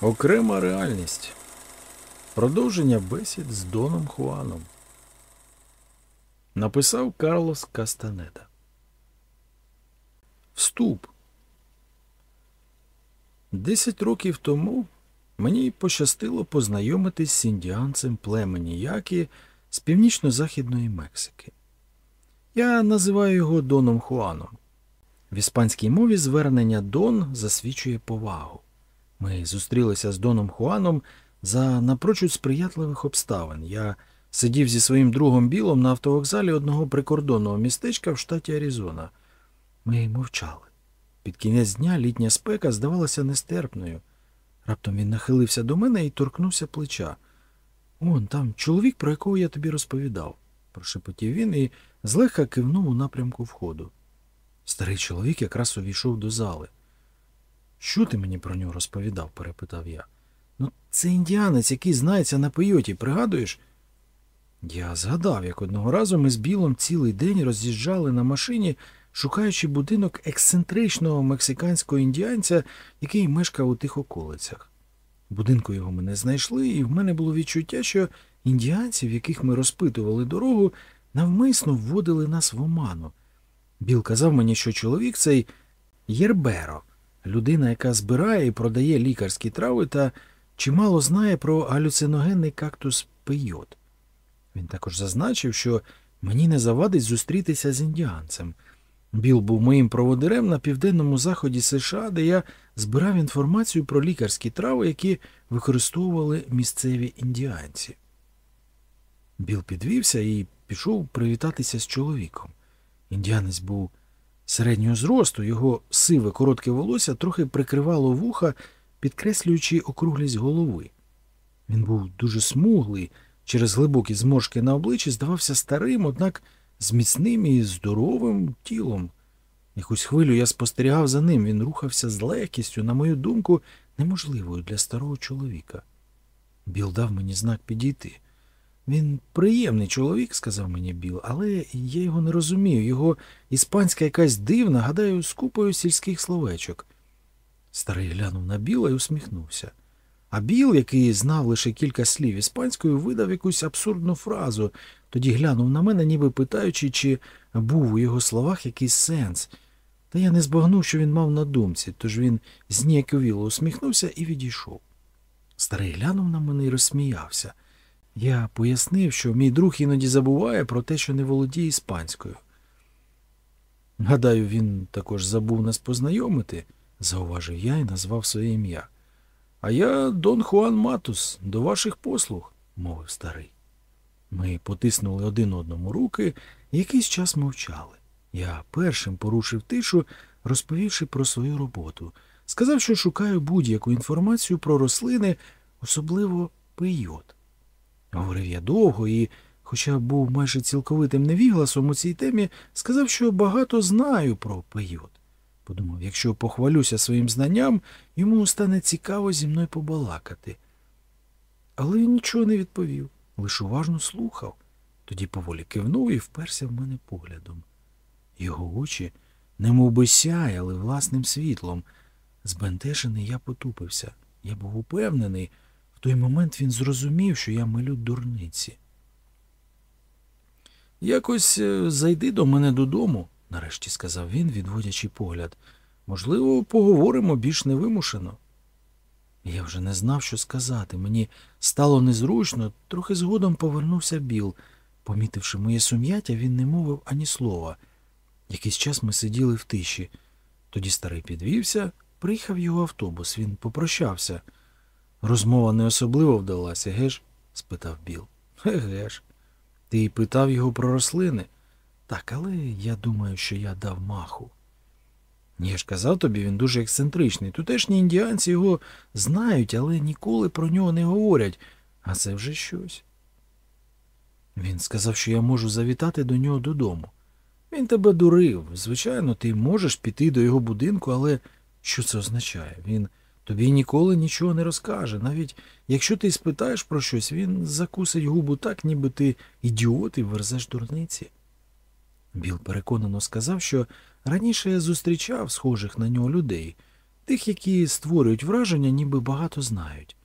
Окрема реальність. Продовження бесід з Доном Хуаном. Написав Карлос Кастанеда. Вступ. Десять років тому мені пощастило познайомитись з індіанцем племені Які з північно-західної Мексики. Я називаю його Доном Хуаном. В іспанській мові звернення Дон засвідчує повагу. Ми зустрілися з Доном Хуаном за напрочуд сприятливих обставин. Я сидів зі своїм другом Білом на автовокзалі одного прикордонного містечка в штаті Аризона. Ми мовчали. Під кінець дня літня спека здавалася нестерпною. Раптом він нахилився до мене і торкнувся плеча. Он там чоловік, про якого я тобі розповідав, прошепотів він і злегка кивнув у напрямку входу. Старий чоловік якраз увійшов до зали. Що ти мені про нього розповідав? перепитав я. Ну, це індіанець, який знається на пейоті, пригадуєш? Я згадав, як одного разу ми з Білом цілий день роз'їжджали на машині, шукаючи будинок ексцентричного мексиканського індіанця, який мешкав у тих околицях. Будинку його ми не знайшли, і в мене було відчуття, що індіанців, яких ми розпитували дорогу, навмисно вводили нас в оману. Біл казав мені, що чоловік цей Єрберо, людина, яка збирає і продає лікарські трави та чимало знає про галюциногенний кактус пейот. Він також зазначив, що мені не завадить зустрітися з індіанцем. Біл був моїм проводирем на південному заході США, де я збирав інформацію про лікарські трави, які використовували місцеві індіанці. Біл підвівся і пішов привітатися з чоловіком. Індіанець був середнього зросту, його сиве коротке волосся трохи прикривало вуха, підкреслюючи округлість голови. Він був дуже смуглий, через глибокі зморшки на обличчі здавався старим, однак з міцним і здоровим тілом. Якусь хвилю я спостерігав за ним, він рухався з легкістю, на мою думку, неможливою для старого чоловіка. Біл дав мені знак підійти. Він приємний чоловік, сказав мені Біл, але я його не розумію. Його іспанська якась дивна, гадаю, з купою сільських словечок. Старий глянув на Біла і усміхнувся. А Біл, який знав лише кілька слів іспанською, видав якусь абсурдну фразу, тоді глянув на мене, ніби питаючи, чи був у його словах якийсь сенс. Та я не збагнув, що він мав на думці, тож він зніяковіло усміхнувся і відійшов. Старий глянув на мене і розсміявся. Я пояснив, що мій друг іноді забуває про те, що не володіє іспанською. Гадаю, він також забув нас познайомити, зауважив я і назвав своє ім'я. А я Дон Хуан Матус, до ваших послуг, мовив старий. Ми потиснули один одному руки і якийсь час мовчали. Я першим порушив тишу, розповівши про свою роботу. Сказав, що шукаю будь-яку інформацію про рослини, особливо пейот. Говорив я довго і, хоча був майже цілковитим невігласом у цій темі, сказав, що багато знаю про пейот. Подумав, якщо похвалюся своїм знанням, йому стане цікаво зі мною побалакати. Але він нічого не відповів, лише уважно слухав. Тоді поволі кивнув і вперся в мене поглядом. Його очі немов би сяяли власним світлом. Збентежений я потупився. Я був упевнений. В той момент він зрозумів, що я милю дурниці. Якось е, зайди до мене додому, нарешті сказав він, відводячи погляд. Можливо, поговоримо більш невимушено. Я вже не знав, що сказати. Мені стало незручно, трохи згодом повернувся Біл. Помітивши моє сум'яття, він не мовив ані слова. Якийсь час ми сиділи в тиші. Тоді старий підвівся, приїхав його автобус, він попрощався. Розмова не особливо вдалася, геш? спитав Біл. Еге ж. Ти питав його про рослини? Так, але я думаю, що я дав маху. Я ж казав тобі, він дуже ексцентричний. Тутешні індіанці його знають, але ніколи про нього не говорять, а це вже щось. Він сказав, що я можу завітати до нього додому. Він тебе дурив. Звичайно, ти можеш піти до його будинку, але що це означає? Він тобі ніколи нічого не розкаже. Навіть якщо ти спитаєш про щось, він закусить губу так, ніби ти ідіот і верзеш дурниці. Біл переконано сказав, що раніше я зустрічав схожих на нього людей. тих, які створюють враження, ніби багато знають.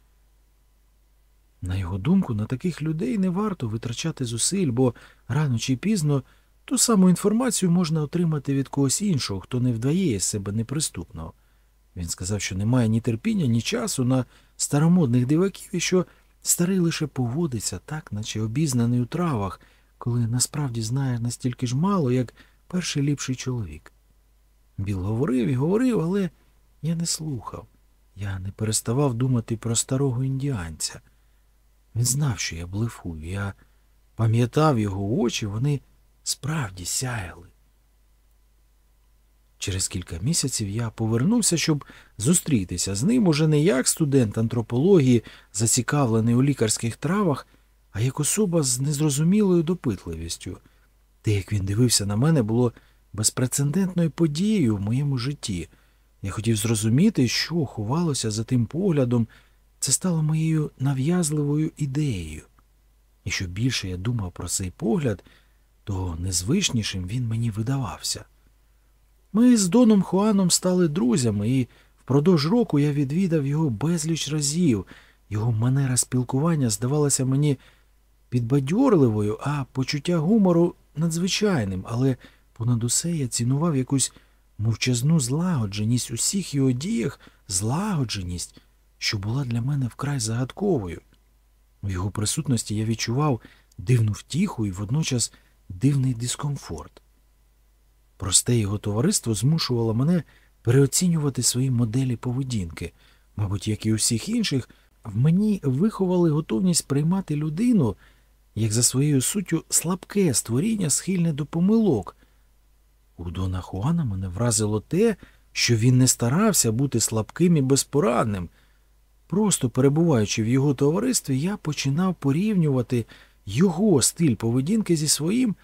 На його думку, на таких людей не варто витрачати зусиль, бо рано чи пізно ту саму інформацію можна отримати від когось іншого, хто не вдає з себе неприступного. Він сказав, що немає ні терпіння, ні часу на старомодних диваків і що старий лише поводиться так, наче обізнаний у травах, коли насправді знає настільки ж мало, як перший ліпший чоловік. Біл говорив і говорив, але я не слухав. Я не переставав думати про старого індіанця. Він знав, що я блефую. Я пам'ятав його очі, вони справді сяяли. Через кілька місяців я повернувся, щоб зустрітися з ним уже не як студент антропології, зацікавлений у лікарських травах, а як особа з незрозумілою допитливістю. Те, як він дивився на мене, було безпрецедентною подією в моєму житті. Я хотів зрозуміти, що ховалося за тим поглядом. Це стало моєю нав'язливою ідеєю. І що більше я думав про цей погляд, то незвичнішим він мені видавався. Ми з Доном Хуаном стали друзями, і впродовж року я відвідав його безліч разів. Його манера спілкування здавалася мені підбадьорливою, а почуття гумору надзвичайним, але понад усе я цінував якусь мовчазну злагодженість у всіх його діях, злагодженість, що була для мене вкрай загадковою. В його присутності я відчував дивну втіху і водночас дивний дискомфорт. Просте його товариство змушувало мене переоцінювати свої моделі поведінки. Мабуть, як і у всіх інших, в мені виховали готовність приймати людину, як за своєю суттю слабке створіння, схильне до помилок. У Дона Хуана мене вразило те, що він не старався бути слабким і безпорадним. Просто перебуваючи в його товаристві, я починав порівнювати його стиль поведінки зі своїм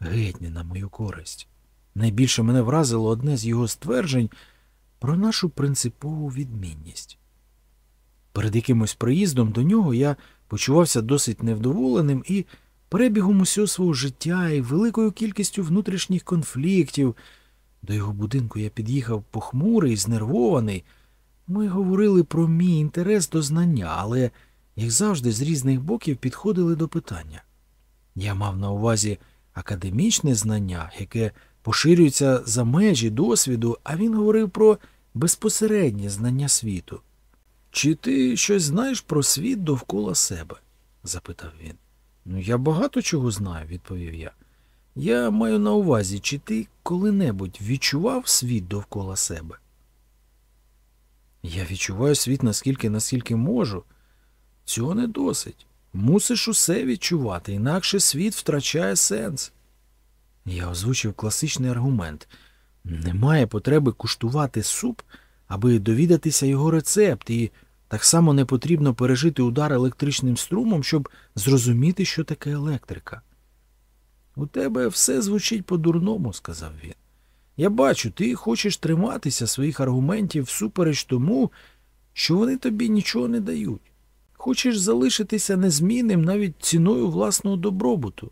геть не на мою користь. Найбільше мене вразило одне з його стверджень про нашу принципову відмінність. Перед якимось приїздом до нього я почувався досить невдоволеним і перебігом усього свого життя і великою кількістю внутрішніх конфліктів. До його будинку я під'їхав похмурий, знервований. Ми говорили про мій інтерес до знання, але, як завжди, з різних боків підходили до питання. Я мав на увазі академічне знання, яке поширюється за межі досвіду, а він говорив про безпосереднє знання світу. Чи ти щось знаєш про світ довкола себе? запитав він. Ну, я багато чого знаю, відповів я. Я маю на увазі, чи ти коли-небудь відчував світ довкола себе? Я відчуваю світ наскільки, наскільки можу. Цього не досить. Мусиш усе відчувати, інакше світ втрачає сенс. Я озвучив класичний аргумент немає потреби куштувати суп, аби довідатися його рецепт, і так само не потрібно пережити удар електричним струмом, щоб зрозуміти, що таке електрика. У тебе все звучить по-дурному, сказав він. Я бачу, ти хочеш триматися своїх аргументів всупереч тому, що вони тобі нічого не дають. Хочеш залишитися незмінним навіть ціною власного добробуту.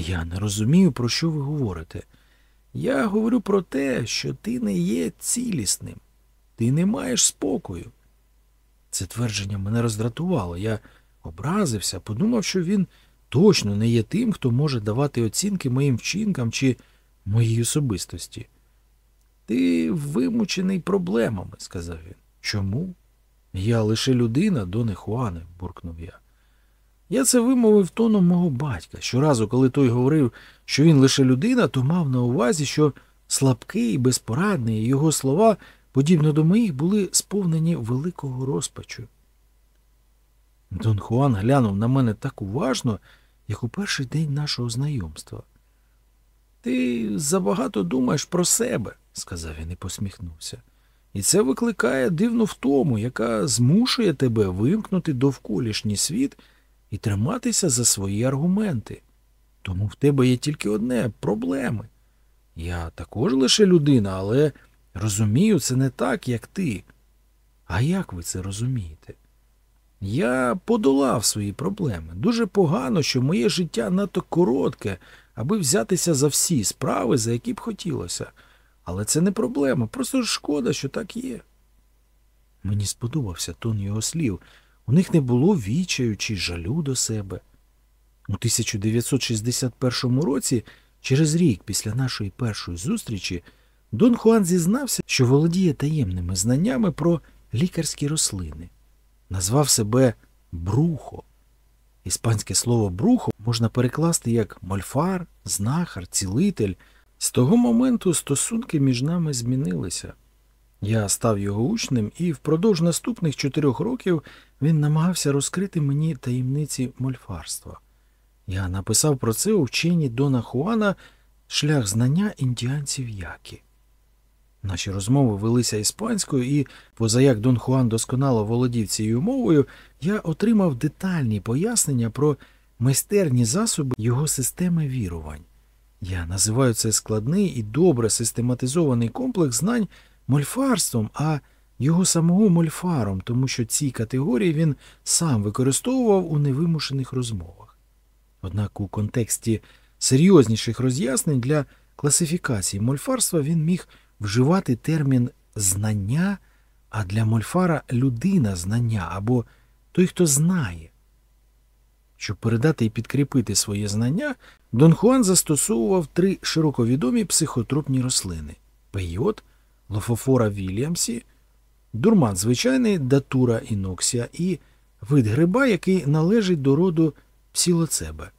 Я не розумію, про що ви говорите. Я говорю про те, що ти не є цілісним, ти не маєш спокою. Це твердження мене роздратувало. Я образився, подумав, що він точно не є тим, хто може давати оцінки моїм вчинкам чи моїй особистості. Ти вимучений проблемами, сказав він. Чому? Я лише людина, доне Хуане, буркнув я. Я це вимовив тоном мого батька. Щоразу, коли той говорив, що він лише людина, то мав на увазі, що слабкий, безпорадний, і його слова, подібно до моїх, були сповнені великого розпачу. Дон Хуан глянув на мене так уважно, як у перший день нашого знайомства. Ти забагато думаєш про себе, сказав він і посміхнувся. І це викликає дивну втому, яка змушує тебе вимкнути довколішній світ і триматися за свої аргументи. Тому в тебе є тільки одне проблеми. Я також лише людина, але розумію це не так, як ти. А як ви це розумієте? Я подолав свої проблеми. Дуже погано, що моє життя надто коротке, аби взятися за всі справи, за які б хотілося. Але це не проблема, просто шкода, що так є. Мені сподобався тон його слів. У них не було вічаю чи жалю до себе. У 1961 році, через рік після нашої першої зустрічі, Дон Хуан зізнався, що володіє таємними знаннями про лікарські рослини. Назвав себе Брухо. Іспанське слово брухо можна перекласти як мольфар, знахар, цілитель. З того моменту стосунки між нами змінилися. Я став його учнем, і впродовж наступних чотирьох років він намагався розкрити мені таємниці мольфарства. Я написав про це у вченні Дона Хуана шлях знання індіанців Які. Наші розмови велися іспанською, і, поза як Дон Хуан досконало володів цією мовою, я отримав детальні пояснення про майстерні засоби його системи вірувань. Я називаю це складний і добре систематизований комплекс знань мольфарством, а його самого мольфаром, тому що ці категорії він сам використовував у невимушених розмовах. Однак у контексті серйозніших роз'яснень для класифікації мольфарства він міг вживати термін знання, а для мольфара людина знання або той, хто знає. Щоб передати і підкріпити своє знання, Дон Хуан застосовував три широковідомі психотропні рослини пейот, лофофора Вільямсі, дурман звичайний датура іноксія і вид гриба, який належить до роду псілоцебе.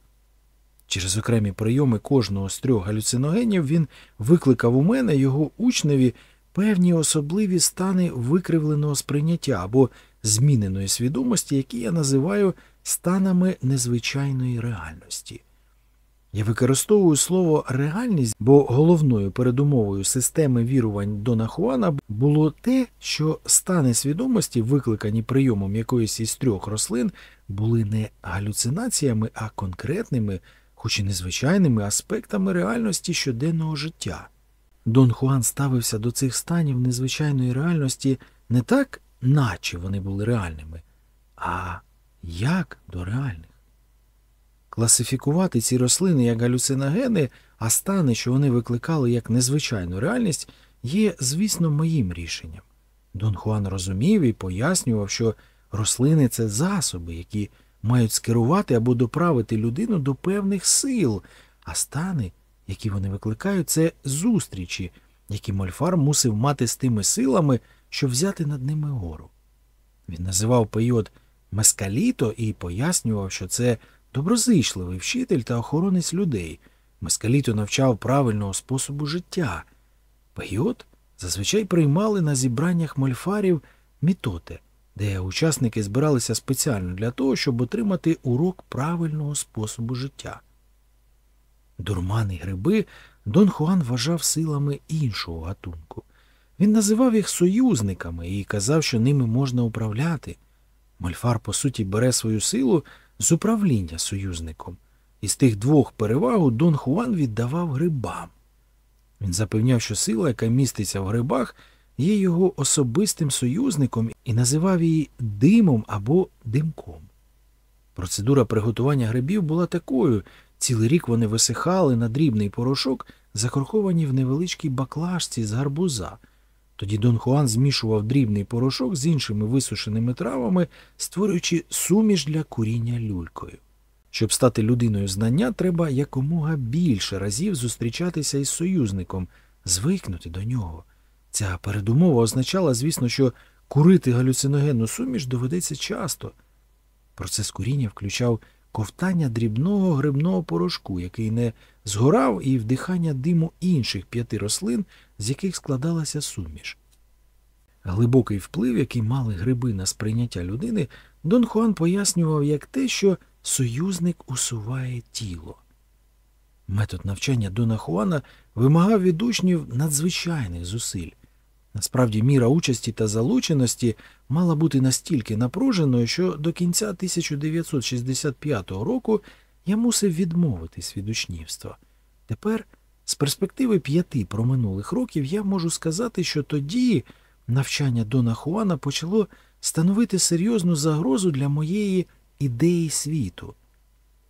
Через окремі прийоми кожного з трьох галюциногенів він викликав у мене його учневі певні особливі стани викривленого сприйняття або зміненої свідомості, які я називаю станами незвичайної реальності. Я використовую слово реальність, бо головною передумовою системи вірувань Дона Хуана було те, що стани свідомості, викликані прийомом якоїсь із трьох рослин, були не галюцинаціями, а конкретними, хоч і незвичайними аспектами реальності щоденного життя. Дон Хуан ставився до цих станів незвичайної реальності не так, наче вони були реальними, а як до реальних. Класифікувати ці рослини як галюциногени, а стани, що вони викликали як незвичайну реальність, є, звісно, моїм рішенням. Дон Хуан розумів і пояснював, що рослини це засоби, які мають скерувати або доправити людину до певних сил, а стани, які вони викликають, це зустрічі, які мольфар мусив мати з тими силами, щоб взяти над ними гору. Він називав пейот Мескаліто і пояснював, що це доброзичливий вчитель та охоронець людей. Мескаліто навчав правильного способу життя. Пейот зазвичай приймали на зібраннях мольфарів мітоте, де учасники збиралися спеціально для того, щоб отримати урок правильного способу життя. Дурмани гриби Дон Хуан вважав силами іншого гатунку. Він називав їх союзниками і казав, що ними можна управляти. Мольфар, по суті, бере свою силу з управління союзником. Із тих двох перевагу Дон Хуан віддавав грибам. Він запевняв, що сила, яка міститься в грибах, є його особистим союзником і називав її димом або димком. Процедура приготування грибів була такою цілий рік вони висихали на дрібний порошок, закорховані в невеличкій баклажці з гарбуза. Тоді Дон Хуан змішував дрібний порошок з іншими висушеними травами, створюючи суміш для куріння люлькою. Щоб стати людиною знання, треба якомога більше разів зустрічатися із союзником, звикнути до нього. Ця передумова означала, звісно, що курити галюциногенну суміш доведеться часто. Процес куріння включав ковтання дрібного грибного порошку, який не згорав, і вдихання диму інших п'яти рослин, з яких складалася суміш. Глибокий вплив, який мали гриби на сприйняття людини, Дон Хуан пояснював як те, що союзник усуває тіло. Метод навчання Дона Хуана вимагав від учнів надзвичайних зусиль. Насправді, міра участі та залученості мала бути настільки напруженою, що до кінця 1965 року я мусив відмовитись від учнівства. Тепер, з перспективи п'яти проминулих років, я можу сказати, що тоді навчання Дона Хуана почало становити серйозну загрозу для моєї ідеї світу.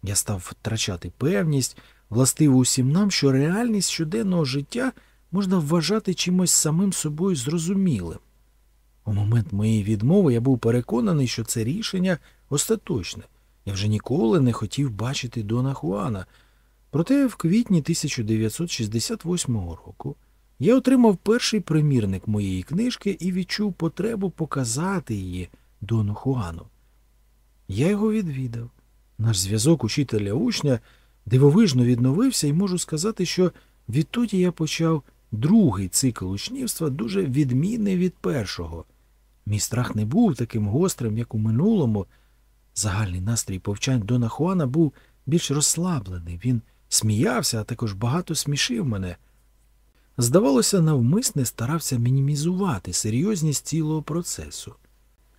Я став втрачати певність, властиву усім нам, що реальність щоденного життя можна вважати чимось самим собою зрозумілим. У момент моєї відмови я був переконаний, що це рішення остаточне. Я вже ніколи не хотів бачити Дона Хуана. Проте в квітні 1968 року я отримав перший примірник моєї книжки і відчув потребу показати її Дону Хуану. Я його відвідав. Наш зв'язок учителя учня дивовижно відновився, і можу сказати, що відтоді я почав другий цикл учнівства дуже відмінний від першого. Мій страх не був таким гострим, як у минулому. Загальний настрій повчань Дона Хуана був більш розслаблений. Він сміявся, а також багато смішив мене. Здавалося, навмисне старався мінімізувати серйозність цілого процесу.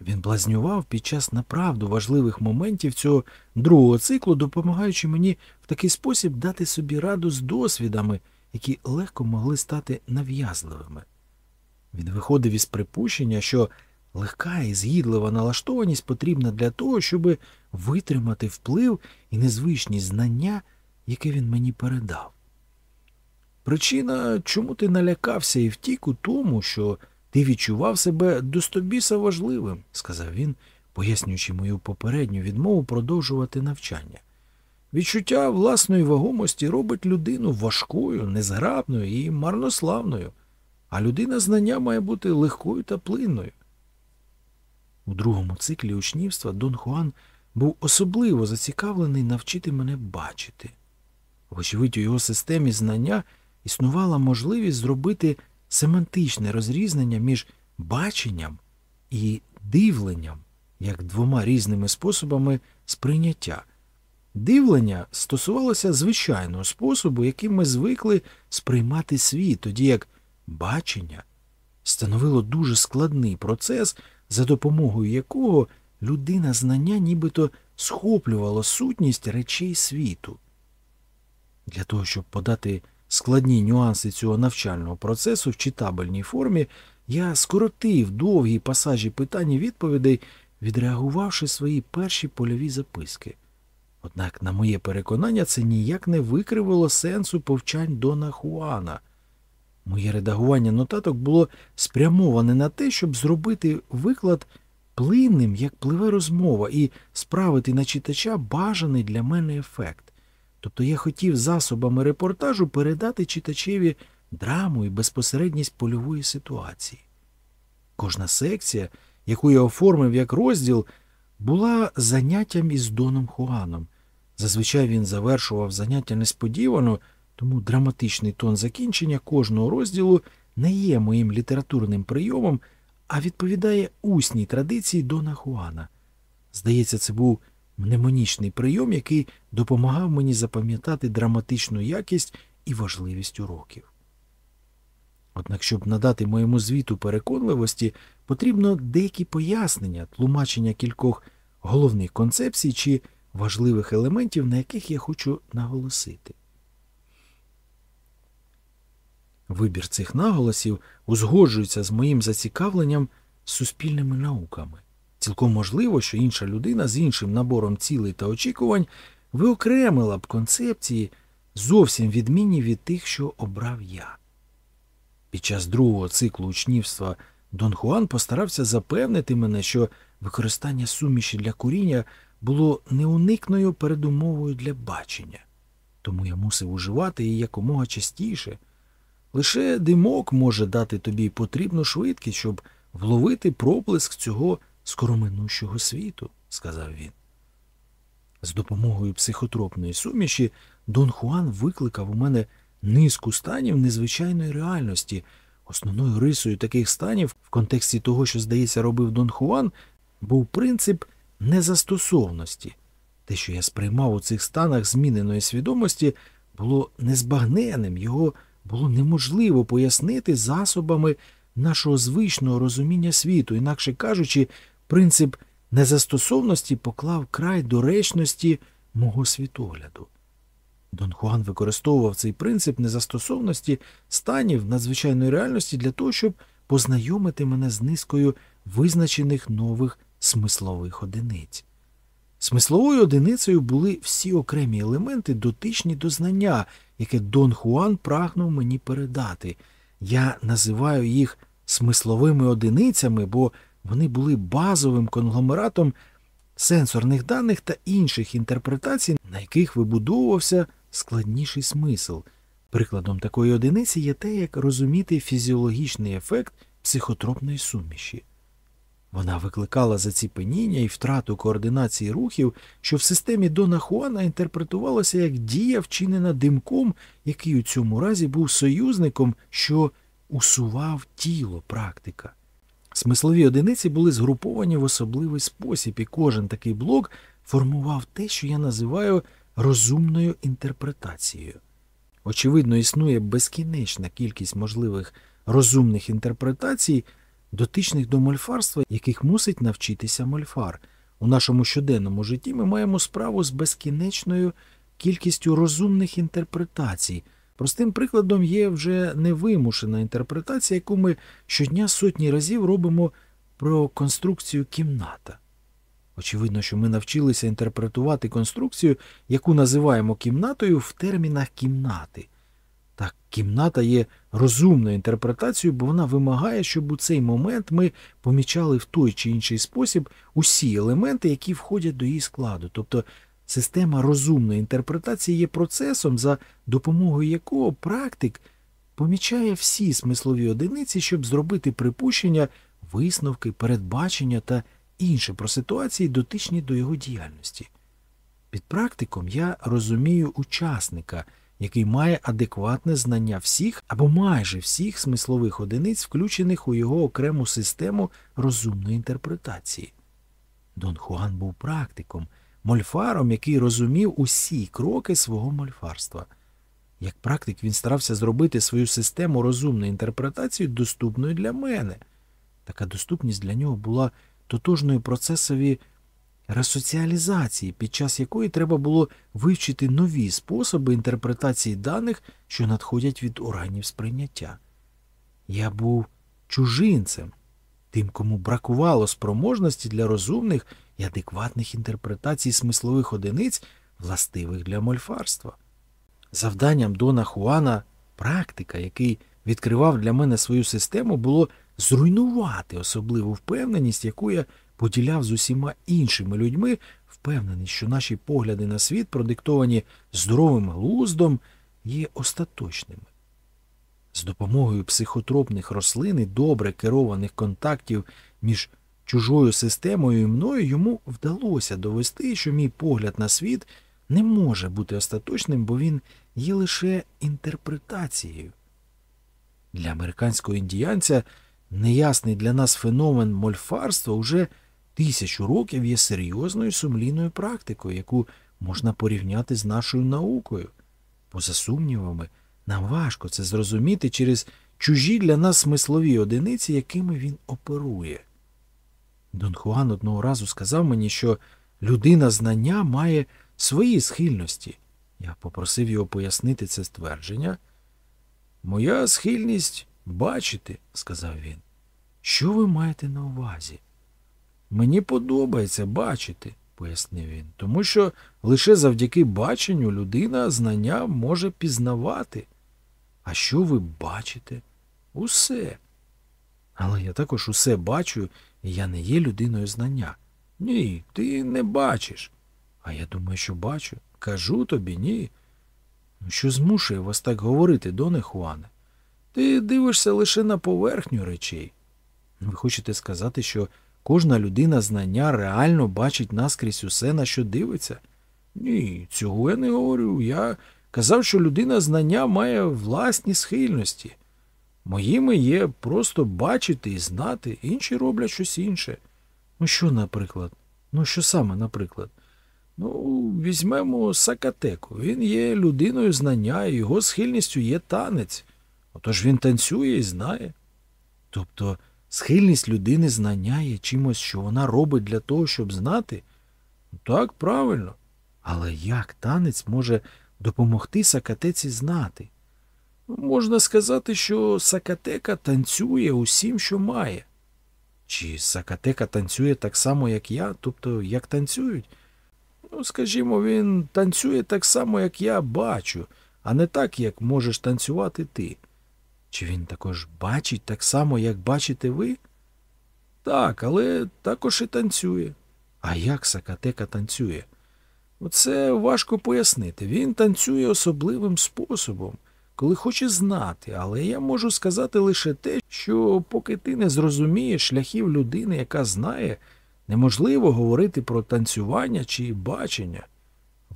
Він блазнював під час направду важливих моментів цього другого циклу, допомагаючи мені в такий спосіб дати собі раду з досвідами, які легко могли стати нав'язливими. Він виходив із припущення, що легка і згідлива налаштованість потрібна для того, щоб витримати вплив і незвичні знання, яке він мені передав. Причина, чому ти налякався і втік у тому, що ти відчував себе достобіса важливим, сказав він, пояснюючи мою попередню відмову продовжувати навчання. Відчуття власної вагомості робить людину важкою, незграбною і марнославною, а людина знання має бути легкою та плинною. У другому циклі учнівства Дон Хуан був особливо зацікавлений навчити мене бачити. Вочевидь, у його системі знання існувала можливість зробити семантичне розрізнення між баченням і дивленням як двома різними способами сприйняття. Дивлення стосувалося звичайного способу, яким ми звикли сприймати світ, тоді як бачення становило дуже складний процес, за допомогою якого людина знання нібито схоплювала сутність речей світу. Для того, щоб подати складні нюанси цього навчального процесу в читабельній формі, я скоротив довгі пасажі питань і відповідей, відреагувавши свої перші польові записки. Однак, на моє переконання, це ніяк не викривило сенсу повчань Дона Хуана. Моє редагування нотаток було спрямоване на те, щоб зробити виклад плинним, як пливе розмова, і справити на читача бажаний для мене ефект. Тобто я хотів засобами репортажу передати читачеві драму і безпосередність польової ситуації. Кожна секція, яку я оформив як розділ, була заняттям із Доном Хуаном. Зазвичай він завершував заняття несподівано, тому драматичний тон закінчення кожного розділу не є моїм літературним прийомом, а відповідає усній традиції Дона Хуана. Здається, це був мнемонічний прийом, який допомагав мені запам'ятати драматичну якість і важливість уроків. Однак, щоб надати моєму звіту переконливості, потрібно деякі пояснення, тлумачення кількох головних концепцій чи важливих елементів, на яких я хочу наголосити. Вибір цих наголосів узгоджується з моїм зацікавленням суспільними науками. Цілком можливо, що інша людина з іншим набором цілей та очікувань виокремила б концепції, зовсім відмінні від тих, що обрав я. Під час другого циклу учнівства Дон Хуан постарався запевнити мене, що використання суміші для куріння було неуникною передумовою для бачення, тому я мусив уживати її якомога частіше. Лише димок може дати тобі потрібну швидкість, щоб вловити проблиск цього скороминущого світу, сказав він. З допомогою психотропної суміші Дон Хуан викликав у мене низку станів незвичайної реальності. Основною рисою таких станів, в контексті того, що, здається, робив Дон Хуан, був принцип незастосовності. Те, що я сприймав у цих станах зміненої свідомості, було незбагненним, його було неможливо пояснити засобами нашого звичного розуміння світу, інакше кажучи, принцип незастосовності поклав край доречності мого світогляду. Дон Хуан використовував цей принцип незастосовності станів надзвичайної реальності для того, щоб познайомити мене з низкою визначених нових смислових одиниць. Смисловою одиницею були всі окремі елементи, дотичні до знання, яке Дон Хуан прагнув мені передати. Я називаю їх смисловими одиницями, бо вони були базовим конгломератом сенсорних даних та інших інтерпретацій, на яких вибудовувався складніший смисл. Прикладом такої одиниці є те, як розуміти фізіологічний ефект психотропної суміші. Вона викликала заціпеніння і втрату координації рухів, що в системі Дона Хуана інтерпретувалося як дія, вчинена димком, який у цьому разі був союзником, що усував тіло практика. Смислові одиниці були згруповані в особливий спосіб, і кожен такий блок формував те, що я називаю розумною інтерпретацією. Очевидно, існує безкінечна кількість можливих розумних інтерпретацій, дотичних до мольфарства, яких мусить навчитися мольфар. У нашому щоденному житті ми маємо справу з безкінечною кількістю розумних інтерпретацій. Простим прикладом є вже невимушена інтерпретація, яку ми щодня сотні разів робимо про конструкцію кімната. Очевидно, що ми навчилися інтерпретувати конструкцію, яку називаємо кімнатою в термінах кімнати. Так, кімната є розумною інтерпретацією, бо вона вимагає, щоб у цей момент ми помічали в той чи інший спосіб усі елементи, які входять до її складу. Тобто система розумної інтерпретації є процесом, за допомогою якого практик помічає всі смислові одиниці, щоб зробити припущення, висновки, передбачення та інше про ситуації, дотичні до його діяльності. Під практиком я розумію учасника, який має адекватне знання всіх або майже всіх смислових одиниць, включених у його окрему систему розумної інтерпретації. Дон Хуан був практиком, мольфаром, який розумів усі кроки свого мольфарства. Як практик він старався зробити свою систему розумної інтерпретації доступною для мене. Така доступність для нього була тотожною процесові ресоціалізації, під час якої треба було вивчити нові способи інтерпретації даних, що надходять від органів сприйняття. Я був чужинцем, тим, кому бракувало спроможності для розумних і адекватних інтерпретацій смислових одиниць, властивих для мольфарства. Завданням Дона Хуана практика, який відкривав для мене свою систему, було зруйнувати особливу впевненість, яку я поділяв з усіма іншими людьми, впевненість, що наші погляди на світ, продиктовані здоровим глуздом, є остаточними. З допомогою психотропних рослин і добре керованих контактів між чужою системою і мною йому вдалося довести, що мій погляд на світ не може бути остаточним, бо він є лише інтерпретацією. Для американського індіянця неясний для нас феномен мольфарства уже тисячу років є серйозною сумлінною практикою, яку можна порівняти з нашою наукою. Поза сумнівами, нам важко це зрозуміти через чужі для нас смислові одиниці, якими він оперує. Дон Хуан одного разу сказав мені, що людина знання має свої схильності. Я попросив його пояснити це ствердження. Моя схильність бачити, сказав він. Що ви маєте на увазі? Мені подобається бачити, пояснив він, тому що лише завдяки баченню людина знання може пізнавати. А що ви бачите? Усе. Але я також усе бачу, і я не є людиною знання. Ні, ти не бачиш. А я думаю, що бачу. Кажу тобі ні. Ну, що змушує вас так говорити, доне Хуане? Ти дивишся лише на поверхню речей. Ви хочете сказати, що кожна людина знання реально бачить наскрізь усе, на що дивиться? Ні, цього я не говорю. Я казав, що людина знання має власні схильності. Моїми є просто бачити і знати, інші роблять щось інше. Ну що, наприклад? Ну, що саме, наприклад? Ну, візьмемо Сакатеку. Він є людиною знання, його схильністю є танець. Отож він танцює і знає. Тобто схильність людини знання є чимось, що вона робить для того, щоб знати? Так, правильно. Але як танець може допомогти Сакатеці знати? Можна сказати, що Сакатека танцює усім, що має. Чи Сакатека танцює так само, як я, тобто як танцюють? Ну, скажімо, він танцює так само, як я бачу, а не так, як можеш танцювати ти. Чи він також бачить так само, як бачите ви? Так, але також і танцює. А як Сакатека танцює? Оце важко пояснити. Він танцює особливим способом, коли хоче знати, але я можу сказати лише те, що поки ти не зрозумієш шляхів людини, яка знає, неможливо говорити про танцювання чи бачення.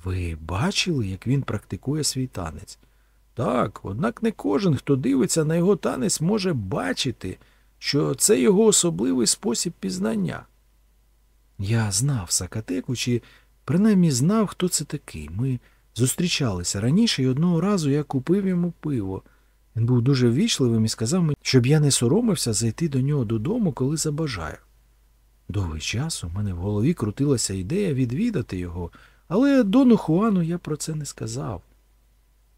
Ви бачили, як він практикує свій танець? Так, однак не кожен, хто дивиться на його танець, може бачити, що це його особливий спосіб пізнання. Я знав Сакатеку, чи принаймні знав, хто це такий. Ми зустрічалися раніше, і одного разу я купив йому пиво. Він був дуже ввічливим і сказав мені, щоб я не соромився зайти до нього додому, коли забажаю. Довгий час у мене в голові крутилася ідея відвідати його, але дону Хуану я про це не сказав.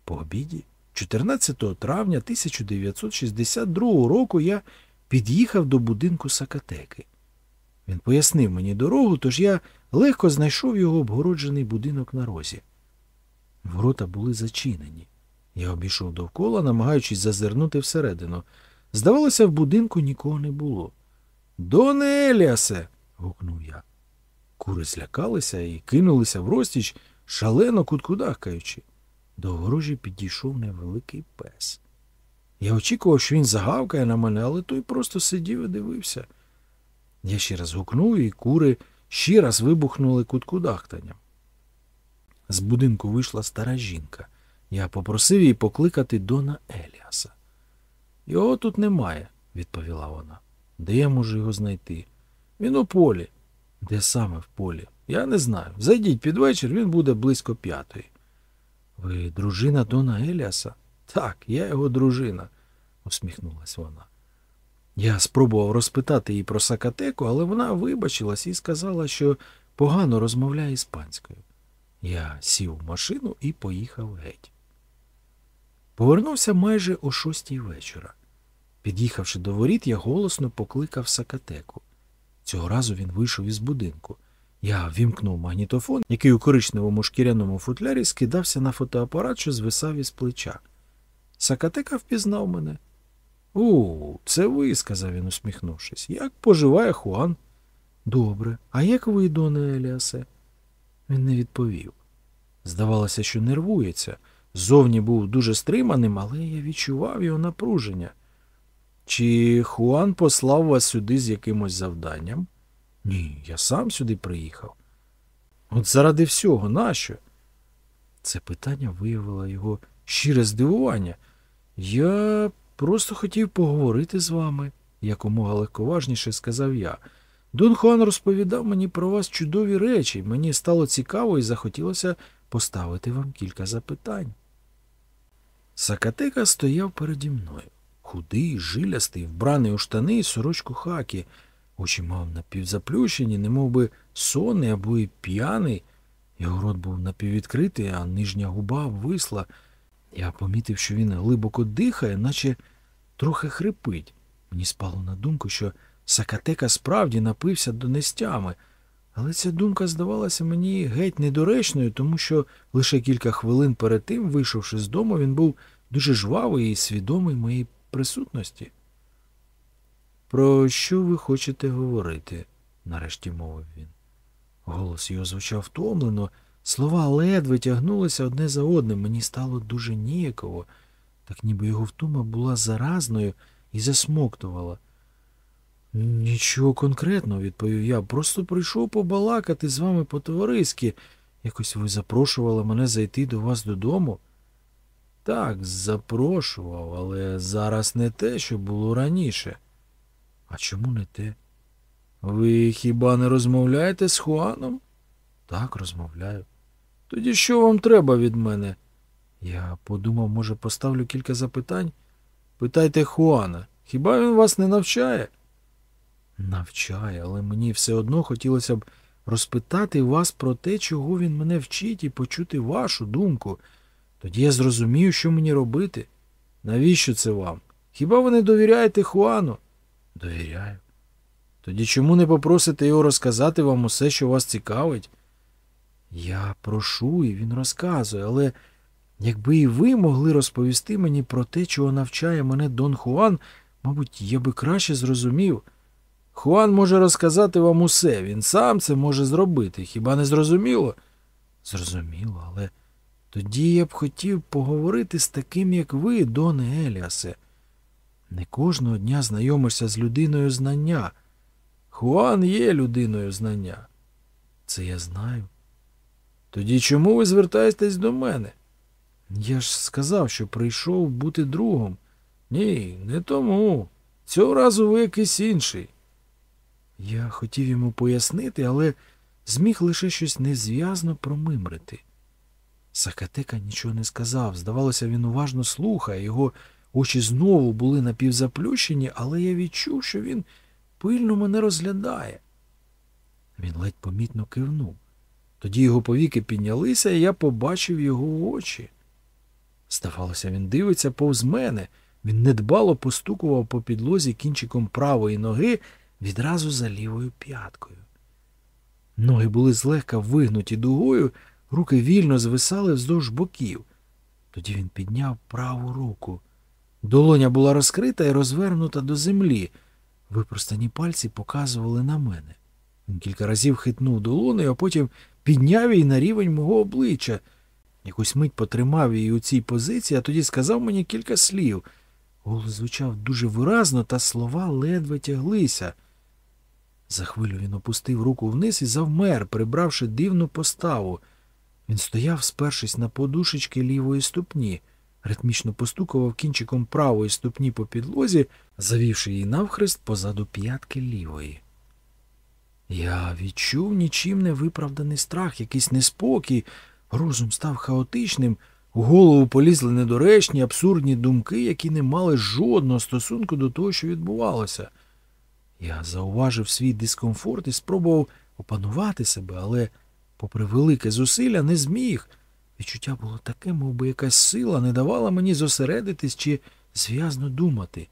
По обіді, 14 травня 1962 року, я під'їхав до будинку Сакатеки. Він пояснив мені дорогу, тож я легко знайшов його обгороджений будинок на розі. Ворота були зачинені. Я обійшов довкола, намагаючись зазирнути всередину. Здавалося, в будинку нікого не було. Доне Еліасе. гукнув я. Кури злякалися і кинулися в розтіч, шалено куткудахкаючи. До огорожі підійшов невеликий пес. Я очікував, що він загавкає на мене, але той просто сидів і дивився. Я ще раз гукнув, і кури ще раз вибухнули куткудахтанням. З будинку вийшла стара жінка. Я попросив її покликати Дона Еліаса. Його тут немає, відповіла вона. Де я можу його знайти? Він у полі. Де саме в полі? Я не знаю. Зайдіть під вечір, він буде близько п'ятої. Ви дружина Дона Еліаса? Так, я його дружина, усміхнулась вона. Я спробував розпитати її про Сакатеку, але вона вибачилась і сказала, що погано розмовляє іспанською. Я сів в машину і поїхав геть. Повернувся майже о шостій вечора. Під'їхавши до воріт, я голосно покликав Сакатеку. Цього разу він вийшов із будинку. Я вімкнув магнітофон, який у коричневому шкіряному футлярі скидався на фотоапарат, що звисав із плеча. Сакатека впізнав мене. У, це ви, сказав він, усміхнувшись. Як поживає Хуан? Добре. А як ви, доне Еліасе? Він не відповів. Здавалося, що нервується. Зовні був дуже стриманим, але я відчував його напруження. Чи Хуан послав вас сюди з якимось завданням? Ні, я сам сюди приїхав. От заради всього, нащо? Це питання виявило його щире здивування. Я просто хотів поговорити з вами, якомога легковажніше сказав я. Дон Хуан розповідав мені про вас чудові речі, мені стало цікаво і захотілося поставити вам кілька запитань. Сакатека стояв переді мною. Худий, жилястий, вбраний у штани і сорочку хакі, очі мав напівзаплющені, немов би сонний або й п'яний. Його рот був напіввідкритий, а нижня губа висла. Я помітив, що він глибоко дихає, наче трохи хрипить. Мені спало на думку, що Сакатека справді напився до нестями, але ця думка здавалася мені геть недоречною, тому що лише кілька хвилин перед тим, вийшовши з дому, він був дуже жвавий і свідомий моєї присутності. Про що ви хочете говорити? нарешті мовив він. Голос його звучав втомлено, слова ледве тягнулися одне за одним. Мені стало дуже ніяково, так ніби його втома була заразною і засмоктувала. Нічого конкретного, відповів я. Просто прийшов побалакати з вами по-товариськи. Якось ви запрошували мене зайти до вас додому. Так, запрошував, але зараз не те, що було раніше. А чому не те? Ви хіба не розмовляєте з Хуаном? Так, розмовляю. Тоді що вам треба від мене? Я подумав, може, поставлю кілька запитань. Питайте Хуана, хіба він вас не навчає? Навчає, але мені все одно хотілося б розпитати вас про те, чого він мене вчить, і почути вашу думку. Тоді я зрозумію, що мені робити. Навіщо це вам? Хіба ви не довіряєте Хуану? Довіряю. Тоді чому не попросите його розказати вам усе, що вас цікавить? Я прошу, і він розказує, але якби і ви могли розповісти мені про те, чого навчає мене Дон Хуан, мабуть, я би краще зрозумів. Хуан може розказати вам усе, він сам це може зробити. Хіба не зрозуміло? Зрозуміло, але тоді я б хотів поговорити з таким, як ви, Доне Еліасе. Не кожного дня знайомишся з людиною знання. Хуан є людиною знання. Це я знаю. Тоді чому ви звертаєтесь до мене? Я ж сказав, що прийшов бути другом. Ні, не тому. Цього разу ви якийсь інший. Я хотів йому пояснити, але зміг лише щось незв'язно промимрити. Сакатека нічого не сказав. Здавалося, він уважно слухає, його очі знову були напівзаплющені, але я відчув, що він пильно мене розглядає. Він ледь помітно кивнув. Тоді його повіки піднялися, і я побачив його очі. Здавалося, він дивиться повз мене. Він недбало постукував по підлозі кінчиком правої ноги відразу за лівою п'яткою. Ноги були злегка вигнуті дугою, руки вільно звисали вздовж боків. Тоді він підняв праву руку. Долоня була розкрита і розвернута до землі. Випростані пальці показували на мене. Він кілька разів хитнув долоною, а потім підняв її на рівень мого обличчя. Якусь мить потримав її у цій позиції, а тоді сказав мені кілька слів. Голос звучав дуже виразно, та слова ледве тяглися. За хвилю він опустив руку вниз і завмер, прибравши дивну поставу. Він стояв, спершись на подушечки лівої ступні, ритмічно постукував кінчиком правої ступні по підлозі, завівши її навхрест позаду п'ятки лівої. Я відчув нічим не виправданий страх, якийсь неспокій, розум став хаотичним, у голову полізли недоречні, абсурдні думки, які не мали жодного стосунку до того, що відбувалося. Я зауважив свій дискомфорт і спробував опанувати себе, але, попри велике зусилля, не зміг. Відчуття було таке, мов би якась сила не давала мені зосередитись чи зв'язно думати.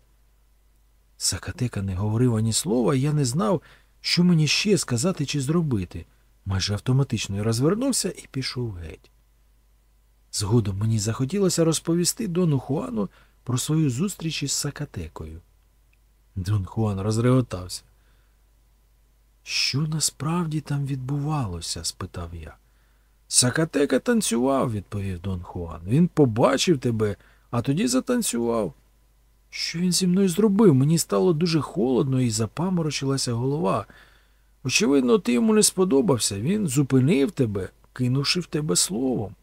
Сакатека не говорив ані слова, і я не знав, що мені ще сказати чи зробити. Майже автоматично я розвернувся і пішов геть. Згодом мені захотілося розповісти Дону Хуану про свою зустріч із Сакатекою. Дон Хуан розреготався. Що насправді там відбувалося? спитав я. Сакатека танцював, відповів Дон Хуан. Він побачив тебе, а тоді затанцював. Що він зі мною зробив? Мені стало дуже холодно і запаморочилася голова. Очевидно, ти йому не сподобався. Він зупинив тебе, кинувши в тебе словом.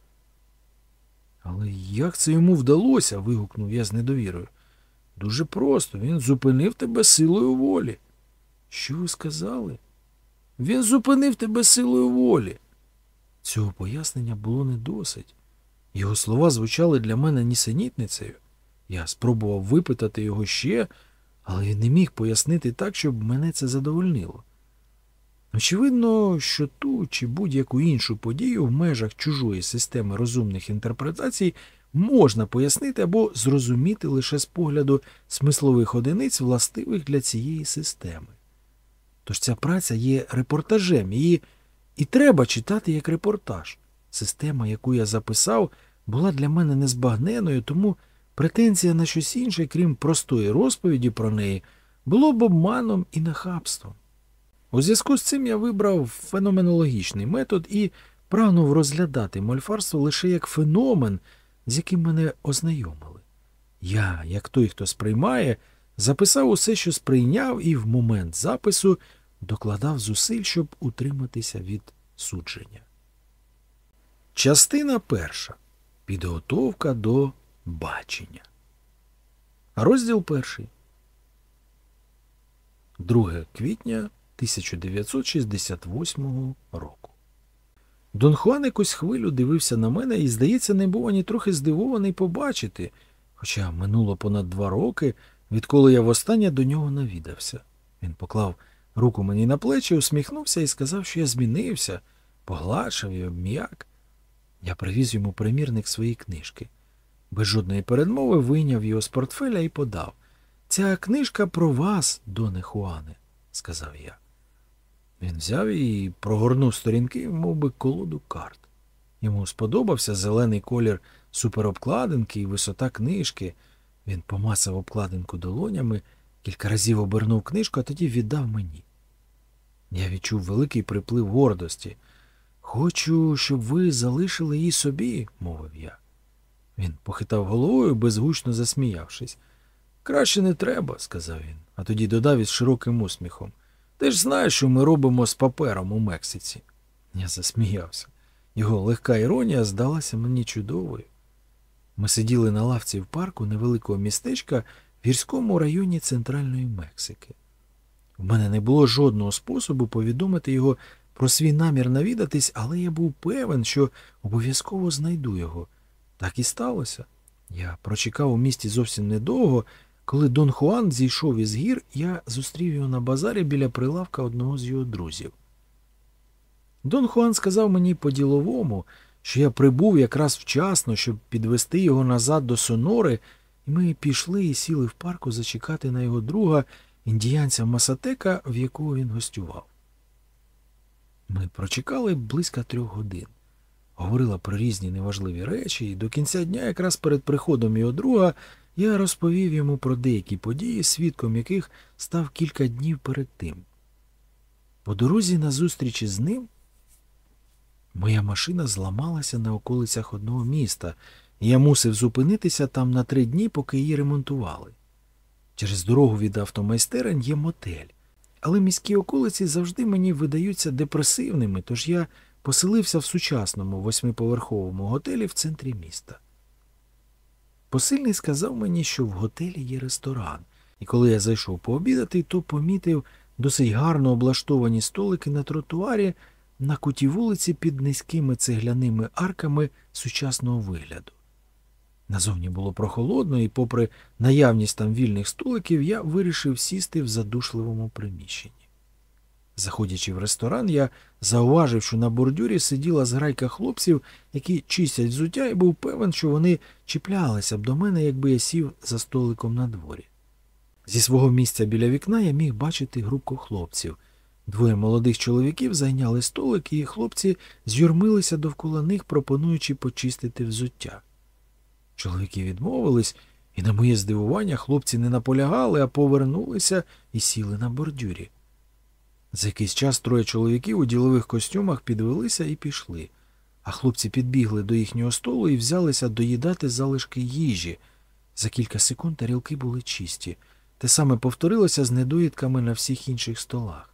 Але як це йому вдалося? вигукнув я з недовірою. Дуже просто. Він зупинив тебе силою волі. Що ви сказали? Він зупинив тебе силою волі. Цього пояснення було не досить. Його слова звучали для мене нісенітницею. Я спробував випитати його ще, але він не міг пояснити так, щоб мене це задовольнило. Очевидно, що ту чи будь-яку іншу подію в межах чужої системи розумних інтерпретацій можна пояснити або зрозуміти лише з погляду смислових одиниць, властивих для цієї системи. Тож ця праця є репортажем, її і треба читати як репортаж. Система, яку я записав, була для мене незбагненою, тому претензія на щось інше, крім простої розповіді про неї, було б обманом і нахабством. У зв'язку з цим я вибрав феноменологічний метод і прагнув розглядати мольфарство лише як феномен, з яким мене ознайомили. Я, як той, хто сприймає, записав усе, що сприйняв, і в момент запису докладав зусиль, щоб утриматися від судження. Частина перша. Підготовка до бачення. Розділ перший. 2 квітня 1968 року. Дон Хуан якусь хвилю дивився на мене і, здається, не був ані трохи здивований побачити, хоча минуло понад два роки, відколи я востаннє до нього навідався. Він поклав руку мені на плечі, усміхнувся і сказав, що я змінився, погладшав і обм'як. Я привіз йому примірник своєї книжки. Без жодної передмови вийняв його з портфеля і подав. Ця книжка про вас, Доне Хуане, сказав я. Він взяв її і прогорнув сторінки, мов би, колоду карт. Йому сподобався зелений колір суперобкладинки і висота книжки. Він помасав обкладинку долонями Кілька разів обернув книжку, а тоді віддав мені. Я відчув великий приплив гордості. Хочу, щоб ви залишили її собі, мовив я. Він похитав головою, безгучно засміявшись. Краще не треба, сказав він, а тоді додав із широким усміхом. Ти ж знаєш, що ми робимо з папером у Мексиці. Я засміявся. Його легка іронія здалася мені чудовою. Ми сиділи на лавці в парку невеликого містечка гірському районі Центральної Мексики. У мене не було жодного способу повідомити його про свій намір навідатись, але я був певен, що обов'язково знайду його. Так і сталося. Я прочекав у місті зовсім недовго. Коли Дон Хуан зійшов із гір, я зустрів його на базарі біля прилавка одного з його друзів. Дон Хуан сказав мені по-діловому, що я прибув якраз вчасно, щоб підвести його назад до Сонори, і ми пішли і сіли в парку зачекати на його друга, індіянця Масатека, в якого він гостював. Ми прочекали близько трьох годин. Говорила про різні неважливі речі, і до кінця дня, якраз перед приходом його друга, я розповів йому про деякі події, свідком яких став кілька днів перед тим. По дорозі на зустрічі з ним моя машина зламалася на околицях одного міста, я мусив зупинитися там на три дні, поки її ремонтували. Через дорогу від автомайстерень є мотель, але міські околиці завжди мені видаються депресивними, тож я поселився в сучасному восьмиповерховому готелі в центрі міста. Посильний сказав мені, що в готелі є ресторан, і коли я зайшов пообідати, то помітив досить гарно облаштовані столики на тротуарі на куті вулиці під низькими цегляними арками сучасного вигляду. Назовні було прохолодно, і, попри наявність там вільних столиків, я вирішив сісти в задушливому приміщенні. Заходячи в ресторан, я зауважив, що на бордюрі сиділа зграйка хлопців, які чистять взуття, і був певен, що вони чіплялися б до мене, якби я сів за столиком на дворі. Зі свого місця біля вікна я міг бачити групку хлопців. Двоє молодих чоловіків зайняли столик, і хлопці з'юрмилися довкола них, пропонуючи почистити взуття. Чоловіки відмовились, і, на моє здивування, хлопці не наполягали, а повернулися і сіли на бордюрі. За якийсь час троє чоловіків у ділових костюмах підвелися і пішли, а хлопці підбігли до їхнього столу і взялися доїдати залишки їжі. За кілька секунд тарілки були чисті. Те саме повторилося з недоїдками на всіх інших столах.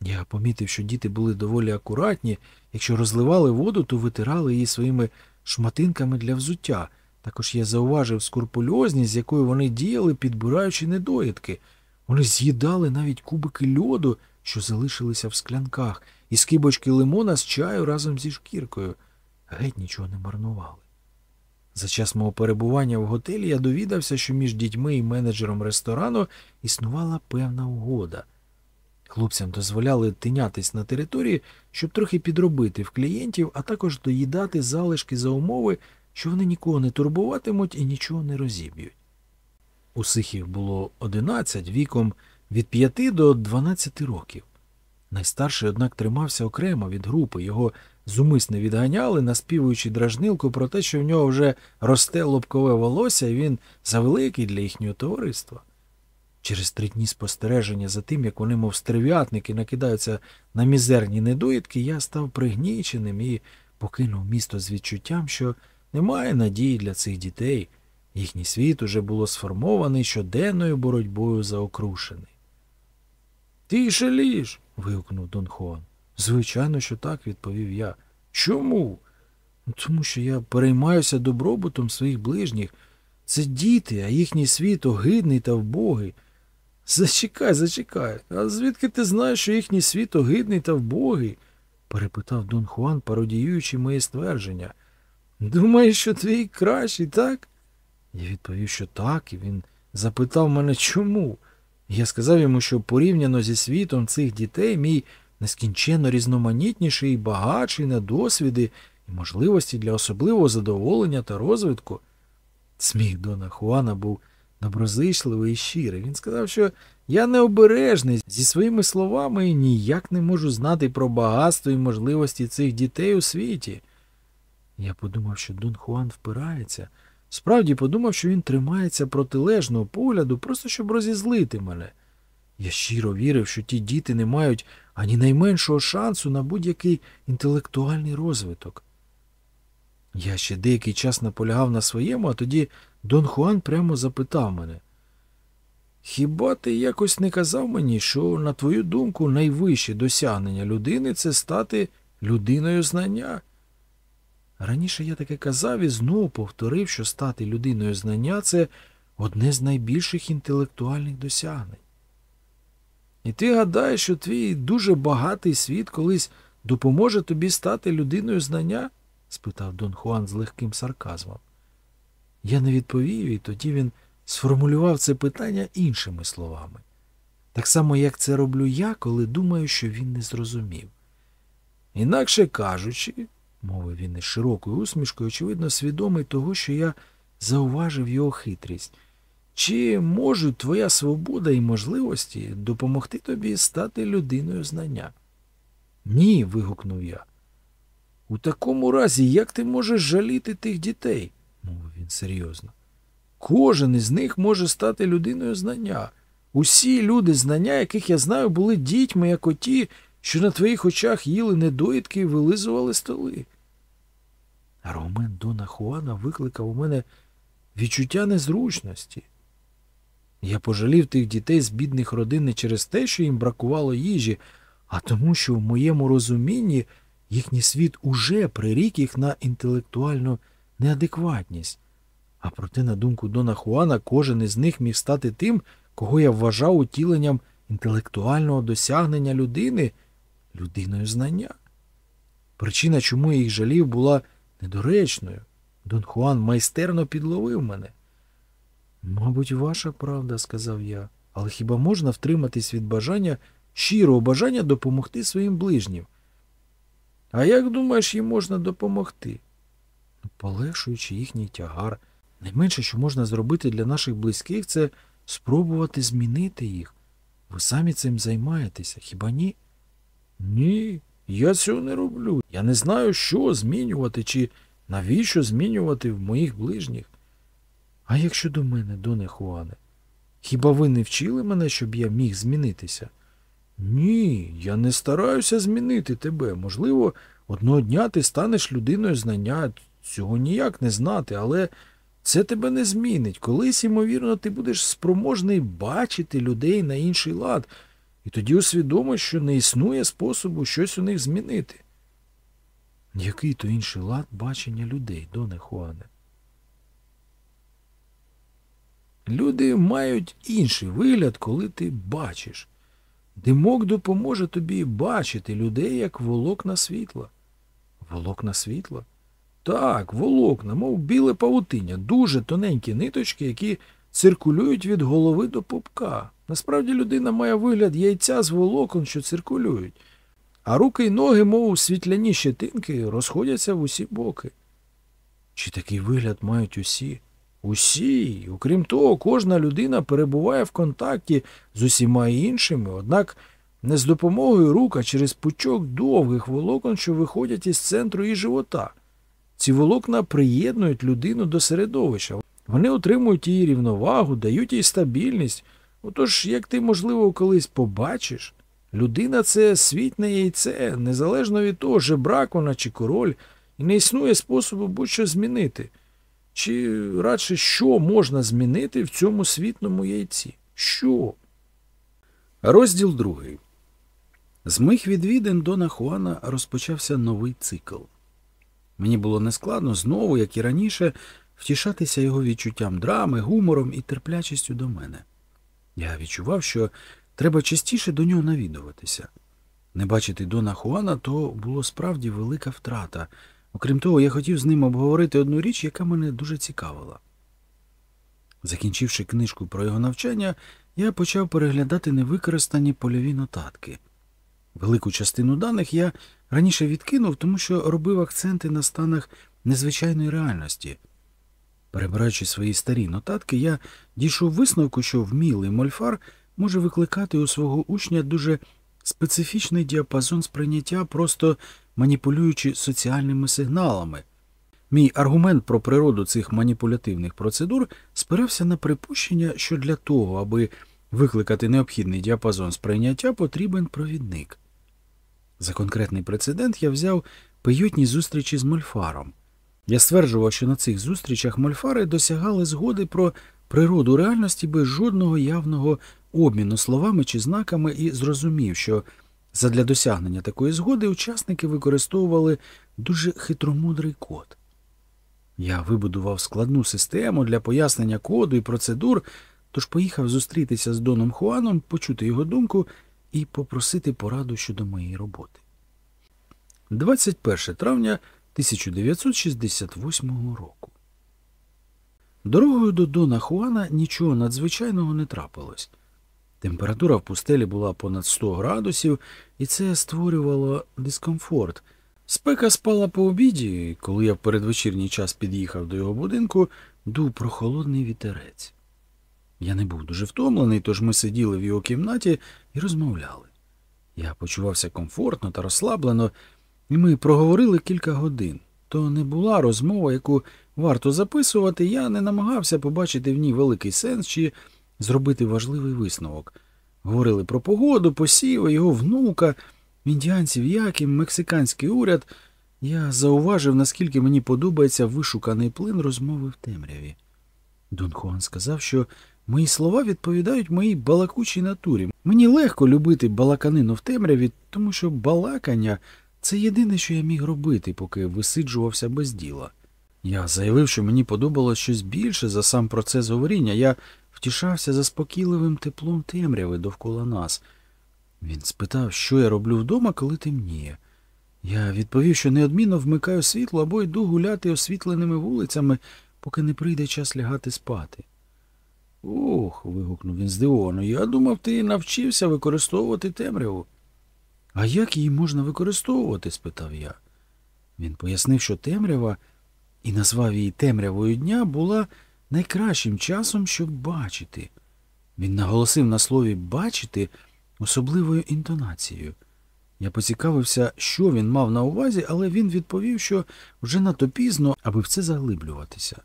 Я помітив, що діти були доволі акуратні, якщо розливали воду, то витирали її своїми шматинками для взуття. Також я зауважив скурпульозність, з якою вони діяли, підбираючи недоїдки. Вони з'їдали навіть кубики льоду, що залишилися в склянках, і скибочки лимона з чаю разом зі шкіркою. Геть нічого не марнували. За час мого перебування в готелі я довідався, що між дітьми і менеджером ресторану існувала певна угода. Хлопцям дозволяли тинятись на території, щоб трохи підробити в клієнтів, а також доїдати залишки за умови, що вони нікого не турбуватимуть і нічого не розіб'ють. Усіх їх було одинадцять віком від п'яти до дванадцяти років. Найстарший, однак, тримався окремо від групи, його зумисне відганяли, наспівуючи дражнилку про те, що в нього вже росте лобкове волосся, і він завеликий для їхнього товариства. Через три дні спостереження за тим, як вони, мов стерв'ятники, накидаються на мізерні недоїдки, я став пригніченим і покинув місто з відчуттям, що немає надії для цих дітей. Їхній світ уже було сформований щоденною боротьбою за окрушений. Ти шаліш. вигукнув Дон Хуан. Звичайно, що так, відповів я. Чому? «Ну, тому що я переймаюся добробутом своїх ближніх. Це діти, а їхній світ огидний та вбогий. Зачекай, зачекай, а звідки ти знаєш, що їхній світ огидний та вбогий? перепитав Дон Хуан, пародіюючи моє ствердження. Думаєш, що твій кращий, так? Я відповів, що так, і він запитав мене чому. Я сказав йому, що порівняно зі світом цих дітей мій нескінченно різноманітніший і багатший на досвіди і можливості для особливого задоволення та розвитку. Сміх Дона Хуана був доброзичливий і щирий. Він сказав, що я необережний зі своїми словами і ніяк не можу знати про багатство і можливості цих дітей у світі. Я подумав, що Дон Хуан впирається, Справді подумав, що він тримається протилежного погляду, просто щоб розізлити мене. Я щиро вірив, що ті діти не мають ані найменшого шансу на будь-який інтелектуальний розвиток. Я ще деякий час наполягав на своєму, а тоді Дон Хуан прямо запитав мене. Хіба ти якось не казав мені, що, на твою думку, найвище досягнення людини це стати людиною знання? Раніше я таке казав і знову повторив, що стати людиною знання це одне з найбільших інтелектуальних досягнень. І ти гадаєш, що твій дуже багатий світ колись допоможе тобі стати людиною знання? спитав Дон Хуан з легким сарказмом. Я не відповів, і тоді він сформулював це питання іншими словами. Так само, як це роблю я, коли думаю, що він не зрозумів. Інакше кажучи, мовив він із широкою усмішкою, очевидно, свідомий того, що я зауважив його хитрість. Чи можуть твоя свобода і можливості допомогти тобі стати людиною знання? Ні, вигукнув я. У такому разі, як ти можеш жаліти тих дітей? Мовив він серйозно. Кожен із них може стати людиною знання. Усі люди знання, яких я знаю, були дітьми, як оті, що на твоїх очах їли недоїдки і вилизували столи. Аргумент Дона Хуана викликав у мене відчуття незручності. Я пожалів тих дітей з бідних родин не через те, що їм бракувало їжі, а тому, що в моєму розумінні їхній світ уже прирік їх на інтелектуальну неадекватність. А проте, на думку Дона Хуана, кожен із них міг стати тим, кого я вважав утіленням інтелектуального досягнення людини, людиною знання. Причина, чому я їх жалів, була недоречною. Дон Хуан майстерно підловив мене. Мабуть, ваша правда, сказав я, але хіба можна втриматись від бажання, щирого бажання допомогти своїм ближнім? А як думаєш, їм можна допомогти? Полегшуючи їхній тягар, найменше, що можна зробити для наших близьких, це спробувати змінити їх. Ви самі цим займаєтеся, хіба ні? Ні, я цього не роблю. Я не знаю, що змінювати чи навіщо змінювати в моїх ближніх. А як щодо мене, доне Хуане, хіба ви не вчили мене, щоб я міг змінитися? Ні, я не стараюся змінити тебе. Можливо, одного дня ти станеш людиною знання, цього ніяк не знати, але це тебе не змінить. Колись, ймовірно, ти будеш спроможний бачити людей на інший лад, і тоді усвідомиш, що не існує способу щось у них змінити. Який то інший лад бачення людей, доне Хуане? Люди мають інший вигляд, коли ти бачиш. Димок допоможе тобі бачити людей як волокна світла. Волокна світла? Так, волокна, мов біле павутиння, дуже тоненькі ниточки, які циркулюють від голови до пупка. Насправді людина має вигляд яйця з волокон, що циркулюють, а руки й ноги, мов світляні щетинки, розходяться в усі боки. Чи такий вигляд мають усі? Усі. Окрім того, кожна людина перебуває в контакті з усіма іншими, однак не з допомогою рук, а через пучок довгих волокон, що виходять із центру її живота. Ці волокна приєднують людину до середовища. Вони отримують її рівновагу, дають їй стабільність. Отож, як ти, можливо, колись побачиш, людина це світне яйце, незалежно від того, жебрак вона чи король, і не існує способу будь-що змінити. Чи радше що можна змінити в цьому світному яйці? Що? Розділ другий. З моїх відвідин Дона Хуана розпочався новий цикл. Мені було нескладно знову, як і раніше, втішатися його відчуттям драми, гумором і терплячістю до мене. Я відчував, що треба частіше до нього навідуватися. Не бачити Дона Хуана то було справді велика втрата. Окрім того, я хотів з ним обговорити одну річ, яка мене дуже цікавила. Закінчивши книжку про його навчання, я почав переглядати невикористані польові нотатки. Велику частину даних я раніше відкинув, тому що робив акценти на станах незвичайної реальності. Перебираючи свої старі нотатки, я дійшов висновку, що вмілий мольфар може викликати у свого учня дуже специфічний діапазон сприйняття, просто маніпулюючи соціальними сигналами. Мій аргумент про природу цих маніпулятивних процедур спирався на припущення, що для того, аби викликати необхідний діапазон сприйняття, потрібен провідник. За конкретний прецедент я взяв пейотні зустрічі з Мольфаром. Я стверджував, що на цих зустрічах Мольфари досягали згоди про природу реальності без жодного явного обміну словами чи знаками і зрозумів, що задля досягнення такої згоди учасники використовували дуже хитромудрий код. Я вибудував складну систему для пояснення коду і процедур, тож поїхав зустрітися з Доном Хуаном, почути його думку і попросити пораду щодо моєї роботи. 21 травня 1968 року. Дорогою до Дона Хуана нічого надзвичайного не трапилось. Температура в пустелі була понад 100 градусів, і це створювало дискомфорт. Спека спала по обіді, коли я в передвечірній час під'їхав до його будинку, дув прохолодний вітерець. Я не був дуже втомлений, тож ми сиділи в його кімнаті і розмовляли. Я почувався комфортно та розслаблено, і ми проговорили кілька годин. То не була розмова, яку варто записувати, я не намагався побачити в ній великий сенс чи зробити важливий висновок. Говорили про погоду, посіви, його внука, індіанців Яким, мексиканський уряд. Я зауважив, наскільки мені подобається вишуканий плин розмови в темряві. Дон Хуан сказав, що мої слова відповідають моїй балакучій натурі. Мені легко любити балаканину в темряві, тому що балакання це єдине, що я міг робити, поки висиджувався без діла. Я заявив, що мені подобалось щось більше за сам процес говоріння. Я втішався заспокійливим теплом темряви довкола нас. Він спитав, що я роблю вдома, коли темніє. Я відповів, що неодмінно вмикаю світло або йду гуляти освітленими вулицями, поки не прийде час лягати спати. Ох. вигукнув він здивовано, я думав, ти навчився використовувати темряву. А як її можна використовувати? спитав я. Він пояснив, що темрява, і назвав її темрявою дня, була найкращим часом, щоб бачити. Він наголосив на слові бачити особливою інтонацією. Я поцікавився, що він мав на увазі, але він відповів, що вже надто пізно, аби в це заглиблюватися.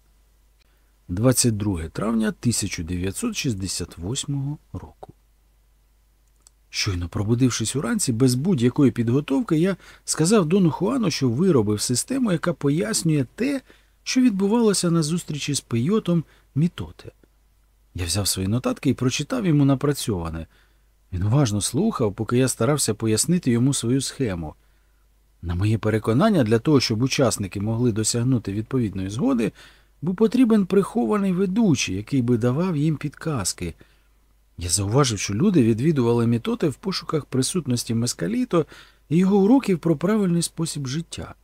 22 травня 1968 року. Щойно пробудившись уранці, без будь-якої підготовки, я сказав Дону Хуану, що виробив систему, яка пояснює те, що відбувалося на зустрічі з пейотом Мітоте. Я взяв свої нотатки і прочитав йому напрацьоване. Він уважно слухав, поки я старався пояснити йому свою схему. На моє переконання, для того, щоб учасники могли досягнути відповідної згоди, був потрібен прихований ведучий, який би давав їм підказки. Я зауважив, що люди відвідували мітоти в пошуках присутності мескаліто і його уроків про правильний спосіб життя.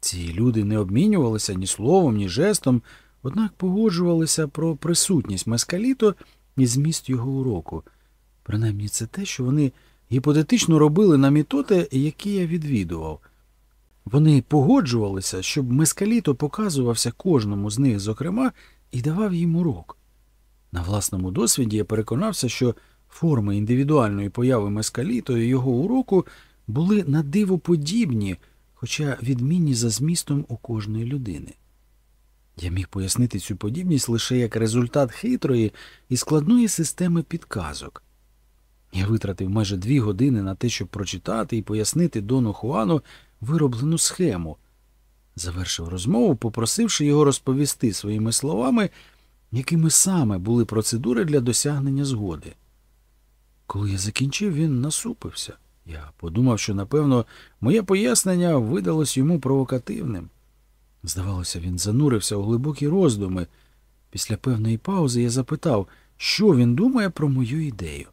Ці люди не обмінювалися ні словом, ні жестом, однак погоджувалися про присутність мескаліто і зміст його уроку. Принаймні це те, що вони гіпотетично робили на мітоти, які я відвідував. Вони погоджувалися, щоб мескаліто показувався кожному з них, зокрема, і давав їм урок. На власному досвіді я переконався, що форми індивідуальної появи мескаліто і його уроку були на диво подібні, хоча відмінні за змістом у кожної людини. Я міг пояснити цю подібність лише як результат хитрої і складної системи підказок. Я витратив майже дві години на те, щоб прочитати і пояснити Дону Хуану вироблену схему. Завершив розмову, попросивши його розповісти своїми словами, якими саме були процедури для досягнення згоди. Коли я закінчив, він насупився. Я подумав, що, напевно, моє пояснення видалось йому провокативним. Здавалося, він занурився у глибокі роздуми. Після певної паузи я запитав, що він думає про мою ідею.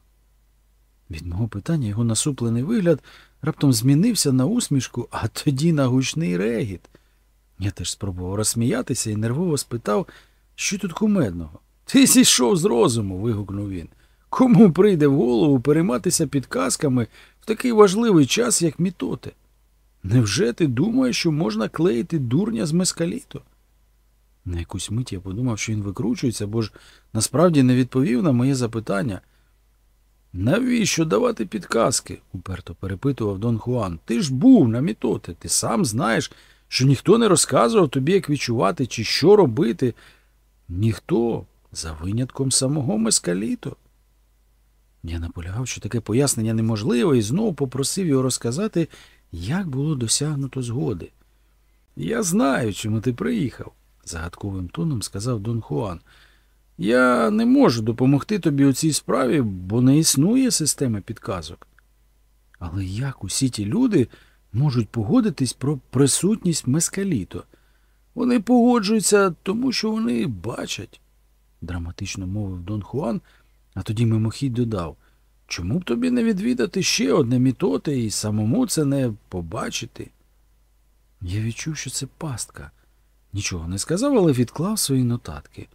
Від мого питання його насуплений вигляд раптом змінився на усмішку, а тоді на гучний регіт. Я теж спробував розсміятися і нервово спитав, що тут кумедного. Ти зійшов з розуму. вигукнув він. Кому прийде в голову перейматися підказками в такий важливий час, як мітоти? Невже ти думаєш, що можна клеїти дурня з мескаліто? На якусь мить я подумав, що він викручується, бо ж насправді не відповів на моє запитання. Навіщо давати підказки? уперто перепитував Дон Хуан. Ти ж був на мітоти, ти сам знаєш, що ніхто не розказував тобі, як відчувати чи що робити. Ніхто, за винятком самого мескаліто. Я наполягав, що таке пояснення неможливе, і знову попросив його розказати, як було досягнуто згоди. Я знаю, чому ти приїхав, загадковим тоном сказав Дон Хуан. Я не можу допомогти тобі у цій справі, бо не існує системи підказок. Але як усі ті люди можуть погодитись про присутність мескаліто? Вони погоджуються, тому що вони бачать, драматично мовив Дон Хуан, а тоді мимохідь додав. Чому б тобі не відвідати ще одне мітоти і самому це не побачити? Я відчув, що це пастка. Нічого не сказав, але відклав свої нотатки.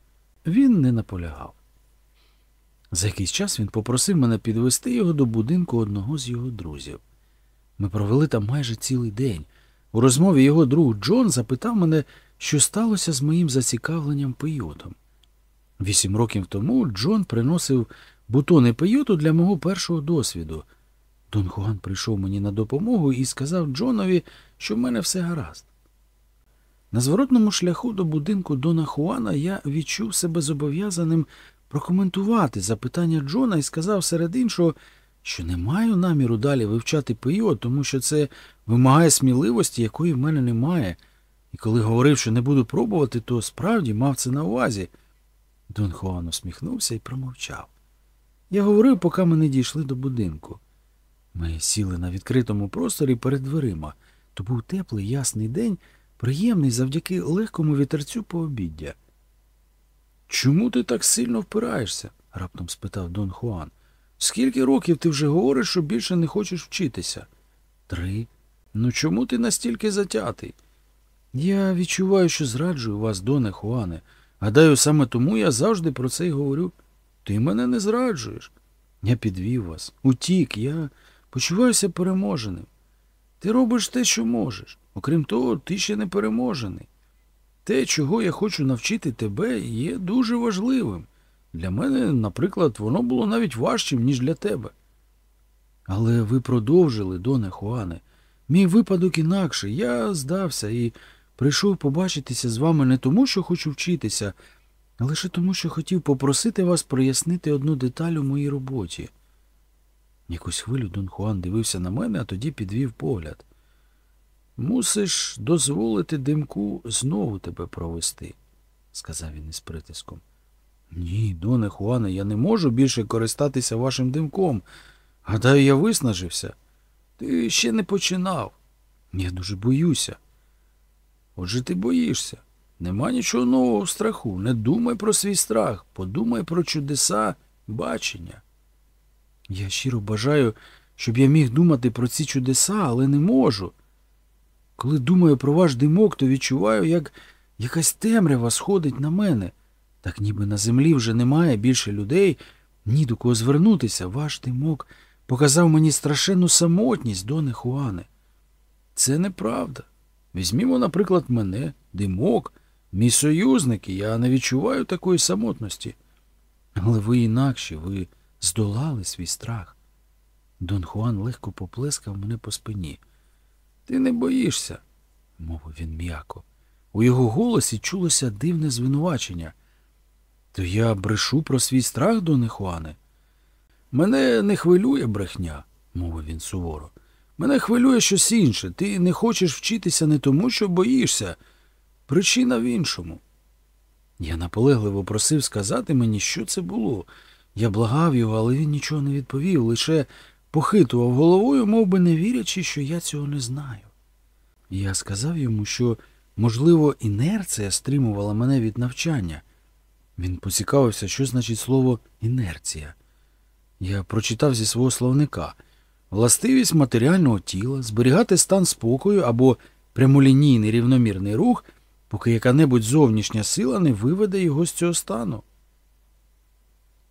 Він не наполягав. За якийсь час він попросив мене підвести його до будинку одного з його друзів. Ми провели там майже цілий день. У розмові його друг Джон запитав мене, що сталося з моїм зацікавленням пейотом. Вісім років тому Джон приносив бутони пейоту для мого першого досвіду. Дон Хуан прийшов мені на допомогу і сказав Джонові, що в мене все гаразд. На зворотному шляху до будинку Дона Хуана я відчув себе зобов'язаним прокоментувати запитання Джона і сказав серед іншого, що не маю наміру далі вивчати пийо, тому що це вимагає сміливості, якої в мене немає. І коли говорив, що не буду пробувати, то справді мав це на увазі. Дон Хуан усміхнувся і промовчав. Я говорив, поки ми не дійшли до будинку. Ми сіли на відкритому просторі перед дверима. То був теплий ясний день, приємний завдяки легкому вітерцю пообіддя. Чому ти так сильно впираєшся? раптом спитав Дон Хуан. Скільки років ти вже говориш, що більше не хочеш вчитися? Три. Ну чому ти настільки затятий? Я відчуваю, що зраджую вас, Доне Хуане. Гадаю, саме тому я завжди про це й говорю. Ти мене не зраджуєш. Я підвів вас, утік, я почуваюся переможеним. Ти робиш те, що можеш. Окрім того, ти ще не переможений. Те, чого я хочу навчити тебе, є дуже важливим. Для мене, наприклад, воно було навіть важчим, ніж для тебе. Але ви продовжили, Доне Хуане. Мій випадок інакший. Я здався і прийшов побачитися з вами не тому, що хочу вчитися, а лише тому, що хотів попросити вас прояснити одну деталь у моїй роботі. Якусь хвилю Дон Хуан дивився на мене, а тоді підвів погляд. Мусиш дозволити димку знову тебе провести, сказав він із притиском. Ні, Доне Хуане, я не можу більше користатися вашим димком. Гадаю, я виснажився. Ти ще не починав. Я дуже боюся. Отже, ти боїшся. Нема нічого нового в страху. Не думай про свій страх, подумай про чудеса бачення. Я щиро бажаю, щоб я міг думати про ці чудеса, але не можу. Коли думаю про ваш димок, то відчуваю, як якась темрява сходить на мене. Так ніби на землі вже немає більше людей, ні до кого звернутися. Ваш димок показав мені страшенну самотність, доне Хуане. Це неправда. Візьмімо, наприклад, мене, димок, мій союзник, і я не відчуваю такої самотності. Але ви інакші, ви здолали свій страх. Дон Хуан легко поплескав мене по спині. Ти не боїшся, мовив він м'яко. У його голосі чулося дивне звинувачення. То я брешу про свій страх, Доне Хуане? Мене не хвилює брехня, мовив він суворо. Мене хвилює щось інше. Ти не хочеш вчитися не тому, що боїшся. Причина в іншому. Я наполегливо просив сказати мені, що це було. Я благав його, але він нічого не відповів, лише похитував головою, мов би не вірячи, що я цього не знаю. Я сказав йому, що, можливо, інерція стримувала мене від навчання. Він поцікавився, що значить слово інерція. Я прочитав зі свого словника властивість матеріального тіла, зберігати стан спокою або прямолінійний рівномірний рух, поки яка-небудь зовнішня сила не виведе його з цього стану.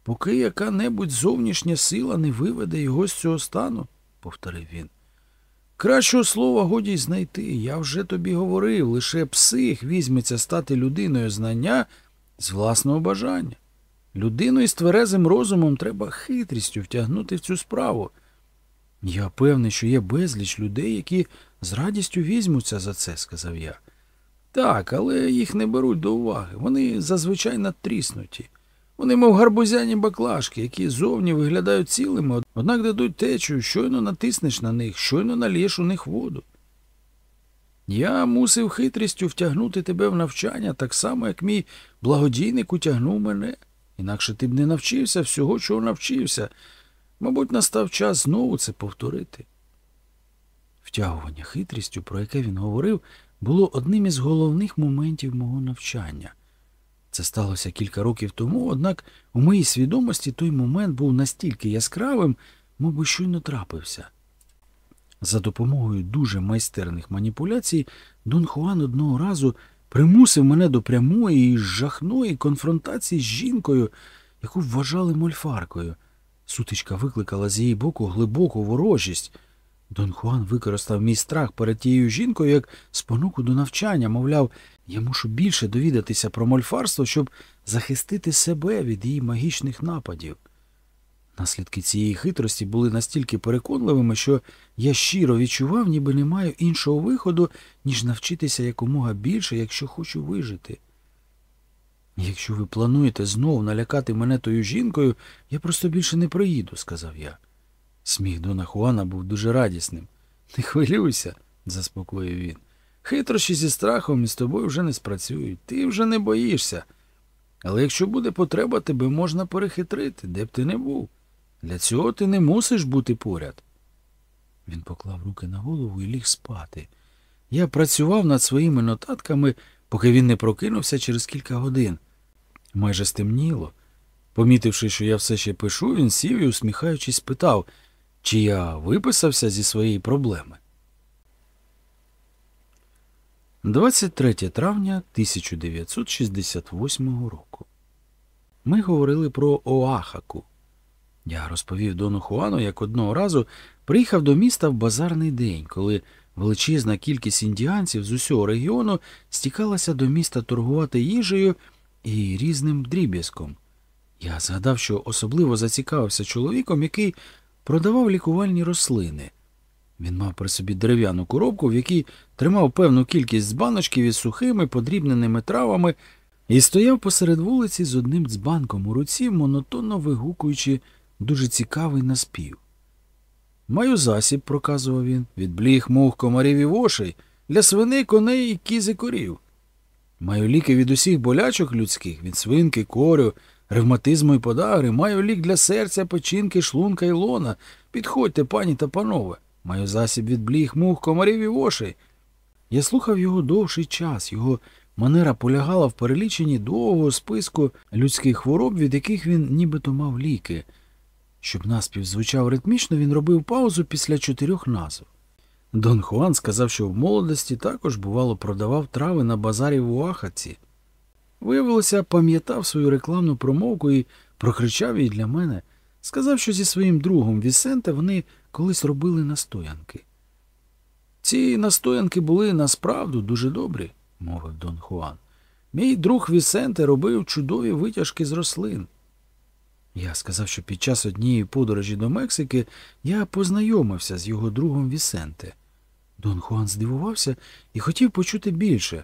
Поки яка-небудь зовнішня сила не виведе його з цього стану, повторив він. Кращого слова годі й знайти. Я вже тобі говорив, лише псих візьметься стати людиною знання з власного бажання. Людину із тверезим розумом треба хитрістю втягнути в цю справу. Я певний, що є безліч людей, які З радістю візьмуться за це, сказав я. Так, але їх не беруть до уваги. Вони зазвичай надтріснуті. Вони, мов гарбузяні баклажки, які зовні виглядають цілими, однак дадуть течію, щойно натиснеш на них, щойно налієш у них воду. Я мусив хитрістю втягнути тебе в навчання так само, як мій благодійник утягнув мене. Інакше ти б не навчився всього, чого навчився. Мабуть, настав час знову це повторити. Втягування хитрістю, про яке він говорив, було одним із головних моментів мого навчання. Це сталося кілька років тому, однак у моїй свідомості той момент був настільки яскравим, мабуть, щойно трапився. За допомогою дуже майстерних маніпуляцій Дон Хуан одного разу примусив мене до прямої і жахної конфронтації з жінкою, яку вважали мольфаркою. Сутичка викликала з її боку глибоку ворожість. Дон Хуан використав мій страх перед тією жінкою як спонуку до навчання, мовляв, я мушу більше довідатися про мольфарство, щоб захистити себе від її магічних нападів. Наслідки цієї хитрості були настільки переконливими, що я щиро відчував, ніби не маю іншого виходу, ніж навчитися якомога більше, якщо хочу вижити. Якщо ви плануєте знову налякати мене тою жінкою, я просто більше не приїду, сказав я. Сміх Дона Хуана був дуже радісним. Не хвилюйся, заспокоїв він. Хитрощі зі страхом із тобою вже не спрацюють, ти вже не боїшся. Але якщо буде потреба, тебе можна перехитрити, де б ти не був. Для цього ти не мусиш бути поряд. Він поклав руки на голову і ліг спати. Я працював над своїми нотатками, поки він не прокинувся через кілька годин. Майже стемніло. Помітивши, що я все ще пишу, він сів і, усміхаючись, спитав, чи я виписався зі своєї проблеми. 23 травня 1968 року. Ми говорили про Оахаку. Я розповів Дону Хуану, як одного разу приїхав до міста в базарний день, коли величезна кількість індіанців з усього регіону стікалася до міста торгувати їжею і різним дріб'язком. Я згадав, що особливо зацікавився чоловіком, який продавав лікувальні рослини. Він мав при собі дерев'яну коробку, в якій тримав певну кількість збаночків із сухими подрібненими травами, і стояв посеред вулиці з одним дзбанком у руці, монотонно вигукуючи дуже цікавий наспів. Маю засіб, проказував він, від бліг, мух, комарів і вошей, для свиней, коней і кізи корів. Маю ліки від усіх болячок людських, від свинки, корю, ревматизму і подагри, маю лік для серця, печінки, шлунка і лона. Підходьте, пані та панове. Маю засіб від бліг, мух, комарів і вошей. Я слухав його довший час, його манера полягала в переліченні довгого списку людських хвороб, від яких він нібито мав ліки. Щоб наспів звучав ритмічно, він робив паузу після чотирьох назв. Дон Хуан сказав, що в молодості також, бувало, продавав трави на базарі в Уахаці. Виявилося, пам'ятав свою рекламну промовку і прокричав її для мене. Сказав, що зі своїм другом Вісенте вони колись робили настоянки. Ці настоянки були насправду дуже добрі, мовив Дон Хуан. Мій друг Вісенте робив чудові витяжки з рослин. Я сказав, що під час однієї подорожі до Мексики я познайомився з його другом Вісенте. Дон Хуан здивувався і хотів почути більше.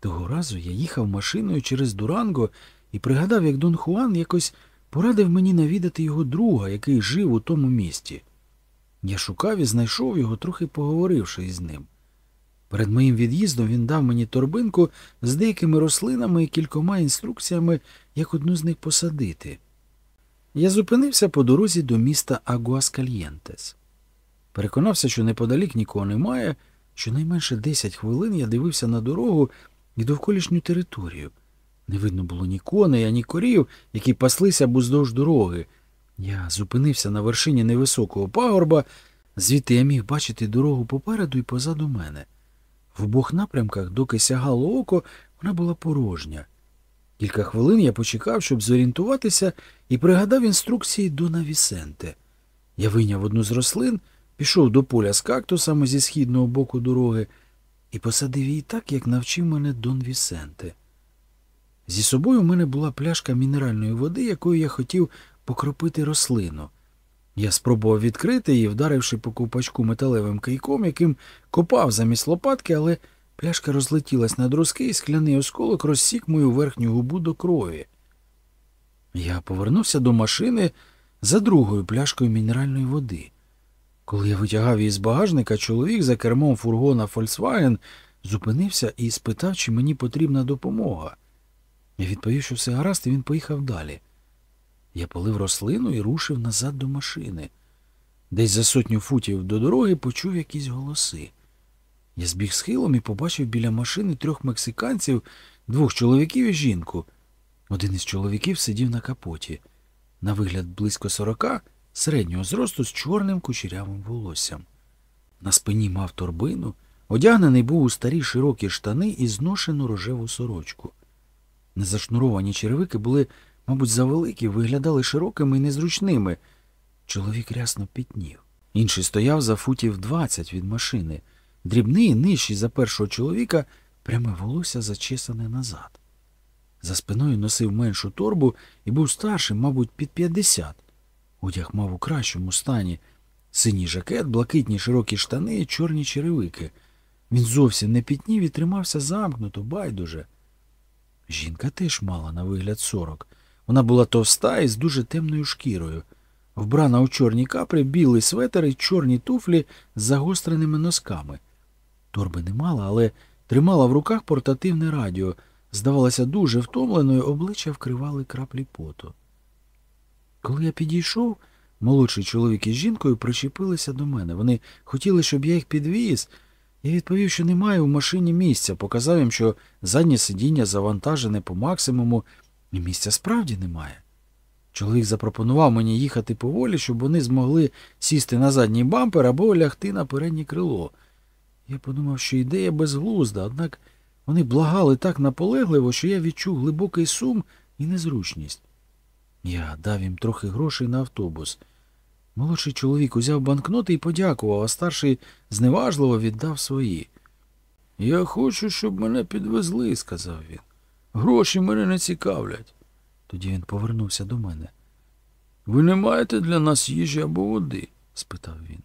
Того разу я їхав машиною через Дуранго і пригадав, як Дон Хуан якось порадив мені навідати його друга, який жив у тому місті. Я шукав і знайшов його, трохи поговоривши із ним. Перед моїм від'їздом він дав мені торбинку з деякими рослинами і кількома інструкціями, як одну з них посадити. Я зупинився по дорозі до міста Агуаскальєнтес. Переконався, що неподалік нікого немає, щонайменше десять хвилин я дивився на дорогу і довколишню територію. Не видно було ні коней, ані корів, які паслися буздовж дороги. Я зупинився на вершині невисокого пагорба, звідти я міг бачити дорогу попереду і позаду мене. В обох напрямках, доки сягало око, вона була порожня. Кілька хвилин я почекав, щоб зорієнтуватися, і пригадав інструкції Дона Вісенте. Я вийняв одну з рослин, пішов до поля з кактусами зі східного боку дороги і посадив її так, як навчив мене Дон Вісенте. Зі собою в мене була пляшка мінеральної води, якою я хотів покропити рослину. Я спробував відкрити її, вдаривши по ковпачку металевим кийком, яким копав замість лопатки, але пляшка розлетілась на друзки, і скляний осколок розсік мою верхню губу до крові. Я повернувся до машини за другою пляшкою мінеральної води. Коли я витягав її з багажника, чоловік за кермом фургона Volkswagen зупинився і спитав, чи мені потрібна допомога. Я відповів, що все гаразд, і він поїхав далі. Я полив рослину і рушив назад до машини. Десь за сотню футів до дороги почув якісь голоси. Я збіг схилом і побачив біля машини трьох мексиканців, двох чоловіків і жінку. Один із чоловіків сидів на капоті. На вигляд близько сорока, середнього зросту з чорним кучерявим волоссям. На спині мав торбину, одягнений був у старі широкі штани і зношену рожеву сорочку. Незашнуровані черевики були, мабуть, завеликі, виглядали широкими і незручними. Чоловік рясно пітнів. Інший стояв за футів двадцять від машини. Дрібний, нижчий за першого чоловіка, пряме волосся зачесане назад. За спиною носив меншу торбу і був старшим, мабуть, під п'ятдесят. Одяг мав у кращому стані. Синій жакет, блакитні широкі штани і чорні черевики. Він зовсім не пітнів і тримався замкнуто, байдуже. Жінка теж мала на вигляд сорок. Вона була товста і з дуже темною шкірою. Вбрана у чорні капри, білий светер і чорні туфлі з загостреними носками. Торби не мала, але тримала в руках портативне радіо. Здавалася дуже втомленою, обличчя вкривали краплі поту. Коли я підійшов, молодший чоловік із жінкою причепилися до мене. Вони хотіли, щоб я їх підвіз. Я відповів, що немає в машині місця, показав їм, що заднє сидіння завантажене по максимуму, і місця справді немає. Чоловік запропонував мені їхати поволі, щоб вони змогли сісти на задній бампер або лягти на переднє крило. Я подумав, що ідея безглузда, однак вони благали так наполегливо, що я відчув глибокий сум і незручність. Я дав їм трохи грошей на автобус. Молодший чоловік узяв банкноти і подякував, а старший зневажливо віддав свої. Я хочу, щоб мене підвезли, сказав він. Гроші мене не цікавлять. Тоді він повернувся до мене. Ви не маєте для нас їжі або води? спитав він.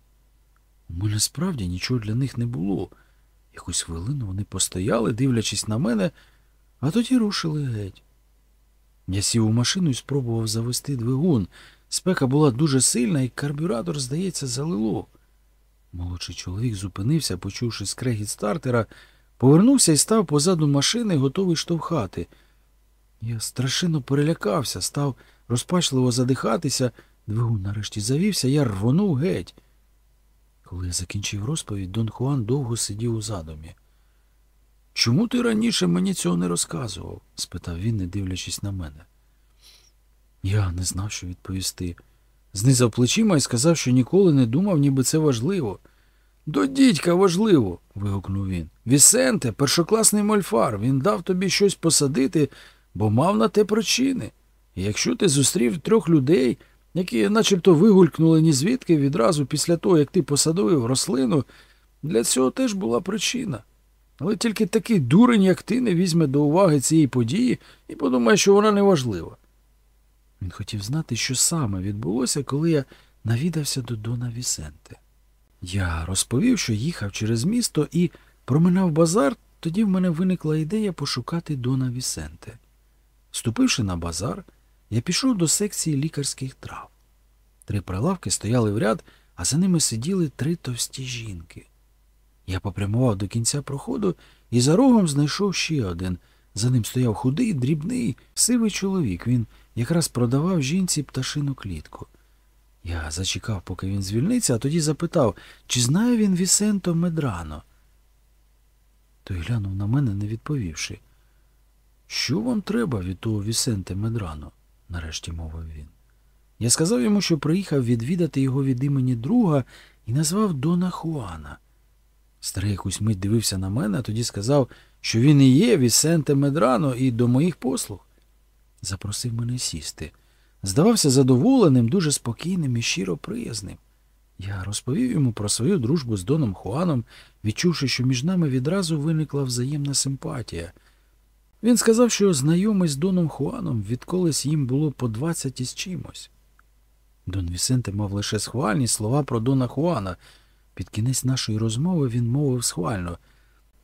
У мене справді нічого для них не було. Якусь хвилину вони постояли, дивлячись на мене, а тоді рушили геть. Я сів у машину і спробував завести двигун. Спека була дуже сильна, і карбюратор, здається, залило. Молодший чоловік зупинився, почувши скрегіт стартера, повернувся і став позаду машини, готовий штовхати. Я страшенно перелякався, став розпачливо задихатися, двигун нарешті завівся, я рвонув геть. Коли я закінчив розповідь, Дон Хуан довго сидів у задумі. Чому ти раніше мені цього не розказував? спитав він, не дивлячись на мене. Я не знав, що відповісти. Знизав плечима і сказав, що ніколи не думав, ніби це важливо. До дідька важливо. вигукнув він. Вісенте, першокласний мольфар, він дав тобі щось посадити, бо мав на те причини. І якщо ти зустрів трьох людей, які начебто вигулькнули ні звідки відразу після того, як ти посадовив рослину, для цього теж була причина. Але тільки такий дурень, як ти, не візьме до уваги цієї події і подумає, що вона неважлива. Він хотів знати, що саме відбулося, коли я навідався до Дона Вісенте. Я розповів, що їхав через місто і проминав базар, тоді в мене виникла ідея пошукати Дона Вісенте. Ступивши на базар, я пішов до секції лікарських трав. Три прилавки стояли в ряд, а за ними сиділи три товсті жінки. Я попрямував до кінця проходу і за рогом знайшов ще один. За ним стояв худий, дрібний, сивий чоловік. Він якраз продавав жінці пташину клітку. Я зачекав, поки він звільниться, а тоді запитав, чи знає він Вісенто Медрано. Той глянув на мене, не відповівши. Що вам треба від того Вісенте Медрано? нарешті мовив він. Я сказав йому, що приїхав відвідати його від імені друга і назвав Дона Хуана. Старий якусь мить дивився на мене, а тоді сказав, що він і є Вісенте Медрано і до моїх послуг. Запросив мене сісти. Здавався задоволеним, дуже спокійним і щиро приязним. Я розповів йому про свою дружбу з Доном Хуаном, відчувши, що між нами відразу виникла взаємна симпатія. Він сказав, що знайомий з Доном Хуаном відколись їм було по двадцять із чимось. Дон Вісенте мав лише схвальні слова про Дона Хуана. Під кінець нашої розмови він мовив схвально.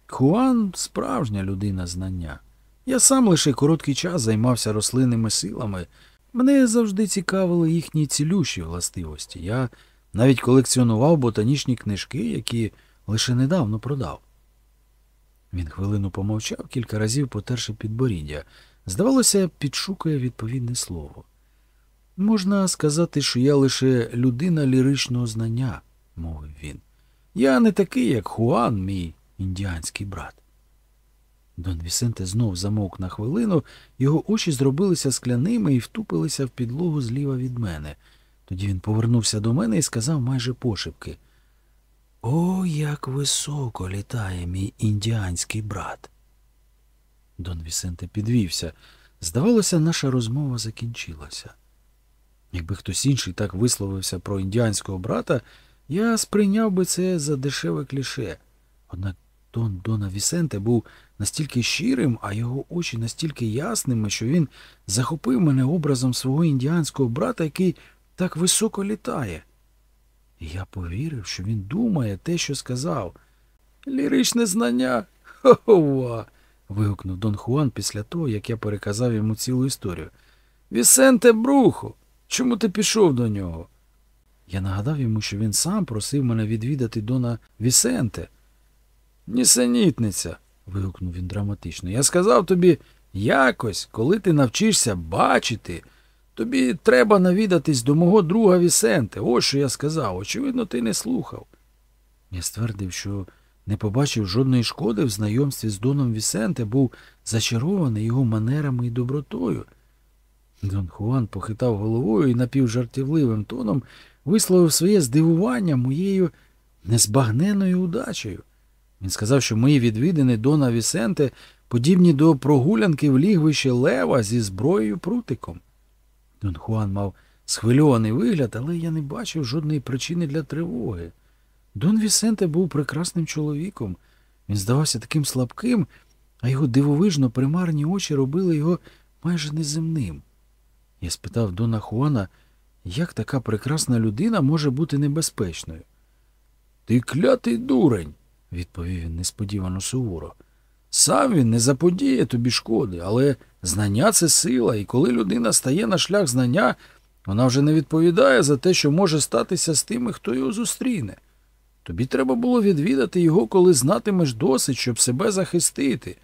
Хуан справжня людина знання. Я сам лише короткий час займався рослинними силами. Мене завжди цікавили їхні цілющі властивості. Я навіть колекціонував ботанічні книжки, які лише недавно продав. Він хвилину помовчав, кілька разів потерши підборіддя. Здавалося, підшукує відповідне слово. Можна сказати, що я лише людина ліричного знання, мовив він. Я не такий, як Хуан, мій індіанський брат. Дон Вісенте знов замовк на хвилину, його очі зробилися скляними і втупилися в підлогу зліва від мене. Тоді він повернувся до мене і сказав майже пошепки О, як високо літає мій індіанський брат. Дон Вісенте підвівся. Здавалося, наша розмова закінчилася. Якби хтось інший так висловився про індіанського брата, я сприйняв би це за дешеве кліше. Однак тон Дона Вісенте був настільки щирим, а його очі настільки ясними, що він захопив мене образом свого індіанського брата, який так високо літає. Я повірив, що він думає те, що сказав. Ліричне знання. Хо-хова. вигукнув Дон Хуан після того, як я переказав йому цілу історію. Вісенте Брухо, чому ти пішов до нього? Я нагадав йому, що він сам просив мене відвідати Дона Вісенте. Нісенітниця. вигукнув він драматично. Я сказав тобі якось, коли ти навчишся бачити, тобі треба навідатись до мого друга Вісенте. Ось що я сказав. Очевидно, ти не слухав. Я ствердив, що не побачив жодної шкоди в знайомстві з Доном Вісенте, був зачарований його манерами і добротою. Дон Хуан похитав головою і напівжартівливим тоном висловив своє здивування моєю незбагненною удачею. Він сказав, що мої відвідини Дона Вісенте подібні до прогулянки в лігвище лева зі зброєю прутиком. Дон Хуан мав схвильований вигляд, але я не бачив жодної причини для тривоги. Дон Вісенте був прекрасним чоловіком. Він здавався таким слабким, а його дивовижно примарні очі робили його майже неземним. Я спитав Дона Хуана, як така прекрасна людина може бути небезпечною. Ти клятий дурень, відповів він несподівано суворо. Сам він не заподіє тобі шкоди, але знання це сила, і коли людина стає на шлях знання, вона вже не відповідає за те, що може статися з тими, хто його зустріне. Тобі треба було відвідати його, коли знатимеш досить, щоб себе захистити.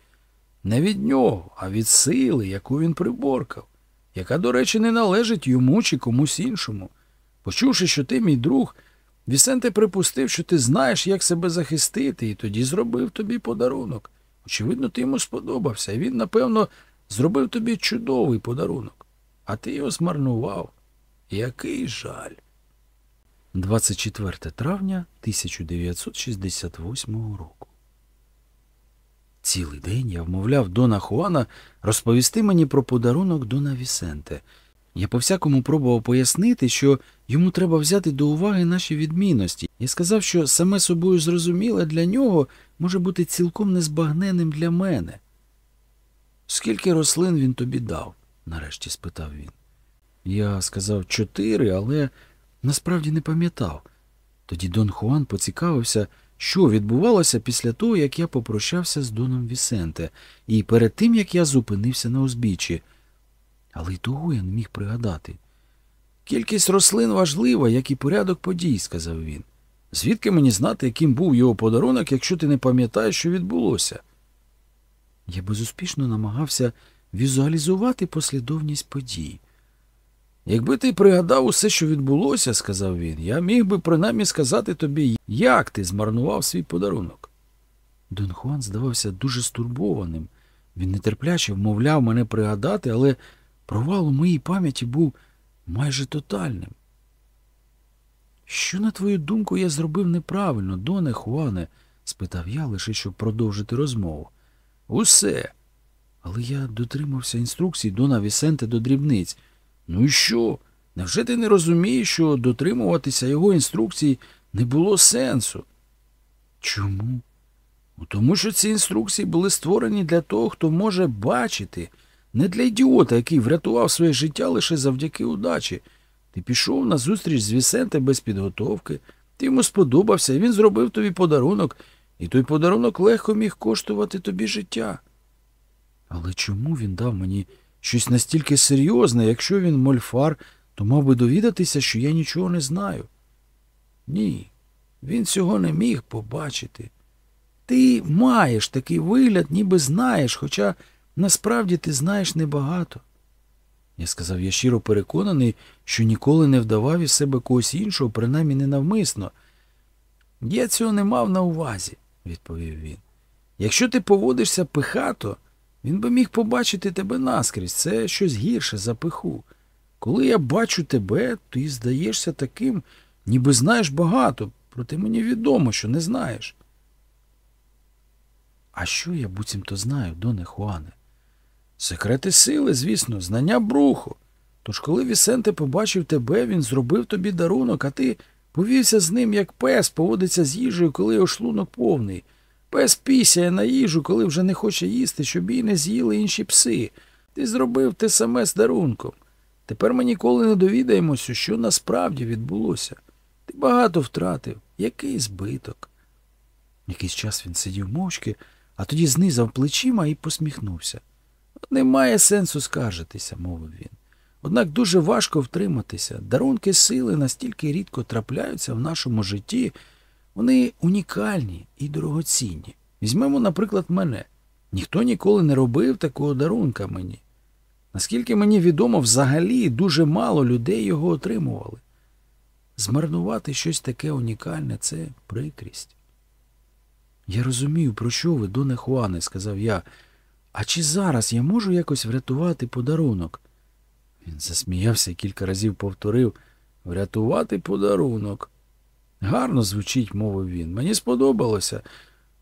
Не від нього, а від сили, яку він приборкав, яка, до речі, не належить йому чи комусь іншому. Почувши, що ти мій друг, Вісенте припустив, що ти знаєш, як себе захистити, і тоді зробив тобі подарунок. Очевидно, ти йому сподобався, і він, напевно, зробив тобі чудовий подарунок. А ти його змарнував. Який жаль. 24 травня 1968 року. Цілий день я вмовляв Дона Хуана розповісти мені про подарунок Дона Вісенте. Я по всякому пробував пояснити, що йому треба взяти до уваги наші відмінності, і сказав, що саме собою зрозуміле для нього може бути цілком незбагненним для мене. Скільки рослин він тобі дав? нарешті спитав він. Я сказав чотири, але насправді не пам'ятав. Тоді Дон Хуан поцікавився, що відбувалося після того, як я попрощався з Доном Вісенте, і перед тим як я зупинився на узбіччі. Але й того я не міг пригадати. Кількість рослин важлива, як і порядок подій, сказав він. Звідки мені знати, яким був його подарунок, якщо ти не пам'ятаєш, що відбулося? Я безуспішно намагався візуалізувати послідовність подій. Якби ти пригадав усе, що відбулося, сказав він, я міг би принаймні сказати тобі, як ти змарнував свій подарунок. Дон Хуан здавався дуже стурбованим. Він нетерпляче вмовляв мене пригадати, але провал у моїй пам'яті був майже тотальним. Що, на твою думку, я зробив неправильно, Доне Хуане? спитав я, лише щоб продовжити розмову. Усе. Але я дотримався інструкцій Дона Вісенте до дрібниць. Ну і що? Невже ти не розумієш, що дотримуватися його інструкцій не було сенсу? Чому? Тому що ці інструкції були створені для того, хто може бачити, не для ідіота, який врятував своє життя лише завдяки удачі. Ти пішов на зустріч з Вісенте без підготовки, ти йому сподобався, він зробив тобі подарунок, і той подарунок легко міг коштувати тобі життя. Але чому він дав мені щось настільки серйозне, якщо він мольфар, то мав би довідатися, що я нічого не знаю? Ні, він цього не міг побачити. Ти маєш такий вигляд, ніби знаєш, хоча насправді ти знаєш небагато. Я сказав, я щиро переконаний, що ніколи не вдавав із себе когось іншого, принаймні ненавмисно. Я цього не мав на увазі, відповів він. Якщо ти поводишся пихато, він би міг побачити тебе наскрізь. Це щось гірше за пиху. Коли я бачу тебе, ти здаєшся таким, ніби знаєш багато, проте мені відомо, що не знаєш. А що я буцімто знаю, доне Хуане? Секрети сили, звісно, знання бруху. Тож, коли Вісенте побачив тебе, він зробив тобі дарунок, а ти повівся з ним, як пес поводиться з їжею, коли його шлунок повний. Пес пісяє на їжу, коли вже не хоче їсти, щоб її не з'їли інші пси. Ти зробив те саме з дарунком. Тепер ми ніколи не довідаємося, що насправді відбулося. Ти багато втратив. Який збиток? Якийсь час він сидів мовчки, а тоді знизав плечима і посміхнувся. Немає сенсу скаржитися, мовив він. Однак дуже важко втриматися. Дарунки сили настільки рідко трапляються в нашому житті, вони унікальні і дорогоцінні. Візьмемо, наприклад, мене. Ніхто ніколи не робив такого дарунка мені. Наскільки мені відомо, взагалі дуже мало людей його отримували. Змарнувати щось таке унікальне це прикрість. Я розумію, про що ви, доне Хуане, сказав я. А чи зараз я можу якось врятувати подарунок? Він засміявся і кілька разів повторив врятувати подарунок. Гарно звучить, мовив він. Мені сподобалося,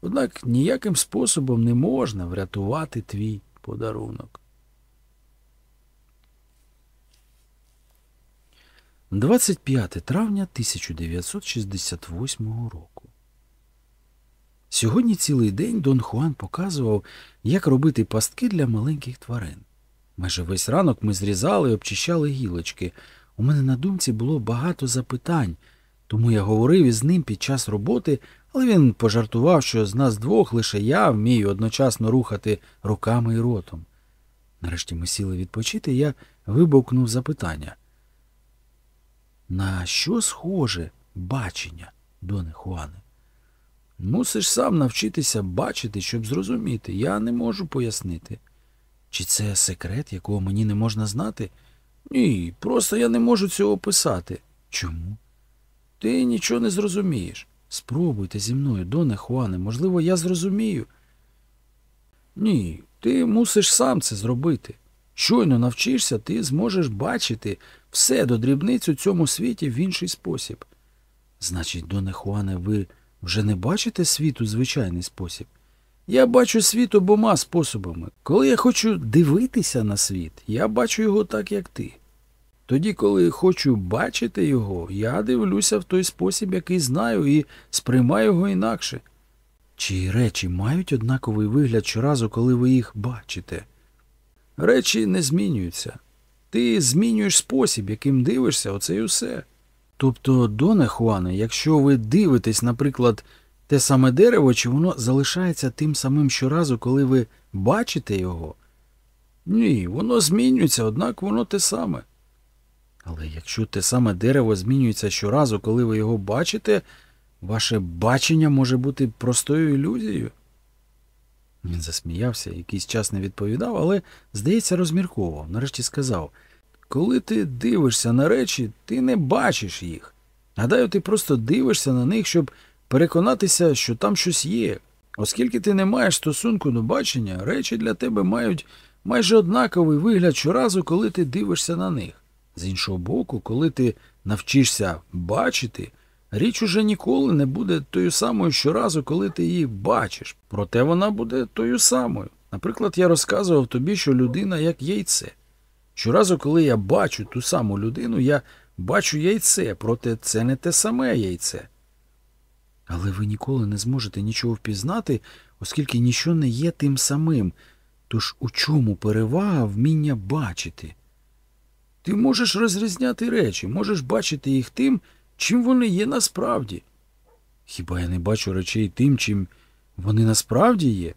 однак ніяким способом не можна врятувати твій подарунок. 25 травня 1968 року. Сьогодні цілий день Дон Хуан показував, як робити пастки для маленьких тварин. Майже весь ранок ми зрізали і обчищали гілочки. У мене на думці було багато запитань, тому я говорив із ним під час роботи, але він пожартував, що з нас двох лише я вмію одночасно рухати руками і ротом. Нарешті ми сіли відпочити, я вибовкнув запитання. На що схоже бачення, доне Хуане? Мусиш сам навчитися бачити, щоб зрозуміти. Я не можу пояснити. Чи це секрет, якого мені не можна знати? Ні, просто я не можу цього описати. Чому? Ти нічого не зрозумієш. Спробуйте зі мною, доне Хуане, можливо, я зрозумію. Ні, ти мусиш сам це зробити. Щойно навчишся, ти зможеш бачити все до дрібниць у цьому світі в інший спосіб. Значить, доне Хуане, ви вже не бачите світ у звичайний спосіб? Я бачу світ обома способами. Коли я хочу дивитися на світ, я бачу його так, як ти. Тоді, коли хочу бачити його, я дивлюся в той спосіб, який знаю, і сприймаю його інакше. Чи речі мають однаковий вигляд щоразу, коли ви їх бачите? Речі не змінюються. Ти змінюєш спосіб, яким дивишся, оце й усе. Тобто, доне Хуане, якщо ви дивитесь, наприклад, те саме дерево, чи воно залишається тим самим щоразу, коли ви бачите його? Ні, воно змінюється, однак воно те саме. Але якщо те саме дерево змінюється щоразу, коли ви його бачите, ваше бачення може бути простою ілюзією. Він засміявся, якийсь час не відповідав, але, здається, розмірковував. Нарешті сказав коли ти дивишся на речі, ти не бачиш їх. Гадаю, ти просто дивишся на них, щоб переконатися, що там щось є. Оскільки ти не маєш стосунку до бачення, речі для тебе мають майже однаковий вигляд щоразу, коли ти дивишся на них. З іншого боку, коли ти навчишся бачити, річ уже ніколи не буде тою самою щоразу, коли ти її бачиш. Проте вона буде тою самою. Наприклад, я розказував тобі, що людина як яйце. Щоразу, коли я бачу ту саму людину, я бачу яйце, проте це не те саме яйце. Але ви ніколи не зможете нічого впізнати, оскільки нічого не є тим самим. Тож у чому перевага вміння бачити? Ти можеш розрізняти речі, можеш бачити їх тим, чим вони є насправді. Хіба я не бачу речей тим, чим вони насправді є?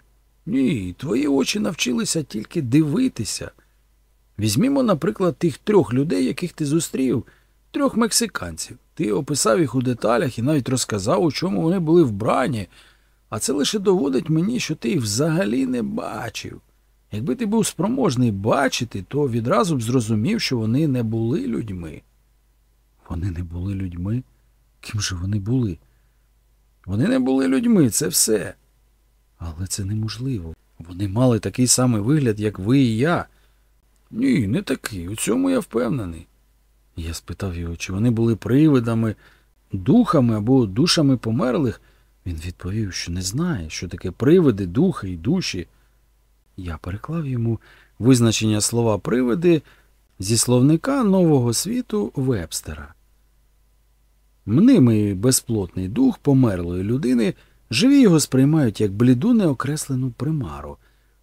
Ні, твої очі навчилися тільки дивитися. Візьмімо, наприклад, тих трьох людей, яких ти зустрів, трьох мексиканців. Ти описав їх у деталях і навіть розказав, у чому вони були вбрані, а це лише доводить мені, що ти їх взагалі не бачив. Якби ти був спроможний бачити, то відразу б зрозумів, що вони не були людьми. Вони не були людьми? Ким же вони були? Вони не були людьми, це все. Але це неможливо. Вони мали такий самий вигляд, як ви і я. Ні, не такий. У цьому я впевнений. Я спитав його, чи вони були привидами, духами або душами померлих. Він відповів, що не знає, що таке привиди, духи і душі. Я переклав йому визначення слова привиди зі словника Нового світу Вебстера. Мнимий безплотний дух померлої людини, живі його сприймають як бліду неокреслену примару,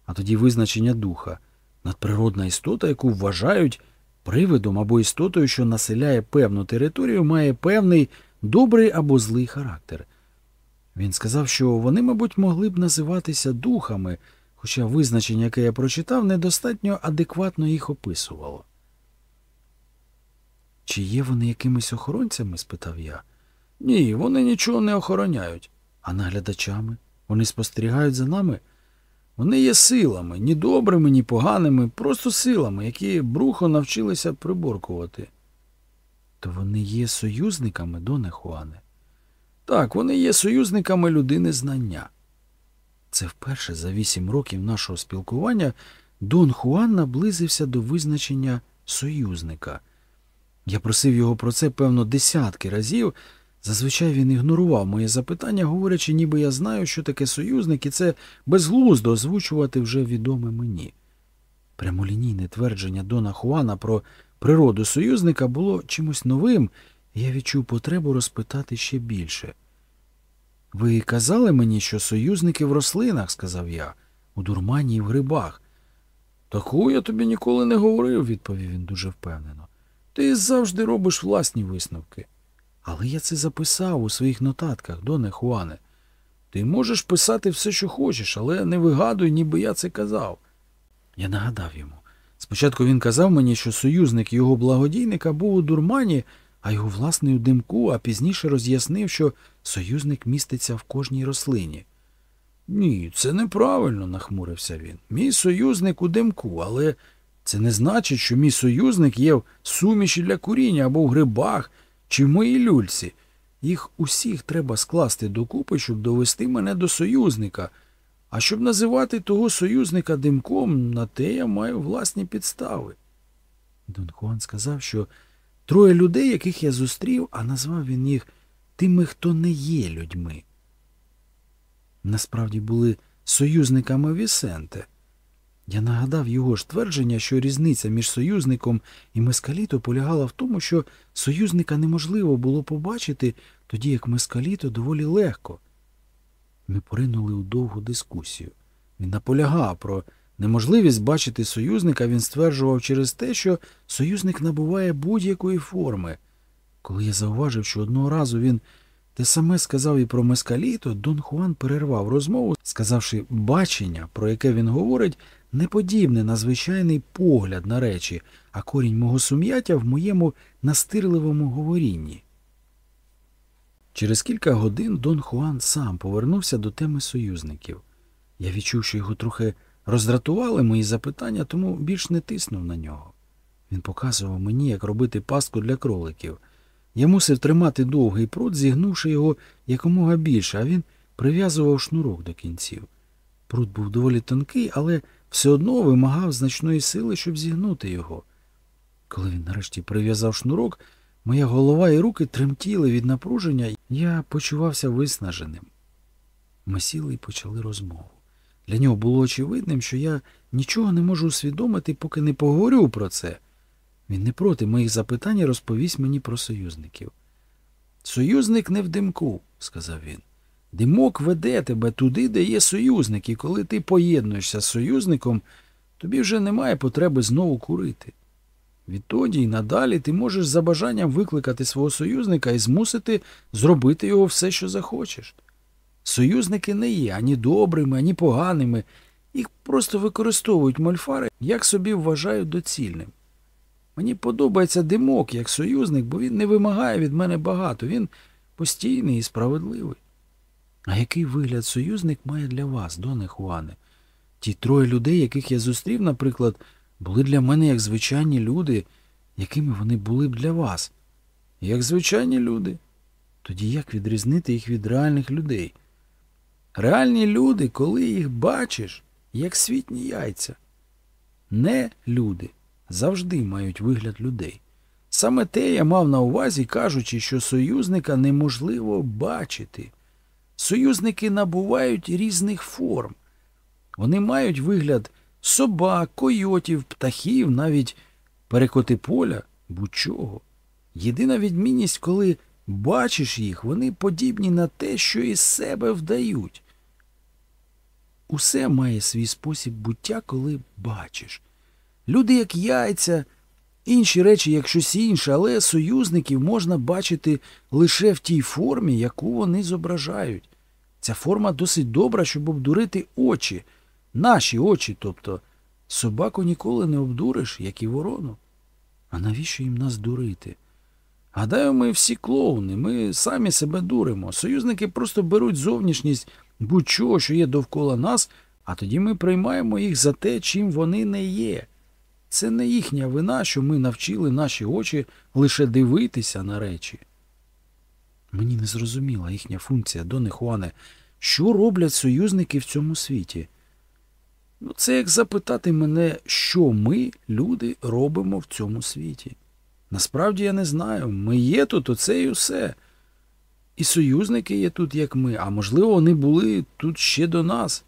а тоді визначення духа надприродна істота, яку вважають привидом або істотою, що населяє певну територію, має певний добрий або злий характер. Він сказав, що вони, мабуть, могли б називатися духами, хоча визначення, яке я прочитав, недостатньо адекватно їх описувало. Чи є вони якимись охоронцями? спитав я. Ні, вони нічого не охороняють. А наглядачами? Вони спостерігають за нами? Вони є силами, ні добрими, ні поганими, просто силами, які брухо навчилися приборкувати. То вони є союзниками, доне Хуане? Так, вони є союзниками людини знання. Це вперше за вісім років нашого спілкування Дон Хуан наблизився до визначення союзника. Я просив його про це, певно, десятки разів. Зазвичай він ігнорував моє запитання, говорячи, ніби я знаю, що таке союзник, і це безглуздо озвучувати вже відоме мені. Прямолінійне твердження Дона Хуана про природу союзника було чимось новим, і я відчув потребу розпитати ще більше. Ви казали мені, що союзники в рослинах, сказав я, у дурмані і в грибах. Таку я тобі ніколи не говорив, відповів він дуже впевнено. Ти завжди робиш власні висновки. Але я це записав у своїх нотатках, доне Хуане. Ти можеш писати все, що хочеш, але не вигадуй, ніби я це казав. Я нагадав йому. Спочатку він казав мені, що союзник його благодійника був у дурмані, а його власний у димку, а пізніше роз'яснив, що союзник міститься в кожній рослині. Ні, це неправильно, нахмурився він. Мій союзник у димку, але це не значить, що мій союзник є в суміші для куріння або в грибах чи в моїй люльці. Їх усіх треба скласти докупи, щоб довести мене до союзника. А щоб називати того союзника димком, на те я маю власні підстави. Дон Хуан сказав, що троє людей, яких я зустрів, а назвав він їх тими, хто не є людьми. Насправді були союзниками Вісенте. Я нагадав його ж твердження, що різниця між союзником і мескаліто полягала в тому, що союзника неможливо було побачити, тоді як мескаліто доволі легко. Ми поринули у довгу дискусію. Він наполягав про неможливість бачити союзника, він стверджував через те, що союзник набуває будь-якої форми. Коли я зауважив, що одного разу він те саме сказав і про мескаліто, Дон Хуан перервав розмову, сказавши бачення, про яке він говорить, не подібне на звичайний погляд на речі, а корінь мого сум'яття в моєму настирливому говорінні. Через кілька годин Дон Хуан сам повернувся до теми союзників. Я відчув, що його трохи роздратували мої запитання, тому більш не тиснув на нього. Він показував мені, як робити пастку для кроликів. Я мусив тримати довгий прут, зігнувши його якомога більше, а він прив'язував шнурок до кінців. Прут був доволі тонкий, але все одно вимагав значної сили, щоб зігнути його. Коли він нарешті прив'язав шнурок, моя голова і руки тремтіли від напруження, я почувався виснаженим. Ми сіли і почали розмову. Для нього було очевидним, що я нічого не можу усвідомити, поки не поговорю про це. Він не проти моїх запитань розповість мені про союзників. Союзник не в димку, сказав він. Димок веде тебе туди, де є союзник, і коли ти поєднуєшся з союзником, тобі вже немає потреби знову курити. Відтоді й надалі ти можеш за бажанням викликати свого союзника і змусити зробити його все, що захочеш. Союзники не є ані добрими, ані поганими, їх просто використовують мольфари, як собі вважають доцільним. Мені подобається димок як союзник, бо він не вимагає від мене багато, він постійний і справедливий. А який вигляд союзник має для вас, доне Хуане? Ті троє людей, яких я зустрів, наприклад, були для мене як звичайні люди, якими вони були б для вас. Як звичайні люди. Тоді як відрізнити їх від реальних людей? Реальні люди, коли їх бачиш, як світні яйця. Не люди завжди мають вигляд людей. Саме те я мав на увазі, кажучи, що союзника неможливо бачити. Союзники набувають різних форм. Вони мають вигляд собак, койотів, птахів, навіть перекоти поля, будь-чого. Єдина відмінність, коли бачиш їх, вони подібні на те, що із себе вдають. Усе має свій спосіб буття, коли бачиш. Люди, як яйця, інші речі, як щось інше, але союзників можна бачити лише в тій формі, яку вони зображають. Ця форма досить добра, щоб обдурити очі, наші очі, тобто собаку ніколи не обдуриш, як і ворону. А навіщо їм нас дурити? Гадаю, ми всі клоуни, ми самі себе дуримо. Союзники просто беруть зовнішність будь-чого, що є довкола нас, а тоді ми приймаємо їх за те, чим вони не є. Це не їхня вина, що ми навчили наші очі лише дивитися на речі. Мені не зрозуміла їхня функція, Доне Хуане. Що роблять союзники в цьому світі? Ну, це як запитати мене, що ми, люди, робимо в цьому світі. Насправді я не знаю. Ми є тут, оце і усе. І союзники є тут, як ми, а можливо, вони були тут ще до нас.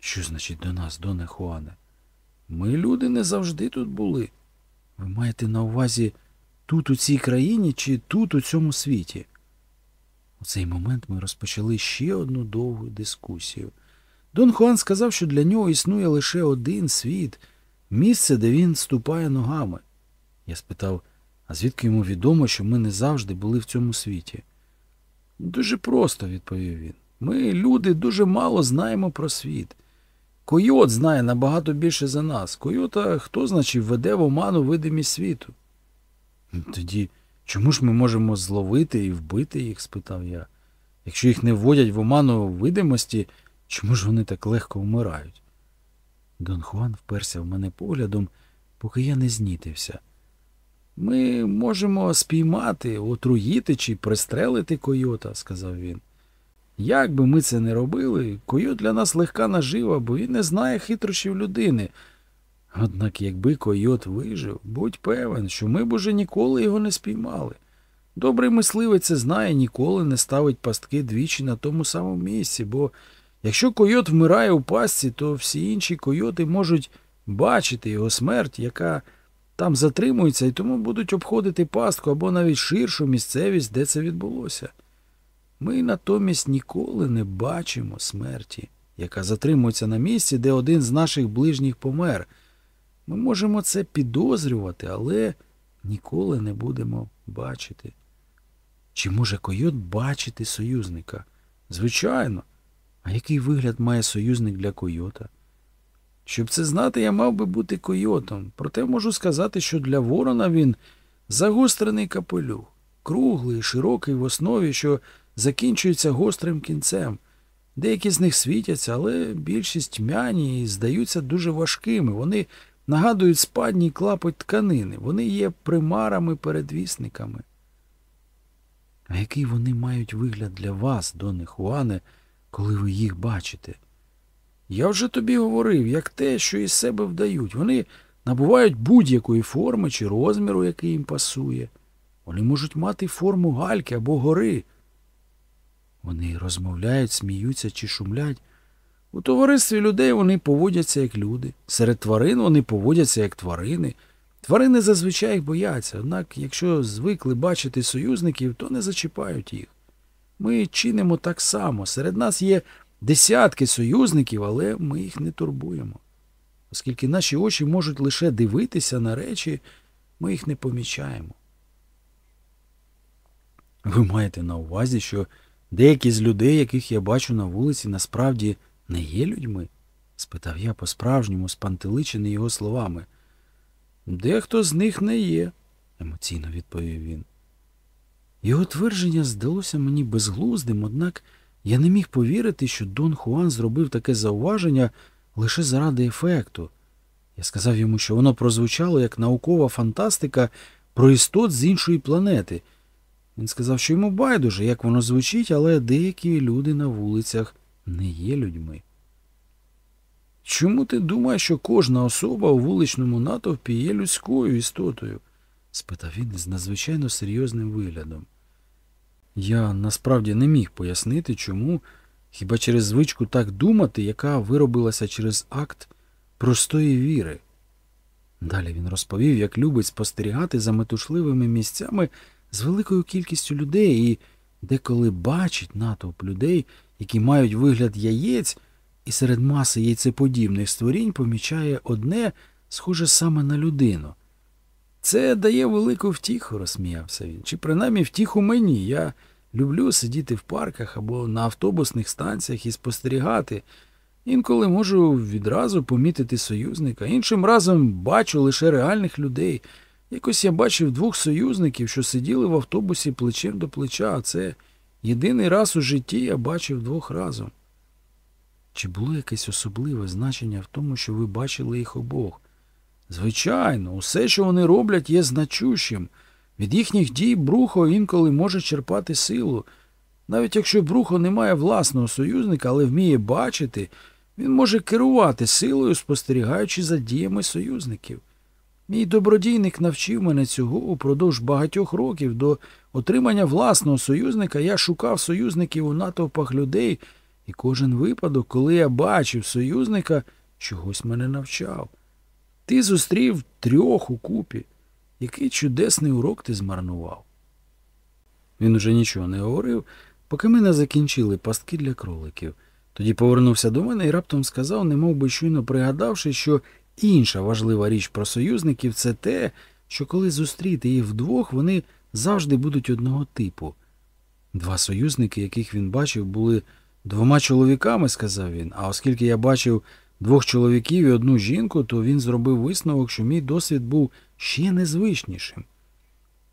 Що значить до нас, Доне Хуане? Ми, люди, не завжди тут були. Ви маєте на увазі тут, у цій країні, чи тут, у цьому світі? У цей момент ми розпочали ще одну довгу дискусію. Дон Хуан сказав, що для нього існує лише один світ, місце, де він ступає ногами. Я спитав, а звідки йому відомо, що ми не завжди були в цьому світі? Дуже просто, відповів він. Ми, люди, дуже мало знаємо про світ. Койот знає набагато більше за нас. Койота, хто значить, веде в оману видимість світу. Тоді чому ж ми можемо зловити і вбити їх? спитав я. Якщо їх не вводять в оману видимості, чому ж вони так легко вмирають? Дон Хуан вперся в мене поглядом, поки я не знітився. Ми можемо спіймати, отруїти чи пристрелити койота, сказав він. Як би ми це не робили, койот для нас легка нажива, бо він не знає хитрощів людини. Однак, якби койот вижив, будь певен, що ми б уже ніколи його не спіймали. Добрий мисливець це знає, ніколи не ставить пастки двічі на тому самому місці, бо якщо койот вмирає у пастці, то всі інші койоти можуть бачити його смерть, яка там затримується, і тому будуть обходити пастку або навіть ширшу місцевість, де це відбулося. Ми натомість ніколи не бачимо смерті, яка затримується на місці, де один з наших ближніх помер. Ми можемо це підозрювати, але ніколи не будемо бачити. Чи може койот бачити союзника? Звичайно. А який вигляд має союзник для койота? Щоб це знати, я мав би бути койотом, проте можу сказати, що для ворона він загострений капелюх, круглий, широкий в основі, що закінчується гострим кінцем. Деякі з них світяться, але більшість тьмяні і здаються дуже важкими. Вони нагадують спадній клапоть тканини, вони є примарами-передвісниками. А який вони мають вигляд для вас, доне Хуане, коли ви їх бачите? Я вже тобі говорив, як те, що із себе вдають. Вони набувають будь-якої форми чи розміру, який їм пасує. Вони можуть мати форму гальки або гори. Вони розмовляють, сміються чи шумлять. У товаристві людей вони поводяться як люди. Серед тварин вони поводяться як тварини. Тварини зазвичай їх бояться, однак, якщо звикли бачити союзників, то не зачіпають їх. Ми чинимо так само. Серед нас є десятки союзників, але ми їх не турбуємо. Оскільки наші очі можуть лише дивитися на речі, Ми їх не помічаємо. Ви маєте на увазі, що деякі з людей, яких я бачу на вулиці, насправді не є людьми? спитав я по-справжньому, спантеличений його словами. Дехто з них не є, емоційно відповів він. Його твердження здалося мені безглуздим, однак я не міг повірити, що Дон Хуан зробив таке зауваження лише заради ефекту. Я сказав йому, що воно прозвучало як наукова фантастика про істот з іншої планети. Він сказав, що йому байдуже, як воно звучить, але деякі люди на вулицях не є людьми. Чому ти думаєш, що кожна особа у вуличному натовпі є людською істотою? спитав він з надзвичайно серйозним виглядом. Я насправді не міг пояснити, чому, хіба через звичку так думати, яка виробилася через акт простої віри. Далі він розповів, як любить спостерігати за метушливими місцями з великою кількістю людей і деколи бачить натовп людей, які мають вигляд яєць, і серед маси яйцеподібних створінь помічає одне, схоже саме на людину. Це дає велику втіху, розсміявся він. Чи принаймні втіху мені. Я люблю сидіти в парках або на автобусних станціях і спостерігати. Інколи можу відразу помітити союзника, іншим разом бачу лише реальних людей. Якось я бачив двох союзників, що сиділи в автобусі плечем до плеча, а це єдиний раз у житті я бачив двох разом. Чи було якесь особливе значення в тому, що ви бачили їх обох? Звичайно, усе, що вони роблять, є значущим. Від їхніх дій Брухо інколи може черпати силу. Навіть якщо Брухо не має власного союзника, але вміє бачити, він може керувати силою, спостерігаючи за діями союзників. Мій добродійник навчив мене цього упродовж багатьох років до отримання власного союзника я шукав союзників у натовпах людей, і кожен випадок, коли я бачив союзника, чогось мене навчав. Ти зустрів трьох у купі. Який чудесний урок ти змарнував. Він уже нічого не говорив, поки ми не закінчили пастки для кроликів. Тоді повернувся до мене і раптом сказав, немов би щойно пригадавши, що інша важлива річ про союзників це те, що коли зустріти їх вдвох, вони завжди будуть одного типу. Два союзники, яких він бачив, були двома чоловіками, сказав він, а оскільки я бачив двох чоловіків і одну жінку, то він зробив висновок, що мій досвід був ще незвичнішим.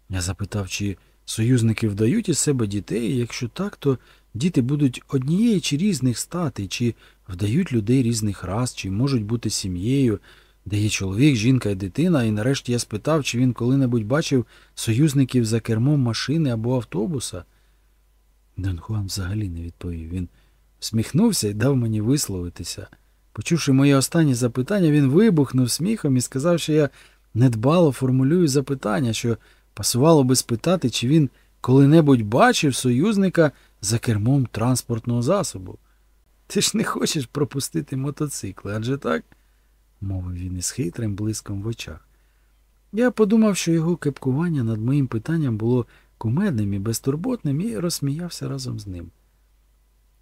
Я запитав, чи союзники вдають із себе дітей, і якщо так, то діти будуть однієї чи різних статей, чи вдають людей різних рас, чи можуть бути сім'єю, де є чоловік, жінка і дитина, і нарешті я спитав, чи він коли-небудь бачив союзників за кермом машини або автобуса. Дон Хуан взагалі не відповів. Він всміхнувся і дав мені висловитися. Почувши моє останнє запитання, він вибухнув сміхом і сказав, що я недбало формулюю запитання, що пасувало би спитати, чи він коли-небудь бачив союзника за кермом транспортного засобу. Ти ж не хочеш пропустити мотоцикли, адже так? мовив він із хитрим блиском в очах. Я подумав, що його кепкування над моїм питанням було кумедним і безтурботним, і розсміявся разом з ним.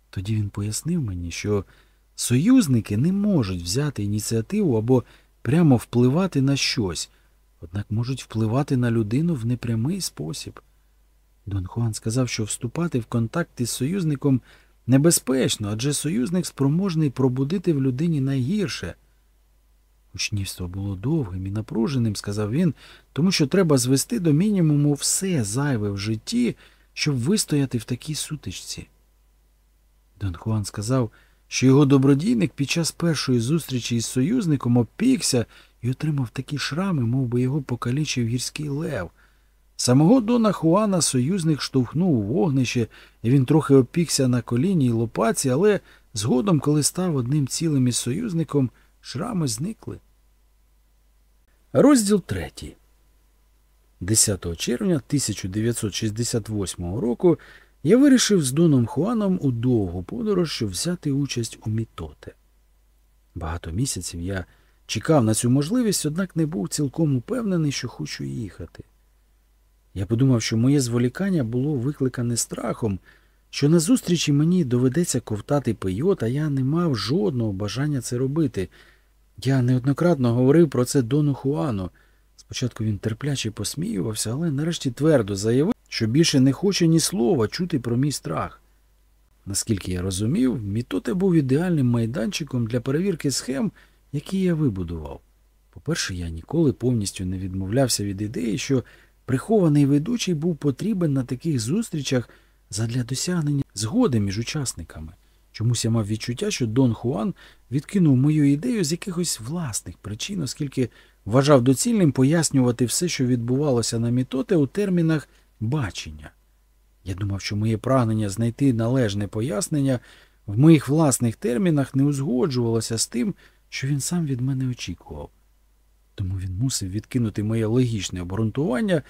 Тоді він пояснив мені, що союзники не можуть взяти ініціативу або прямо впливати на щось, однак можуть впливати на людину в непрямий спосіб. Дон Хуан сказав, що вступати в контакт із союзником небезпечно, адже союзник спроможний пробудити в людині найгірше. Учнівство було довгим і напруженим, сказав він, тому що треба звести до мінімуму все зайве в житті, щоб вистояти в такій сутичці. Дон Хуан сказав, що його добродійник під час першої зустрічі із союзником опікся і отримав такі шрами, мов би його покалічив гірський лев. Самого Дона Хуана союзник штовхнув у вогнище, і він трохи опікся на коліні й лопаці, але згодом, коли став одним цілим із союзником, шрами зникли. Розділ третій. 10 червня 1968 року я вирішив з Доном Хуаном у довгу подорож, щоб взяти участь у мітоте. Багато місяців я чекав на цю можливість, однак не був цілком упевнений, що хочу їхати. Я подумав, що моє зволікання було викликане страхом, що на зустрічі мені доведеться ковтати пейот, а я не мав жодного бажання це робити. Я неоднократно говорив про це Дону Хуану. Спочатку він терпляче посміювався, але нарешті твердо заявив, що більше не хоче ні слова чути про мій страх. Наскільки я розумів, Мітоте був ідеальним майданчиком для перевірки схем, які я вибудував. По-перше, я ніколи повністю не відмовлявся від ідеї, що прихований ведучий був потрібен на таких зустрічах задля досягнення згоди між учасниками. Чомусь я мав відчуття, що Дон Хуан відкинув мою ідею з якихось власних причин, оскільки вважав доцільним пояснювати все, що відбувалося на мітоте у термінах бачення. Я думав, що моє прагнення знайти належне пояснення в моїх власних термінах не узгоджувалося з тим, що він сам від мене очікував. Тому він мусив відкинути моє логічне обґрунтування,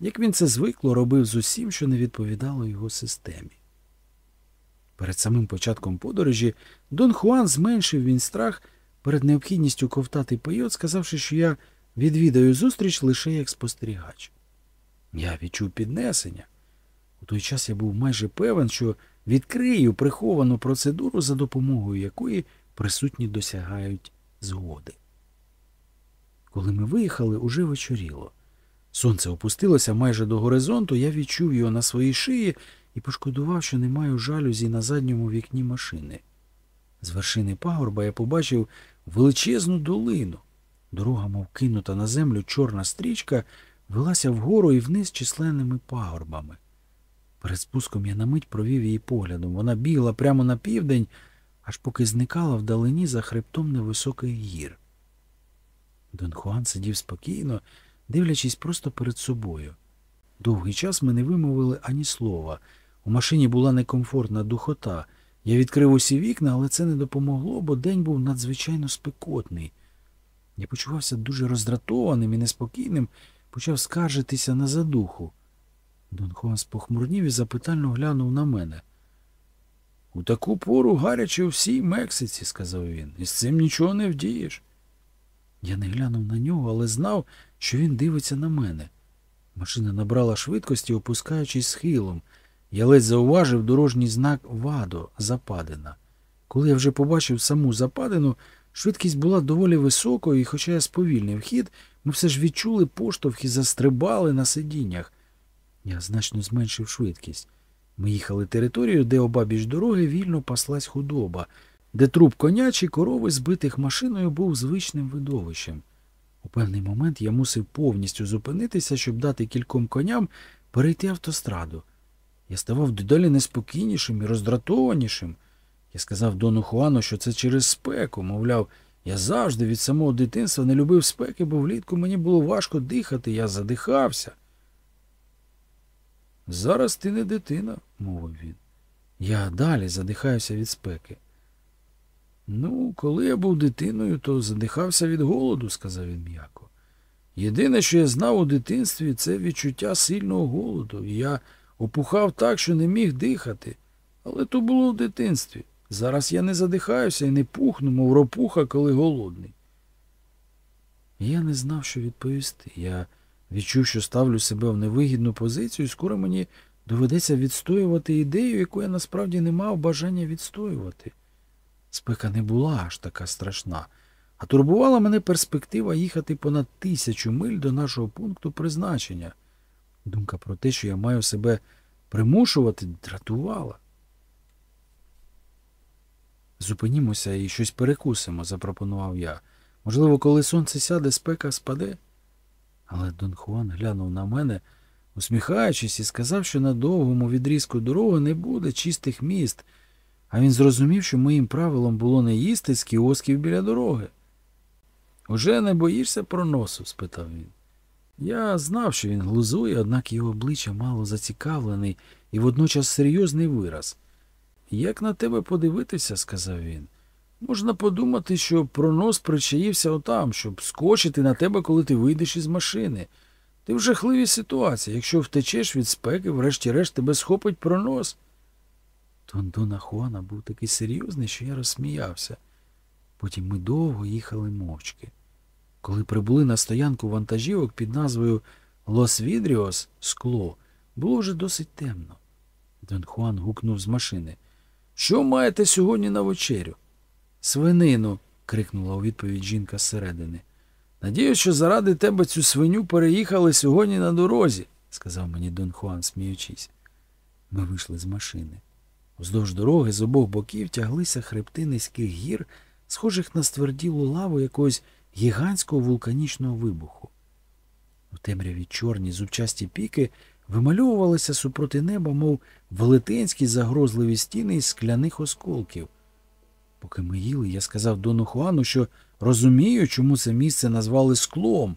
як він це звикло робив з усім, що не відповідало його системі. Перед самим початком подорожі Дон Хуан зменшив він страх перед необхідністю ковтати пайот, сказавши, що я відвідаю зустріч лише як спостерігач. Я відчув піднесення. У той час я був майже певен, що відкрию приховану процедуру, за допомогою якої присутні досягають згоди. Коли ми виїхали, уже вечоріло. Сонце опустилося майже до горизонту, я відчув його на своїй шиї і пошкодував, що не маю жалюзі на задньому вікні машини. З вершини пагорба я побачив величезну долину. Дорога, мов кинута на землю чорна стрічка, велася вгору і вниз численними пагорбами. Перед спуском я на мить провів її поглядом. Вона бігла прямо на південь, аж поки зникала вдалині за хребтом невисоких гір. Дон Хуан сидів спокійно, дивлячись просто перед собою. Довгий час ми не вимовили ані слова. У машині була некомфортна духота. Я відкрив усі вікна, але це не допомогло, бо день був надзвичайно спекотний. Я почувався дуже роздратованим і неспокійним, почав скаржитися на задуху. Дон Хуан спохмурнів і запитально глянув на мене. У таку пору гаряче у всій Мексиці, сказав він, і з цим нічого не вдієш. Я не глянув на нього, але знав, що він дивиться на мене. Машина набрала швидкості, опускаючись схилом. Я ледь зауважив дорожній знак Вадо западина. Коли я вже побачив саму западину, швидкість була доволі високою, і, хоча я сповільнив хід, ми все ж відчули поштовх і застрибали на сидіннях. Я значно зменшив швидкість. Ми їхали територією, де обабіч дороги вільно паслась худоба, де труп коня чи корови, збитих машиною, був звичним видовищем. У певний момент я мусив повністю зупинитися, щоб дати кільком коням перейти автостраду. Я ставав дедалі неспокійнішим і роздратованішим. Я сказав Дону Хуану, що це через спеку, мовляв, я завжди від самого дитинства не любив спеки, бо влітку мені було важко дихати, я задихався. Зараз ти не дитина, мовив він. Я далі задихаюся від спеки. Ну, коли я був дитиною, то задихався від голоду, сказав він м'яко. Єдине, що я знав у дитинстві, це відчуття сильного голоду, і я опухав так, що не міг дихати. Але то було в дитинстві. Зараз я не задихаюся і не пухну, мов ропуха, коли голодний. Я не знав, що відповісти. Я відчув, що ставлю себе в невигідну позицію, і скоро мені доведеться відстоювати ідею, яку я насправді не мав бажання відстоювати. Спека не була аж така страшна, а турбувала мене перспектива їхати понад тисячу миль до нашого пункту призначення. Думка про те, що я маю себе примушувати, дратувала. Зупинімося і щось перекусимо, запропонував я. Можливо, коли сонце сяде, спека спаде. Але Дон Хуан глянув на мене, усміхаючись, і сказав, що на довгому відрізку дороги не буде чистих міст, а він зрозумів, що моїм правилом було не їсти з кіосків біля дороги. Уже не боїшся проносу? спитав він. Я знав, що він глузує, однак його обличчя мало зацікавлений і водночас серйозний вираз. Як на тебе подивитися, сказав він. Можна подумати, що пронос причаївся отам, щоб скочити на тебе, коли ти вийдеш із машини. Ти в жахливій ситуації. Якщо втечеш від спеки, врешті-решт тебе схопить пронос. Тон Дона Хуана був такий серйозний, що я розсміявся. Потім ми довго їхали мовчки. Коли прибули на стоянку вантажівок під назвою Лос Відріос скло, було вже досить темно. Дон Хуан гукнув з машини. Що маєте сьогодні на вечерю? Свинину. крикнула у відповідь жінка зсередини. Надіюсь, що заради тебе цю свиню переїхали сьогодні на дорозі, сказав мені Дон Хуан, сміючись. Ми вийшли з машини. Вздовж дороги з обох боків тяглися хребти низьких гір, схожих на стверділу лаву якогось гігантського вулканічного вибуху. У темряві чорні зубчасті піки вимальовувалися супроти неба, мов велетенські загрозливі стіни із скляних осколків. Поки ми їли, я сказав Дону Хуану, що розумію, чому це місце назвали склом.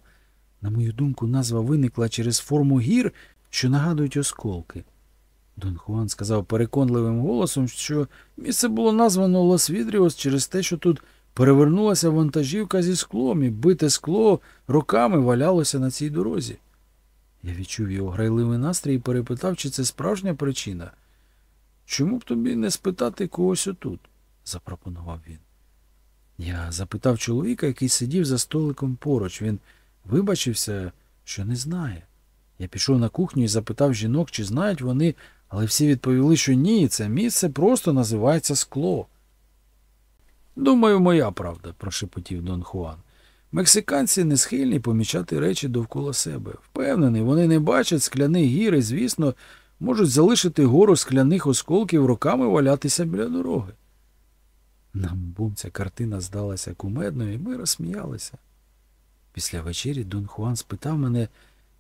На мою думку, назва виникла через форму гір, що нагадують осколки. Дон Хуан сказав переконливим голосом, що місце було названо Лос-Відріос через те, що тут перевернулася вантажівка зі склом, і бите скло роками валялося на цій дорозі. Я відчув його грайливий настрій і перепитав, чи це справжня причина. Чому б тобі не спитати когось отут? запропонував він. Я запитав чоловіка, який сидів за столиком поруч. Він вибачився, що не знає. Я пішов на кухню і запитав жінок, чи знають вони, але всі відповіли, що ні, це місце просто називається скло. Думаю, моя правда, прошепотів Дон Хуан. Мексиканці не схильні помічати речі довкола себе. Впевнений, вони не бачать скляних гір і, звісно, можуть залишити гору скляних осколків роками валятися біля дороги. Нам бум ця картина здалася кумедною, і ми розсміялися. Після вечері Дон Хуан спитав мене,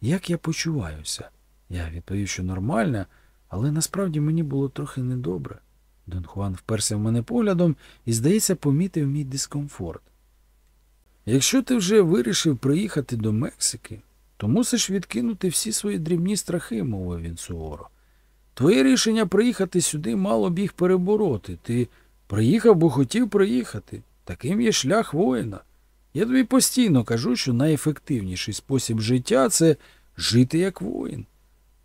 як я почуваюся. Я відповів, що нормально, але насправді мені було трохи недобре. Дон Хуан вперся в мене поглядом і, здається, помітив мій дискомфорт. Якщо ти вже вирішив приїхати до Мексики, то мусиш відкинути всі свої дрібні страхи, мовив він суворо. Твоє рішення приїхати сюди мало б їх перебороти. Ти приїхав, бо хотів приїхати. Таким є шлях воїна. Я тобі постійно кажу, що найефективніший спосіб життя це жити як воїн.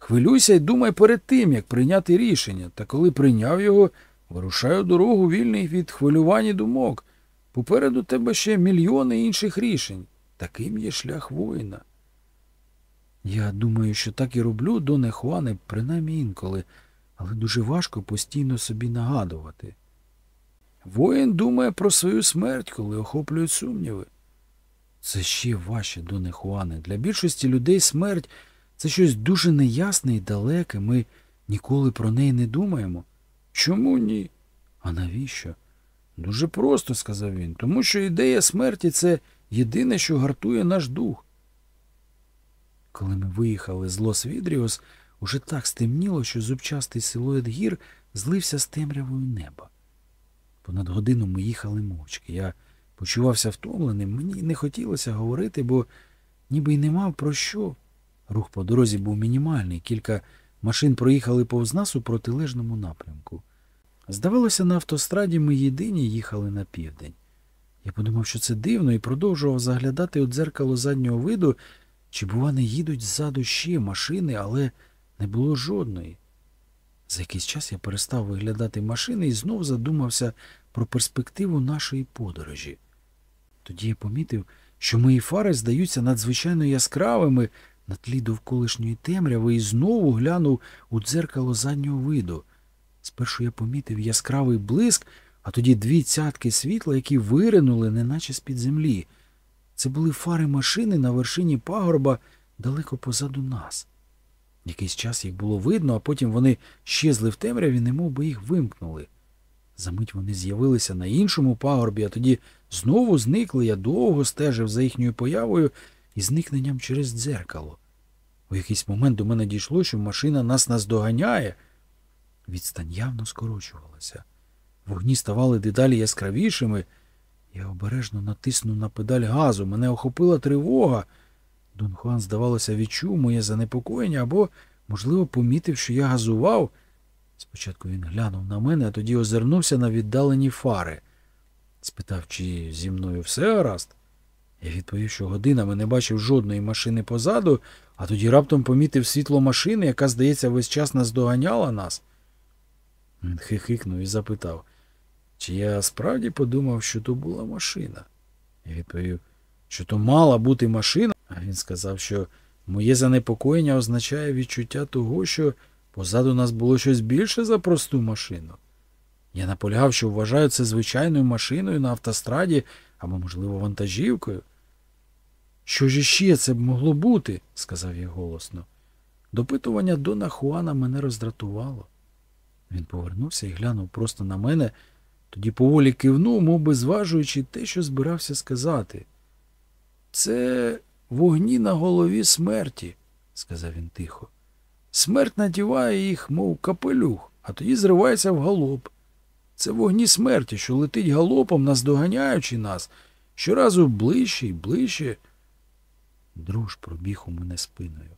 Хвилюйся і думай перед тим, як прийняти рішення, та коли прийняв його, вирушаю дорогу вільний від хвилювань і думок. Попереду тебе ще мільйони інших рішень. Таким є шлях воїна. Я думаю, що так і роблю, доне Хуане, принаймні інколи, але дуже важко постійно собі нагадувати. Воїн думає про свою смерть, коли охоплюють сумніви. Це ще важче, доне Хуане. Для більшості людей смерть це щось дуже неясне і далеке. Ми ніколи про неї не думаємо. Чому ні? А навіщо? Дуже просто, сказав він, тому що ідея смерті це єдине, що гартує наш дух. Коли ми виїхали з Лос-Відріос, уже так стемніло, що зубчастий силует гір злився з темрявою неба. Понад годину ми їхали мовчки. Я почувався втомленим, мені не хотілося говорити, бо ніби й не мав про що. Рух по дорозі був мінімальний, кілька машин проїхали повз нас у протилежному напрямку. Здавалося, на автостраді ми єдині їхали на південь. Я подумав, що це дивно, і продовжував заглядати у дзеркало заднього виду, чи, бува, не їдуть ззаду ще машини, але не було жодної. За якийсь час я перестав виглядати машини і знов задумався про перспективу нашої подорожі. Тоді я помітив, що мої фари здаються надзвичайно яскравими на тлі довколишньої темряви і знову глянув у дзеркало заднього виду. Спершу я помітив яскравий блиск, а тоді дві цятки світла, які виринули, неначе з-під землі. Це були фари машини на вершині пагорба далеко позаду нас. Якийсь час їх було видно, а потім вони щезли в темряві, немов би їх вимкнули. Замить вони з'явилися на іншому пагорбі, а тоді знову зникли. Я довго стежив за їхньою появою і зникненням через дзеркало. У якийсь момент до мене дійшло, що машина нас наздоганяє. Відстань явно скорочувалася. Вогні ставали дедалі яскравішими. Я обережно натиснув на педаль газу. Мене охопила тривога. Дон Хуан, здавалося, відчув моє занепокоєння або, можливо, помітив, що я газував. Спочатку він глянув на мене, а тоді озирнувся на віддалені фари. Спитав, чи зі мною все гаразд. Я відповів, що годинами не бачив жодної машини позаду, а тоді раптом помітив світло машини, яка, здається, весь час наздоганяла нас. Він хихикнув і запитав, чи я справді подумав, що то була машина. Я відповів, що то мала бути машина, а він сказав, що моє занепокоєння означає відчуття того, що позаду нас було щось більше за просту машину. Я наполягав, що вважаю це звичайною машиною на автостраді або, можливо, вантажівкою. Що ж іще це б могло бути? сказав я голосно. Допитування Дона Хуана мене роздратувало. Він повернувся і глянув просто на мене, тоді поволі кивнув, мов би зважуючи те, що збирався сказати. Це вогні на голові смерті, сказав він тихо. Смерть надіває їх, мов капелюх, а тоді зривається в галоп. Це вогні смерті, що летить галопом, наздоганяючи нас, щоразу ближче і ближче. Друж пробіг у мене спиною.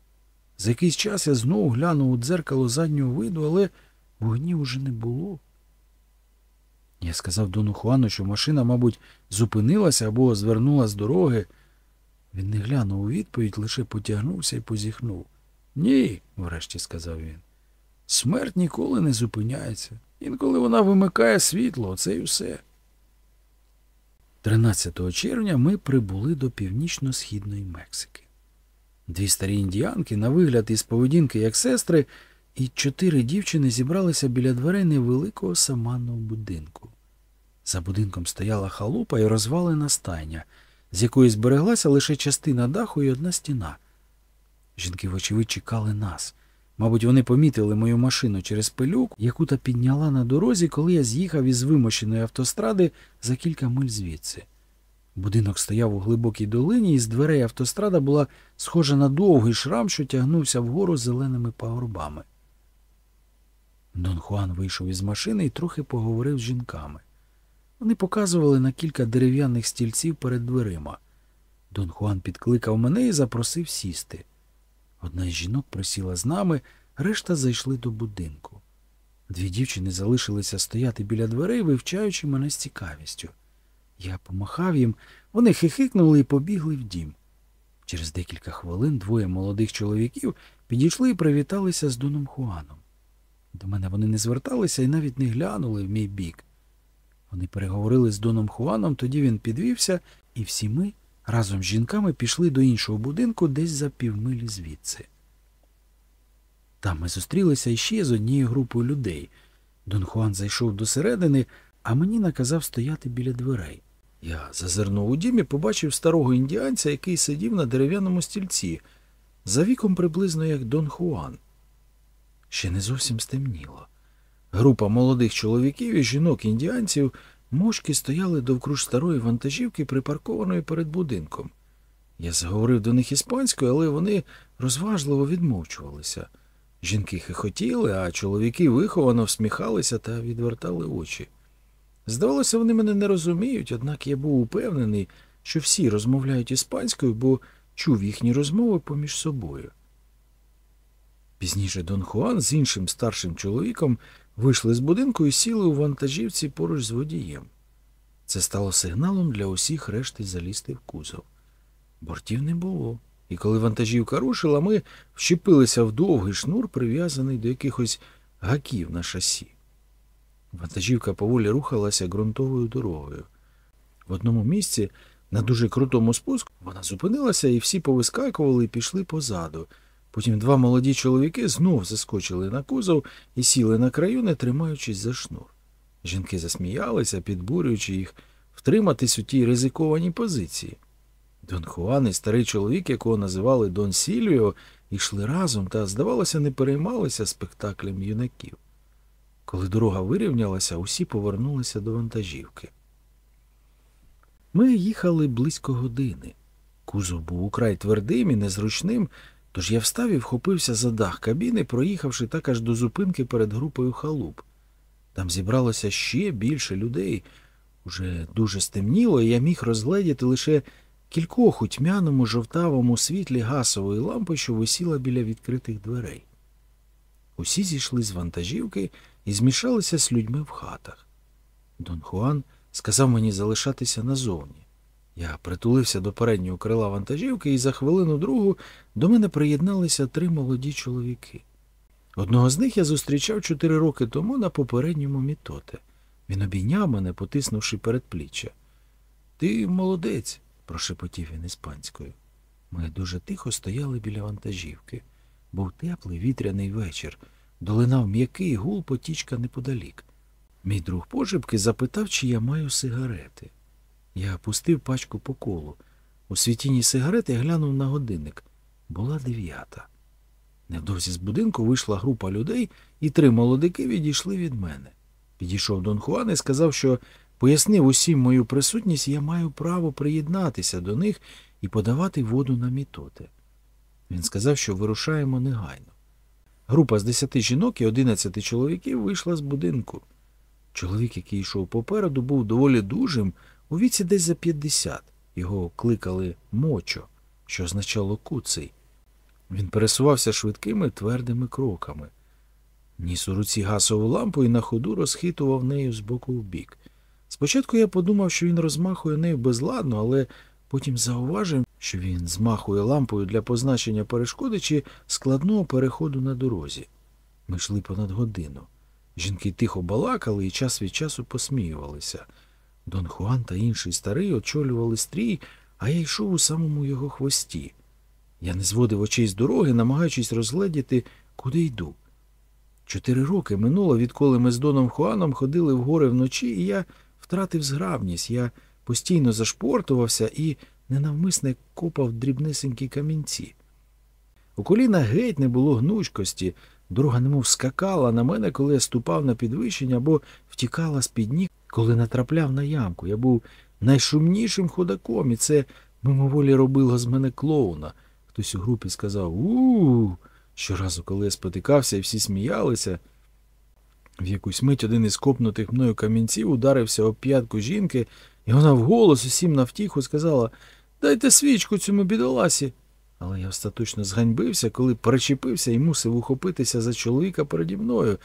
За якийсь час я знову глянув у дзеркало заднього виду, але вогнів уже не було. Я сказав Дону Хуану, що машина, мабуть, зупинилася або звернула з дороги. Він не глянув у відповідь, лише потягнувся і позіхнув. Ні, врешті сказав він. Смерть ніколи не зупиняється. Інколи вона вимикає світло, це і все. 13 червня ми прибули до північно-східної Мексики. Дві старі індіанки, на вигляд із поведінки як сестри, і чотири дівчини зібралися біля дверей невеликого саманного будинку. За будинком стояла халупа і розвалена стайня, з якої збереглася лише частина даху і одна стіна. Жінки, вочевидь, чекали нас. Мабуть, вони помітили мою машину через пилюк, яку та підняла на дорозі, коли я з'їхав із вимощеної автостради за кілька миль звідси. Будинок стояв у глибокій долині, і з дверей автострада була схожа на довгий шрам, що тягнувся вгору зеленими пагорбами. Дон Хуан вийшов із машини і трохи поговорив з жінками. Вони показували на кілька дерев'яних стільців перед дверима. Дон Хуан підкликав мене і запросив сісти. Одна із жінок присіла з нами, решта зайшли до будинку. Дві дівчини залишилися стояти біля дверей, вивчаючи мене з цікавістю. Я помахав їм, вони хихикнули і побігли в дім. Через декілька хвилин двоє молодих чоловіків підійшли і привіталися з Доном Хуаном. До мене вони не зверталися і навіть не глянули в мій бік. Вони переговорили з Доном Хуаном, тоді він підвівся, і всі ми разом з жінками пішли до іншого будинку десь за півмилі звідси. Там ми зустрілися іще з однією групою людей. Дон Хуан зайшов до середини, а мені наказав стояти біля дверей. Я зазирнув у дім і побачив старого індіанця, який сидів на дерев'яному стільці, за віком приблизно як Дон Хуан. Ще не зовсім стемніло. Група молодих чоловіків і жінок-індіанців мовчки стояли довкруж старої вантажівки, припаркованої перед будинком. Я заговорив до них іспанською, але вони розважливо відмовчувалися. Жінки хихотіли, а чоловіки виховано всміхалися та відвертали очі. Здавалося, вони мене не розуміють, однак я був упевнений, що всі розмовляють іспанською, бо чув їхні розмови поміж собою. Пізніше Дон Хуан з іншим старшим чоловіком вийшли з будинку і сіли у вантажівці поруч з водієм. Це стало сигналом для усіх решти залізти в кузов. Бортів не було, і коли вантажівка рушила, ми вщепилися в довгий шнур, прив'язаний до якихось гаків на шасі. Вантажівка поволі рухалася ґрунтовою дорогою. В одному місці, на дуже крутому спуску, вона зупинилася, і всі повискакували і пішли позаду. Потім два молоді чоловіки знов заскочили на кузов і сіли на краю, не тримаючись за шнур. Жінки засміялися, підбурюючи їх втриматись у тій ризикованій позиції. Дон Хуан і старий чоловік, якого називали Дон Сільвіо, йшли разом та, здавалося, не переймалися спектаклем юнаків. Коли дорога вирівнялася, усі повернулися до вантажівки. Ми їхали близько години. Кузов був украй твердим і незручним, тож я встав і вхопився за дах кабіни, проїхавши так аж до зупинки перед групою халуп. Там зібралося ще більше людей. Уже дуже стемніло, і я міг розгледіти лише кількох у тьмяному жовтавому світлі гасової лампи, що висіла біля відкритих дверей. Усі зійшли з вантажівки і змішалися з людьми в хатах. Дон Хуан сказав мені залишатися назовні. Я притулився до переднього крила вантажівки, і за хвилину другу до мене приєдналися три молоді чоловіки. Одного з них я зустрічав чотири роки тому на попередньому мітоте. Він обійняв мене, потиснувши передпліччя. Ти молодець, прошепотів він іспанською. Ми дуже тихо стояли біля вантажівки. Був теплий вітряний вечір, долинав м'який гул потічка неподалік. Мій друг пошепки запитав, чи я маю сигарети. Я пустив пачку по колу. у світінні сигарети глянув на годинник. Була дев'ята. Невдовзі з будинку вийшла група людей, і три молодики відійшли від мене. Підійшов Дон Хуан і сказав, що пояснив усім мою присутність, я маю право приєднатися до них і подавати воду на мітоти. Він сказав, що вирушаємо негайно. Група з десяти жінок і одинадцяти чоловіків вийшла з будинку. Чоловік, який йшов попереду, був доволі дужим, у віці десь за п'ятдесят. Його кликали мочо, що означало куций. Він пересувався швидкими твердими кроками. Ніс у руці гасову лампу і на ходу розхитував нею з боку в бік. Спочатку я подумав, що він розмахує нею безладно, але потім зауважив, що він змахує лампою для позначення перешкоди чи складного переходу на дорозі. Ми йшли понад годину. Жінки тихо балакали і час від часу посміювалися. Дон Хуан та інший старий очолювали стрій, а я йшов у самому його хвості. Я не зводив очей з дороги, намагаючись розгледіти, куди йду. Чотири роки минуло, відколи ми з Доном Хуаном ходили в гори вночі, і я втратив зграбність. Я постійно зашпортувався і ненавмисне копав дрібнисенькі камінці. У коліна геть не було гнучкості, дорога немов скакала на мене, коли я ступав на підвищення або втікала з під ніг, коли натрапляв на ямку. Я був найшумнішим ходаком, і це мимоволі робило з мене клоуна. Хтось у групі сказав у Щоразу, коли я спотикався і всі сміялися. В якусь мить один із копнутих мною камінців ударився об п'ятку жінки, і вона вголос усім навтіху сказала Дайте свічку цьому бідоласі. Але я остаточно зганьбився, коли перечепився і мусив ухопитися за чоловіка переді мною.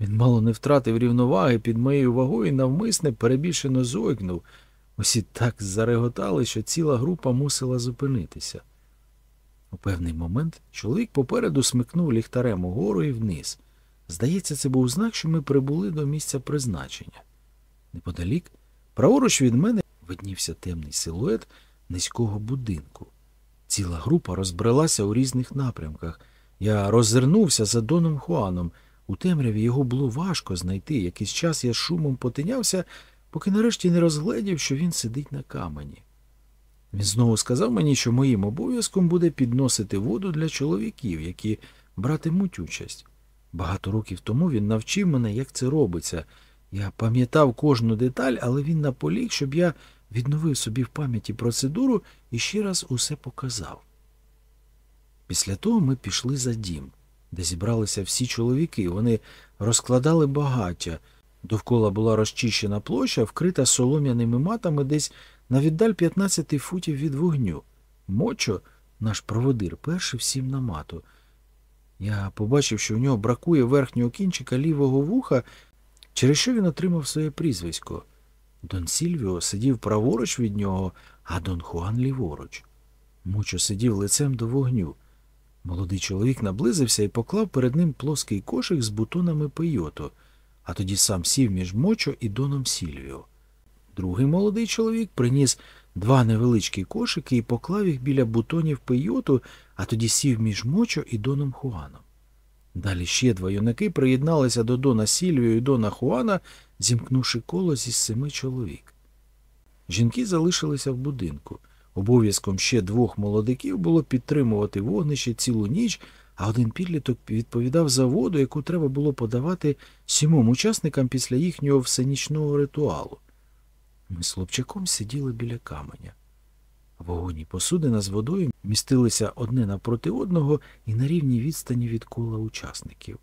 Він мало не втратив рівноваги під моєю вагою і навмисне перебільшено зойкнув. Усі так зареготали, що ціла група мусила зупинитися. У певний момент чоловік попереду смикнув ліхтарем угору і вниз. Здається, це був знак, що ми прибули до місця призначення. Неподалік, праворуч від мене виднівся темний силует низького будинку. Ціла група розбрелася у різних напрямках. Я роззирнувся за Доном Хуаном. У темряві його було важко знайти. Якийсь час я шумом потинявся, поки нарешті не розгледів, що він сидить на камені. Він знову сказав мені, що моїм обов'язком буде підносити воду для чоловіків, які братимуть участь. Багато років тому він навчив мене, як це робиться. Я пам'ятав кожну деталь, але він наполіг, щоб я відновив собі в пам'яті процедуру і ще раз усе показав. Після того ми пішли за дім, де зібралися всі чоловіки. Вони розкладали багаття. Довкола була розчищена площа, вкрита солом'яними матами десь на віддаль 15 футів від вогню. Мочо, наш проводир, перший сів на мату. Я побачив, що у нього бракує верхнього кінчика лівого вуха, через що він отримав своє прізвисько. Дон Сільвіо сидів праворуч від нього, а Дон Хуан ліворуч. Мочо сидів лицем до вогню. Молодий чоловік наблизився і поклав перед ним плоский кошик з бутонами пейоту, а тоді сам сів між Мочо і Доном Сільвіо. Другий молодий чоловік приніс два невеличкі кошики і поклав їх біля бутонів пейоту, а тоді сів між Мочо і Доном Хуаном. Далі ще два юнаки приєдналися до Дона Сільвіо і Дона Хуана, зімкнувши коло зі семи чоловік. Жінки залишилися в будинку. Обов'язком ще двох молодиків було підтримувати вогнище цілу ніч, а один підліток відповідав за воду, яку треба було подавати сімом учасникам після їхнього всенічного ритуалу. Ми з хлопчаком сиділи біля каменя. Вогонь і посудина з водою містилися одне напроти одного і на рівній відстані від кола учасників.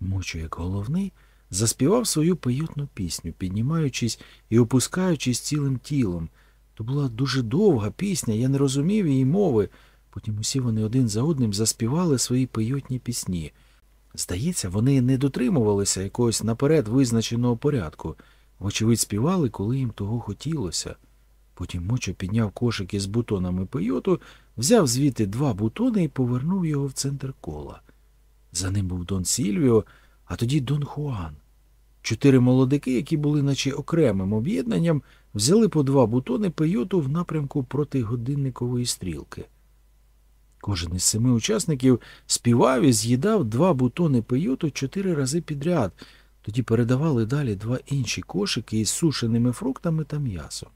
Мочо, як головний, заспівав свою пейотну пісню, піднімаючись і опускаючись цілим тілом. То була дуже довга пісня, я не розумів її мови. Потім усі вони один за одним заспівали свої пейотні пісні. Здається, вони не дотримувалися якогось наперед визначеного порядку. Вочевидь, співали, коли їм того хотілося. Потім Мочо підняв кошик із бутонами пейоту, взяв звідти два бутони і повернув його в центр кола. За ним був Дон Сільвіо, а тоді Дон Хуан. Чотири молодики, які були наче окремим об'єднанням, взяли по два бутони пейоту в напрямку проти годинникової стрілки. Кожен із семи учасників співав і з'їдав два бутони пейоту чотири рази підряд, тоді передавали далі два інші кошики із сушеними фруктами та м'ясом.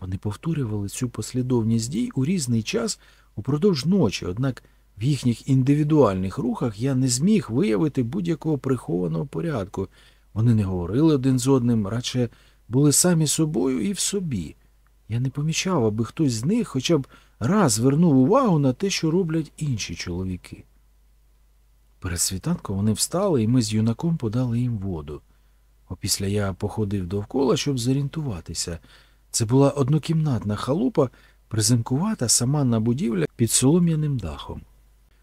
Вони повторювали цю послідовність дій у різний час упродовж ночі, однак в їхніх індивідуальних рухах я не зміг виявити будь-якого прихованого порядку. Вони не говорили один з одним, радше були самі собою і в собі. Я не помічав, аби хтось з них хоча б раз звернув увагу на те, що роблять інші чоловіки. Перед світанком вони встали, і ми з юнаком подали їм воду. Опісля я походив довкола, щоб зорієнтуватися. Це була однокімнатна халупа, приземкувата саманна будівля під солом'яним дахом.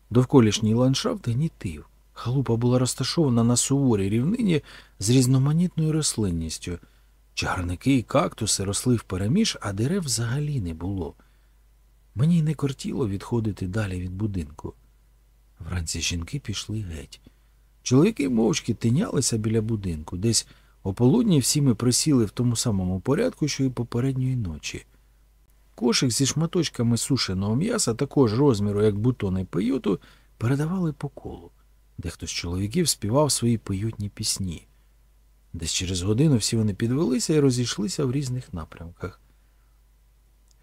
Довколішній ландшафт гнітив. Халупа була розташована на суворій рівнині з різноманітною рослинністю. Чагарники і кактуси росли впереміж, а дерев взагалі не було. Мені не кортіло відходити далі від будинку. Вранці жінки пішли геть. Чоловіки мовчки тинялися біля будинку. Десь ополудні всі ми присіли в тому самому порядку, що й попередньої ночі. Кошик зі шматочками сушеного м'яса, також розміру, як бутони пейоту, передавали по колу. Дехто з чоловіків співав свої пейотні пісні. Десь через годину всі вони підвелися і розійшлися в різних напрямках.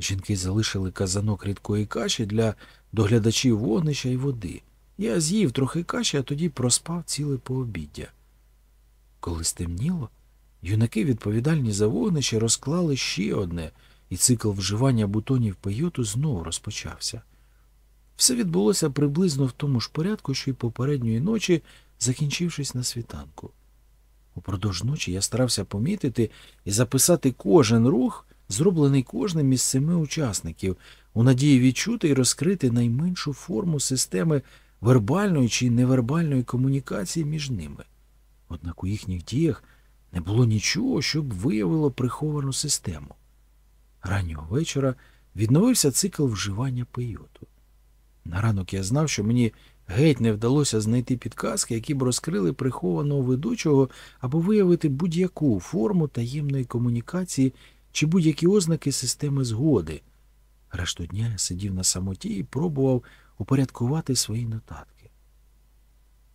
Жінки залишили казанок рідкої каші для доглядачів вогнища і води. Я з'їв трохи каші, а тоді проспав ціле пообіддя. Коли стемніло, юнаки, відповідальні за вогнище, розклали ще одне, і цикл вживання бутонів пейоту знову розпочався. Все відбулося приблизно в тому ж порядку, що й попередньої ночі, закінчившись на світанку. Упродовж ночі я старався помітити і записати кожен рух, зроблений кожним із семи учасників, у надії відчути і розкрити найменшу форму системи вербальної чи невербальної комунікації між ними. Однак у їхніх діях не було нічого, щоб виявило приховану систему. Раннього вечора відновився цикл вживання пейоту. На ранок я знав, що мені геть не вдалося знайти підказки, які б розкрили прихованого ведучого або виявити будь-яку форму таємної комунікації чи будь-які ознаки системи згоди. Решту дня я сидів на самоті і пробував упорядкувати свої нотатки.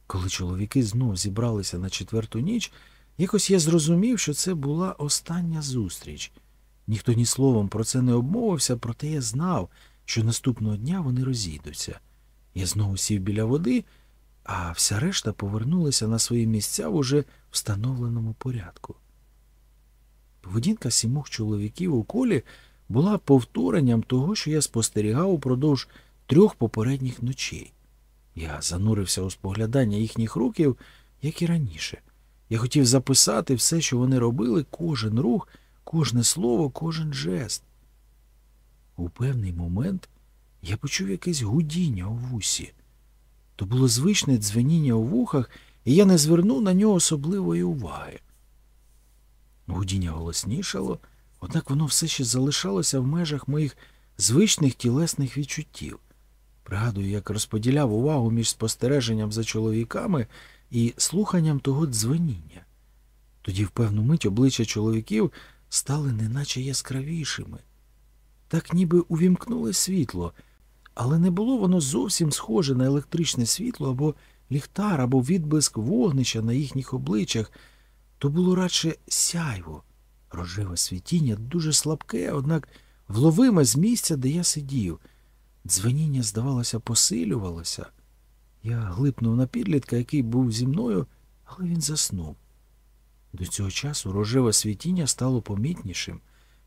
Коли чоловіки знов зібралися на четверту ніч, якось я зрозумів, що це була остання зустріч. Ніхто ні словом про це не обмовився, проте я знав, що наступного дня вони розійдуться. Я знову сів біля води, а вся решта повернулася на свої місця в уже встановленому порядку. Поведінка сімох чоловіків у колі була повторенням того, що я спостерігав упродовж трьох попередніх ночей. Я занурився у споглядання їхніх рухів, як і раніше. Я хотів записати все, що вони робили, кожен рух, кожне слово, кожен жест. У певний момент я почув якесь гудіння у вусі. То було звичне дзвеніння у вухах, і я не звернув на нього особливої уваги. Гудіння голоснішало, однак воно все ще залишалося в межах моїх звичних тілесних відчуттів. Пригадую, як розподіляв увагу між спостереженням за чоловіками і слуханням того дзвеніння. Тоді в певну мить обличчя чоловіків стали неначе яскравішими. Так ніби увімкнули світло, але не було воно зовсім схоже на електричне світло або ліхтар, або відблиск вогнища на їхніх обличчях. То було радше сяйво, рожеве світіння, дуже слабке, однак вловиме з місця, де я сидів. Дзвеніння, здавалося, посилювалося. Я глипнув на підлітка, який був зі мною, але він заснув. До цього часу рожеве світіння стало помітнішим.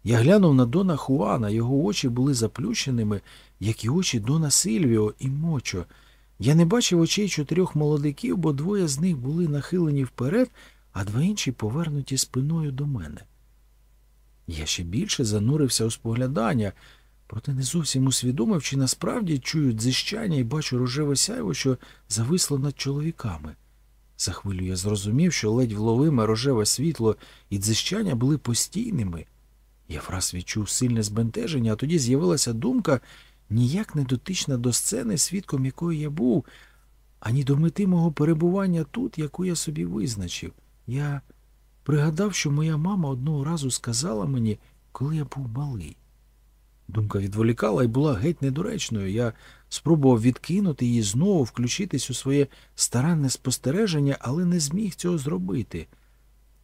Я глянув на Дона Хуана, його очі були заплющеними, як і очі Дона Сильвіо і Мочо. Я не бачив очей чотирьох молодиків, бо двоє з них були нахилені вперед, а два інші повернуті спиною до мене. Я ще більше занурився у споглядання, проте не зовсім усвідомив, чи насправді чую дзищання і бачу рожеве сяйво, що зависло над чоловіками. За хвилю я зрозумів, що ледь вловиме рожеве світло і дзищання були постійними. Я враз відчув сильне збентеження, а тоді з'явилася думка, ніяк не дотична до сцени, свідком якої я був, ані до мети мого перебування тут, яку я собі визначив. Я пригадав, що моя мама одного разу сказала мені, коли я був малий. Думка відволікала і була геть недоречною. Я спробував відкинути її знову, включитись у своє старанне спостереження, але не зміг цього зробити.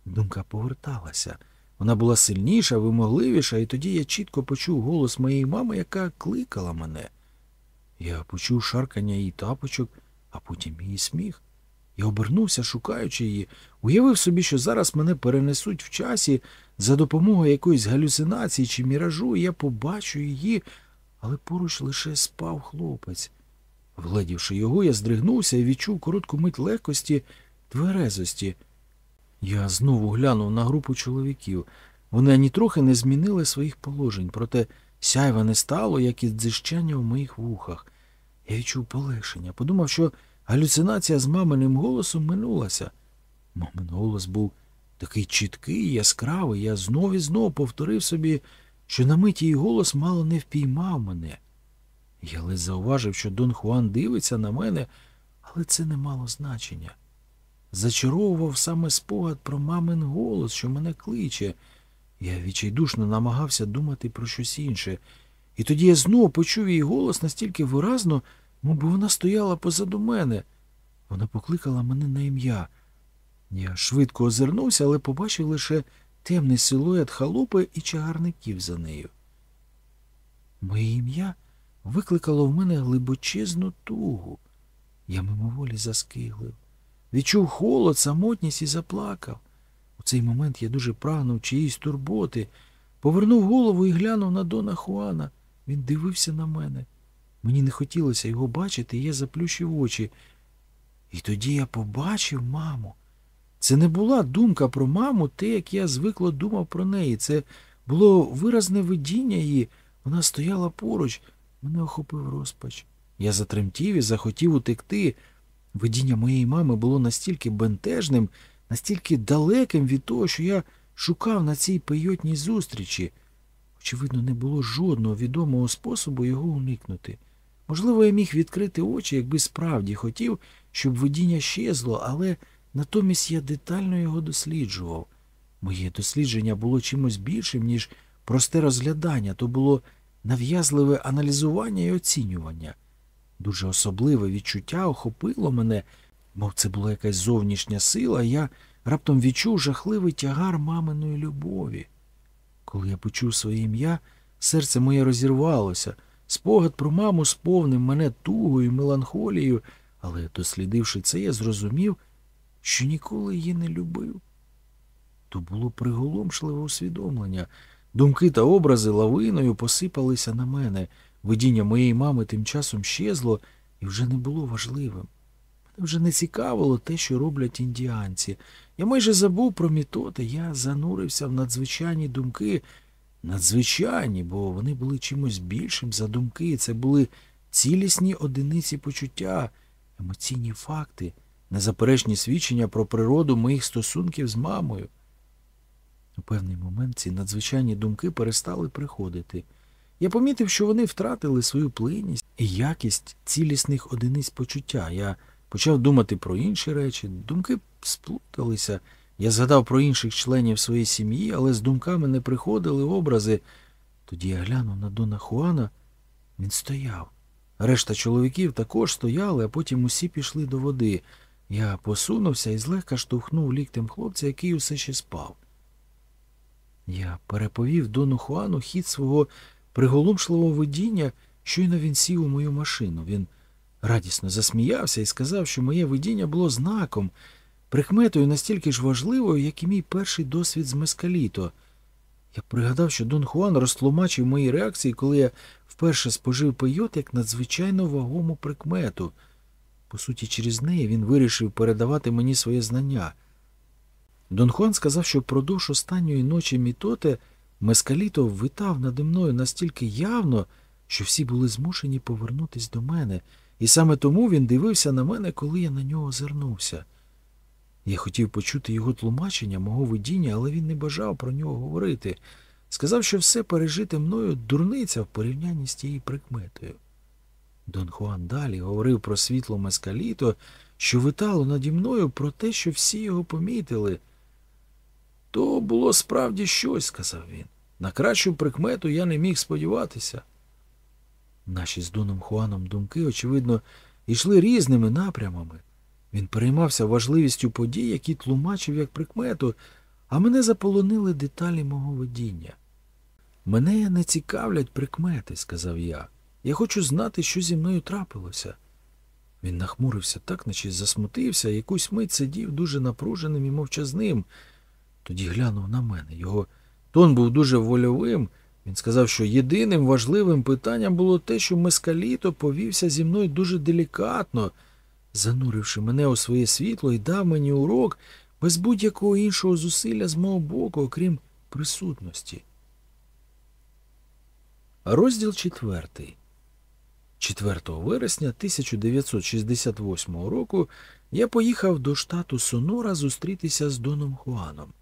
Думка поверталася, Вона була сильніша, вимогливіша, і тоді я чітко почув голос моєї мами, яка кликала мене. Я почув шаркання її тапочок, а потім її сміх. Я обернувся, шукаючи її, уявив собі, що зараз мене перенесуть в часі за допомогою якоїсь галюцинації чи міражу, і я побачу її, але поруч лише спав хлопець. Вгледівши його, я здригнувся і відчув коротку мить легкості, тверезості. Я знову глянув на групу чоловіків. Вони ані трохи не змінили своїх положень, проте сяйва не стало, як і дзижчання в моїх вухах. Я відчув полегшення, подумав, що галюцинація з маминим голосом минулася. Мамин голос був такий чіткий, яскравий, я знов і знов повторив собі, що на мить її голос мало не впіймав мене. Я ледь зауважив, що Дон Хуан дивиться на мене, але це не мало значення. Зачаровував саме спогад про мамин голос, що мене кличе. Я відчайдушно намагався думати про щось інше. І тоді я знову почув її голос настільки виразно, мовби вона стояла позаду мене. Вона покликала мене на ім'я. Я швидко озирнувся, але побачив лише темний силует халупи і чагарників за нею. Моє ім'я викликало в мене глибочезну тугу. Я мимоволі заскиглив. Відчув холод, самотність і заплакав. У цей момент я дуже прагнув чиїсь турботи, повернув голову і глянув на Дона Хуана. Він дивився на мене. Мені не хотілося його бачити, і я заплющив очі. І тоді я побачив маму. Це не була думка про маму, те, як я звикло думав про неї. Це було виразне видіння її. Вона стояла поруч, мене охопив розпач. Я затремтів і захотів утекти. Видіння моєї мами було настільки бентежним, настільки далеким від того, що я шукав на цій пейотній зустрічі. Очевидно, не було жодного відомого способу його уникнути. Можливо, я міг відкрити очі, якби справді хотів, щоб видіння щезло, але натомість я детально його досліджував. Моє дослідження було чимось більшим, ніж просте розглядання, то було нав'язливе аналізування і оцінювання. Дуже особливе відчуття охопило мене, мов це була якась зовнішня сила, я раптом відчув жахливий тягар маминої любові. Коли я почув своє ім'я, серце моє розірвалося. Спогад про маму сповнив мене тугою, меланхолією, але, дослідивши це, я зрозумів, що ніколи її не любив. То було приголомшливе усвідомлення. Думки та образи лавиною посипалися на мене. Видіння моєї мами тим часом щезло і вже не було важливим. Мене вже не цікавило те, що роблять індіанці. Я майже забув про мітоти, я занурився в надзвичайні думки, надзвичайні, бо вони були чимось більшим за думки. Це були цілісні одиниці почуття, емоційні факти, незаперечні свідчення про природу моїх стосунків з мамою. У певний момент ці надзвичайні думки перестали приходити. Я помітив, що вони втратили свою плинність і якість цілісних одиниць почуття. Я почав думати про інші речі, думки сплуталися. Я згадав про інших членів своєї сім'ї, але з думками не приходили образи. Тоді я глянув на Дона Хуана, він стояв. Решта чоловіків також стояли, а потім усі пішли до води. Я посунувся і злегка штовхнув ліктем хлопця, який усе ще спав. Я переповів Дону Хуану хід свого приголомшливого видіння, щойно він сів у мою машину. Він радісно засміявся і сказав, що моє видіння було знаком, прикметою настільки ж важливою, як і мій перший досвід з мескаліто. Я пригадав, що Дон Хуан розтлумачив мої реакції, коли я вперше спожив пейот як надзвичайно вагому прикмету. По суті, через неї він вирішив передавати мені своє знання. Дон Хуан сказав, що впродовж останньої ночі мітоте Мескаліто витав нади мною настільки явно, що всі були змушені повернутись до мене, і саме тому він дивився на мене, коли я на нього озирнувся. Я хотів почути його тлумачення, мого видіння, але він не бажав про нього говорити. Сказав, що все пережите мною дурниця в порівнянні з тією прикметою. Дон Хуан далі говорив про світло Мескаліто, що витало наді мною про те, що всі його помітили. То було справді щось, сказав він. На кращу прикмету я не міг сподіватися. Наші з Доном Хуаном думки, очевидно, йшли різними напрямами. Він переймався важливістю подій, які тлумачив як прикмету, а мене заполонили деталі мого водіння. Мене не цікавлять прикмети, сказав я. Я хочу знати, що зі мною трапилося. Він нахмурився так, наче засмутився, якусь мить сидів дуже напруженим і мовчазним. Тоді глянув на мене. Його тон був дуже вольовим. Він сказав, що єдиним важливим питанням було те, що Мескаліто повівся зі мною дуже делікатно, зануривши мене у своє світло і дав мені урок без будь-якого іншого зусилля з мого боку, окрім присутності. Розділ четвертий. 4 вересня 1968 року я поїхав до штату Сонора зустрітися з Доном Хуаном.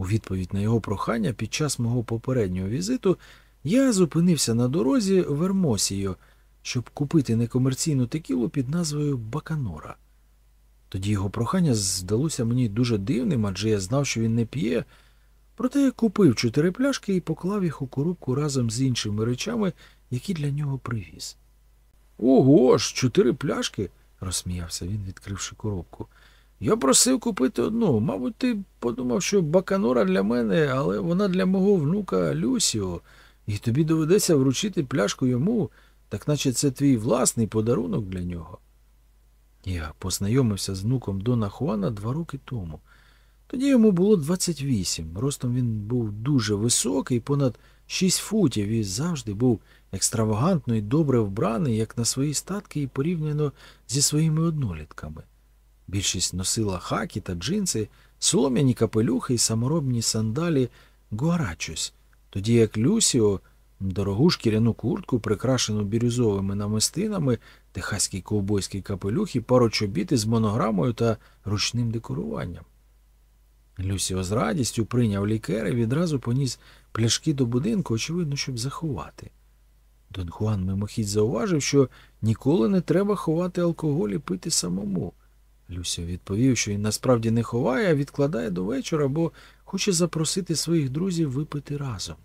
У відповідь на його прохання під час мого попереднього візиту я зупинився на дорозі в Ермосіо, щоб купити некомерційну текілу під назвою Баканора. Тоді його прохання здалося мені дуже дивним, адже я знав, що він не п'є. Проте я купив чотири пляшки і поклав їх у коробку разом з іншими речами, які для нього привіз. Ого ж, чотири пляшки, розсміявся він, відкривши коробку. Я просив купити одну. Мабуть, ти подумав, що баканора для мене, але вона для мого внука Люсіо, і тобі доведеться вручити пляшку йому, так наче це твій власний подарунок для нього. Я познайомився з внуком Дона Хуана два роки тому. Тоді йому було 28. Ростом він був дуже високий, понад 6 футів, і завжди був екстравагантно і добре вбраний, як на свої статки, і порівняно зі своїми однолітками. Більшість носила хакі та джинси, солом'яні капелюхи і саморобні сандалі гуарачось, тоді як Люсіо дорогу шкіряну куртку, прикрашену бірюзовими намистинами, техаський ковбойський капелюх і пару чобіт із монограмою та ручним декоруванням. Люсіо з радістю прийняв лікер і відразу поніс пляшки до будинку, очевидно, щоб заховати. Дон Хуан мимохідь зауважив, що ніколи не треба ховати алкоголь і пити самому. Люсіо відповів, що він насправді не ховає, а відкладає до вечора, бо хоче запросити своїх друзів випити разом.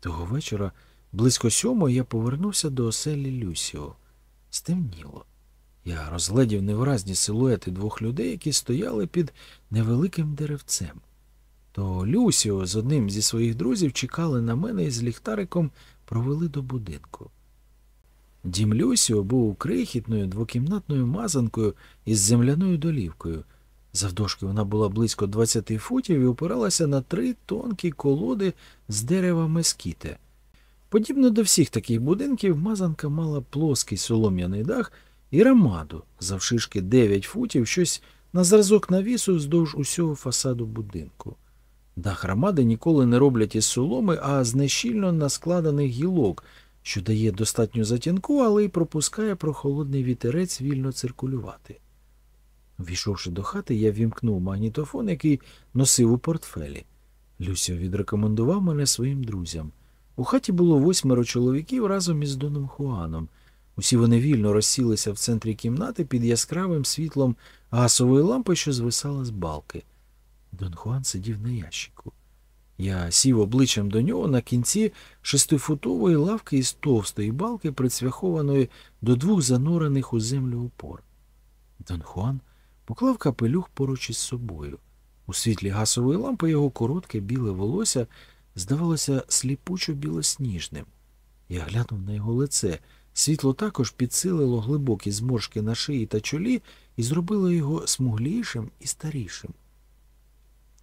Того вечора, близько сьомої, я повернувся до оселі Люсіо. Стемніло. Я розгледів невиразні силуети двох людей, які стояли під невеликим деревцем. То Люсіо з одним зі своїх друзів чекали на мене і з ліхтариком провели до будинку. Дім Люсіо був крихітною двокімнатною мазанкою із земляною долівкою. Завдовжки вона була близько 20 футів і опиралася на три тонкі колоди з дерева мескіте. Подібно до всіх таких будинків, мазанка мала плоский солом'яний дах і рамаду завшишки 9 футів, щось на зразок навісу вздовж усього фасаду будинку. Дах рамади ніколи не роблять із соломи, а з нещільно наскладених гілок, що дає достатню затінку, але й пропускає прохолодний вітерець вільно циркулювати. Війшовши до хати, я вімкнув магнітофон, який носив у портфелі. Люся відрекомендував мене своїм друзям. У хаті було восьмеро чоловіків разом із Доном Хуаном. Усі вони вільно розсілися в центрі кімнати під яскравим світлом газової лампи, що звисала з балки. Дон Хуан сидів на ящику. Я сів обличчям до нього на кінці шестифутової лавки із товстої балки, прицвяхованої до двох занурених у землю опор. Дон Хуан поклав капелюх поруч із собою. У світлі газової лампи його коротке біле волосся здавалося сліпучо білосніжним. Я глянув на його лице. Світло також підсилило глибокі зморшки на шиї та чолі і зробило його смуглішим і старішим.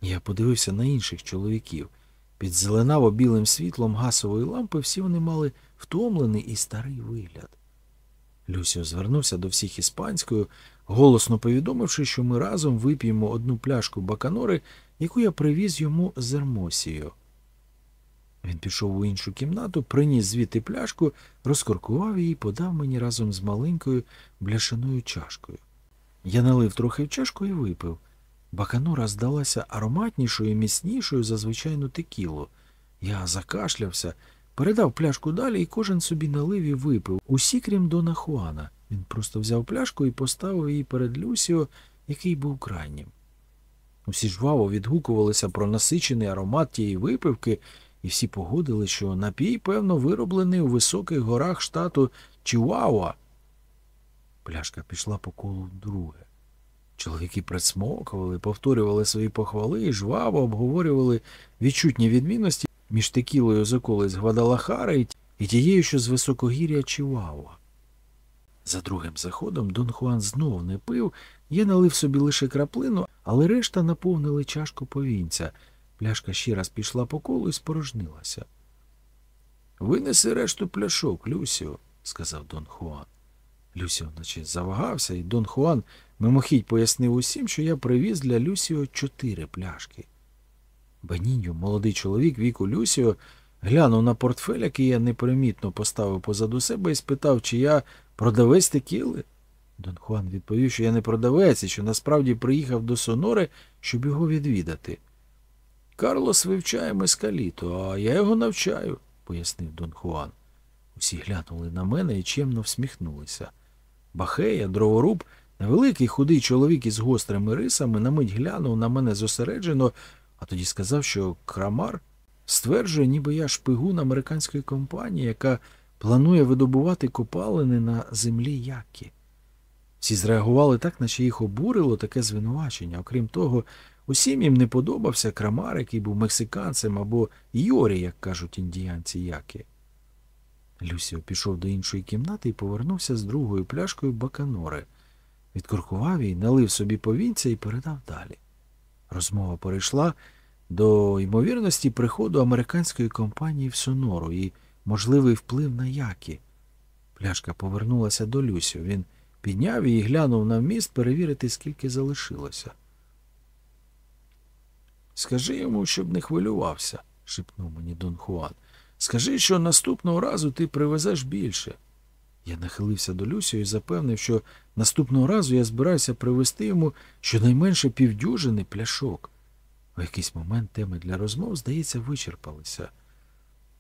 Я подивився на інших чоловіків. Під зеленаво білим світлом гасової лампи всі вони мали втомлений і старий вигляд. Люсіо звернувся до всіх іспанською, голосно повідомивши, що ми разом вип'ємо одну пляшку баканори, яку я привіз йому з Ермосією. Він пішов у іншу кімнату, приніс звідти пляшку, розкоркував її і подав мені разом з маленькою бляшаною чашкою. Я налив трохи в чашку і випив. Баканура здалася ароматнішою і міцнішою за звичайну текілу. Я закашлявся, передав пляшку далі, і кожен собі налив і випив, усі крім Дона Хуана. Він просто взяв пляшку і поставив її перед Люсіо, який був крайнім. Усі жваво відгукувалися про насичений аромат тієї випивки, і всі погодили, що напій, певно, вироблений у високих горах штату Чіуауа. Пляшка пішла по колу вдруге. Чоловіки присмокували, повторювали свої похвали і жваво обговорювали відчутні відмінності між текілою з околиць Гвадалахари і тією, що з високогір'я Чівауа. За другим заходом Дон Хуан знов не пив, я налив собі лише краплину, але решта наповнили чашку повінця. Пляшка ще раз пішла по колу і спорожнилася. Винеси решту пляшок, Люсіо, сказав Дон Хуан. Люсіо наче завагався, і Дон Хуан мимохідь пояснив усім, що я привіз для Люсіо чотири пляшки. Беніньо, молодий чоловік віку Люсіо, глянув на портфель, який я непримітно поставив позаду себе, і спитав, чи я продавець текіли. Дон Хуан відповів, що я не продавець і що насправді приїхав до Сонори, щоб його відвідати. Карлос вивчає мескаліто, а я його навчаю, пояснив Дон Хуан. Усі глянули на мене і чемно всміхнулися. Бахея, дроворуб, невеликий худий чоловік із гострими рисами, на мить глянув на мене зосереджено, а тоді сказав, що крамар стверджує, ніби я шпигун американської компанії, яка планує видобувати копалини на землі Які. Всі зреагували так, наче їх обурило таке звинувачення. Окрім того, усім їм не подобався крамар, який був мексиканцем або Йорі, як кажуть індіянці Які. Люсіо пішов до іншої кімнати і повернувся з другою пляшкою баканори. Відкуркував її, налив собі повінця і передав далі. Розмова перейшла до ймовірності приходу американської компанії в Сонору і можливий вплив на Які. Пляшка повернулася до Люсіо. Він підняв її і глянув на вміст перевірити, скільки залишилося. Скажи йому, щоб не хвилювався, шепнув мені Дон Хуан. Скажи, що наступного разу ти привезеш більше. Я нахилився до Люсіо і запевнив, що наступного разу я збираюся привезти йому щонайменше півдюжини пляшок. У якийсь момент теми для розмов, здається, вичерпалися.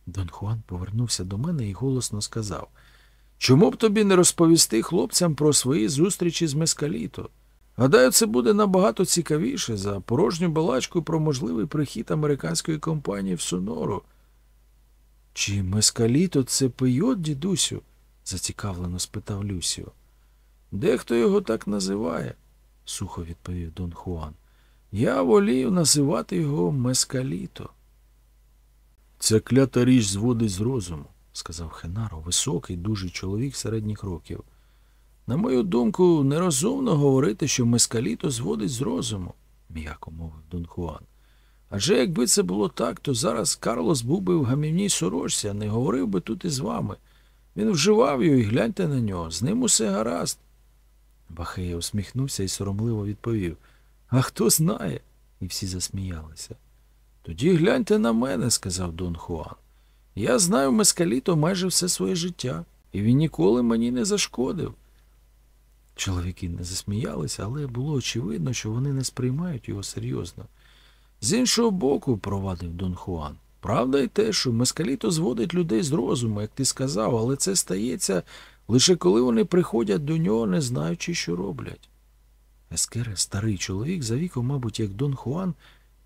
Дон Хуан повернувся до мене і голосно сказав Чому б тобі не розповісти хлопцям про свої зустрічі з Мескаліто? Гадаю, це буде набагато цікавіше за порожню балачку про можливий прихід американської компанії в Сонору. Чи Мескаліто це пийот, дідусю? зацікавлено спитав Люсіо. Дехто його так називає, сухо відповів Дон Хуан. Я волію називати його Мескаліто. Ця клята річ зводить з розуму, сказав Хенаро, високий, дужий чоловік середніх років. На мою думку, нерозумно говорити, що Мескаліто зводить з розуму, м'яко мовив Дон Хуан. Адже якби це було так, то зараз Карлос був би в гамівній сорочці, а не говорив би тут із вами. Він вживав його і гляньте на нього, з ним усе гаразд. Бахея усміхнувся і соромливо відповів А хто знає? І всі засміялися. Тоді гляньте на мене, сказав Дон Хуан. Я знаю Мескаліто майже все своє життя, і він ніколи мені не зашкодив. Чоловіки не засміялися, але було очевидно, що вони не сприймають його серйозно. З іншого боку, провадив Дон Хуан, правда й те, що Мескаліто зводить людей з розуму, як ти сказав, але це стається лише коли вони приходять до нього, не знаючи, що роблять. Ескере, старий чоловік, за віком, мабуть, як Дон Хуан,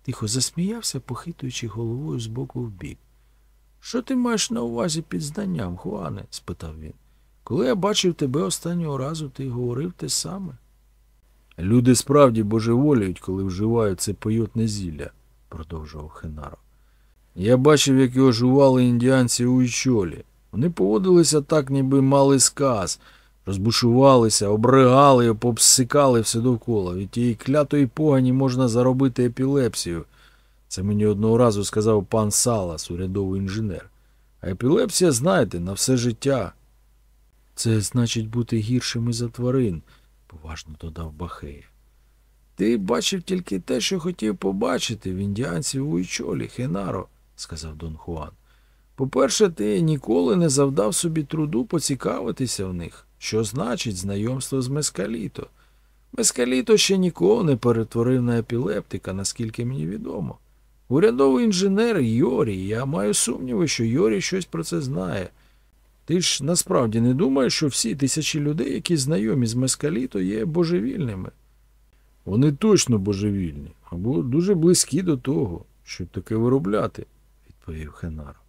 тихо засміявся, похитуючи головою з боку в бік. Що ти маєш на увазі під знанням, Хуане? спитав він. Коли я бачив тебе останнього разу, ти говорив те саме. Люди справді божеволіють, коли вживають це пойотне зілля, продовжував Хенаро. Я бачив, як його жували індіанці у Ічолі. Вони поводилися так, ніби мали сказ, розбушувалися, обригали, попсикали все довкола. Від тієї клятої погані можна заробити епілепсію. Це мені одного разу сказав пан Салас, урядовий інженер. А епілепсія, знаєте, на все життя. Це значить бути гіршими за тварин, поважно додав Бахея. Ти бачив тільки те, що хотів побачити в індіанців у Ічолі, Хенаро, сказав Дон Хуан. По-перше, ти ніколи не завдав собі труду поцікавитися в них, що значить знайомство з Мескаліто. Мескаліто ще нікого не перетворив на епілептика, наскільки мені відомо. Урядовий інженер Йорі, я маю сумніви, що Йорі щось про це знає. Ти ж насправді не думаєш, що всі тисячі людей, які знайомі з Мескаліто, є божевільними? Вони точно божевільні, або дуже близькі до того, щоб таке виробляти, відповів Хенаро.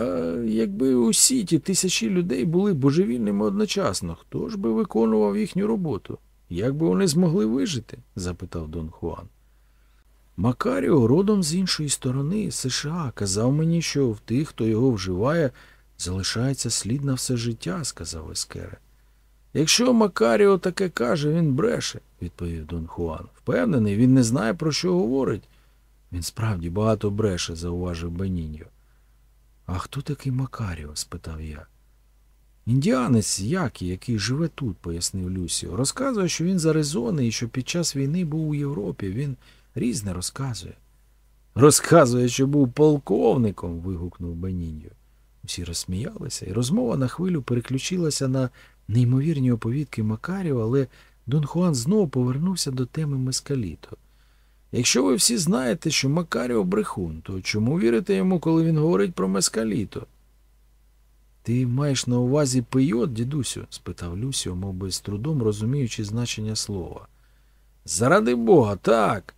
А якби усі ті тисячі людей були божевільними одночасно, хто ж би виконував їхню роботу? Як би вони змогли вижити? запитав Дон Хуан. Макаріо родом з іншої сторони США казав мені, що в тих, хто його вживає, залишається слід на все життя, сказав Ескере. Якщо Макаріо таке каже, він бреше, відповів Дон Хуан. Впевнений, він не знає, про що говорить. Він справді багато бреше, зауважив Беніньо. А хто такий Макаріо? спитав я. Індіанець Які, який живе тут, пояснив Люсіо. Розказує, що він з Аризони і що під час війни був у Європі. Він різне розказує. Розказує, що був полковником. вигукнув Беніньо. Всі розсміялися, і розмова на хвилю переключилася на неймовірні оповідки Макаріо, але Дон Хуан знову повернувся до теми Мескаліто. Якщо ви всі знаєте, що Макаріо брехун, то чому вірите йому, коли він говорить про Мескаліто? Ти маєш на увазі пийот, дідусю? спитав Люсіо, мов би з трудом розуміючи значення слова. Заради бога, так.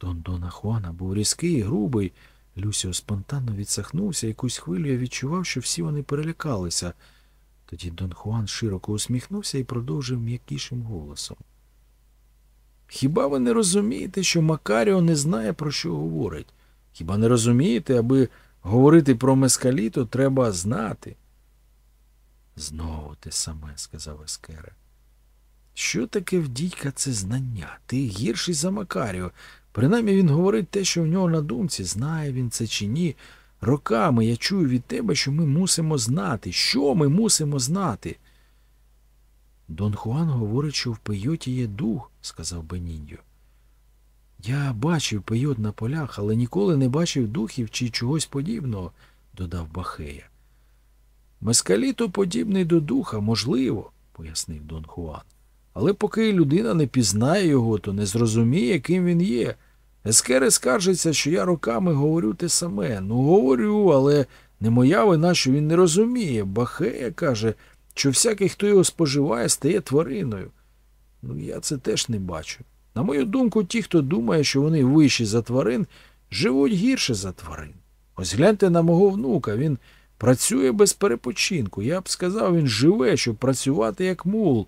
Дон Дона Хуана був різкий і грубий. Люсіо спонтанно відсахнувся, якусь хвилю я відчував, що всі вони перелякалися. Тоді Дон Хуан широко усміхнувся і продовжив м'якішим голосом. Хіба ви не розумієте, що Макаріо не знає, про що говорить? Хіба не розумієте, аби говорити про мескаліто, треба знати? Знову те саме, сказав Ескере. Що таке в дідька це знання? Ти гірший за Макаріо. Принаймні він говорить те, що в нього на думці, знає він це чи ні. Роками я чую від тебе, що ми мусимо знати. Що ми мусимо знати? Дон Хуан говорить, що в пейоті є дух, сказав Беніньо. Я бачив пейот на полях, але ніколи не бачив духів чи чогось подібного, додав Бахея. Мескаліто подібний до духа, можливо, пояснив Дон Хуан. Але поки людина не пізнає його, то не зрозуміє, ким він є. Ескери скаржиться, що я роками говорю те саме. Ну, говорю, але не моя вина, що він не розуміє. Бахея каже, що всякий, хто його споживає, стає твариною. Ну, я це теж не бачу. На мою думку, ті, хто думає, що вони вищі за тварин, живуть гірше за тварин. Ось гляньте на мого внука, він працює без перепочинку. Я б сказав, він живе, щоб працювати як мул.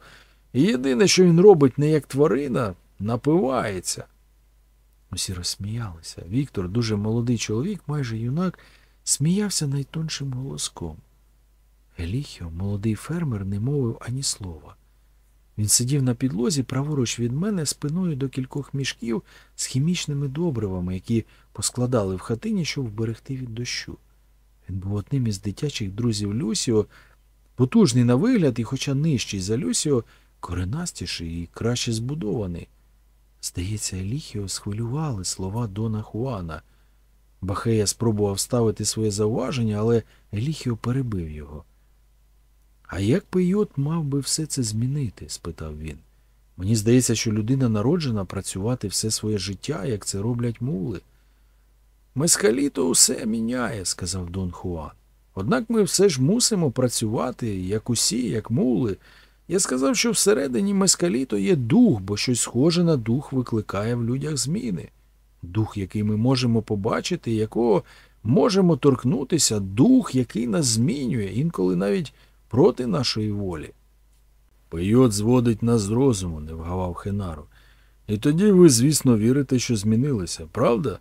І єдине, що він робить не як тварина, напивається. Усі розсміялися. Віктор, дуже молодий чоловік, майже юнак, сміявся найтоншим голоском. Еліхіо, молодий фермер, не мовив ані слова. Він сидів на підлозі праворуч від мене спиною до кількох мішків з хімічними добривами, які поскладали в хатині, щоб вберегти від дощу. Він був одним із дитячих друзів Люсіо, потужний на вигляд і, хоча нижчий за Люсіо, коренастіший і краще збудований. Здається, Еліхіо схвилювали слова Дона Хуана. Бахея спробував ставити своє зауваження, але Еліхіо перебив його. А як Пейот мав би все це змінити? спитав він. Мені здається, що людина народжена працювати все своє життя, як це роблять мули. Мескаліто усе міняє, сказав Дон Хуан. Однак ми все ж мусимо працювати, як усі, як мули. Я сказав, що всередині мескаліто є дух, бо щось схоже на дух викликає в людях зміни. Дух, який ми можемо побачити, якого можемо торкнутися, дух, який нас змінює, інколи навіть проти нашої волі. Пейот зводить нас з розуму, не вгавав Хенару. І тоді ви, звісно, вірите, що змінилися, правда?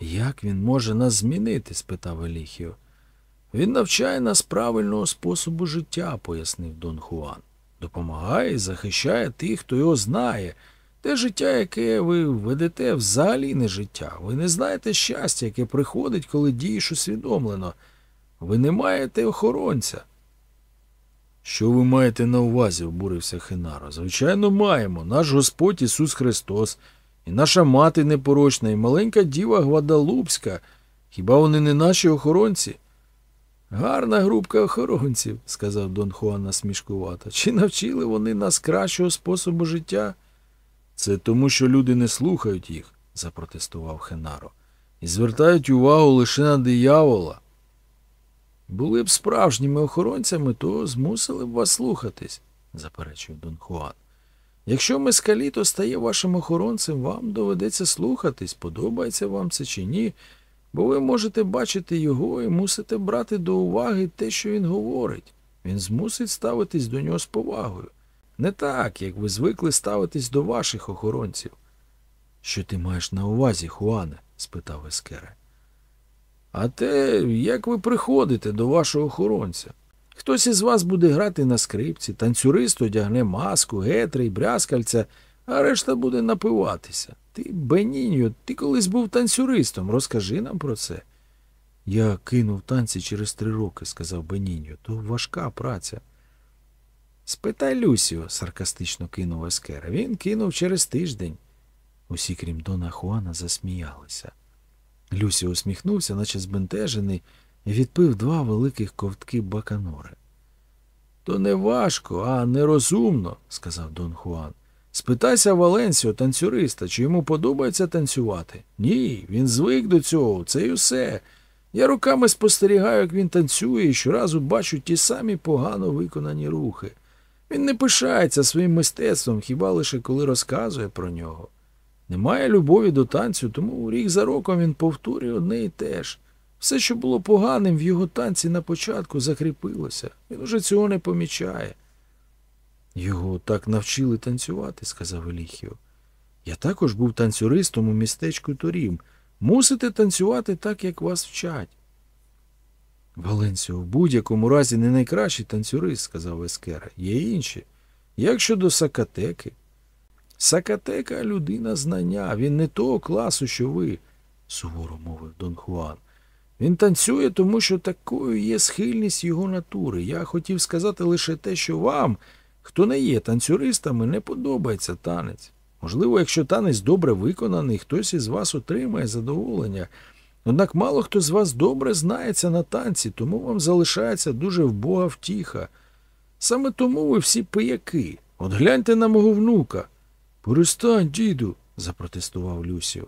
Як він може нас змінити? спитав Еліхіо. Він навчає нас правильного способу життя, пояснив Дон Хуан. Допомагає і захищає тих, хто його знає. Те життя, яке ви ведете, взагалі не життя. Ви не знаєте щастя, яке приходить, коли дієш усвідомлено. Ви не маєте охоронця. Що ви маєте на увазі? обурився Хенаро. Звичайно, маємо. Наш Господь Ісус Христос, і наша мати непорочна, і маленька діва Гвадалупська. Хіба вони не наші охоронці? Гарна групка охоронців, сказав Дон Хуан насмішкувато. Чи навчили вони нас кращого способу життя? Це тому, що люди не слухають їх, запротестував Хенаро, і звертають увагу лише на диявола. Були б справжніми охоронцями, то змусили б вас слухатись, заперечив Дон Хуан. Якщо Мескаліто стає вашим охоронцем, вам доведеться слухатись, подобається вам це чи ні, бо ви можете бачити його і мусите брати до уваги те, що він говорить. Він змусить ставитись до нього з повагою. Не так, як ви звикли ставитись до ваших охоронців. Що ти маєш на увазі, Хуане? спитав Ескере. А те, як ви приходите до вашого охоронця. Хтось із вас буде грати на скрипці, танцюрист одягне маску, гетри й брязкальця, а решта буде напиватися. Ти, Беніньо, ти колись був танцюристом, розкажи нам про це. Я кинув танці через три роки, сказав Беніньо. То важка праця. Спитай Люсіо, саркастично кинув Ескера. Він кинув через тиждень. Усі, крім Дона Хуана, засміялися. Люсі усміхнувся, наче збентежений, і відпив два великих ковтки баканори. То не важко, а нерозумно, сказав Дон Хуан. Спитайся Валенсіо, танцюриста, чи йому подобається танцювати? Ні, він звик до цього, це й усе. Я руками спостерігаю, як він танцює, і щоразу бачу ті самі погано виконані рухи. Він не пишається своїм мистецтвом хіба лише коли розказує про нього. Немає любові до танцю, тому рік за роком він повторює одне і те ж. Все, що було поганим в його танці на початку, закріпилося. Він уже цього не помічає. Його так навчили танцювати, сказав Еліхіо. Я також був танцюристом у містечку Торім. Мусите танцювати так, як вас вчать. Валенсіо, в будь-якому разі не найкращий танцюрист, сказав Ескера. Є інші. Як щодо Сакатеки? Сакатека людина знання, він не того класу, що ви, суворо мовив Дон Хуан. Він танцює, тому що такою є схильність його натури. Я хотів сказати лише те, що вам, хто не є танцюристами, не подобається танець. Можливо, якщо танець добре виконаний, хтось із вас отримає задоволення. Однак мало хто з вас добре знається на танці, тому вам залишається дуже вбога втіха. Саме тому ви всі пияки. От гляньте на мого внука. Перестань, діду, запротестував Люсіо.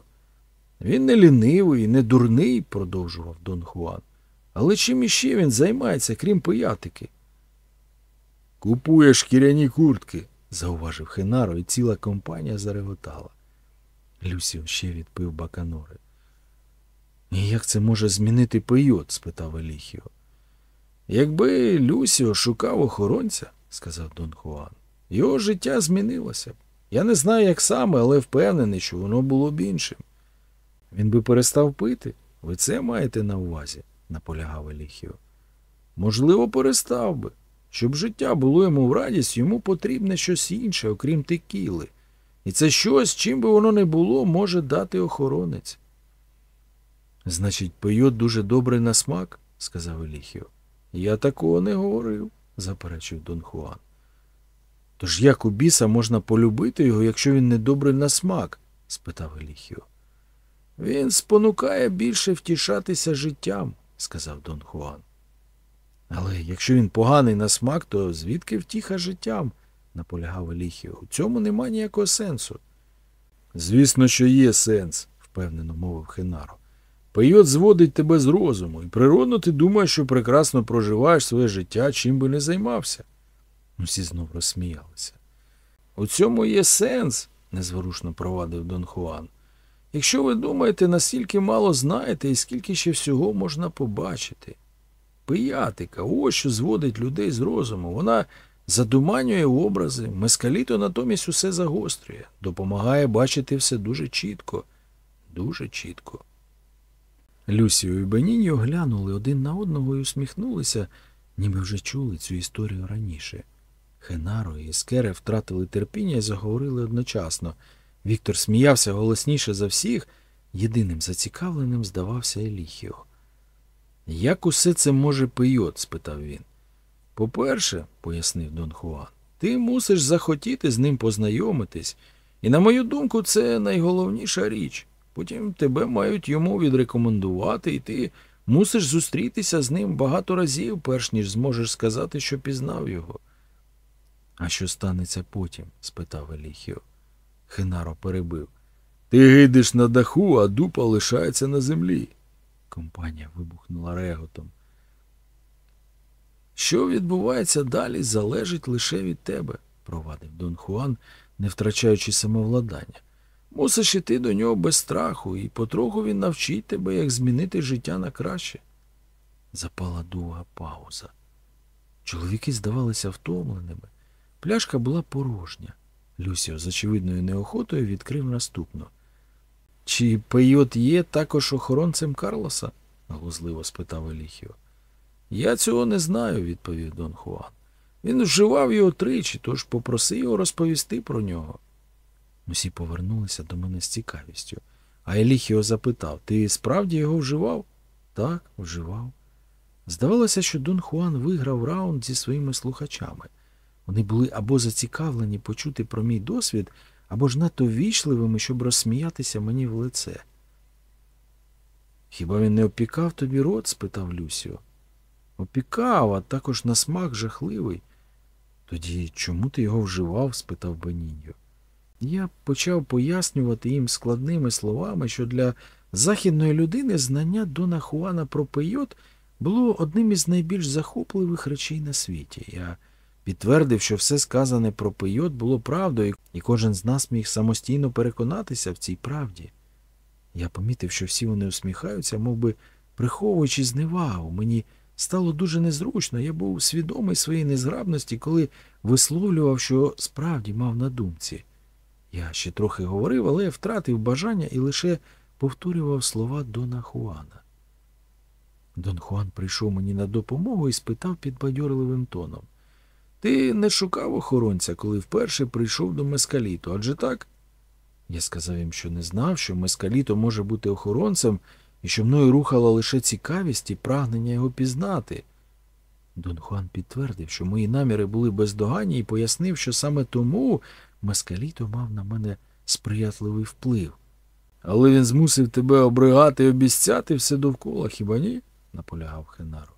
Він не лінивий, не дурний, продовжував Дон Хуан. Але чим іще він займається, крім пиятики? Купує шкіряні куртки, зауважив Хенаро, і ціла компанія зареготала. Люсіо ще відпив баканори. І як це може змінити пейот? спитав Еліхіо. Якби Люсіо шукав охоронця, сказав Дон Хуан, його життя змінилося б. Я не знаю, як саме, але впевнений, що воно було б іншим. Він би перестав пити. Ви це маєте на увазі, наполягав Еліхіо. Можливо, перестав би. Щоб життя було йому в радість, йому потрібне щось інше, окрім текіли. І це щось, чим би воно не було, може дати охоронець. Значить, пийот дуже добрий на смак, сказав Еліхіо. Я такого не говорив, заперечив Дон Хуан. Тож як у біса можна полюбити його, якщо він не добрий на смак? спитав Еліхіо. Він спонукає більше втішатися життям, сказав Дон Хуан. Але якщо він поганий на смак, то звідки втіха життям? наполягав Еліхіо. У цьому нема ніякого сенсу. Звісно, що є сенс, впевнено мовив Хенаро. Пейот зводить тебе з розуму, і природно ти думаєш, що прекрасно проживаєш своє життя, чим би не займався. Усі знов розсміялися. У цьому є сенс, незворушно провадив Дон Хуан. Якщо ви думаєте, наскільки мало знаєте і скільки ще всього можна побачити. Пиятика, ось що зводить людей з розуму. Вона задуманює образи, мескаліто натомість усе загострює, допомагає бачити все дуже чітко, дуже чітко. Люсіо і Беніньо глянули один на одного і усміхнулися, ніби вже чули цю історію раніше. Хенаро і Скере втратили терпіння і заговорили одночасно. Віктор сміявся голосніше за всіх, єдиним зацікавленим здавався Еліхіо. Як усе це може пийот? спитав він. По-перше, пояснив Дон Хуан, ти мусиш захотіти з ним познайомитись, і, на мою думку, це найголовніша річ. Потім тебе мають йому відрекомендувати, і ти мусиш зустрітися з ним багато разів, перш ніж зможеш сказати, що пізнав його. А що станеться потім? спитав Еліхіо. Хенаро перебив. Ти гидиш на даху, а дупа лишається на землі. Компанія вибухнула реготом. Що відбувається далі, залежить лише від тебе, провадив Дон Хуан, не втрачаючи самовладання. Мусиш іти до нього без страху, і потроху він навчить тебе, як змінити життя на краще. Запала довга пауза. Чоловіки здавалися втомленими. Пляшка була порожня. Люсіо з очевидною неохотою відкрив наступну. Чи Пейот є також охоронцем Карлоса? глузливо спитав Еліхіо. Я цього не знаю, відповів Дон Хуан. Він вживав його тричі, тож попроси його розповісти про нього. Усі повернулися до мене з цікавістю. А Еліхіо запитав Ти справді його вживав? Так, вживав. Здавалося, що Дон Хуан виграв раунд зі своїми слухачами. Вони були або зацікавлені почути про мій досвід, або ж надто ввічливими, щоб розсміятися мені в лице. Хіба він не опікав тобі рот? спитав Люсіо. Опікав, а також на смак жахливий. Тоді чому ти його вживав? спитав Беніньо. Я почав пояснювати їм складними словами, що для західної людини знання Дона Хуана про пейот було одним із найбільш захопливих речей на світі. Я підтвердив, що все сказане про пейот було правдою, і кожен з нас міг самостійно переконатися в цій правді. Я помітив, що всі вони усміхаються, мов би приховуючи зневагу. Мені стало дуже незручно, я був свідомий своєї незграбності, коли висловлював, що справді мав на думці. Я ще трохи говорив, але втратив бажання і лише повторював слова Дона Хуана. Дон Хуан прийшов мені на допомогу і спитав підбадьорливим тоном. Ти не шукав охоронця, коли вперше прийшов до Мескаліту, адже так? Я сказав їм, що не знав, що Мескаліто може бути охоронцем і що мною рухала лише цікавість і прагнення його пізнати. Дон Хуан підтвердив, що мої наміри були бездоганні і пояснив, що саме тому Мескаліто мав на мене сприятливий вплив. Але він змусив тебе обригати і обіцяти все довкола, хіба ні? наполягав Хенаро.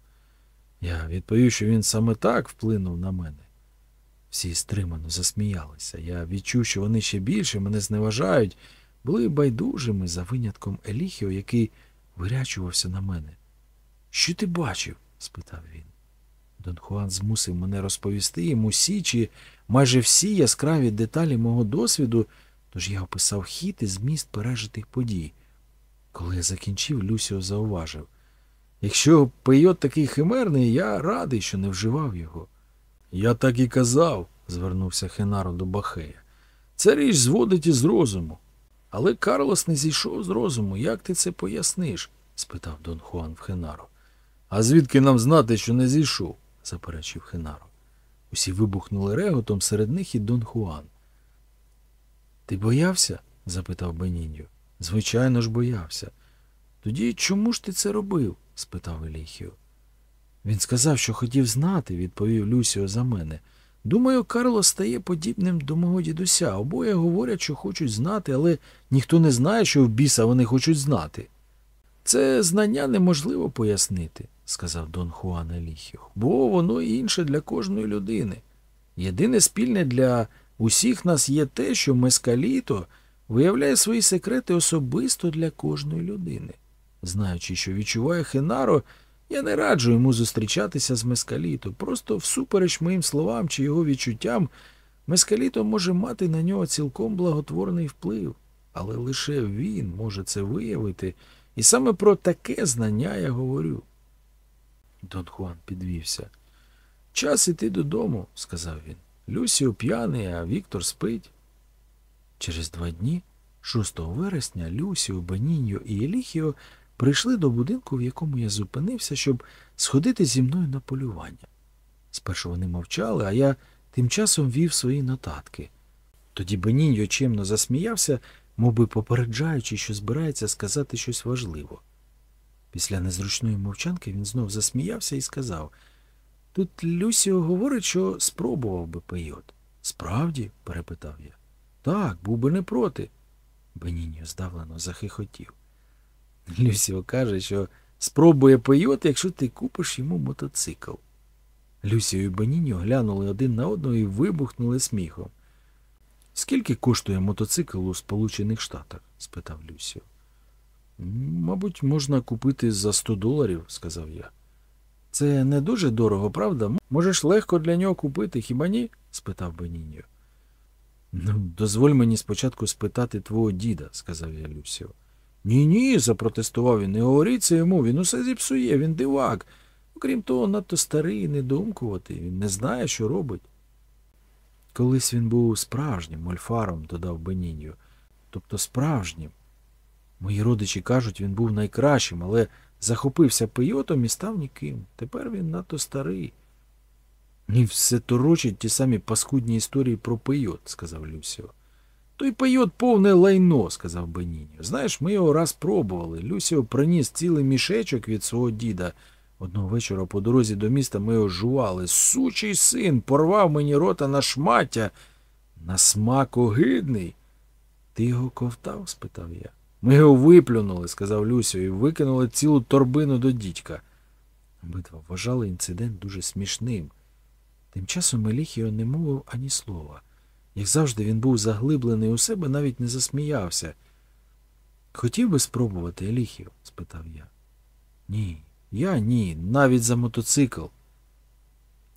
Я відповів, що він саме так вплинув на мене. Всі стримано засміялися. Я відчув, що вони ще більше мене зневажають, були байдужими за винятком Еліхіо, який вирячувався на мене. Що ти бачив? спитав він. Дон Хуан змусив мене розповісти йому всі чи майже всі яскраві деталі мого досвіду, тож я описав хід і зміст пережитих подій. Коли я закінчив, Люсіо зауважив. Якщо пейот такий химерний, я радий, що не вживав його. Я так і казав, звернувся Хенаро до Бахея. Це річ зводить із розуму. Але Карлос не зійшов з розуму. Як ти це поясниш? спитав Дон Хуан в Хенаро. А звідки нам знати, що не зійшов? заперечив Хенаро. Усі вибухнули реготом серед них і Дон Хуан. Ти боявся? запитав Беніньо. Звичайно ж, боявся. Тоді чому ж ти це робив? Спитав Еліхіо. Він сказав, що хотів знати, відповів Люсіо за мене. Думаю, Карло стає подібним до мого дідуся. Обоє говорять, що хочуть знати, але ніхто не знає, що в біса вони хочуть знати. Це знання неможливо пояснити, сказав Дон Хуан Еліхіо, бо воно інше для кожної людини. Єдине спільне для усіх нас є те, що Мескаліто виявляє свої секрети особисто для кожної людини. Знаючи, що відчуває Хенаро, я не раджу йому зустрічатися з Мескаліто. Просто всупереч моїм словам чи його відчуттям, Мескаліто може мати на нього цілком благотворний вплив, але лише він може це виявити, і саме про таке знання я говорю. Дон Хуан підвівся. Час іти додому, сказав він. Люсіо п'яний, а Віктор спить. Через два дні, 6 вересня, Люсіо, Беніньо і Еліхіо прийшли до будинку, в якому я зупинився, щоб сходити зі мною на полювання. Спершу вони мовчали, а я тим часом вів свої нотатки. Тоді Беніньо чимно засміявся, мов би попереджаючи, що збирається сказати щось важливе. Після незручної мовчанки він знов засміявся і сказав Тут Люсіо говорить, що спробував би пейот. Справді? перепитав я. Так, був би не проти. Беніньо здавлено захихотів. Люсіо каже, що спробує пейот, якщо ти купиш йому мотоцикл. Люсіо і Беніньо глянули один на одного і вибухнули сміхом. Скільки коштує мотоцикл у Сполучених Штатах? спитав Люсіо. Мабуть, можна купити за 100 доларів, сказав я. Це не дуже дорого, правда? Можеш легко для нього купити, хіба ні? спитав Беніньо. Ну, дозволь мені спочатку спитати твого діда, сказав я Люсіо. Ні, ні, запротестував він. Не говоріть це йому, він усе зіпсує, він дивак. Окрім того, надто старий і недумкувати, він не знає, що робить. Колись він був справжнім мольфаром, додав Беніньо. Тобто справжнім. Мої родичі кажуть, він був найкращим, але захопився пейотом і став ніким. Тепер він надто старий. Мені все торочать ті самі паскудні історії про пейот, сказав Люсіо. Той пейот повне лайно, сказав Беніньо. Знаєш, ми його раз пробували. Люсіо приніс цілий мішечок від свого діда. Одного вечора по дорозі до міста ми його жували. Сучий син порвав мені рота на шмаття. На смак огидний. Ти його ковтав? спитав я. Ми його виплюнули, сказав Люсіо, і викинули цілу торбину до дідька. Обидва вважали інцидент дуже смішним. Тим часом Еліхіо не мовив ані слова. Як завжди, він був заглиблений у себе, навіть не засміявся. Хотів би спробувати Еліхіо? спитав я. Ні, я ні, навіть за мотоцикл.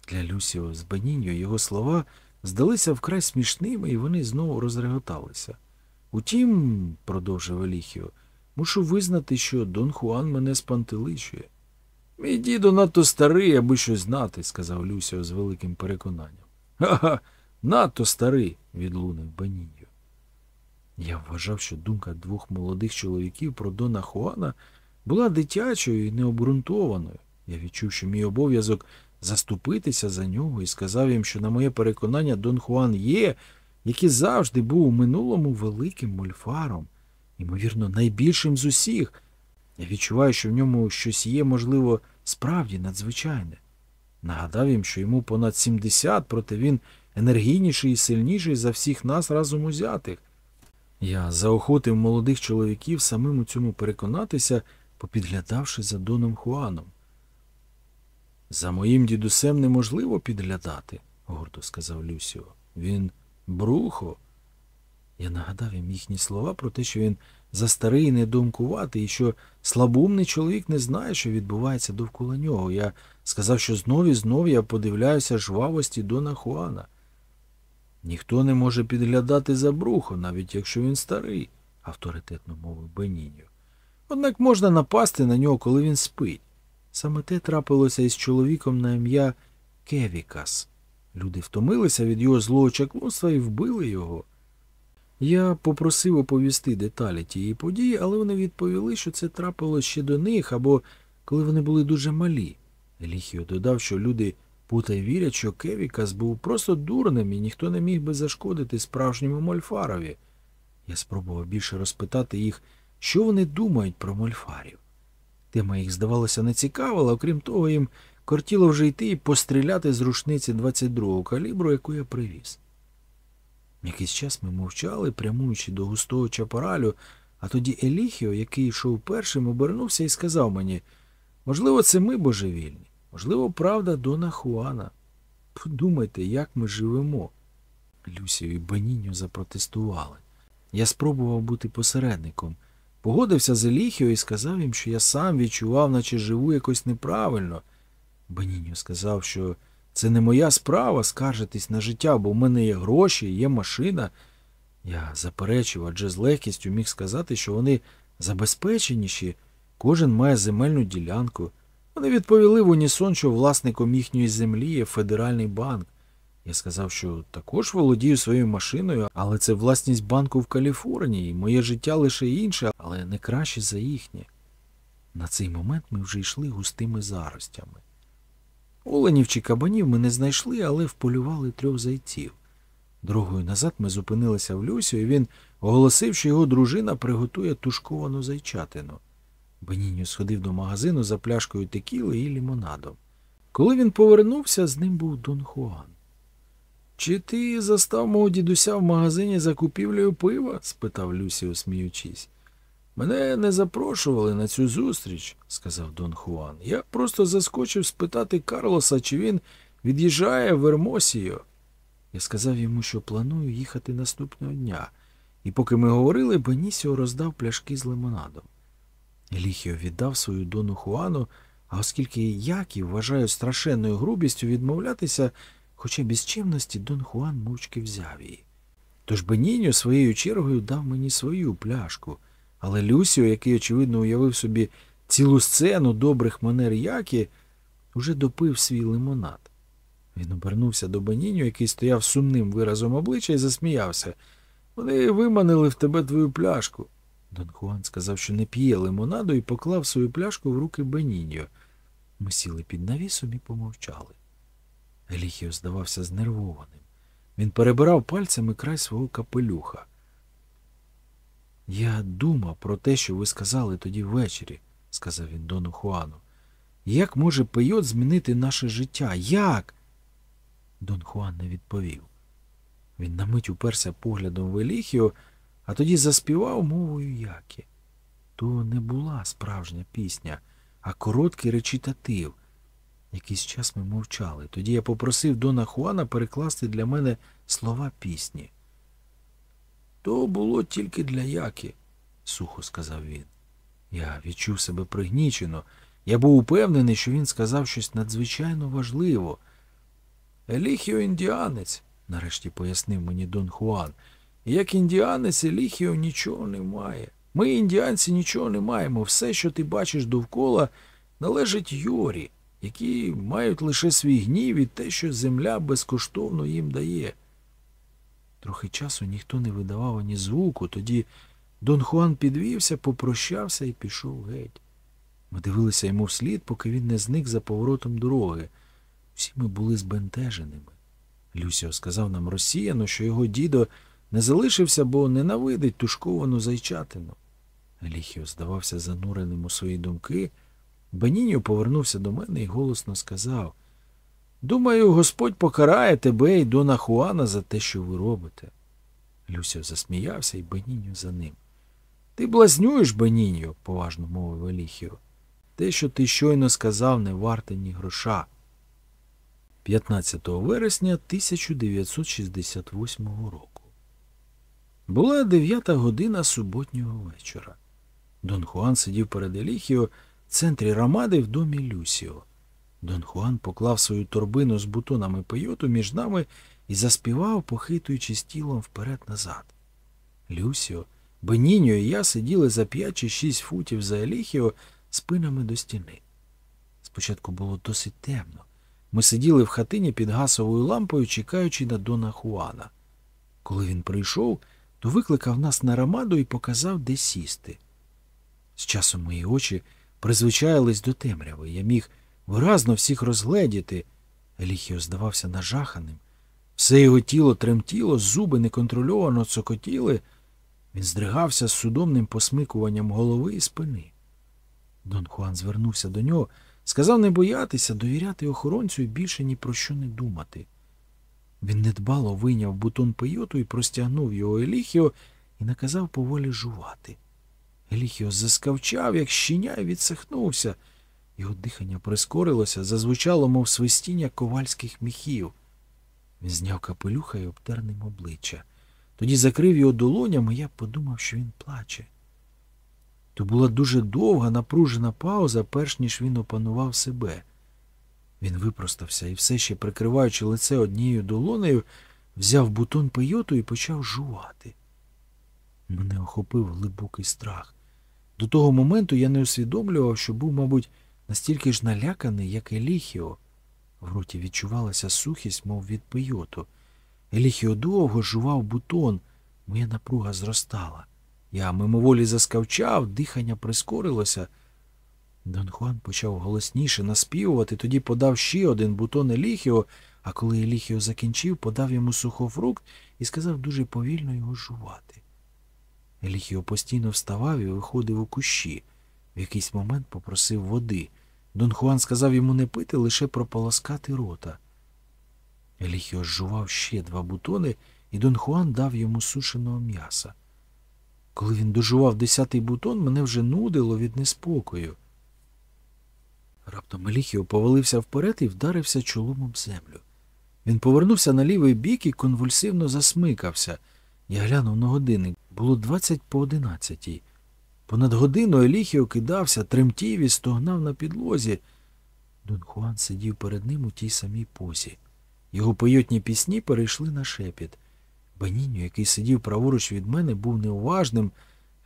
Для Люсіо з Беніньо його слова здалися вкрай смішними, і вони знову розреготалися. Утім, продовжив Еліхіо, мушу визнати, що Дон Хуан мене спантеличує. Мій дідо надто старий, аби щось знати, сказав Люсіо з великим переконанням. Ха-ха, надто старий, відлунив Беніньо. Я вважав, що думка двох молодих чоловіків про Дона Хуана була дитячою і необґрунтованою. Я відчув, що мій обов'язок заступитися за нього і сказав їм, що на моє переконання Дон Хуан є, який завжди був у минулому великим мольфаром, ймовірно, найбільшим з усіх. Я відчуваю, що в ньому щось є, можливо, справді надзвичайне. Нагадав їм, що йому понад 70, проте він енергійніший і сильніший за всіх нас разом узятих. Я заохотив молодих чоловіків самим у цьому переконатися, попідглядавши за Доном Хуаном. За моїм дідусем неможливо підглядати, гордо сказав Люсіо. Він брухо. Я нагадав їм їхні слова про те, що він застарий і недумкуватий, і що слабумний чоловік не знає, що відбувається довкола нього. Я сказав, що знов і знов я подивляюся жвавості Дона Хуана. Ніхто не може підглядати за брухо, навіть якщо він старий, авторитетно мовив Беніньо. Однак можна напасти на нього, коли він спить. Саме те трапилося із чоловіком на ім'я Кевікас. Люди втомилися від його злого чаклунства і вбили його. Я попросив оповісти деталі тієї події, але вони відповіли, що це трапилось ще до них або коли вони були дуже малі. Еліхіо додав, що люди путай вірять, що Кевікас був просто дурним і ніхто не міг би зашкодити справжньому Мольфарові. Я спробував більше розпитати їх, що вони думають про мольфарів. Тема їх, здавалося, не цікавила, окрім того, їм кортіло вже йти і постріляти з рушниці 22-го калібру, яку я привіз. Якийсь час ми мовчали, прямуючи до густого чапаралю, а тоді Еліхіо, який йшов першим, обернувся і сказав мені можливо, це ми божевільні, можливо, правда Дона Хуана. Подумайте, як ми живемо. Люсію і Беніньо запротестували. Я спробував бути посередником. Погодився з Еліхіо і сказав їм, що я сам відчував, наче живу якось неправильно. Беніньо сказав, що це не моя справа скаржитись на життя, бо в мене є гроші, є машина. Я заперечив, адже з легкістю міг сказати, що вони забезпеченіші, кожен має земельну ділянку. Вони відповіли в унісон, що власником їхньої землі є федеральний банк. Я сказав, що також володію своєю машиною, але це власність банку в Каліфорнії, моє життя лише інше, але не краще за їхнє. На цей момент ми вже йшли густими заростями. Оленів чи кабанів ми не знайшли, але вполювали трьох зайців. Дорогою назад ми зупинилися в Люсю, і він оголосив, що його дружина приготує тушковану зайчатину. Беніньо сходив до магазину за пляшкою текіли і лімонадом. Коли він повернувся, з ним був Дон Хуан. Чи ти застав мого дідуся в магазині за купівлею пива? спитав Люсі, сміючись. Мене не запрошували на цю зустріч, сказав Дон Хуан. Я просто заскочив спитати Карлоса, чи він від'їжджає в Ермосіо. Я сказав йому, що планую їхати наступного дня, і поки ми говорили, Бенісіо роздав пляшки з лимонадом. Еліхіо віддав свою дону Хуану, а оскільки Яків вважаю страшенною грубістю відмовлятися, хоча без чимності Дон Хуан мовчки взяв її. Тож Беніньо своєю чергою дав мені свою пляшку, але Люсіо, який, очевидно, уявив собі цілу сцену добрих манер Які, уже допив свій лимонад. Він обернувся до Беніньо, який стояв сумним виразом обличчя, і засміявся. Вони виманили в тебе твою пляшку. Дон Хуан сказав, що не п'є лимонаду, і поклав свою пляшку в руки Беніньо. Ми сіли під навісом і помовчали. Еліхіо здавався знервованим. Він перебирав пальцями край свого капелюха. Я думав про те, що ви сказали тоді ввечері, сказав він Дону Хуану. Як може пейот змінити наше життя? Як? Дон Хуан не відповів. Він на мить уперся поглядом в Еліхіо, а тоді заспівав мовою Які. То не була справжня пісня, а короткий речитатив. Якийсь час ми мовчали. Тоді я попросив Дона Хуана перекласти для мене слова пісні. То було тільки для Які, сухо сказав він. Я відчув себе пригнічено. Я був упевнений, що він сказав щось надзвичайно важливо. Еліхіо індіанець, нарешті пояснив мені Дон Хуан. Як індіанець, Еліхіо нічого не має. Ми, індіанці, нічого не маємо. Все, що ти бачиш довкола, належить Йорі, які мають лише свій гнів і те, що земля безкоштовно їм дає. Трохи часу ніхто не видавав ані звуку, тоді Дон Хуан підвівся, попрощався і пішов геть. Ми дивилися йому вслід, поки він не зник за поворотом дороги. Всі ми були збентеженими. Люсіо сказав нам розсіяно, що його дідо не залишився, бо ненавидить тушковану зайчатину. Еліхіо здавався зануреним у свої думки. Беніньо повернувся до мене і голосно сказав Думаю, Господь покарає тебе і Дона Хуана за те, що ви робите. Люсіо засміявся і Беніньо за ним. Ти блазнюєш, Беніньо, поважно мовив Еліхіо. Те, що ти щойно сказав, не варте ні гроша. 15 вересня 1968 року. Була дев'ята година суботнього вечора. Дон Хуан сидів перед Еліхіо в центрі рамади в домі Люсіо. Дон Хуан поклав свою торбину з бутонами пейоту між нами і заспівав, похитуючись тілом вперед-назад. Люсіо, Беніньо і я сиділи за п'ять чи шість футів за Еліхіо спинами до стіни. Спочатку було досить темно. Ми сиділи в хатині під гасовою лампою, чекаючи на Дона Хуана. Коли він прийшов, то викликав нас на рамаду і показав, де сісти. З часом мої очі призвичаїлись до темряви. Я міг виразно всіх розгледіти. Еліхіо здавався нажаханим. Все його тіло тремтіло, зуби неконтрольовано цокотіли. Він здригався з судомним посмикуванням голови і спини. Дон Хуан звернувся до нього, сказав не боятися, довіряти охоронцю і більше ні про що не думати. Він недбало вийняв бутон пейоту і простягнув його Еліхіо і наказав поволі жувати. Еліхіо заскавчав, як щеня, і відсихнувся. Його дихання прискорилося, зазвучало, мов свистіння ковальських міхів. Він зняв капелюха і обтер ним обличчя. Тоді закрив його долонями, і я подумав, що він плаче. То була дуже довга, напружена пауза, перш ніж він опанував себе. Він випростався і, все ще прикриваючи лице однією долонею, взяв бутон пейоту і почав жувати. Мене охопив глибокий страх. До того моменту я не усвідомлював, що був, мабуть, настільки ж наляканий, як Еліхіо. В роті відчувалася сухість, мов від пейоту. Еліхіо довго жував бутон, моя напруга зростала. Я мимоволі заскавчав, дихання прискорилося. Дон Хуан почав голосніше наспівувати, тоді подав ще один бутон Еліхіо, а коли Еліхіо закінчив, подав йому сухофрукт і сказав дуже повільно його жувати. Еліхіо постійно вставав і виходив у кущі. В якийсь момент попросив води. Дон Хуан сказав йому не пити, лише прополоскати рота. Еліхіо жував ще два бутони, і Дон Хуан дав йому сушеного м'яса. Коли він дожував десятий бутон, мене вже нудило від неспокою. Раптом Еліхіо повалився вперед і вдарився чолом об землю. Він повернувся на лівий бік і конвульсивно засмикався. Я глянув на годинник. Було двадцять по одинадцятій. Понад годину Еліхіо кидався, тремтів і стогнав на підлозі. Дон Хуан сидів перед ним у тій самій позі. Його пойотні пісні перейшли на шепіт. Баніньо, який сидів праворуч від мене, був неуважним.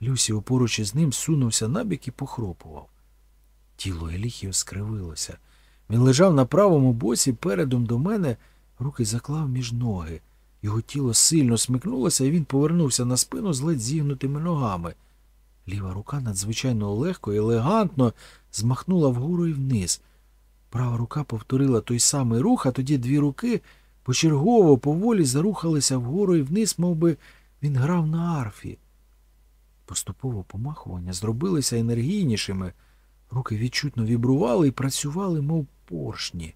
Люсіо поруч із ним сунувся набік і похропував. Тіло Еліхіо скривилося. Він лежав на правому боці передом до мене, руки заклав між ноги. Його тіло сильно смикнулося, і він повернувся на спину з ледь зігнутими ногами. Ліва рука надзвичайно легко і елегантно змахнула вгору і вниз. Права рука повторила той самий рух, а тоді дві руки почергово поволі зарухалися вгору і вниз, мов би він грав на арфі. Поступово помахування зробилися енергійнішими. Руки відчутно вібрували і працювали, мов поршні.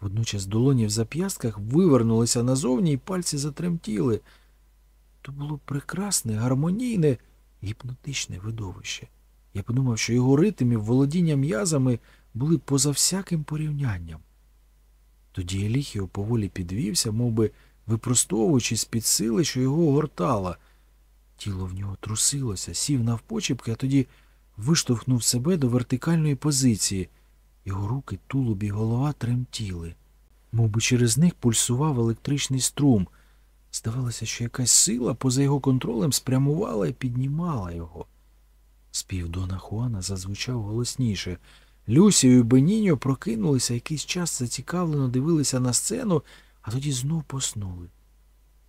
Водночас долоні в зап'ястках вивернулися назовні, і пальці затремтіли. То було прекрасне, гармонійне, гіпнотичне видовище. Я подумав, що його ритм і володіння м'язами були поза всяким порівнянням. Тоді Еліхіо поволі підвівся, мов би випростовуючись під сили, що його огортала. Тіло в нього трусилося, сів навпочепки, а тоді виштовхнув себе до вертикальної позиції. Його руки, тулуб і голова тремтіли. Мов би через них пульсував електричний струм. Здавалося, що якась сила поза його контролем спрямувала і піднімала його. Спів Дона Хуана зазвучав голосніше. Люсію і Беніньо прокинулися, якийсь час зацікавлено дивилися на сцену, а тоді знов поснули.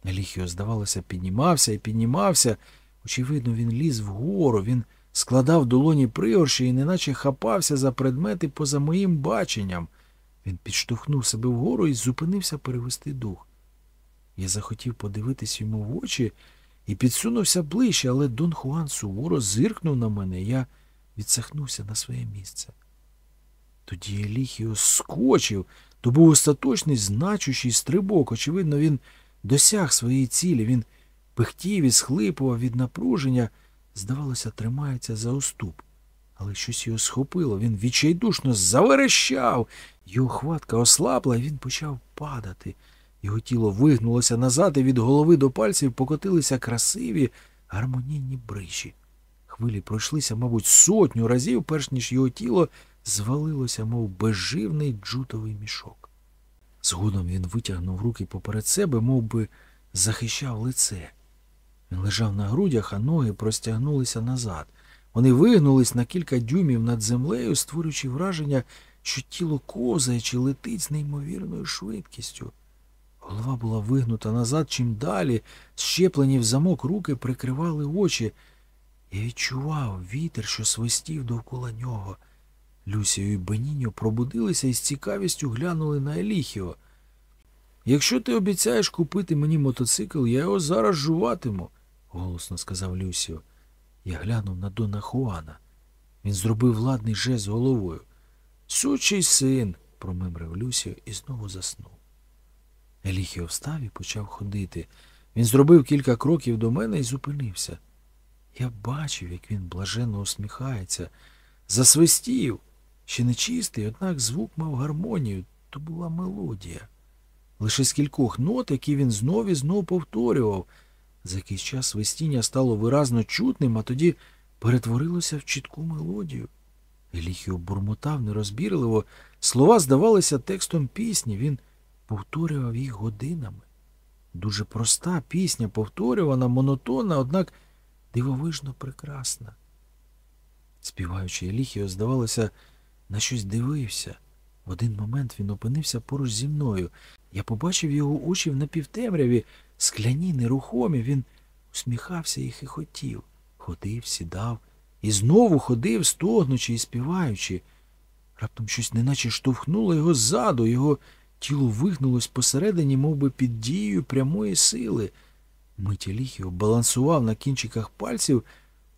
Еліхіо, здавалося, піднімався і піднімався. Очевидно, він ліз вгору, він складав долоні пригорші і неначе хапався за предмети поза моїм баченням. Він підштовхнув себе вгору і зупинився перевести дух. Я захотів подивитись йому в очі і підсунувся ближче, але Дон Хуан суворо зиркнув на мене, я відсахнувся на своє місце. Тоді Еліхіо скочив, то був остаточний значущий стрибок. Очевидно, він досяг своєї цілі, він пихтів і схлипував від напруження, здавалося, тримається за уступ. Але щось його схопило, він відчайдушно заверещав. Його хватка ослабла, і він почав падати. Його тіло вигнулося назад, і від голови до пальців покотилися красиві гармонійні брижі. Хвилі пройшлися, мабуть, сотню разів, перш ніж його тіло звалилося, мов безживний джутовий мішок. Згодом він витягнув руки поперед себе, мов би захищав лице. Він лежав на грудях, а ноги простягнулися назад. Вони вигнулись на кілька дюймів над землею, створюючи враження, що тіло ковзає чи летить з неймовірною швидкістю. Голова була вигнута назад чим далі, щеплені в замок руки прикривали очі. Я відчував вітер, що свистів довкола нього. Люсію і Беніньо пробудилися і з цікавістю глянули на Еліхіо. Якщо ти обіцяєш купити мені мотоцикл, я його зараз жуватиму, голосно сказав Люсіо. Я глянув на Дона Хуана. Він зробив ладний жест головою. Сучий син, промимрив Люсіо і знову заснув. Еліхіо встав і почав ходити. Він зробив кілька кроків до мене і зупинився. Я бачив, як він блаженно усміхається, засвистів. Ще не чистий, однак звук мав гармонію, то була мелодія. Лише з кількох нот, які він знов і знов повторював. За якийсь час свистіння стало виразно чутним, а тоді перетворилося в чітку мелодію. Еліхіо бурмотав нерозбірливо. Слова здавалися текстом пісні, він повторював їх годинами. Дуже проста пісня, повторювана, монотонна, однак дивовижно прекрасна. Співаючи Еліхіо, здавалося, на щось дивився. В один момент він опинився поруч зі мною. Я побачив його очі в напівтемряві, скляні, нерухомі. Він усміхався і хихотів, ходив, сідав і знову ходив, стогнучи і співаючи. Раптом щось неначе штовхнуло його ззаду, його тіло вигнулось посередині, мов би під дією прямої сили. Миті Ліхіо балансував на кінчиках пальців,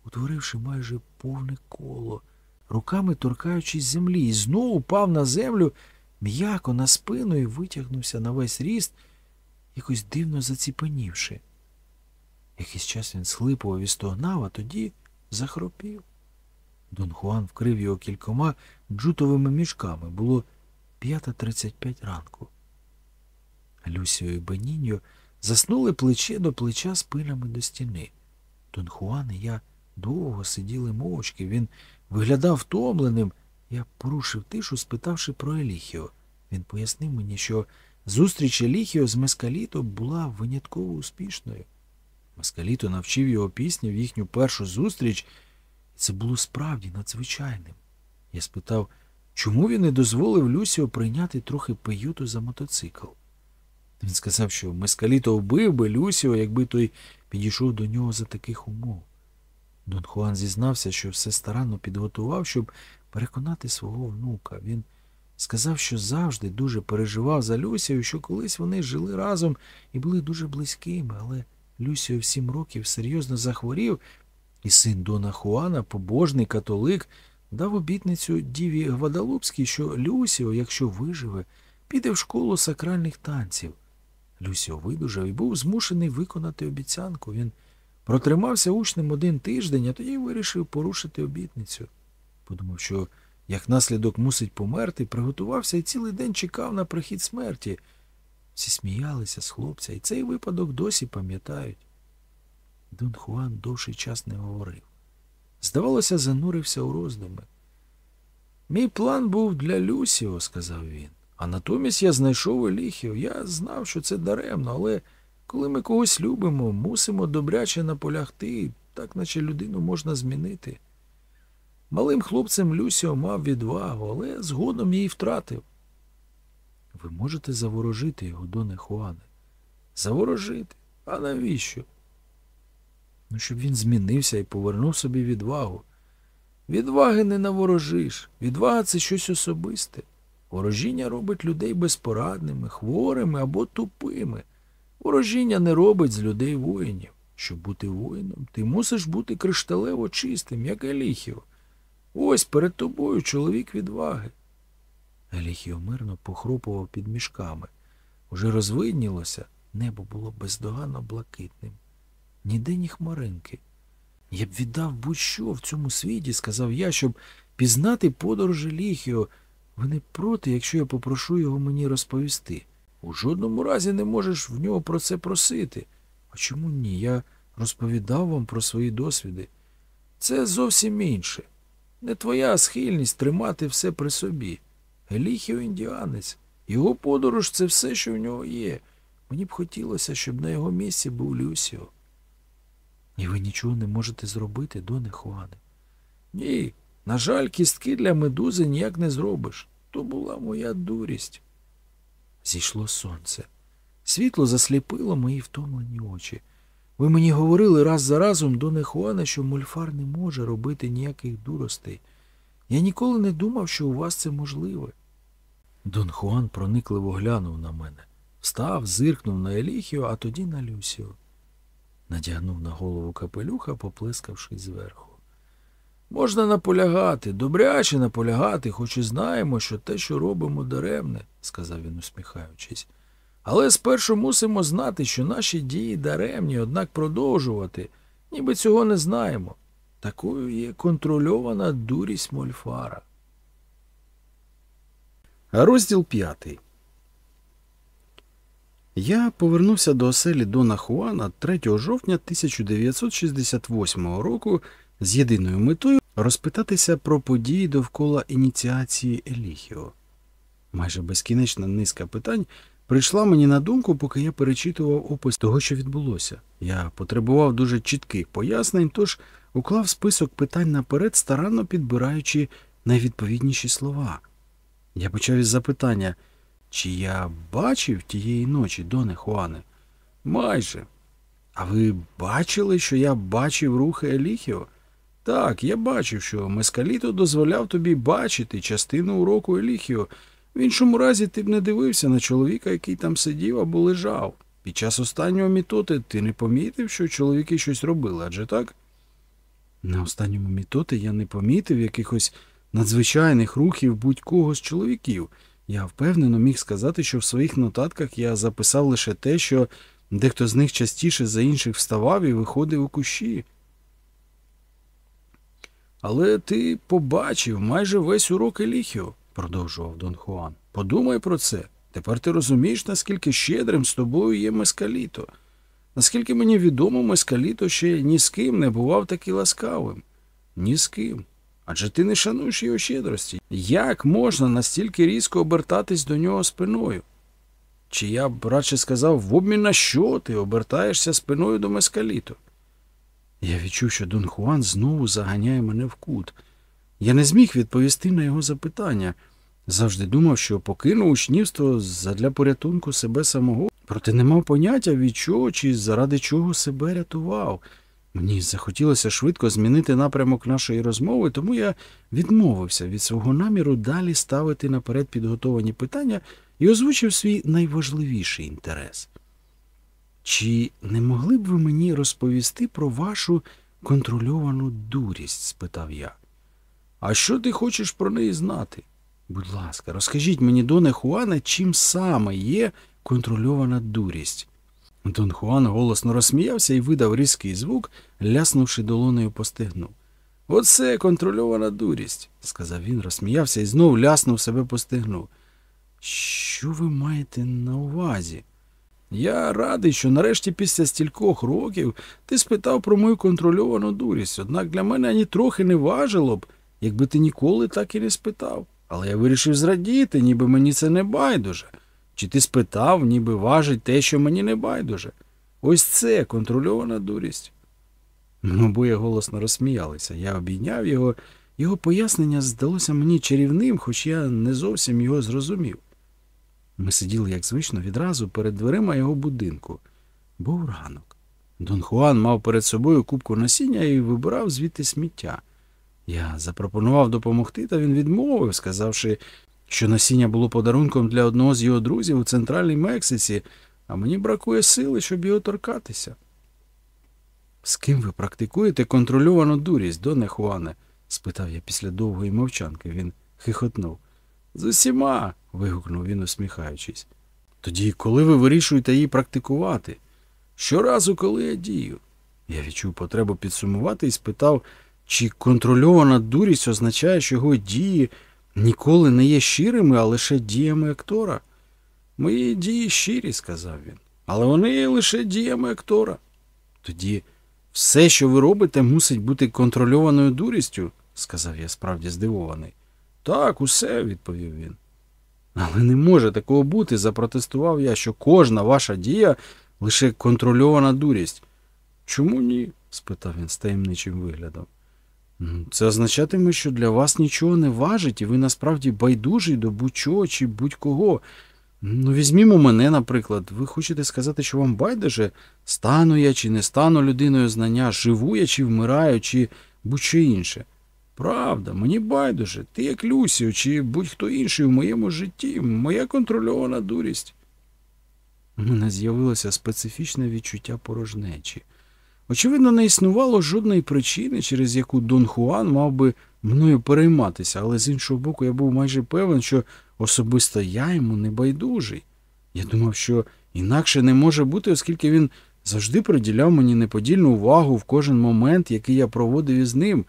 утворивши майже повне коло руками торкаючись землі, і знову упав на землю м'яко на спину і витягнувся на весь ріст, якось дивно заціпанівши. Якийсь час він схлипував і стогнав, а тоді захропів. Дон Хуан вкрив його кількома джутовими мішками. Було п'ята тридцять п'ять ранку. Люсіо і Беніньо заснули плече до плеча спинами до стіни. Дон Хуан і я довго сиділи мовчки. Він Виглядав втомленим. Я порушив тишу, спитавши про Еліхіо. Він пояснив мені, що зустріч Еліхіо з Мескаліто була винятково успішною. Мескаліто навчив його пісні в їхню першу зустріч, і це було справді надзвичайним. Я спитав, чому він не дозволив Люсіо прийняти трохи пеюту за мотоцикл? Він сказав, що Мескаліто вбив би Люсіо, якби той підійшов до нього за таких умов. Дон Хуан зізнався, що все старанно підготував, щоб переконати свого внука. Він сказав, що завжди дуже переживав за Люсію, що колись вони жили разом і були дуже близькими, але Люсіо в сім років серйозно захворів, і син Дона Хуана, побожний католик, дав обітницю Діві Гвадалупській, що Люсіо, якщо виживе, піде в школу сакральних танців. Люсіо видужав і був змушений виконати обіцянку. Він протримався учнем один тиждень, а тоді вирішив порушити обітницю. Подумав, що як наслідок мусить померти, приготувався і цілий день чекав на прихід смерті. Всі сміялися з хлопця, і цей випадок досі пам'ятають. Дон Хуан довший час не говорив. Здавалося, занурився у роздуми. Мій план був для Люсіо, сказав він. А натомість я знайшов Еліхіо. Я знав, що це даремно, але коли ми когось любимо, мусимо добряче наполягти, так наче людину можна змінити. Малим хлопцем Люсіо мав відвагу, але згодом її втратив. Ви можете заворожити його, доне Хуане. Заворожити? А навіщо? Ну, щоб він змінився і повернув собі відвагу. Відваги не наворожиш. Відвага це щось особисте. Ворожіння робить людей безпорадними, хворими або тупими. Ворожіння не робить з людей воїнів. Щоб бути воїном, ти мусиш бути кришталево чистим, як Еліхіо. Ось перед тобою чоловік відваги. Еліхіо мирно похропував під мішками. Уже розвиднілося, небо було бездоганно блакитним. Ніде ні хмаринки. Я б віддав будь-що в цьому світі, сказав я, щоб пізнати подорож Еліхіо. Ви не проти, якщо я попрошу його мені розповісти. У жодному разі не можеш в нього про це просити. А чому ні? Я розповідав вам про свої досвіди. Це зовсім інше. Не твоя схильність тримати все при собі. Еліхіо індіанець. Його подорож це все, що в нього є. Мені б хотілося, щоб на його місці був Люсіо. І ви нічого не можете зробити, доне Хуане? Ні. На жаль, кістки для медузи ніяк не зробиш. То була моя дурість. Зійшло сонце. Світло засліпило мої втомлені очі. Ви мені говорили раз за разом, доне Хуане, що мольфар не може робити ніяких дуростей. Я ніколи не думав, що у вас це можливе. Дон Хуан проникливо глянув на мене, встав, зиркнув на Еліхіо, а тоді на Люсіо. Надягнув на голову капелюха, поплескавши зверху. Можна наполягати, добряче наполягати, хоч і знаємо, що те, що робимо, даремне, сказав він, усміхаючись. Але спершу мусимо знати, що наші дії даремні, однак продовжувати, ніби цього не знаємо. Такою є контрольована дурість Мольфара. Розділ п'ятий. Я повернувся до оселі Дона Хуана 3 жовтня 1968 року з єдиною метою розпитатися про події довкола ініціації Еліхіо. Майже безкінечна низка питань прийшла мені на думку, поки я перечитував опис того, що відбулося. Я потребував дуже чітких пояснень, тож уклав список питань наперед, старанно підбираючи найвідповідніші слова. Я почав із запитання, чи я бачив тієї ночі, доне Хуане? Майже. А ви бачили, що я бачив рухи Еліхіо? Так, я бачив, що Мескаліто дозволяв тобі бачити частину уроку Еліхіо. В іншому разі ти б не дивився на чоловіка, який там сидів або лежав. Під час останнього мітоти ти не помітив, що чоловіки щось робили, адже так? На останньому мітоти я не помітив якихось надзвичайних рухів будь-кого з чоловіків. Я впевнено міг сказати, що в своїх нотатках я записав лише те, що дехто з них частіше за інших вставав і виходив у кущі. Але ти побачив майже весь урок Еліхіо, продовжував Дон Хуан. Подумай про це. Тепер ти розумієш, наскільки щедрим з тобою є Мескаліто. Наскільки мені відомо, Мескаліто ще ні з ким не бував такий ласкавим. Ні з ким. Адже ти не шануєш його щедрості. Як можна настільки різко обертатись до нього спиною? Чи я б радше сказав, в обмін на що ти обертаєшся спиною до Мескаліто? Я відчув, що Дон Хуан знову заганяє мене в кут. Я не зміг відповісти на його запитання. Завжди думав, що покинув учнівство задля порятунку себе самого, проте не мав поняття, від чого чи заради чого себе рятував. Мені захотілося швидко змінити напрямок нашої розмови, тому я відмовився від свого наміру далі ставити наперед підготовані питання і озвучив свій найважливіший інтерес. Чи не могли б ви мені розповісти про вашу контрольовану дурість? спитав я. А що ти хочеш про неї знати? Будь ласка, розкажіть мені, Доне Хуане, чим саме є контрольована дурість. Дон Хуан голосно розсміявся і видав різкий звук, ляснувши долонею по стегну. Оце контрольована дурість, сказав він, розсміявся і знов ляснув себе по стегну. Що ви маєте на увазі? Я радий, що нарешті після стількох років ти спитав про мою контрольовану дурість, однак для мене ані трохи не важило б, якби ти ніколи так і не спитав. Але я вирішив зрадіти, ніби мені це не байдуже. Чи ти спитав, ніби важить те, що мені не байдуже? Ось це контрольована дурість. Обоє голосно розсміялися. Я обійняв його. Його пояснення здалося мені чарівним, хоч я не зовсім його зрозумів. Ми сиділи, як звично, відразу перед дверима його будинку. Був ранок. Дон Хуан мав перед собою кубку насіння і вибирав звідти сміття. Я запропонував допомогти, та він відмовив, сказавши, що насіння було подарунком для одного з його друзів у центральній Мексиці, а мені бракує сили, щоб його торкатися. З ким ви практикуєте контрольовану дурість, доне Хуане? спитав я після довгої мовчанки. Він хихотнув. З усіма. вигукнув він, усміхаючись. Тоді, коли ви вирішуєте її практикувати? Щоразу, коли я дію. Я відчув потребу підсумувати і спитав, чи контрольована дурість означає, що його дії ніколи не є щирими, а лише діями актора. Мої дії щирі, сказав він, але вони є лише діями актора. Тоді все, що ви робите, мусить бути контрольованою дурістю, сказав я справді здивований. Так, усе, відповів він. Але не може такого бути, запротестував я, що кожна ваша дія лише контрольована дурість. Чому ні? спитав він з таємничим виглядом. Це означатиме, що для вас нічого не важить, і ви насправді байдужий до будь-чого чи будь-кого. Ну, візьмімо мене, наприклад. Ви хочете сказати, що вам байдуже, стану я чи не стану людиною знання, живу я чи вмираю, чи будь-що інше. Правда, мені байдуже, ти як Люсіо, чи будь-хто інший в моєму житті, моя контрольована дурість. У мене з'явилося специфічне відчуття порожнечі. Очевидно, не існувало жодної причини, через яку Дон Хуан мав би мною перейматися, але з іншого боку, я був майже певен, що особисто я йому не байдужий. Я думав, що інакше не може бути, оскільки він завжди приділяв мені неподільну увагу в кожен момент, який я проводив із ним.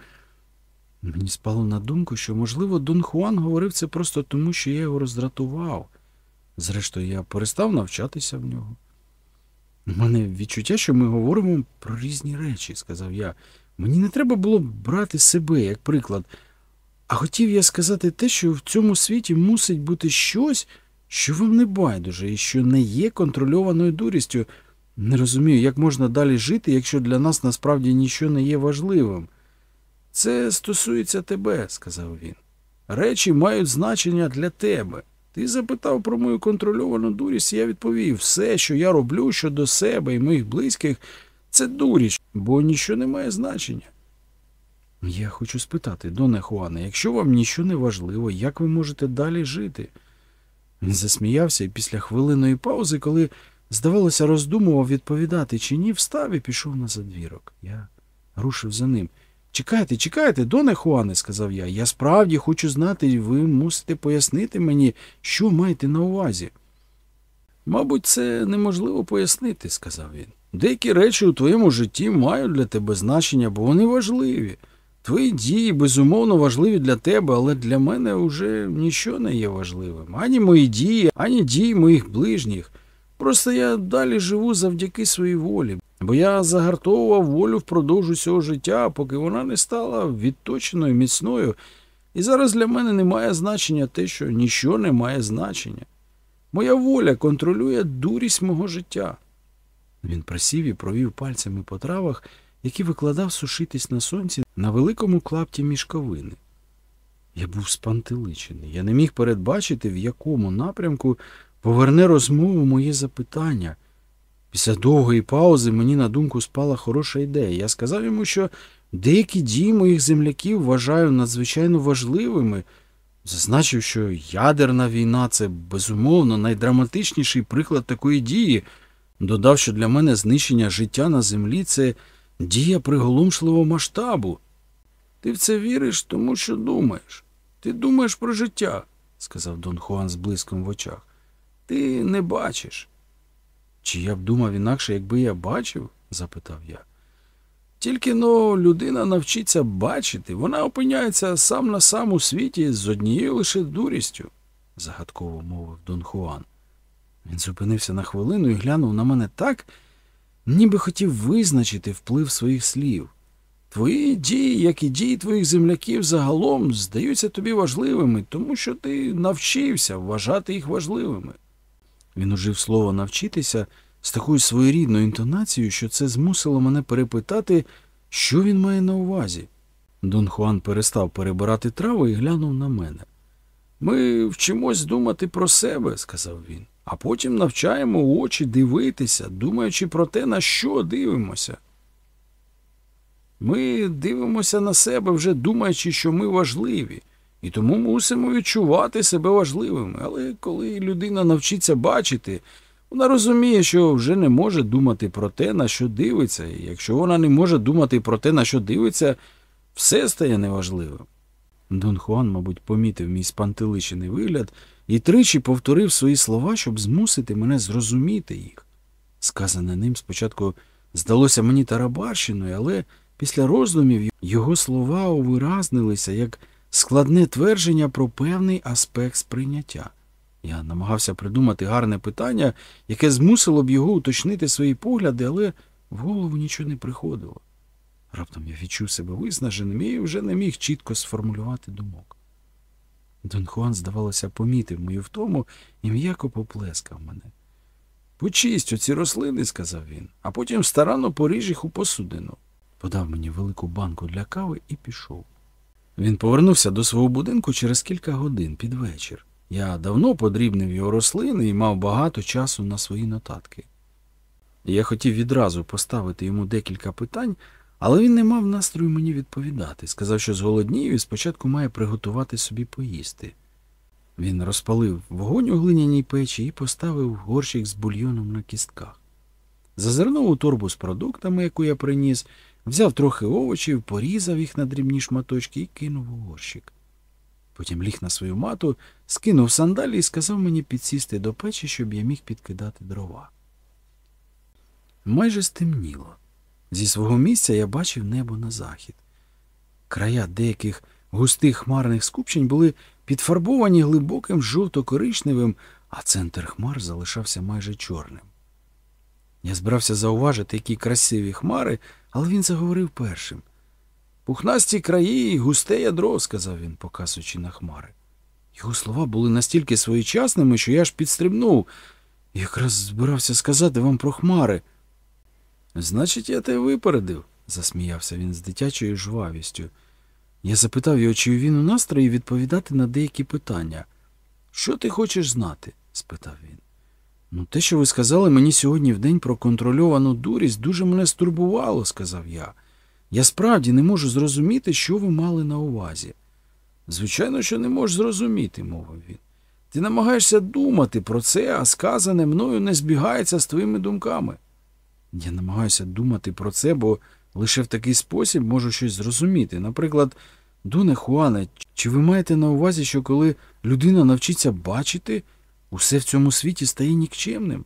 Мені спало на думку, що, можливо, Дон Хуан говорив це просто тому, що я його роздратував. Зрештою, я перестав навчатися в нього. У мене відчуття, що ми говоримо про різні речі, сказав я. Мені не треба було брати себе як приклад, а хотів я сказати те, що в цьому світі мусить бути щось, що вам не байдуже і що не є контрольованою дурістю. Не розумію, як можна далі жити, якщо для нас насправді нічого не є важливим. Це стосується тебе, сказав він. Речі мають значення для тебе. Ти запитав про мою контрольовану дурість, і я відповів все, що я роблю щодо себе і моїх близьких, це дурість, бо нічого не має значення. Я хочу спитати, Доне Хуане, якщо вам нічого не важливо, як ви можете далі жити? Він засміявся і після хвилиної паузи, коли, здавалося, роздумував відповідати чи ні, встав і пішов на задвірок. Я рушив за ним. Чекайте, чекайте, доне Хуане, сказав я. Я справді хочу знати, ви мусите пояснити мені, що маєте на увазі. Мабуть, це неможливо пояснити, сказав він. Деякі речі у твоєму житті мають для тебе значення, бо вони важливі. Твої дії, безумовно, важливі для тебе, але для мене вже нічого не є важливим. Ані мої дії, ані дії моїх ближніх. Просто я далі живу завдяки своїй волі, бо я загартовував волю впродовж усього життя, поки вона не стала відточеною, міцною, і зараз для мене немає значення те, що нічого не має значення. Моя воля контролює дурість мого життя. Він присів і провів пальцями по травах, які викладав сушитись на сонці на великому клапті мішковини. Я був спантеличений. Я не міг передбачити, в якому напрямку поверне розмову моє запитання. Після довгої паузи мені на думку спала хороша ідея. Я сказав йому, що деякі дії моїх земляків вважаю надзвичайно важливими. Зазначив, що ядерна війна це безумовно найдраматичніший приклад такої дії. Додав, що для мене знищення життя на землі це дія приголомшливого масштабу. Ти в це віриш, тому що думаєш. Ти думаєш про життя, сказав Дон Хуан з блиском в очах. Ти не бачиш. Чи я б думав інакше, якби я бачив? запитав я. Тільки но людина навчиться бачити, вона опиняється сам на сам у світі з однією лише дурістю, загадково мовив Дон Хуан. Він зупинився на хвилину і глянув на мене так, ніби хотів визначити вплив своїх слів. Твої дії, як і дії твоїх земляків загалом, здаються тобі важливими, тому що ти навчився вважати їх важливими. Він ужив слово навчитися з такою своєрідною інтонацією, що це змусило мене перепитати, що він має на увазі. Дон Хуан перестав перебирати траву і глянув на мене. Ми вчимось думати про себе, сказав він, а потім навчаємо очі дивитися, думаючи про те, на що дивимося. Ми дивимося на себе, вже думаючи, що ми важливі, і тому мусимо відчувати себе важливими. Але коли людина навчиться бачити, вона розуміє, що вже не може думати про те, на що дивиться, і якщо вона не може думати про те, на що дивиться, все стає неважливим. Дон Хуан, мабуть, помітив мій спантеличений вигляд і тричі повторив свої слова, щоб змусити мене зрозуміти їх. Сказане ним спочатку здалося мені тарабарщиною, але після роздумів його слова увиразнилися як складне твердження про певний аспект сприйняття. Я намагався придумати гарне питання, яке змусило б його уточнити свої погляди, але в голову нічого не приходило. Раптом я відчув себе виснаженим і вже не міг чітко сформулювати думок. Дон Хуан, здавалося, помітив мою втому і м'яко поплескав мене. Почисть оці рослини, сказав він, а потім старанно поріж їх у посудину. Подав мені велику банку для кави і пішов. Він повернувся до свого будинку через кілька годин під вечір. Я давно подрібнив його рослини і мав багато часу на свої нотатки. Я хотів відразу поставити йому декілька питань, але він не мав настрою мені відповідати. Сказав, що зголоднів і спочатку має приготувати собі поїсти. Він розпалив вогонь у глиняній печі і поставив горщик з бульйоном на кістках. Зазирнув у торбу з продуктами, яку я приніс, взяв трохи овочів, порізав їх на дрібні шматочки і кинув у горщик. Потім ліг на свою мату, скинув сандалі і сказав мені підсісти до печі, щоб я міг підкидати дрова. Майже стемніло. Зі свого місця я бачив небо на захід. Края деяких густих хмарних скупчень були підфарбовані глибоким жовто-коричневим, а центр хмар залишався майже чорним. Я збирався зауважити, які красиві хмари, але він заговорив першим. Пухнасті краї і густе ядро, сказав він, показуючи на хмари. Його слова були настільки своєчасними, що я аж підстрибнув. Якраз збирався сказати вам про хмари. Значить, я тебе випередив, засміявся він з дитячою жвавістю. Я запитав його, чи він у настрої відповідати на деякі питання. Що ти хочеш знати? спитав він. Ну, те, що ви сказали мені сьогодні в день про контрольовану дурість, дуже мене стурбувало, сказав я. Я справді не можу зрозуміти, що ви мали на увазі. Звичайно, що не можеш зрозуміти, мовив він. Ти намагаєшся думати про це, а сказане мною не збігається з твоїми думками. Я намагаюся думати про це, бо лише в такий спосіб можу щось зрозуміти. Наприклад, Доне Хуане, чи ви маєте на увазі, що коли людина навчиться бачити, усе в цьому світі стає нікчемним?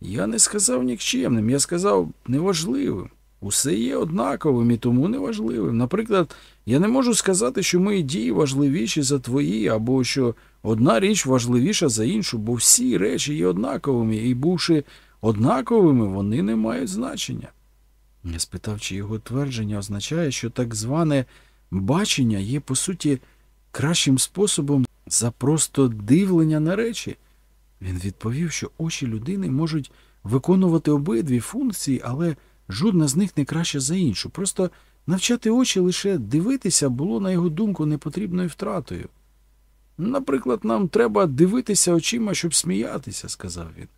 Я не сказав нікчемним, я сказав неважливим. Усе є однаковим і тому неважливим. Наприклад, я не можу сказати, що мої дії важливіші за твої, або що одна річ важливіша за іншу, бо всі речі є однаковими, і бувши однаковими, вони не мають значення. Я спитав, чи його твердження означає, що так зване бачення є, по суті, кращим способом за просто дивлення на речі. Він відповів, що очі людини можуть виконувати обидві функції, але жодна з них не краща за іншу. Просто Навчати очі лише дивитися було, на його думку, непотрібною втратою. Наприклад, нам треба дивитися очима, щоб сміятися, сказав він.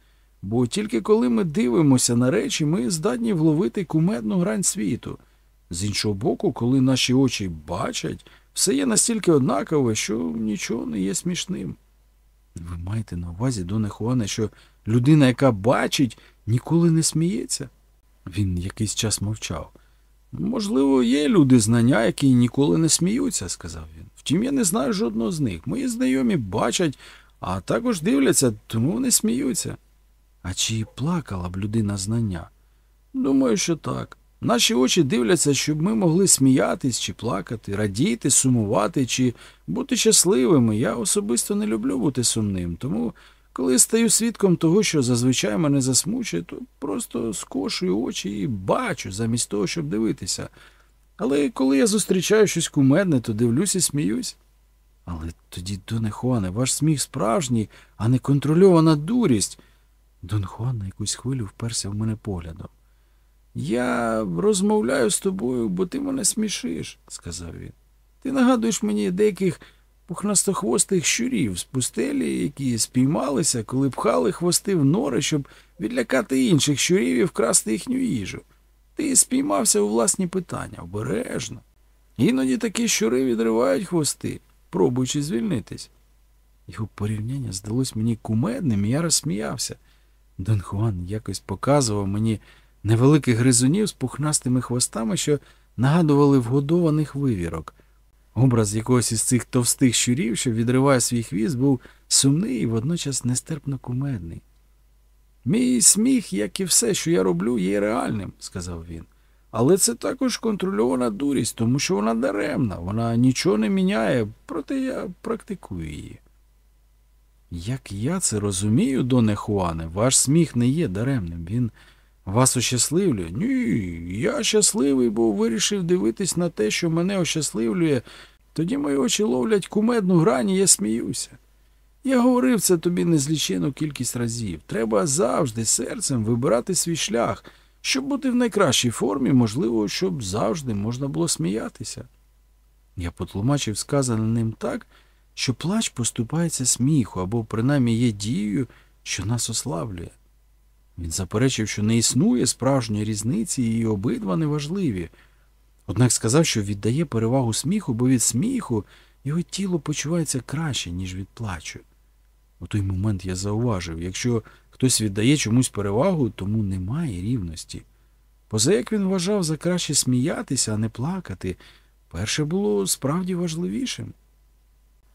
Бо тільки коли ми дивимося на речі, ми здатні вловити кумедну грань світу. З іншого боку, коли наші очі бачать, все є настільки однакове, що нічого не є смішним. Ви маєте на увазі, Доне Хуане, що людина, яка бачить, ніколи не сміється? Він якийсь час мовчав. Можливо, є люди знання, які ніколи не сміються, сказав він. Втім, я не знаю жодного з них. Мої знайомі бачать, а також дивляться, тому вони сміються. А чи плакала б людина знання? Думаю, що так. Наші очі дивляться, щоб ми могли сміятись чи плакати, радіти, сумувати чи бути щасливими. Я особисто не люблю бути сумним, тому коли стаю свідком того, що зазвичай мене засмучує, то просто скошую очі і бачу, замість того, щоб дивитися. Але коли я зустрічаю щось кумедне, то дивлюсь і сміюсь. Але тоді, Доне Хуане, ваш сміх справжній, а не контрольована дурість. Дон Хуан на якусь хвилю вперся в мене поглядом. Я розмовляю з тобою, бо ти мене смішиш, сказав він. Ти нагадуєш мені деяких пухнастохвостих щурів з пустелі, які спіймалися, коли пхали хвости в нори, щоб відлякати інших щурів і вкрасти їхню їжу. Ти спіймався у власні питання, обережно. Іноді такі щури відривають хвости, пробуючи звільнитись. Його порівняння здалось мені кумедним, і я розсміявся. Дон Хуан якось показував мені невеликих гризунів з пухнастими хвостами, що нагадували вгодованих вивірок. Образ якогось із цих товстих щурів, що відриває свій хвіст, був сумний і водночас нестерпно кумедний. Мій сміх, як і все, що я роблю, є реальним, сказав він. Але це також контрольована дурість, тому що вона даремна, вона нічого не міняє, проте я практикую її. Як я це розумію, Доне Хуане, ваш сміх не є даремним. Він вас ощасливлює? Ні, я щасливий, бо вирішив дивитись на те, що мене ощасливлює. Тоді мої очі ловлять кумедну грань, і я сміюся. Я говорив це тобі незлічену кількість разів. Треба завжди серцем вибирати свій шлях. Щоб бути в найкращій формі, можливо, щоб завжди можна було сміятися. Я потлумачив сказане ним так, що плач поступається сміху або принаймні є дією, що нас ослаблює. Він заперечив, що не існує справжньої різниці і обидва неважливі. Однак сказав, що віддає перевагу сміху, бо від сміху його тіло почувається краще, ніж від плачу. У той момент я зауважив, якщо хтось віддає чомусь перевагу, тому немає рівності. Поза як він вважав за краще сміятися, а не плакати, перше було справді важливішим.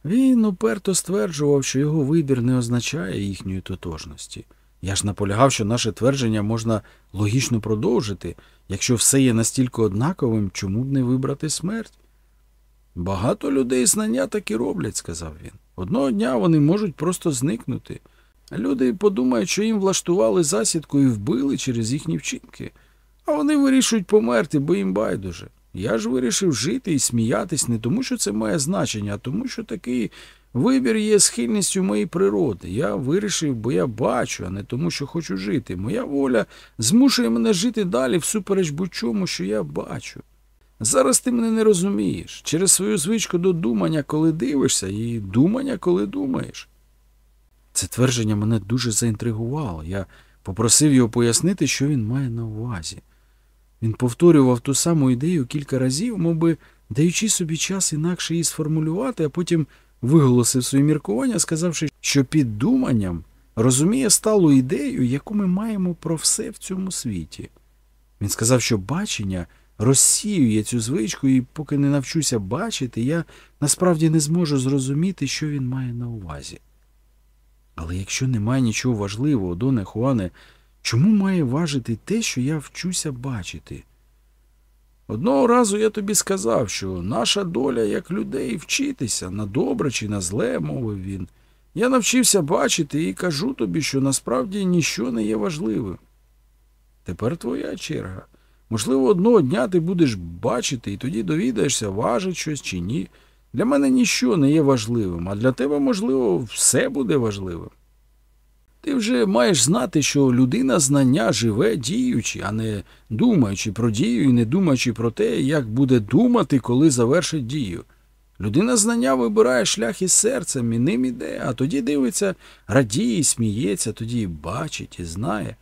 Він уперто стверджував, що його вибір не означає їхньої тотожності. Я ж наполягав, що наше твердження можна логічно продовжити. Якщо все є настільки однаковим, чому б не вибрати смерть? Багато людей знання так і роблять, сказав він. Одного дня вони можуть просто зникнути. Люди подумають, що їм влаштували засідку і вбили через їхні вчинки, а вони вирішують померти, бо їм байдуже. Я ж вирішив жити і сміятись не тому, що це має значення, а тому, що такий вибір є схильністю моєї природи. Я вирішив, бо я бачу, а не тому, що хочу жити. Моя воля змушує мене жити далі всупереч будь-чому, що я бачу. Зараз ти мене не розумієш через свою звичку до думання, коли дивишся, і думання, коли думаєш. Це твердження мене дуже заінтригувало. Я попросив його пояснити, що він має на увазі. Він повторював ту саму ідею кілька разів, мов би, даючи собі час інакше її сформулювати, а потім виголосив свої міркування, сказавши, що під думанням розуміє сталу ідею, яку ми маємо про все в цьому світі. Він сказав, що бачення розсіює цю звичку, і поки не навчуся бачити, я насправді не зможу зрозуміти, що він має на увазі. Але якщо немає нічого важливого, Доне Хуане, чому має важити те, що я вчуся бачити? Одного разу я тобі сказав, що наша доля як людей вчитися на добре чи на зле, мовив він. Я навчився бачити і кажу тобі, що насправді ніщо не є важливим. Тепер твоя черга. Можливо, одного дня ти будеш бачити і тоді довідаєшся, важить щось чи ні. Для мене ніщо не є важливим, а для тебе, можливо, все буде важливим. Ти вже маєш знати, що людина знання живе діючи, а не думаючи про дію і не думаючи про те, як буде думати, коли завершить дію. Людина знання вибирає шлях із серцем і ним іде, а тоді дивиться, радіє, і сміється, тоді бачить і знає.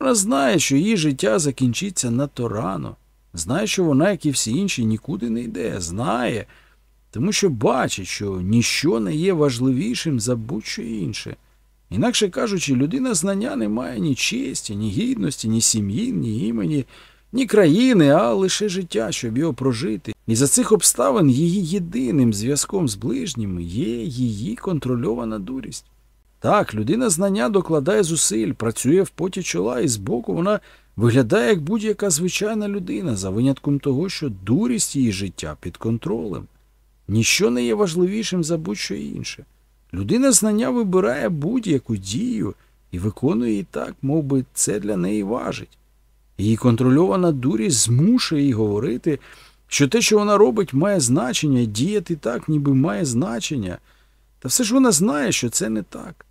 Вона знає, що її життя закінчиться надто рано. Знає, що вона, як і всі інші, нікуди не йде. Знає, тому що бачить, що ніщо не є важливішим за будь-що інше. Інакше кажучи, людина знання не має ні честі, ні гідності, ні сім'ї, ні імені, ні країни, а лише життя, щоб його прожити. І за цих обставин її єдиним зв'язком з ближніми є її контрольована дурість. Так, людина знання докладає зусиль, працює в поті чола, і збоку вона виглядає як будь-яка звичайна людина, за винятком того, що дурість її життя під контролем. Ніщо не є важливішим за будь-що інше. Людина знання вибирає будь-яку дію і виконує її так, мов би це для неї важить. Її контрольована дурість змушує її говорити, що те, що вона робить, має значення, діяти так, ніби має значення. Та все ж вона знає, що це не так.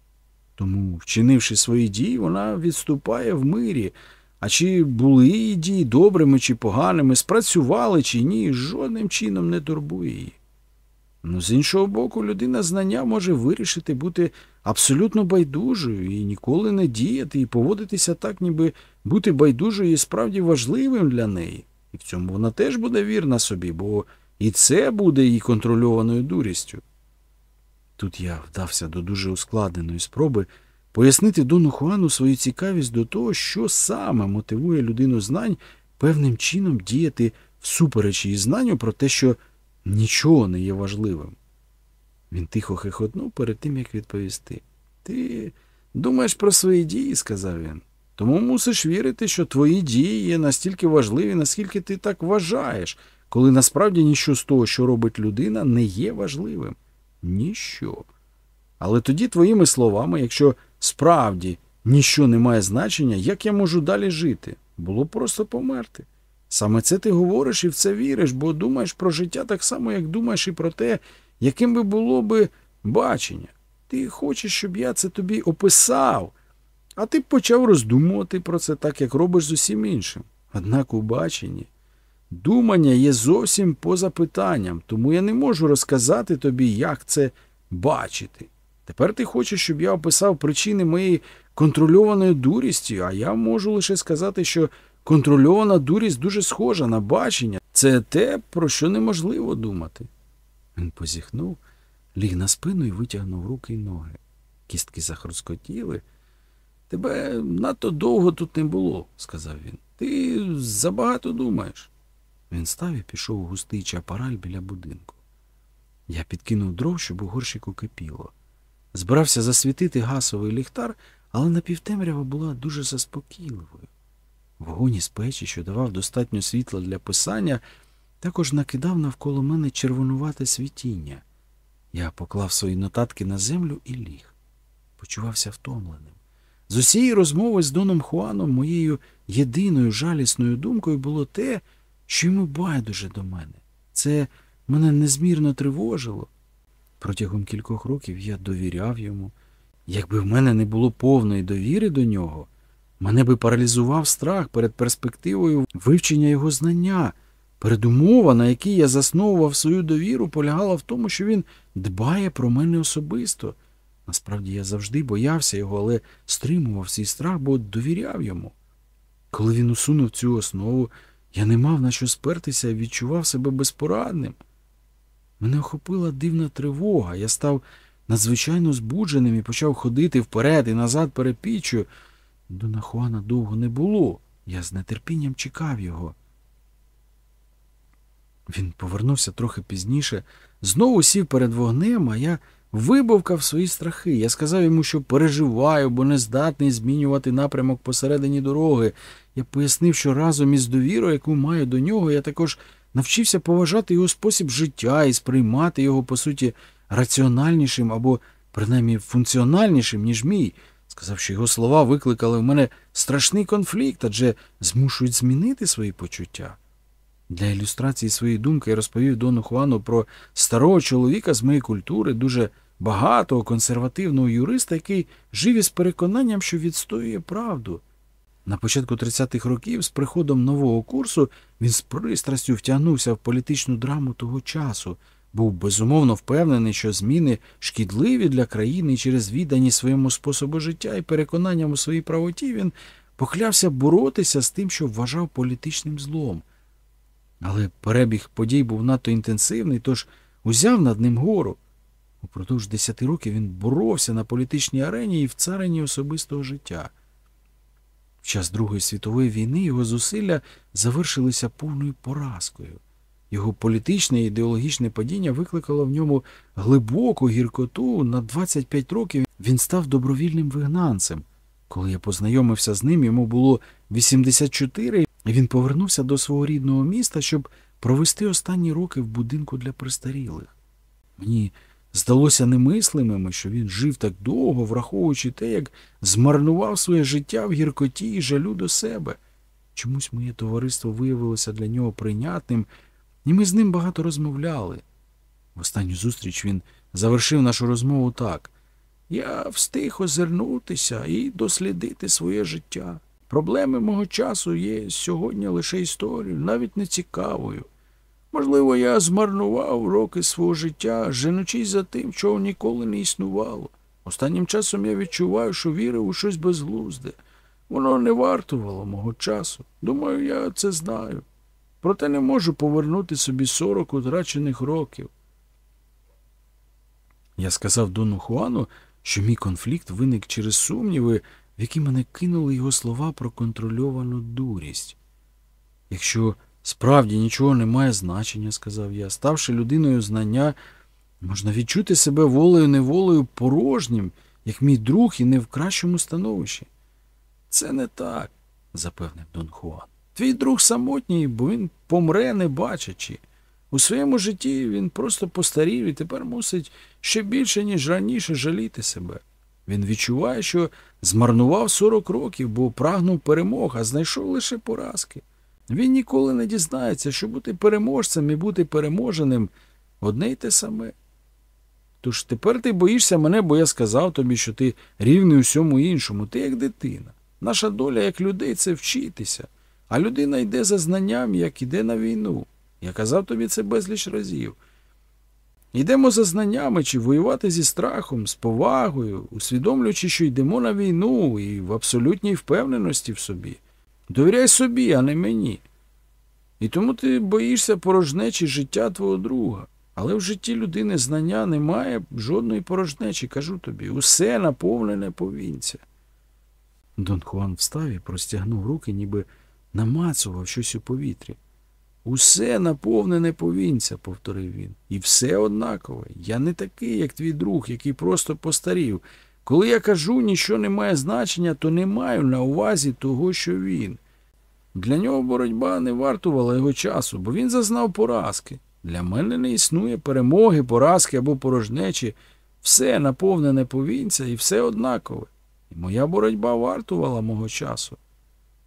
Тому, вчинивши свої дії, вона відступає в мирі. А чи були її дії добрими чи поганими, спрацювали чи ні, жодним чином не турбує її. Ну, з іншого боку, людина знання може вирішити бути абсолютно байдужою і ніколи не діяти, і поводитися так, ніби бути байдужою є справді важливим для неї. І в цьому вона теж буде вірна собі, бо і це буде її контрольованою дурістю. Тут я вдався до дуже ускладненої спроби пояснити Дону Хуану свою цікавість до того, що саме мотивує людину знань певним чином діяти всупереч її знанню про те, що нічого не є важливим. Він тихо хихотнув перед тим, як відповісти. Ти думаєш про свої дії, сказав він. Тому мусиш вірити, що твої дії є настільки важливі, наскільки ти так вважаєш, коли насправді ніщо з того, що робить людина, не є важливим. Ніщо. Але тоді, твоїми словами, якщо справді ніщо не має значення, як я можу далі жити? Було просто померти. Саме це ти говориш і в це віриш, бо думаєш про життя так само, як думаєш і про те, яким би було би бачення. Ти хочеш, щоб я це тобі описав, а ти б почав роздумувати про це так, як робиш з усім іншим. Однак у баченні думання є зовсім поза питанням, тому я не можу розказати тобі, як це бачити. Тепер ти хочеш, щоб я описав причини моєї контрольованої дурісті, а я можу лише сказати, що контрольована дурість дуже схожа на бачення. Це те, про що неможливо думати. Він позіхнув, ліг на спину і витягнув руки й ноги. Кістки захрускотіли. Тебе надто довго тут не було, сказав він. Ти забагато думаєш. Він став і пішов у густий чапараль біля будинку. Я підкинув дров, щоб у горщику кипіло. Збирався засвітити гасовий ліхтар, але напівтемрява була дуже заспокійливою. Вогонь із печі, що давав достатньо світла для писання, також накидав навколо мене червонувате світіння. Я поклав свої нотатки на землю і ліг. Почувався втомленим. З усієї розмови з Доном Хуаном моєю єдиною жалісною думкою було те, що йому байдуже до мене. Це мене незмірно тривожило. Протягом кількох років я довіряв йому. Якби в мене не було повної довіри до нього, мене би паралізував страх перед перспективою вивчення його знання. Передумова, на якій я засновував свою довіру, полягала в тому, що він дбає про мене особисто. Насправді я завжди боявся його, але стримував свій страх, бо довіряв йому. Коли він усунув цю основу, я не мав на що спертися і відчував себе безпорадним. Мене охопила дивна тривога. Я став надзвичайно збудженим і почав ходити вперед і назад перепіччю. Дона Хуана довго не було. Я з нетерпінням чекав його. Він повернувся трохи пізніше, знову сів перед вогнем, а я вибовкав свої страхи. Я сказав йому, що переживаю, бо не здатний змінювати напрямок посередині дороги. Я пояснив, що разом із довірою, яку маю до нього, я також навчився поважати його спосіб життя і сприймати його, по суті, раціональнішим або принаймні функціональнішим, ніж мій. Сказав, що його слова викликали в мене страшний конфлікт, адже змушують змінити свої почуття. Для ілюстрації своєї думки я розповів Дону Хуану про старого чоловіка з моєї культури, дуже багатого консервативного юриста, який жив із переконанням, що відстоює правду. На початку 30-х років, з приходом нового курсу, він з пристрастю втягнувся в політичну драму того часу, був безумовно впевнений, що зміни шкідливі для країни через відданість своєму способу життя і переконанням у своїй правоті він поклявся боротися з тим, що вважав політичним злом. Але перебіг подій був надто інтенсивний, тож узяв над ним гору. Упродовж десяти років він боровся на політичній арені і в царині особистого життя. В час Другої світової війни його зусилля завершилися повною поразкою. Його політичне і ідеологічне падіння викликало в ньому глибоку гіркоту. На 25 років він став добровільним вигнанцем. Коли я познайомився з ним, йому було 84, і він повернувся до свого рідного міста, щоб провести останні роки в будинку для престарілих. Мені здалося немислимим, що він жив так довго, враховуючи те, як змарнував своє життя в гіркоті і жалю до себе. Чомусь моє товариство виявилося для нього прийнятним, і ми з ним багато розмовляли. В останню зустріч він завершив нашу розмову так. Я встиг озирнутися і дослідити своє життя. Проблеми мого часу є сьогодні лише історією, навіть не цікавою. Можливо, я змарнував роки свого життя, женучись за тим, чого ніколи не існувало. Останнім часом я відчуваю, що вірив у щось безглузде. Воно не вартувало мого часу. Думаю, я це знаю. Проте не можу повернути собі сорок утрачених років. Я сказав Дону Хуану, що мій конфлікт виник через сумніви, в які мене кинули його слова про контрольовану дурість. Якщо справді нічого не має значення, сказав я, ставши людиною знання, можна відчути себе волею неволею порожнім, як мій друг і не в кращому становищі. Це не так, запевнив Дон Хуан. Твій друг самотній, бо він помре, не бачачи. У своєму житті він просто постарів і тепер мусить ще більше, ніж раніше, жаліти себе. Він відчуває, що змарнував 40 років, бо прагнув перемог, а знайшов лише поразки. Він ніколи не дізнається, що бути переможцем і бути переможеним одне й те саме. Тож тепер ти боїшся мене, бо я сказав тобі, що ти рівний усьому іншому, ти як дитина. Наша доля як людей це вчитися, а людина йде за знанням, як іде на війну. Я казав тобі це безліч разів. Йдемо за знаннями чи воювати зі страхом, з повагою, усвідомлюючи, що йдемо на війну і в абсолютній впевненості в собі. Довіряй собі, а не мені. І тому ти боїшся порожнечі життя твого друга. Але в житті людини знання немає жодної порожнечі, кажу тобі, усе наповнене повінця. Дон Хуан встав і простягнув руки, ніби намацував щось у повітрі. Усе наповнене повінця, повторив він, і все однакове. Я не такий, як твій друг, який просто постарів. Коли я кажу, нічого не має значення, то не маю на увазі того, що він. Для нього боротьба не вартувала його часу, бо він зазнав поразки. Для мене не існує перемоги, поразки або порожнечі. Все наповнене повінця і все однакове. І моя боротьба вартувала мого часу.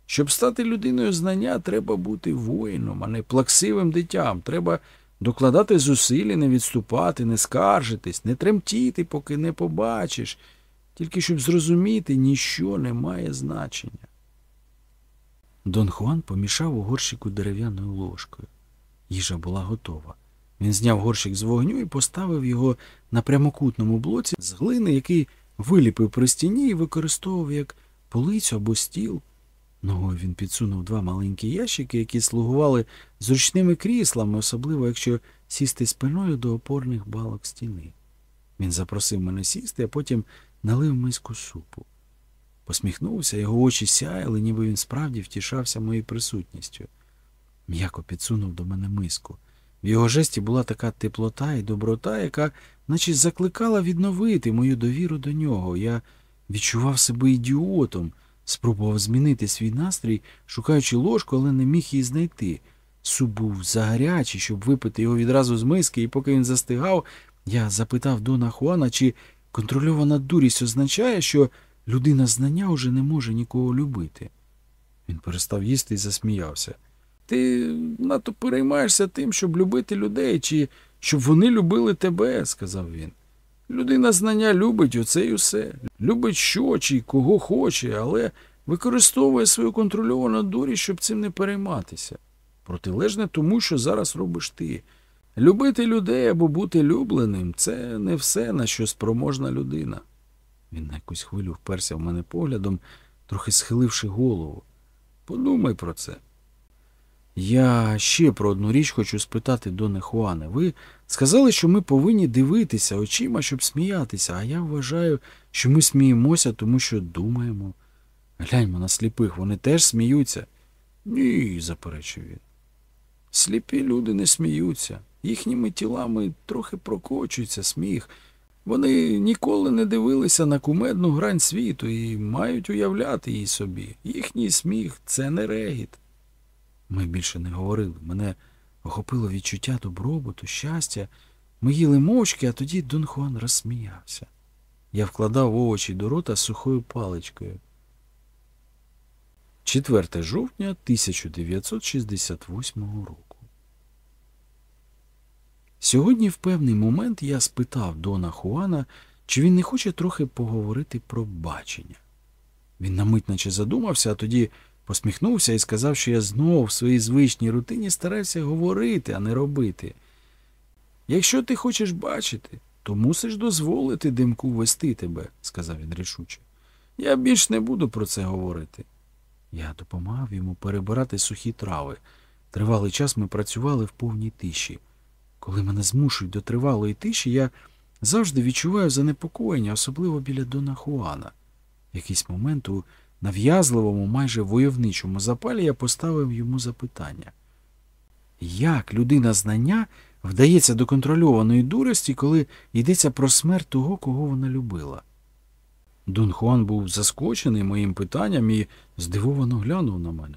Щоб стати людиною знання, треба бути воїном, а не плаксивим дитям. Треба докладати зусилля, не відступати, не скаржитись, не тремтіти, поки не побачиш. Тільки щоб зрозуміти, ніщо не має значення. Дон Хуан помішав у горщику дерев'яною ложкою. Їжа була готова. Він зняв горщик з вогню і поставив його на прямокутному блоці з глини, який виліпив при стіні і використовував як полицю або стіл. Ногою він підсунув два маленькі ящики, які слугували зручними кріслами, особливо якщо сісти спиною до опорних балок стіни. Він запросив мене сісти, а потім налив миску супу. Посміхнувся, його очі сяяли, ніби він справді втішався моєю присутністю. М'яко підсунув до мене миску. В його жесті була така теплота і доброта, яка наче закликала відновити мою довіру до нього. Я відчував себе ідіотом, спробував змінити свій настрій, шукаючи ложку, але не міг її знайти. Суп був загарячий, щоб випити його відразу з миски, і поки він застигав, я запитав Дона Хуана, чи контрольована дурість означає, що людина знання уже не може нікого любити. Він перестав їсти і засміявся. Ти надто переймаєшся тим, щоб любити людей, чи щоб вони любили тебе, сказав він. Людина знання любить оце і усе. Любить що чи кого хоче, але використовує свою контрольовану дурість, щоб цим не перейматися. Протилежне тому, що зараз робиш ти. Любити людей або бути любленим це не все, на що спроможна людина. Він на якусь хвилю вперся в мене поглядом, трохи схиливши голову. Подумай про це. Я ще про одну річ хочу спитати Доне Хуане. Ви сказали, що ми повинні дивитися очима, щоб сміятися, а я вважаю, що ми сміємося, тому що думаємо. Гляньмо на сліпих, вони теж сміються. Ні, заперечив він. Сліпі люди не сміються. Їхніми тілами трохи прокочується сміх. Вони ніколи не дивилися на кумедну грань світу і мають уявляти її собі. Їхній сміх це не регіт. Ми більше не говорили. Мене охопило відчуття добробуту, щастя. Ми їли мовчки, а тоді Дон Хуан розсміявся. Я вкладав овочі до рота сухою паличкою. 4 жовтня 1968 року. Сьогодні в певний момент я спитав Дона Хуана, чи він не хоче трохи поговорити про бачення. Він на мить наче задумався, а тоді посміхнувся і сказав, що я знову в своїй звичній рутині стараюся говорити, а не робити. Якщо ти хочеш бачити, то мусиш дозволити димку вести тебе, сказав він рішуче. Я більш не буду про це говорити. Я допомагав йому перебирати сухі трави. Тривалий час ми працювали в повній тиші. Коли мене змушують до тривалої тиші, я завжди відчуваю занепокоєння, особливо біля Дона Хуана. В якийсь момент у нав'язливому, майже войовничому запалі я поставив йому запитання. Як людина знання вдається до контрольованої дурості, коли йдеться про смерть того, кого вона любила? Дон Хуан був заскочений моїм питанням і здивовано глянув на мене.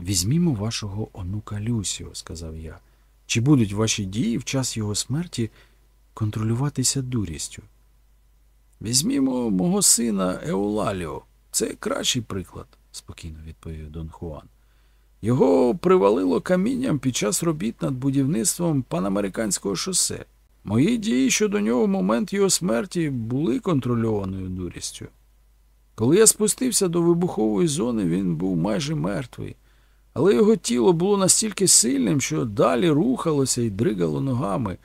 Візьмімо вашого онука Люсіо, сказав я. Чи будуть ваші дії в час його смерті контролюватися дурістю? Візьмімо мого сина Еулаліо. Це кращий приклад, спокійно відповів Дон Хуан. Його привалило камінням під час робіт над будівництвом панамериканського шосе. Мої дії щодо нього в момент його смерті були контрольованою дурістю. Коли я спустився до вибухової зони, він був майже мертвий, але його тіло було настільки сильним, що далі рухалося і дригало ногами.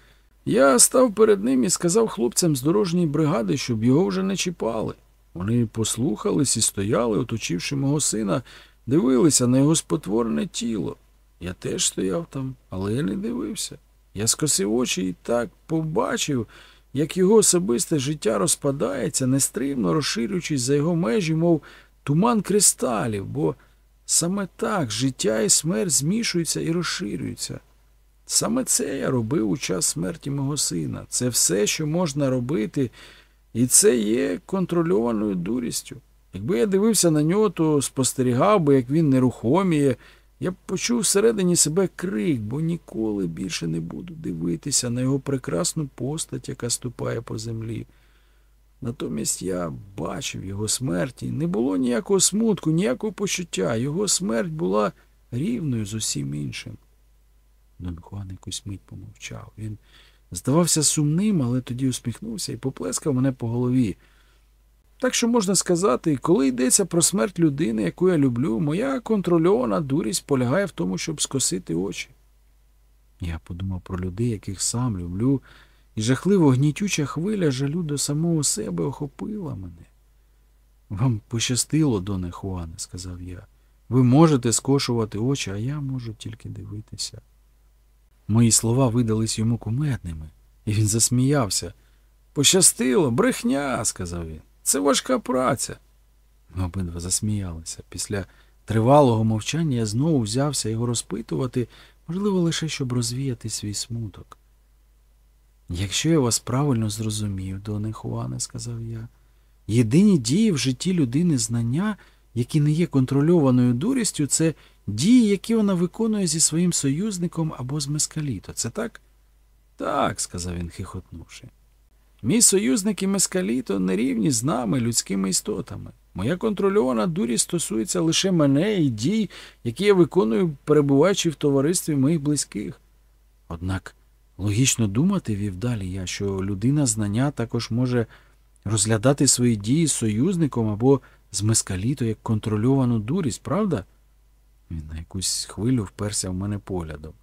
Я став перед ним і сказав хлопцям з дорожньої бригади, щоб його вже не чіпали. Вони послухались і стояли, оточивши мого сина, дивилися на його спотворене тіло. Я теж стояв там, але я не дивився. Я скосив очі і так побачив, як його особисте життя розпадається, нестримно розширюючись за його межі, мов туман кристалів, бо саме так життя і смерть змішуються і розширюються. Саме це я робив у час смерті мого сина. Це все, що можна робити, і це є контрольованою дурістю. Якби я дивився на нього, то спостерігав би, як він нерухоміє, я б почув всередині себе крик, бо ніколи більше не буду дивитися на його прекрасну постать, яка ступає по землі. Натомість я бачив його смерті. Не було ніякого смутку, ніякого почуття. Його смерть була рівною з усім іншим. Дон Хуан якусь мить помовчав. Він здавався сумним, але тоді усміхнувся і поплескав мене по голові. Так що можна сказати, коли йдеться про смерть людини, яку я люблю, моя контрольована дурість полягає в тому, щоб скосити очі. Я подумав про людей, яких сам люблю, і жахливо гнітюча хвиля жалю до самого себе охопила мене. Вам пощастило, доне Хуане, сказав я. Ви можете скошувати очі, а я можу тільки дивитися. Мої слова видались йому кумедними, і він засміявся. Пощастило, брехня, сказав він. Це важка праця. Ми обидва засміялися. Після тривалого мовчання я знову взявся його розпитувати, можливо, лише щоб розвіяти свій смуток. Якщо я вас правильно зрозумів, доне Хуане, сказав я, єдині дії в житті людини знання, які не є контрольованою дурістю, це дії, які вона виконує зі своїм союзником або з мескаліто. Це так? Так, сказав він, хихотнувши. Мій союзник і мескаліто не рівні з нами, людськими істотами. Моя контрольована дурість стосується лише мене і дій, які я виконую, перебуваючи в товаристві моїх близьких. Однак Логічно думати, вів далі я, що людина знання також може розглядати свої дії з союзником або з мескаліто як контрольовану дурість, правда? Він на якусь хвилю вперся в мене поглядом.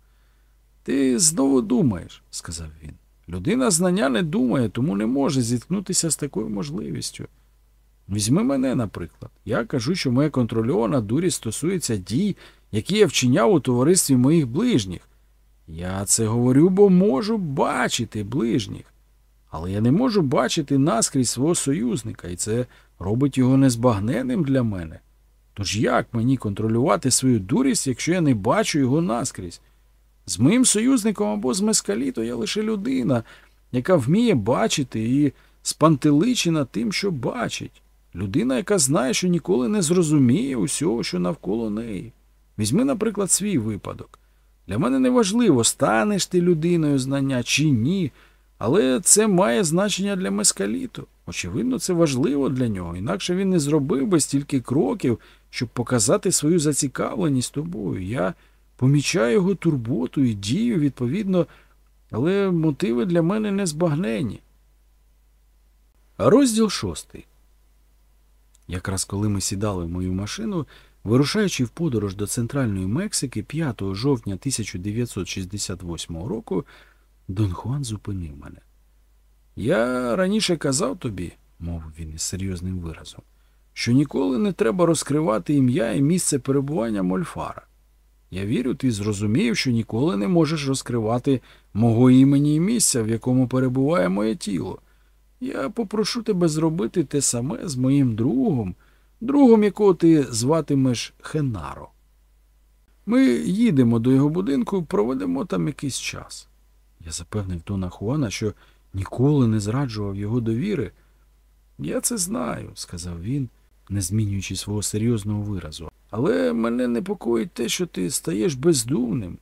Ти знову думаєш, сказав він. Людина знання не думає, тому не може зіткнутися з такою можливістю. Візьми мене, наприклад. Я кажу, що моя контрольована дурість стосується дій, які я вчиняв у товаристві моїх ближніх. Я це говорю, бо можу бачити ближніх. Але я не можу бачити наскрізь свого союзника, і це робить його незбагненним для мене. Тож як мені контролювати свою дурість, якщо я не бачу його наскрізь? З моїм союзником або з мескаліто я лише людина, яка вміє бачити і спантеличена тим, що бачить. Людина, яка знає, що ніколи не зрозуміє усього, що навколо неї. Візьми, наприклад, свій випадок. Для мене не важливо, станеш ти людиною знання чи ні, але це має значення для мескаліту. Очевидно, це важливо для нього, інакше він не зробив би стільки кроків, щоб показати свою зацікавленість тобою. Я помічаю його турботу і дію, відповідно, але мотиви для мене не збагнені. Розділ шостий. Якраз коли ми сідали в мою машину, вирушаючи в подорож до Центральної Мексики 5 жовтня 1968 року, Дон Хуан зупинив мене. Я раніше казав тобі, мовив він із серйозним виразом, що ніколи не треба розкривати ім'я і місце перебування Мольфара. Я вірю, ти зрозумів, що ніколи не можеш розкривати мого імені і місця, в якому перебуває моє тіло. Я попрошу тебе зробити те саме з моїм другом, другом, якого ти зватимеш Хенаро. Ми їдемо до його будинку, проведемо там якийсь час. Я запевнив Дона Хуана, що ніколи не зраджував його довіри. Я це знаю, сказав він, не змінюючи свого серйозного виразу. Але мене непокоїть те, що ти стаєш бездумним.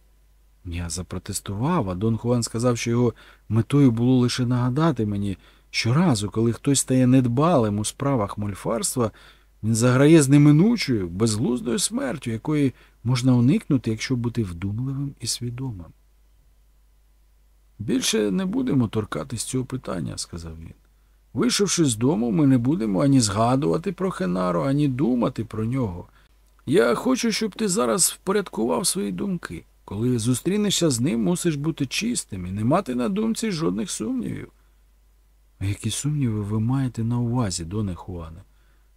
Я запротестував, а Дон Хуан сказав, що його метою було лише нагадати мені, щоразу, коли хтось стає недбалим у справах мольфарства, він заграє з неминучою, безглуздою смертю, якої можна уникнути, якщо бути вдумливим і свідомим. Більше не будемо торкатись цього питання, сказав він. Вийшовши з дому, ми не будемо ані згадувати про Хенаро, ані думати про нього. Я хочу, щоб ти зараз впорядкував свої думки. Коли зустрінешся з ним, мусиш бути чистим і не мати на думці жодних сумнівів. Які сумніви ви маєте на увазі, Доне Хуане?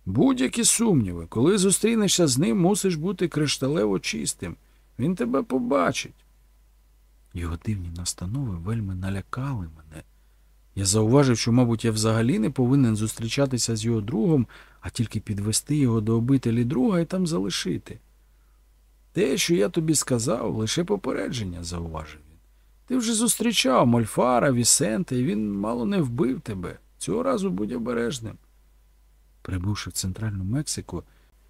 Будь-які сумніви. Коли зустрінешся з ним, мусиш бути кришталево чистим. Він тебе побачить. Його дивні настанови вельми налякали мене. Я зауважив, що, мабуть, я взагалі не повинен зустрічатися з його другом, а тільки підвести його до обителі друга і там залишити. Те, що я тобі сказав, лише попередження, зауважив він. Ти вже зустрічав Мольфара, Вісента, і він мало не вбив тебе. Цього разу будь обережним. Прибувши в центральну Мексику,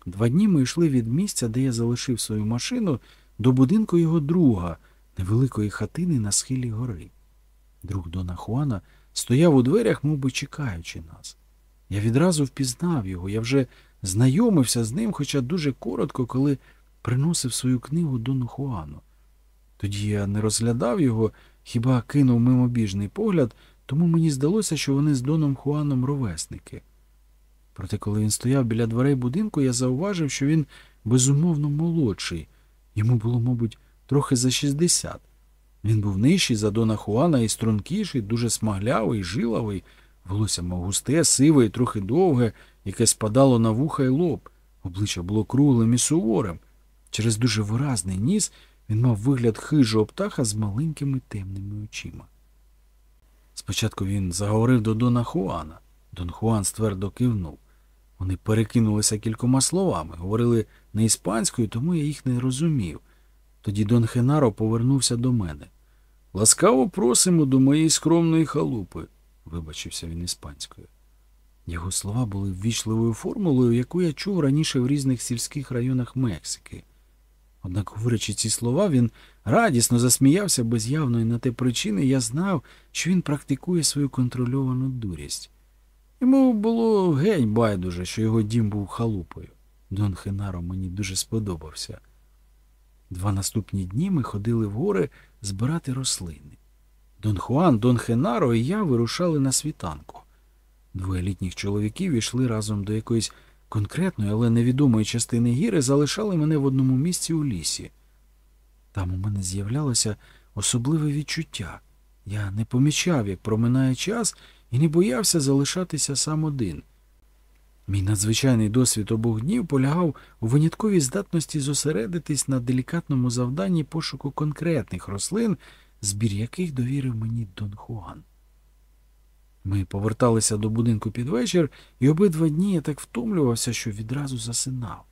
два дні ми йшли від місця, де я залишив свою машину, до будинку його друга, невеликої хатини на схилі гори. Друг Дона Хуана стояв у дверях, мов би чекаючи нас. Я відразу впізнав його, я вже знайомився з ним, хоча дуже коротко, коли приносив свою книгу Дону Хуану. Тоді я не розглядав його, хіба кинув мимобіжний погляд, тому мені здалося, що вони з Доном Хуаном ровесники. Проте, коли він стояв біля дверей будинку, я зауважив, що він безумовно молодший. Йому було, мабуть, трохи за 60. Він був нижчий за Дона Хуана і стрункіший, дуже смаглявий, жилавий, волосся мав густе, сиве і трохи довге, яке спадало на вуха й лоб. Обличчя було круглим і суворим. Через дуже виразний ніс він мав вигляд хижого птаха з маленькими темними очима. Спочатку він заговорив до Дона Хуана. Дон Хуан ствердо кивнув. Вони перекинулися кількома словами, говорили не іспанською, тому я їх не розумів. Тоді Дон Хенаро повернувся до мене. Ласкаво просимо до моєї скромної халупи, вибачився він іспанською. Його слова були ввічливою формулою, яку я чув раніше в різних сільських районах Мексики. Однак, говорячи ці слова, він радісно засміявся без явної на те причини, я знав, що він практикує свою контрольовану дурість. Йому було геть байдуже, що його дім був халупою. Дон Хенаро мені дуже сподобався. Два наступні дні ми ходили в гори збирати рослини. Дон Хуан, Дон Хенаро і я вирушали на світанку. Двоє літніх чоловіків йшли разом до якоїсь конкретної, але невідомої частини гіри, залишали мене в одному місці у лісі. Там у мене з'являлося особливе відчуття. Я не помічав, як проминає час, і не боявся залишатися сам один. Мій надзвичайний досвід обох днів полягав у винятковій здатності зосередитись на делікатному завданні пошуку конкретних рослин, збір яких довірив мені Дон Хуан. Ми поверталися до будинку під вечір, і обидва дні я так втомлювався, що відразу засинав.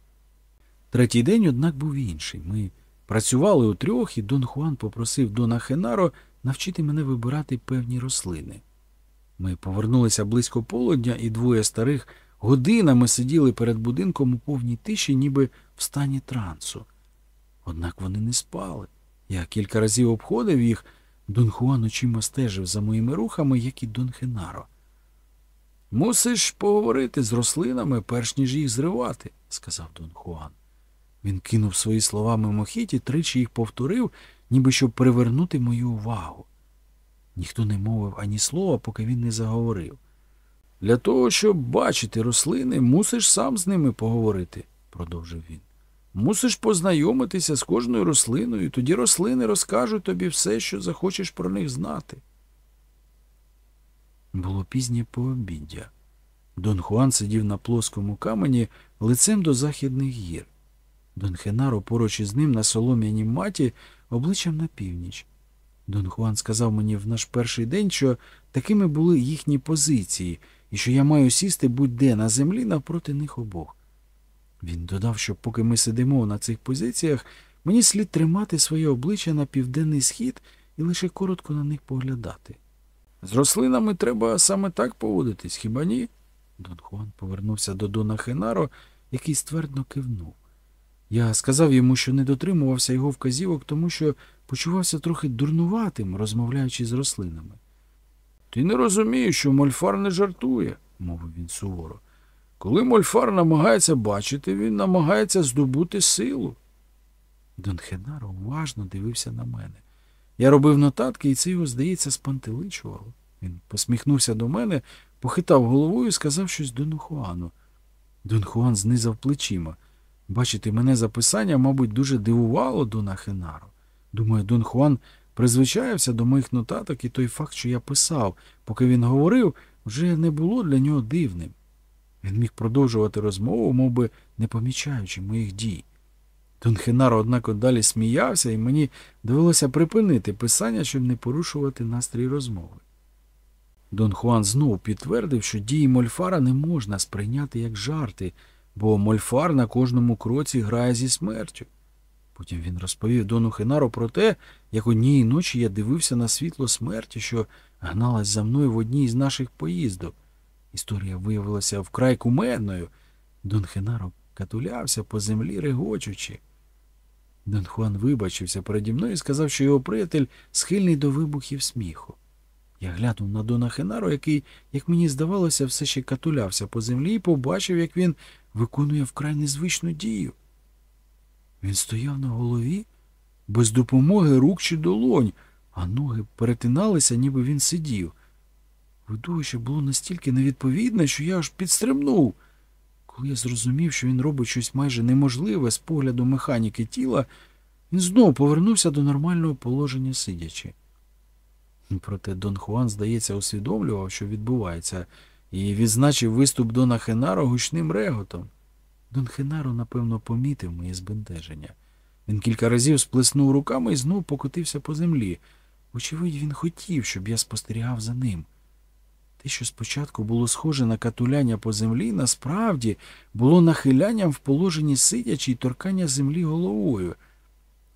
Третій день, однак, був інший. Ми працювали у трьох, і Дон Хуан попросив Дона Хенаро навчити мене вибирати певні рослини. Ми повернулися близько полудня, і двоє старих годинами сиділи перед будинком у повній тиші, ніби в стані трансу. Однак вони не спали. Я кілька разів обходив їх. Дон Хуан очима стежив за моїми рухами, як і Дон Хенаро. Мусиш поговорити з рослинами, перш ніж їх зривати, сказав Дон Хуан. Він кинув свої слова мимохідь і тричі їх повторив, ніби щоб привернути мою увагу. Ніхто не мовив ані слова, поки він не заговорив. Для того, щоб бачити рослини, мусиш сам з ними поговорити, продовжив він. Мусиш познайомитися з кожною рослиною, тоді рослини розкажуть тобі все, що захочеш про них знати. Було пізнє пообіддя. Дон Хуан сидів на плоскому камені лицем до західних гір. Дон Хенаро поруч із ним на солом'яній маті обличчям на північ. Дон Хуан сказав мені в наш перший день, що такими були їхні позиції, і що я маю сісти будь-де на землі навпроти них обох. Він додав, що поки ми сидимо на цих позиціях, мені слід тримати своє обличчя на південний схід і лише коротко на них поглядати. З рослинами треба саме так поводитись, хіба ні? Дон Хуан повернувся до Дона Хенаро, який ствердно кивнув. Я сказав йому, що не дотримувався його вказівок, тому що почувався трохи дурнуватим, розмовляючи з рослинами. Ти не розумієш, що мольфар не жартує, мовив він суворо. Коли мольфар намагається бачити, він намагається здобути силу. Дон Хенаро уважно дивився на мене. Я робив нотатки, і це його, здається, спантеличувало. Він посміхнувся до мене, похитав головою і сказав щось Дону Хуану. Дон Хуан знизав плечима. Бачити мене записання, мабуть, дуже дивувало Дона Хенаро. Думаю, Дон Хуан призвичаєвся до моїх нотаток, і той факт, що я писав, поки він говорив, вже не було для нього дивним. Він міг продовжувати розмову, мов би, не помічаючи моїх дій. Дон Хенаро, однак, далі сміявся, і мені довелося припинити писання, щоб не порушувати настрій розмови. Дон Хуан знову підтвердив, що дії Мольфара не можна сприйняти як жарти, бо Мольфар на кожному кроці грає зі смертю. Потім він розповів Дону Хенаро про те, як однієї ночі я дивився на світло смерті, що гналась за мною в одній з наших поїздок. Історія виявилася вкрай кумедною. Дон Хенаро катулявся по землі, регочучи. Дон Хуан вибачився переді мною і сказав, що його приятель схильний до вибухів сміху. Я глянув на Дона Хенаро, який, як мені здавалося, все ще катулявся по землі і побачив, як він виконує вкрай незвичну дію. Він стояв на голові без допомоги рук чи долонь, а ноги перетиналися, ніби він сидів. Видовище було настільки невідповідне, що я аж підстримнув. Коли я зрозумів, що він робить щось майже неможливе з погляду механіки тіла, він знову повернувся до нормального положення сидячи. Проте Дон Хуан, здається, усвідомлював, що відбувається, і відзначив виступ Дона Хенаро гучним реготом. Дон Хенаро, напевно, помітив моє збентеження. Він кілька разів сплеснув руками і знов покотився по землі. Очевидь, він хотів, щоб я спостерігав за ним. Те, що спочатку було схоже на катуляння по землі, насправді було нахилянням в положенні сидячи й торкання землі головою.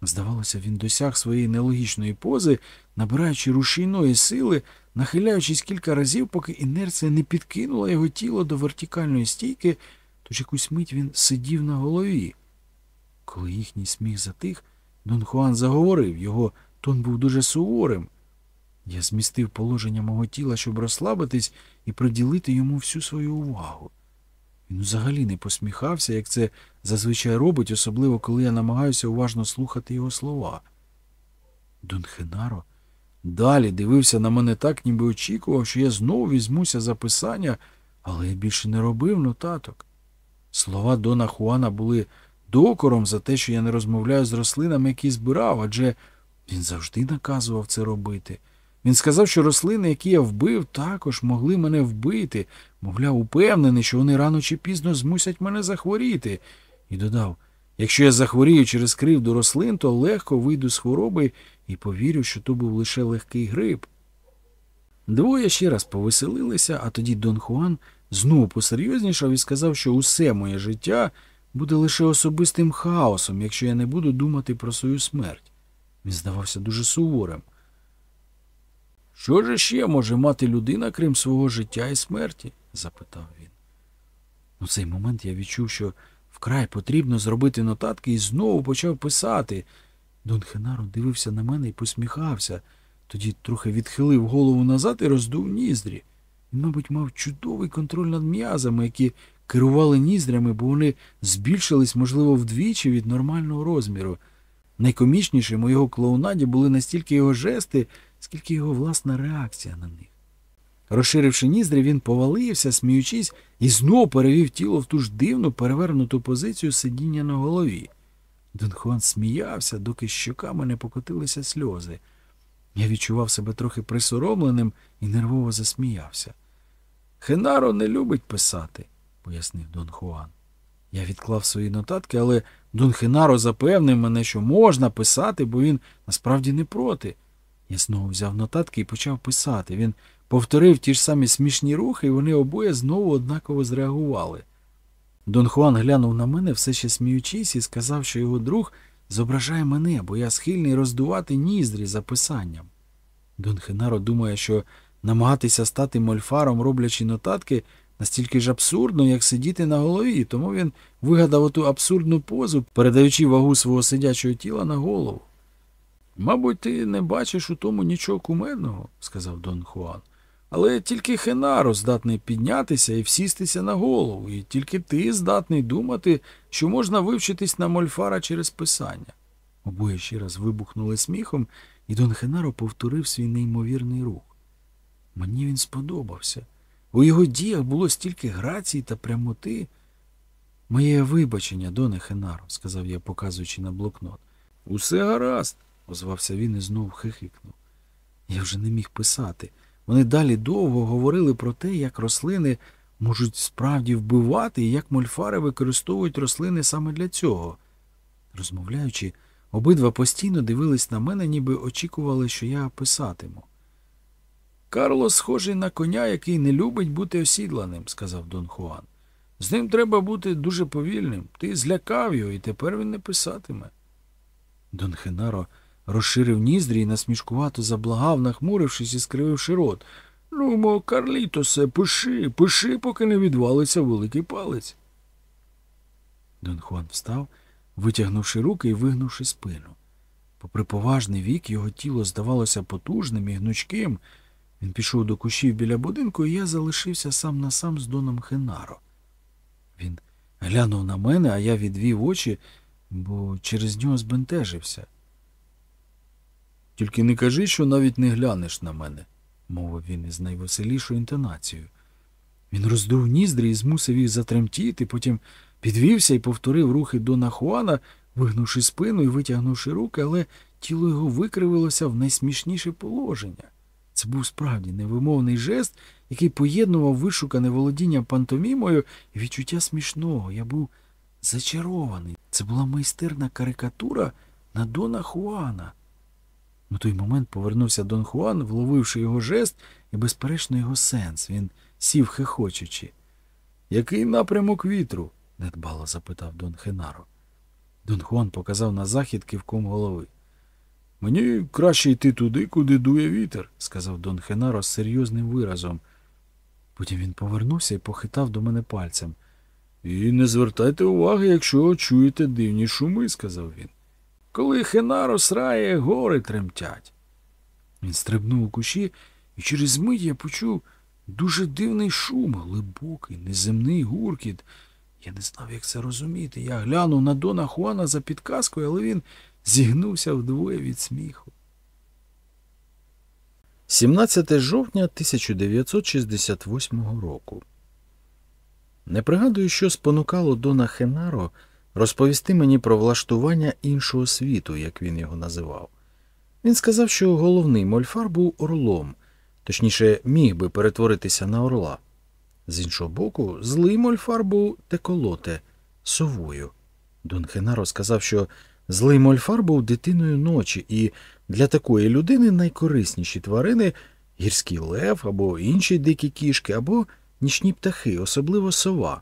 Здавалося, він досяг своєї нелогічної пози, набираючи рушійної сили, нахиляючись кілька разів, поки інерція не підкинула його тіло до вертикальної стійки, тож якусь мить він сидів на голові. Коли їхній сміх затих, Дон Хуан заговорив, його тон був дуже суворим. Я змістив положення мого тіла, щоб розслабитись і приділити йому всю свою увагу. Він взагалі не посміхався, як це зазвичай робить, особливо коли я намагаюся уважно слухати його слова. Дон Хенаро Далі дивився на мене так, ніби очікував, що я знову візьмуся за писання, але я більше не робив нотаток. Слова Дона Хуана були докором за те, що я не розмовляю з рослинами, які збирав, адже він завжди наказував це робити. Він сказав, що рослини, які я вбив, також могли мене вбити, мовляв, упевнений, що вони рано чи пізно змусять мене захворіти, і додав якщо я захворію через кривду рослин, то легко вийду з хвороби і повірю, що то був лише легкий грип. Двоє ще раз повеселилися, а тоді Дон Хуан знову посерйознішав і сказав, що усе моє життя буде лише особистим хаосом, якщо я не буду думати про свою смерть. Він здавався дуже суворим. Що ж ще може мати людина, крім свого життя і смерті? запитав він. У цей момент я відчув, що вкрай потрібно зробити нотатки і знову почав писати. Дон Хенаро дивився на мене і посміхався, тоді трохи відхилив голову назад і роздув ніздрі. Мабуть, мав чудовий контроль над м'язами, які керували ніздрями, бо вони збільшились, можливо, вдвічі від нормального розміру. Найкомічнішим у його клоунаді були настільки його жести, скільки його власна реакція на них. Розширивши ніздрі, він повалився, сміючись, і знов перевів тіло в ту ж дивну перевернуту позицію сидіння на голові. Дон Хуан сміявся, доки щоками не покотилися сльози. Я відчував себе трохи присоромленим і нервово засміявся. Хенаро не любить писати, пояснив Дон Хуан. Я відклав свої нотатки, але Дон Хенаро запевнив мене, що можна писати, бо він насправді не проти. Я знову взяв нотатки і почав писати. Він повторив ті ж самі смішні рухи, і вони обоє знову однаково зреагували. Дон Хуан глянув на мене, все ще сміючись, і сказав, що його друг зображає мене, бо я схильний роздувати ніздрі за писанням. Дон Хенаро думає, що намагатися стати мольфаром, роблячи нотатки, настільки ж абсурдно, як сидіти на голові, тому він вигадав оту абсурдну позу, передаючи вагу свого сидячого тіла на голову. Мабуть, ти не бачиш у тому нічого кумедного, сказав Дон Хуан. Але тільки Хенаро здатний піднятися і всістися на голову, і тільки ти здатний думати, що можна вивчитись на мольфара через писання. Обоє ще раз вибухнули сміхом, і Дон Хенаро повторив свій неймовірний рух. Мені він сподобався. У його діях було стільки грації та прямоти. Моє вибачення, Доне Хенаро, сказав я, показуючи на блокнот. Усе гаразд, озвався він і знову хихикнув. Я вже не міг писати. Вони далі довго говорили про те, як рослини можуть справді вбивати і як мольфари використовують рослини саме для цього. Розмовляючи, обидва постійно дивились на мене, ніби очікували, що я писатиму. Карло схожий на коня, який не любить бути осідланим, сказав Дон Хуан. З ним треба бути дуже повільним. Ти злякав його, і тепер він не писатиме. Дон Хенаро розширив ніздрі і насмішкувато заблагав, нахмурившись і скрививши рот. Ну, мо, Карлітосе, пиши, пиши, поки не відвалиться великий палець. Дон Хуан встав, витягнувши руки і вигнувши спину. Попри поважний вік, його тіло здавалося потужним і гнучким. Він пішов до кущів біля будинку, і я залишився сам на сам з Доном Хенаро. Він глянув на мене, а я відвів очі, бо через нього збентежився. Тільки не кажи, що навіть не глянеш на мене, мовив він із найвеселішою інтонацією. Він роздув ніздрі і змусив їх затремтіти, потім підвівся і повторив рухи Дона Хуана, вигнувши спину і витягнувши руки, але тіло його викривилося в найсмішніше положення. Це був справді невимовний жест, який поєднував вишукане володіння пантомімою і відчуття смішного. Я був зачарований. Це була майстерна карикатура на Дона Хуана. У той момент повернувся Дон Хуан, вловивши його жест і, безперечно, його сенс. Він сів хихочучи. Який напрямок вітру? недбало запитав Дон Хенаро. Дон Хуан показав на захід кивком голови. Мені краще йти туди, куди дує вітер, сказав Дон Хенаро з серйозним виразом. Потім він повернувся і похитав до мене пальцем. І не звертайте уваги, якщо чуєте дивні шуми, сказав він. Коли Хенаро срає, гори тремтять. Він стрибнув у кущі, і через мить я почув дуже дивний шум, глибокий, неземний гуркіт. Я не знав, як це розуміти. Я глянув на Дона Хуана за підказкою, але він зігнувся вдвоє від сміху. 17 жовтня 1968 року. Не пригадую, що спонукало Дона Хенаро розповісти мені про влаштування іншого світу, як він його називав. Він сказав, що головний мольфар був орлом, точніше, міг би перетворитися на орла. З іншого боку, злий мольфар був теколоте совою. Дон Хенаро сказав, що злий мольфар був дитиною ночі, і для такої людини найкорисніші тварини гірський лев або інші дикі кішки, або нічні птахи, особливо сова.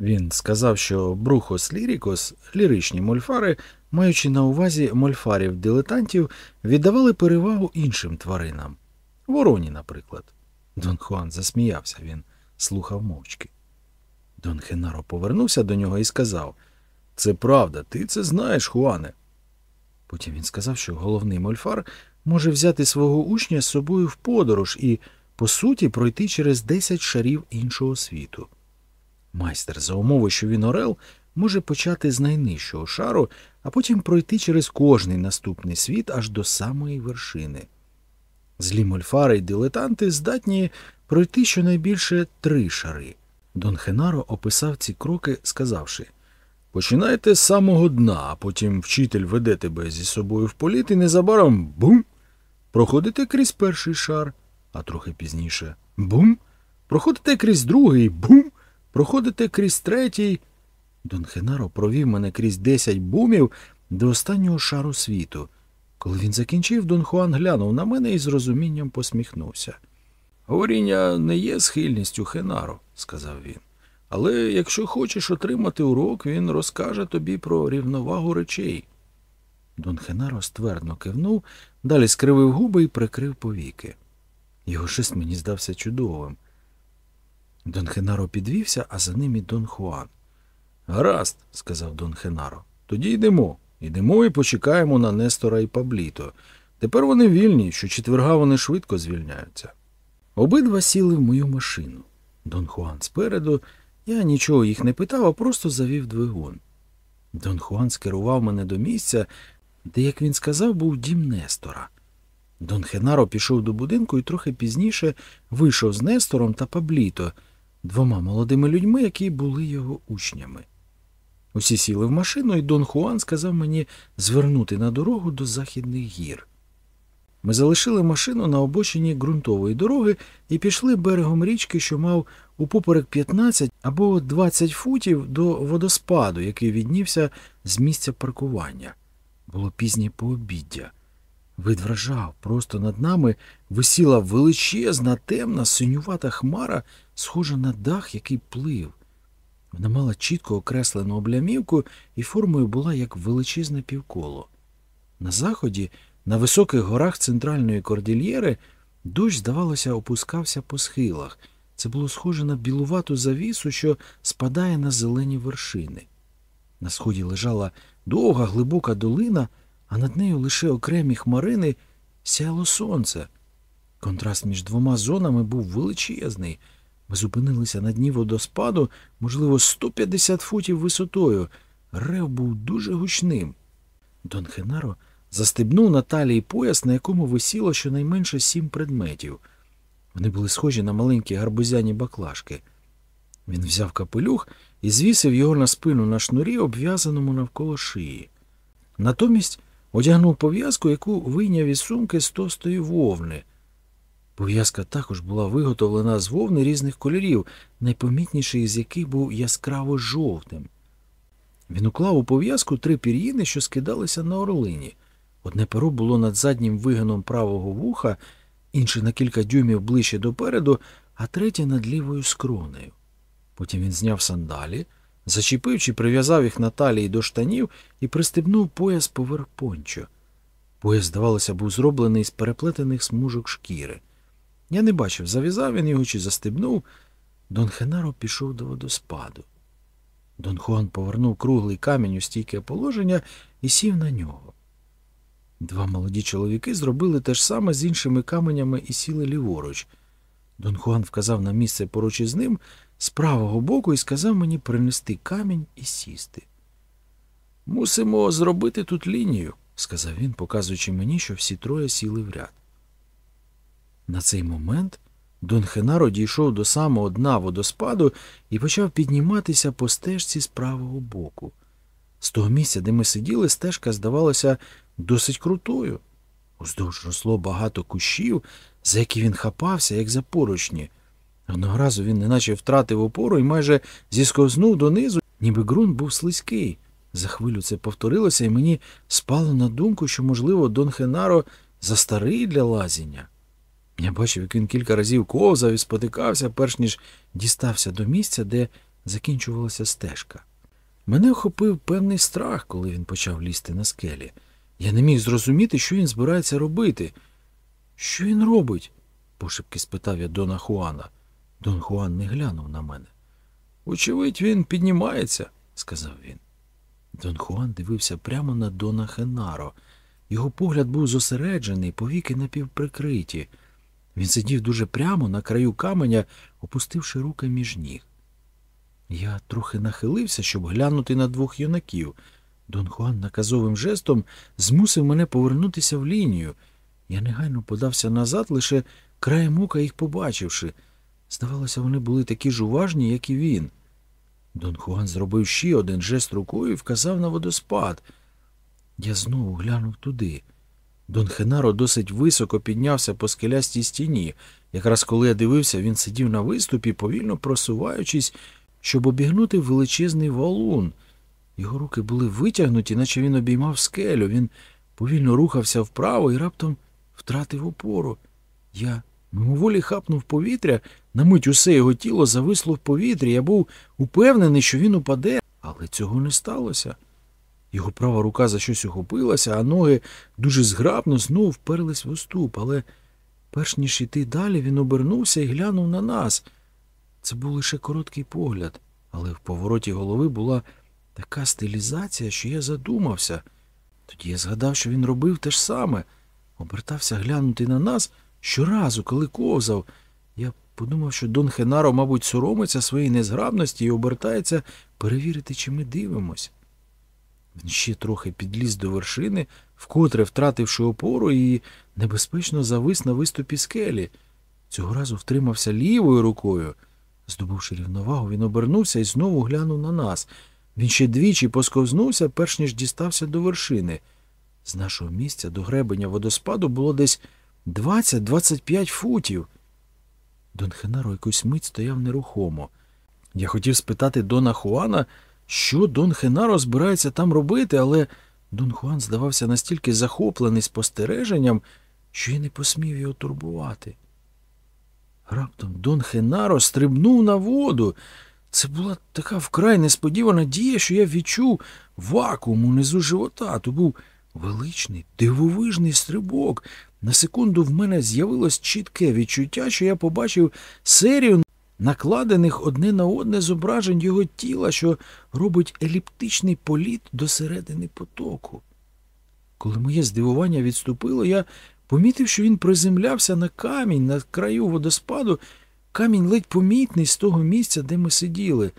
Він сказав, що брухос лірікос, ліричні мольфари, маючи на увазі мольфарів дилетантів, віддавали перевагу іншим тваринам. Вороні, наприклад. Дон Хуан засміявся, він слухав мовчки. Дон Хенаро повернувся до нього і сказав Це правда, ти це знаєш, Хуане. Потім він сказав, що головний мольфар може взяти свого учня з собою в подорож і, по суті, пройти через десять шарів іншого світу. Майстер, за умови, що він орел, може почати з найнижчого шару, а потім пройти через кожний наступний світ аж до самої вершини. Злі мольфари й дилетанти здатні пройти щонайбільше три шари. Дон Хенаро описав ці кроки, сказавши Починайте з самого дна, а потім вчитель веде тебе зі собою в політ і незабаром бум! Проходите крізь перший шар, а трохи пізніше бум! Проходите крізь другий бум! Проходите крізь третій. Дон Хенаро провів мене крізь десять бумів до останнього шару світу. Коли він закінчив, Дон Хуан глянув на мене і з розумінням посміхнувся. Говоріння не є схильністю Хенаро, сказав він. Але якщо хочеш отримати урок, він розкаже тобі про рівновагу речей. Дон Хенаро ствердно кивнув, далі скривив губи і прикрив повіки. Його шист мені здався чудовим. Дон Хенаро підвівся, а за ним і Дон Хуан. Гаразд, сказав Дон Хенаро. Тоді йдемо. Йдемо і почекаємо на Нестора і Пабліто. Тепер вони вільні, що четверга вони швидко звільняються. Обидва сіли в мою машину. Дон Хуан спереду. Я нічого їх не питав, а просто завів двигун. Дон Хуан скерував мене до місця, де, як він сказав, був дім Нестора. Дон Хенаро пішов до будинку і трохи пізніше вийшов з Нестором та Пабліто, двома молодими людьми, які були його учнями. Усі сіли в машину, і Дон Хуан сказав мені звернути на дорогу до західних гір. Ми залишили машину на обочині ґрунтової дороги і пішли берегом річки, що мав упоперек 15 або 20 футів до водоспаду, який віднівся з місця паркування. Було пізнє пообіддя. Вид вражав, просто над нами висіла величезна, темна, синювата хмара, схожа на дах, який плив. Вона мала чітко окреслену облямівку і формою була як величезне півколо. На заході, на високих горах центральної кордильєри, дощ, здавалося, опускався по схилах. Це було схоже на білувату завісу, що спадає на зелені вершини. На сході лежала довга глибока долина, а над нею лише окремі хмарини сяяло сонце. Контраст між двома зонами був величезний. Ми зупинилися на дні водоспаду, можливо, 150 футів висотою. Рев був дуже гучним. Дон Хенаро застебнув на талії пояс, на якому висіло щонайменше сім предметів. Вони були схожі на маленькі гарбузяні баклажки. Він взяв капелюх і звісив його на спину на шнурі, обв'язаному навколо шиї. Натомість одягнув пов'язку, яку вийняв із сумки з товстої вовни. Пов'язка також була виготовлена з вовни різних кольорів, найпомітніший із яких був яскраво жовтим. Він уклав у пов'язку три пір'їни, що скидалися на орлині. Одне перо було над заднім вигином правого вуха, інше на кілька дюймів ближче допереду, а третє над лівою скронею. Потім він зняв сандалі, зачепив чи прив'язав їх на талії до штанів і пристебнув пояс поверх пончо. Пояс, здавалося, був зроблений з переплетених смужок шкіри. Я не бачив, зав'язав він його чи застебнув. Дон Хенаро пішов до водоспаду. Дон Хуан повернув круглий камінь у стійке положення і сів на нього. Два молоді чоловіки зробили те ж саме з іншими каменями і сіли ліворуч. Дон Хуан вказав на місце поруч із ним з правого боку і сказав мені принести камінь і сісти. Мусимо зробити тут лінію, сказав він, показуючи мені, що всі троє сіли в ряд. На цей момент Дон Хенаро дійшов до самого дна водоспаду і почав підніматися по стежці з правого боку. З того місця, де ми сиділи, стежка здавалася досить крутою. Уздовж росло багато кущів, за які він хапався, як за поручні. Одного разу він неначе втратив опору і майже зісковзнув донизу, ніби ґрунт був слизький. За хвилю це повторилося, і мені спало на думку, що, можливо, Дон Хенаро застарий для лазіння. Я бачив, як він кілька разів ковзав і спотикався, перш ніж дістався до місця, де закінчувалася стежка. Мене охопив певний страх, коли він почав лізти на скелі. Я не міг зрозуміти, що він збирається робити. Що він робить? пошепки спитав я Дона Хуана. Дон Хуан не глянув на мене. Очевидь, він піднімається, сказав він. Дон Хуан дивився прямо на Дона Хенаро. Його погляд був зосереджений, повіки напівприкриті. Він сидів дуже прямо на краю каменя, опустивши руки між ніг. Я трохи нахилився, щоб глянути на двох юнаків. Дон Хуан наказовим жестом змусив мене повернутися в лінію. Я негайно подався назад, лише краєм ока їх побачивши. Здавалося, вони були такі ж уважні, як і він. Дон Хуан зробив ще один жест рукою і вказав на водоспад. Я знову глянув туди. Дон Хенаро досить високо піднявся по скелястій стіні. Якраз коли я дивився, він сидів на виступі, повільно просуваючись, щоб обігнути величезний валун. Його руки були витягнуті, наче він обіймав скелю. Він повільно рухався вправо і раптом втратив опору. Я мимоволі хапнув повітря, на мить усе його тіло зависло в повітрі. Я був упевнений, що він упаде, але цього не сталося. Його права рука за щось ухопилася, а ноги дуже зграбно знову вперлись в уступ. Але перш ніж іти далі, він обернувся і глянув на нас. Це був лише короткий погляд, але в повороті голови була така стилізація, що я задумався. Тоді я згадав, що він робив те ж саме, обертався глянути на нас щоразу, коли ковзав. Я подумав, що Дон Хенаро, мабуть, соромиться своєї незграбності і обертається перевірити, чи ми дивимось. Він ще трохи підліз до вершини, вкотре втративши опору і небезпечно завис на виступі скелі. Цього разу втримався лівою рукою. Здобувши рівновагу, він обернувся і знову глянув на нас. Він ще двічі посковзнувся, перш ніж дістався до вершини. З нашого місця до гребеня водоспаду було десь 20-25 футів. Дон Хенаро якусь мить стояв нерухомо. Я хотів спитати Дона Хуана, що Дон Хенаро збирається там робити, але Дон Хуан здавався настільки захоплений спостереженням, що я не посмів його турбувати. Раптом Дон Хенаро стрибнув на воду. Це була така вкрай несподівана дія, що я відчув вакуум унизу живота. То був величний, дивовижний стрибок. На секунду в мене з'явилось чітке відчуття, що я побачив серію накладених одне на одне зображень його тіла, що робить еліптичний політ до середини потоку. Коли моє здивування відступило, я помітив, що він приземлявся на камінь на краю водоспаду, камінь ледь помітний з того місця, де ми сиділи.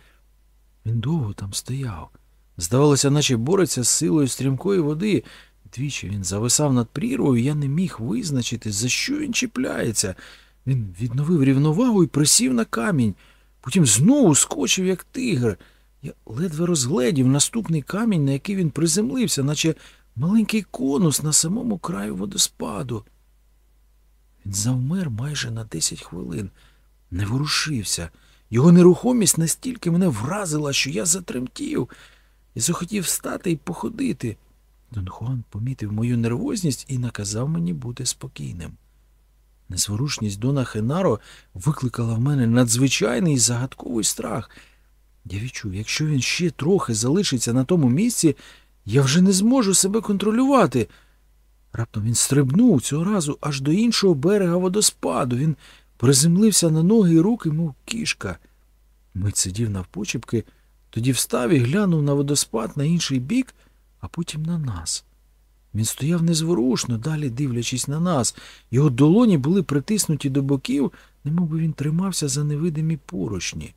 Він довго там стояв. Здавалося, наче бореться з силою стрімкої води. Двічі він зависав над прірвою, я не міг визначити, за що він чіпляється. Він відновив рівновагу і присів на камінь. Потім знову скочив, як тигр. Я ледве розгледів наступний камінь, на який він приземлився, наче маленький конус на самому краю водоспаду. Він завмер майже на десять хвилин, не ворушився. Його нерухомість настільки мене вразила, що я затремтів і захотів встати і походити. Дон Хуан помітив мою нервозність і наказав мені бути спокійним. Незворушність Дона Хенаро викликала в мене надзвичайний і загадковий страх. Я відчув, якщо він ще трохи залишиться на тому місці, я вже не зможу себе контролювати. Раптом він стрибнув цього разу аж до іншого берега водоспаду. Він приземлився на ноги і руки, мов кішка. Мить сидів навпочіпки, тоді встав і глянув на водоспад на інший бік, а потім на нас. Він стояв незворушно, далі дивлячись на нас. Його долоні були притиснуті до боків, немов би він тримався за невидимі поручні.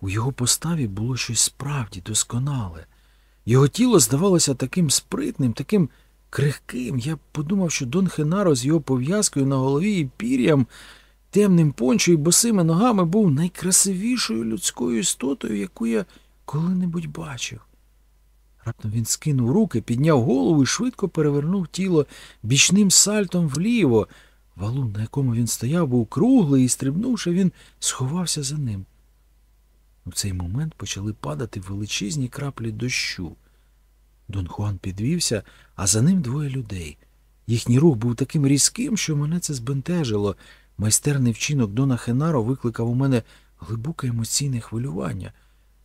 У його поставі було щось справді досконале. Його тіло здавалося таким спритним, таким крихким. Я подумав, що Дон Хенаро з його пов'язкою на голові і пір'ям, темним пончо і босими ногами був найкрасивішою людською істотою, яку я коли-небудь бачив. Раптом він скинув руки, підняв голову і швидко перевернув тіло бічним сальтом вліво. Валун, на якому він стояв, був круглий і, стрибнувши, він сховався за ним. У цей момент почали падати величезні краплі дощу. Дон Хуан підвівся, а за ним двоє людей. Їхній рух був таким різким, що мене це збентежило. Майстерний вчинок Дона Хенаро викликав у мене глибоке емоційне хвилювання.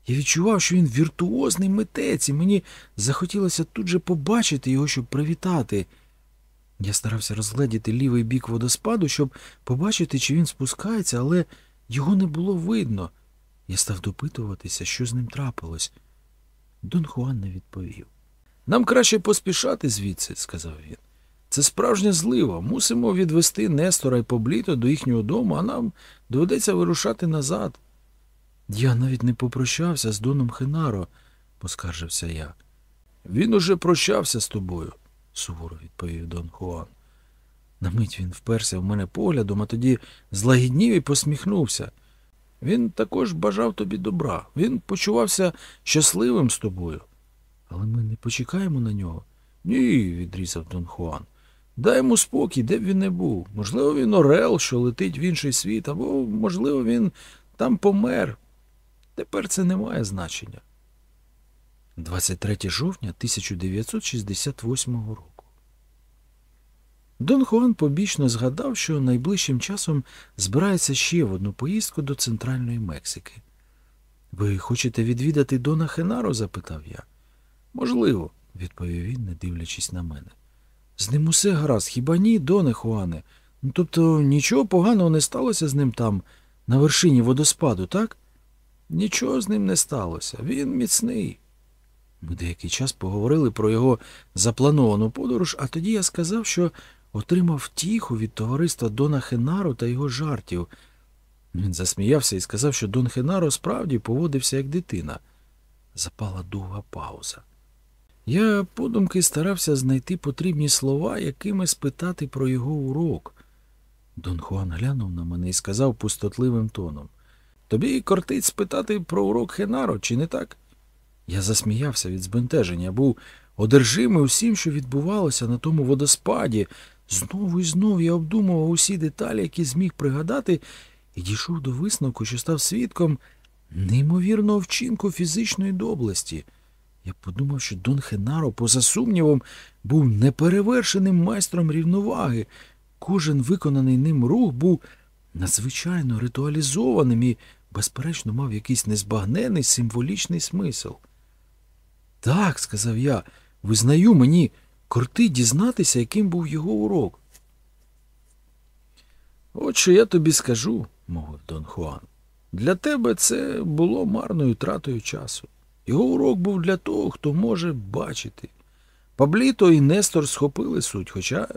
Я відчував, що він віртуозний митець, і мені захотілося тут же побачити його, щоб привітати. Я старався розгледіти лівий бік водоспаду, щоб побачити, чи він спускається, але його не було видно. Я став допитуватися, що з ним трапилось. Дон Хуан не відповів. Нам краще поспішати звідси, сказав він. Це справжня злива. Мусимо відвести Нестора і Побліто до їхнього дому, а нам доведеться вирушати назад. Я навіть не попрощався з Доном Хенаро, поскаржився я. Він уже прощався з тобою, суворо відповів Дон Хуан. На мить він вперся в мене поглядом, а тоді злагіднів і посміхнувся. Він також бажав тобі добра. Він почувався щасливим з тобою. Але ми не почекаємо на нього. Ні, відрізав Дон Хуан. Дай йому спокій, де б він не був. Можливо, він Орел, що летить в інший світ, або, можливо, він там помер. Тепер це не має значення. 23 жовтня 1968 року. Дон Хуан побічно згадав, що найближчим часом збирається ще в одну поїздку до Центральної Мексики. Ви хочете відвідати Дона Хенаро? запитав я. Можливо, відповів він, не дивлячись на мене. З ним усе гаразд, хіба ні, Доне Хуане? Ну, тобто нічого поганого не сталося з ним там, на вершині водоспаду, так? Нічого з ним не сталося. Він міцний. Ми деякий час поговорили про його заплановану подорож, а тоді я сказав, що отримав втіху від товариства Дона Хенару та його жартів. Він засміявся і сказав, що Дон Хенаро справді поводився як дитина. Запала довга пауза. Я подумки старався знайти потрібні слова, якими спитати про його урок. Дон Хуан глянув на мене і сказав пустотливим тоном Тобі кортить спитати про урок Хенаро, чи не так? Я засміявся від збентеження, був одержимий усім, що відбувалося на тому водоспаді. Знову і знову я обдумував усі деталі, які зміг пригадати, і дійшов до висновку, що став свідком неймовірного вчинку фізичної доблесті. Я подумав, що Дон Хенаро, поза сумнівом, був неперевершеним майстром рівноваги. Кожен виконаний ним рух був надзвичайно ритуалізованим і, безперечно, мав якийсь незбагнений символічний смисл. Так, сказав я, визнаю мені корти дізнатися, яким був його урок. От що я тобі скажу, мовив Дон Хуан. Для тебе це було марною тратою часу. Його урок був для того, хто може бачити. Пабліто і Нестор схопили суть, хоча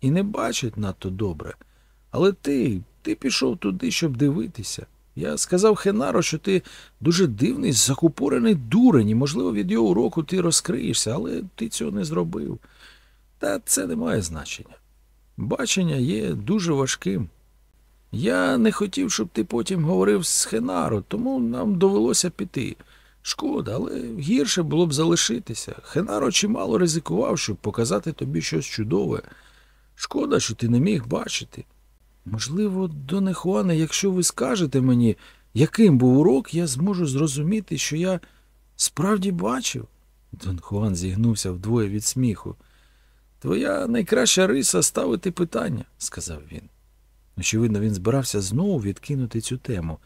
і не бачать надто добре. Але ти, ти пішов туди, щоб дивитися. Я сказав Хенаро, що ти дуже дивний, закупорений дурень, і, можливо, від його уроку ти розкриєшся, але ти цього не зробив. Та це не має значення. Бачення є дуже важким. Я не хотів, щоб ти потім говорив з Хенаро, тому нам довелося піти. Шкода, але гірше було б залишитися. Хенаро чимало ризикував, щоб показати тобі щось чудове. Шкода, що ти не міг бачити. Можливо, Доне Хуане, якщо ви скажете мені, яким був урок, я зможу зрозуміти, що я справді бачив. Дон Хуан зігнувся вдвоє від сміху. Твоя найкраща риса ставити питання, сказав він. Очевидно, він збирався знову відкинути цю тему.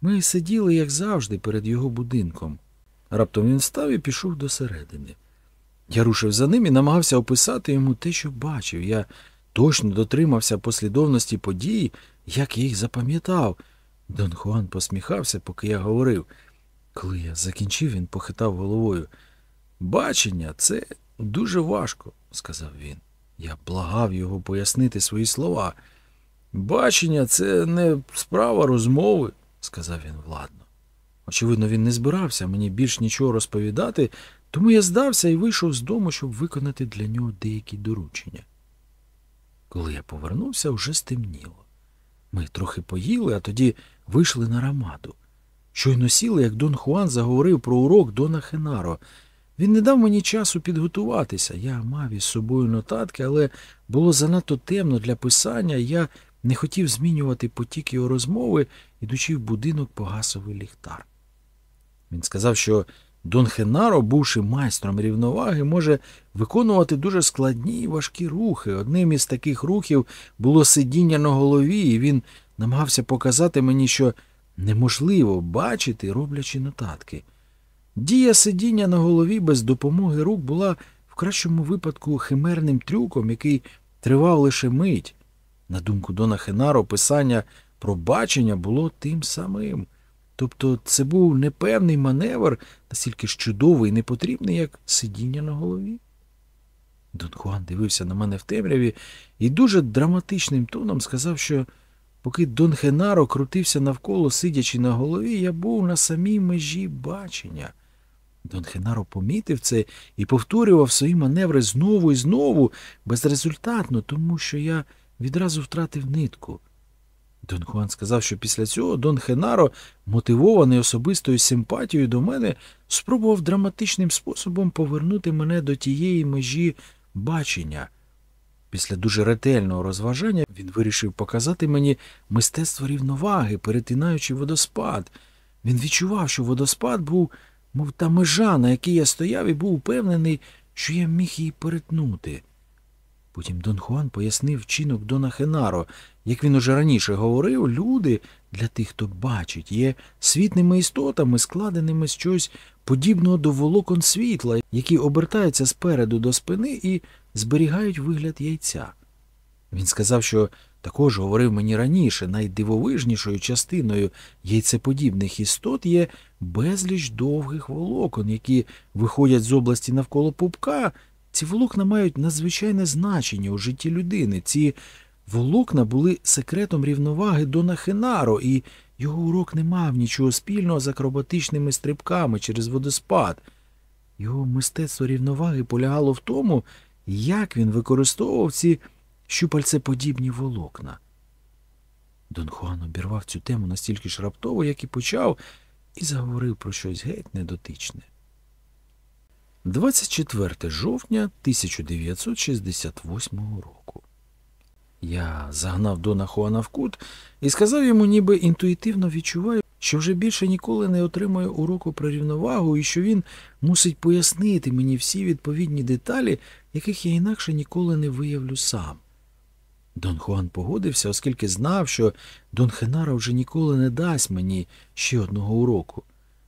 Ми сиділи, як завжди, перед його будинком. Раптом він встав і пішов до середини. Я рушив за ним і намагався описати йому те, що бачив. Я точно дотримався послідовності подій, як я їх запам'ятав. Дон Хуан посміхався, поки я говорив. Коли я закінчив, він похитав головою. Бачення це дуже важко, сказав він. Я благав його пояснити свої слова. Бачення це не справа розмови, сказав він владно. Очевидно, він не збирався мені більш нічого розповідати, Тому я здався і вийшов з дому, щоб виконати для нього деякі доручення. Коли я повернувся, вже стемніло. Ми трохи поїли, а тоді вийшли на рамаду. Щойно сіли, як Дон Хуан заговорив про урок Дона Хенаро. Він не дав мені часу підготуватися. Я мав із собою нотатки, але було занадто темно для писання, я не хотів змінювати потік його розмови, ідучи в будинок погасовий ліхтар. Він сказав, що Дон Хенаро, бувши майстром рівноваги, може виконувати дуже складні і важкі рухи. Одним із таких рухів було сидіння на голові, і він намагався показати мені, що неможливо бачити, роблячи нотатки. Дія сидіння на голові без допомоги рук була в кращому випадку химерним трюком, який тривав лише мить. На думку Дона Хенаро, писання про бачення було тим самим. Тобто це був непевний маневр, настільки ж чудовий і непотрібний, як сидіння на голові. Дон Хуан дивився на мене в темряві і дуже драматичним тоном сказав, що поки Дон Хенаро крутився навколо, сидячи на голові, я був на самій межі бачення. Дон Хенаро помітив це і повторював свої маневри знову і знову, безрезультатно, тому що я відразу втратив нитку. Дон Хуан сказав, що після цього Дон Хенаро, мотивований особистою симпатією до мене, спробував драматичним способом повернути мене до тієї межі бачення. Після дуже ретельного розважання він вирішив показати мені мистецтво рівноваги, перетинаючи водоспад. Він відчував, що водоспад був, мов та межа, на якій я стояв, і був упевнений, що я міг її перетнути. Потім Дон Хуан пояснив вчинок Дона Хенаро. Як він уже раніше говорив, люди для тих, хто бачить, є світними істотами, складеними з чогось подібного до волокон світла, які обертаються спереду до спини і зберігають вигляд яйця. Він сказав, що також говорив мені раніше, найдивовижнішою частиною яйцеподібних істот є безліч довгих волокон, які виходять з області навколо пупка. Ці волокна мають надзвичайне значення у житті людини. Ці волокна були секретом рівноваги Дона Хенаро, і його урок не мав нічого спільного з акробатичними стрибками через водоспад. Його мистецтво рівноваги полягало в тому, як він використовував ці щупальцеподібні волокна. Дон Хуан обірвав цю тему настільки ж раптово, як і почав, і заговорив про щось геть недотичне. 24 жовтня 1968 року. Я загнав Дона Хуана в кут і сказав йому, ніби інтуїтивно відчуваю, що вже більше ніколи не отримаю уроку про рівновагу і що він мусить пояснити мені всі відповідні деталі, яких я інакше ніколи не виявлю сам. Дон Хуан погодився, оскільки знав, що Дон Хенара вже ніколи не дасть мені ще одного уроку.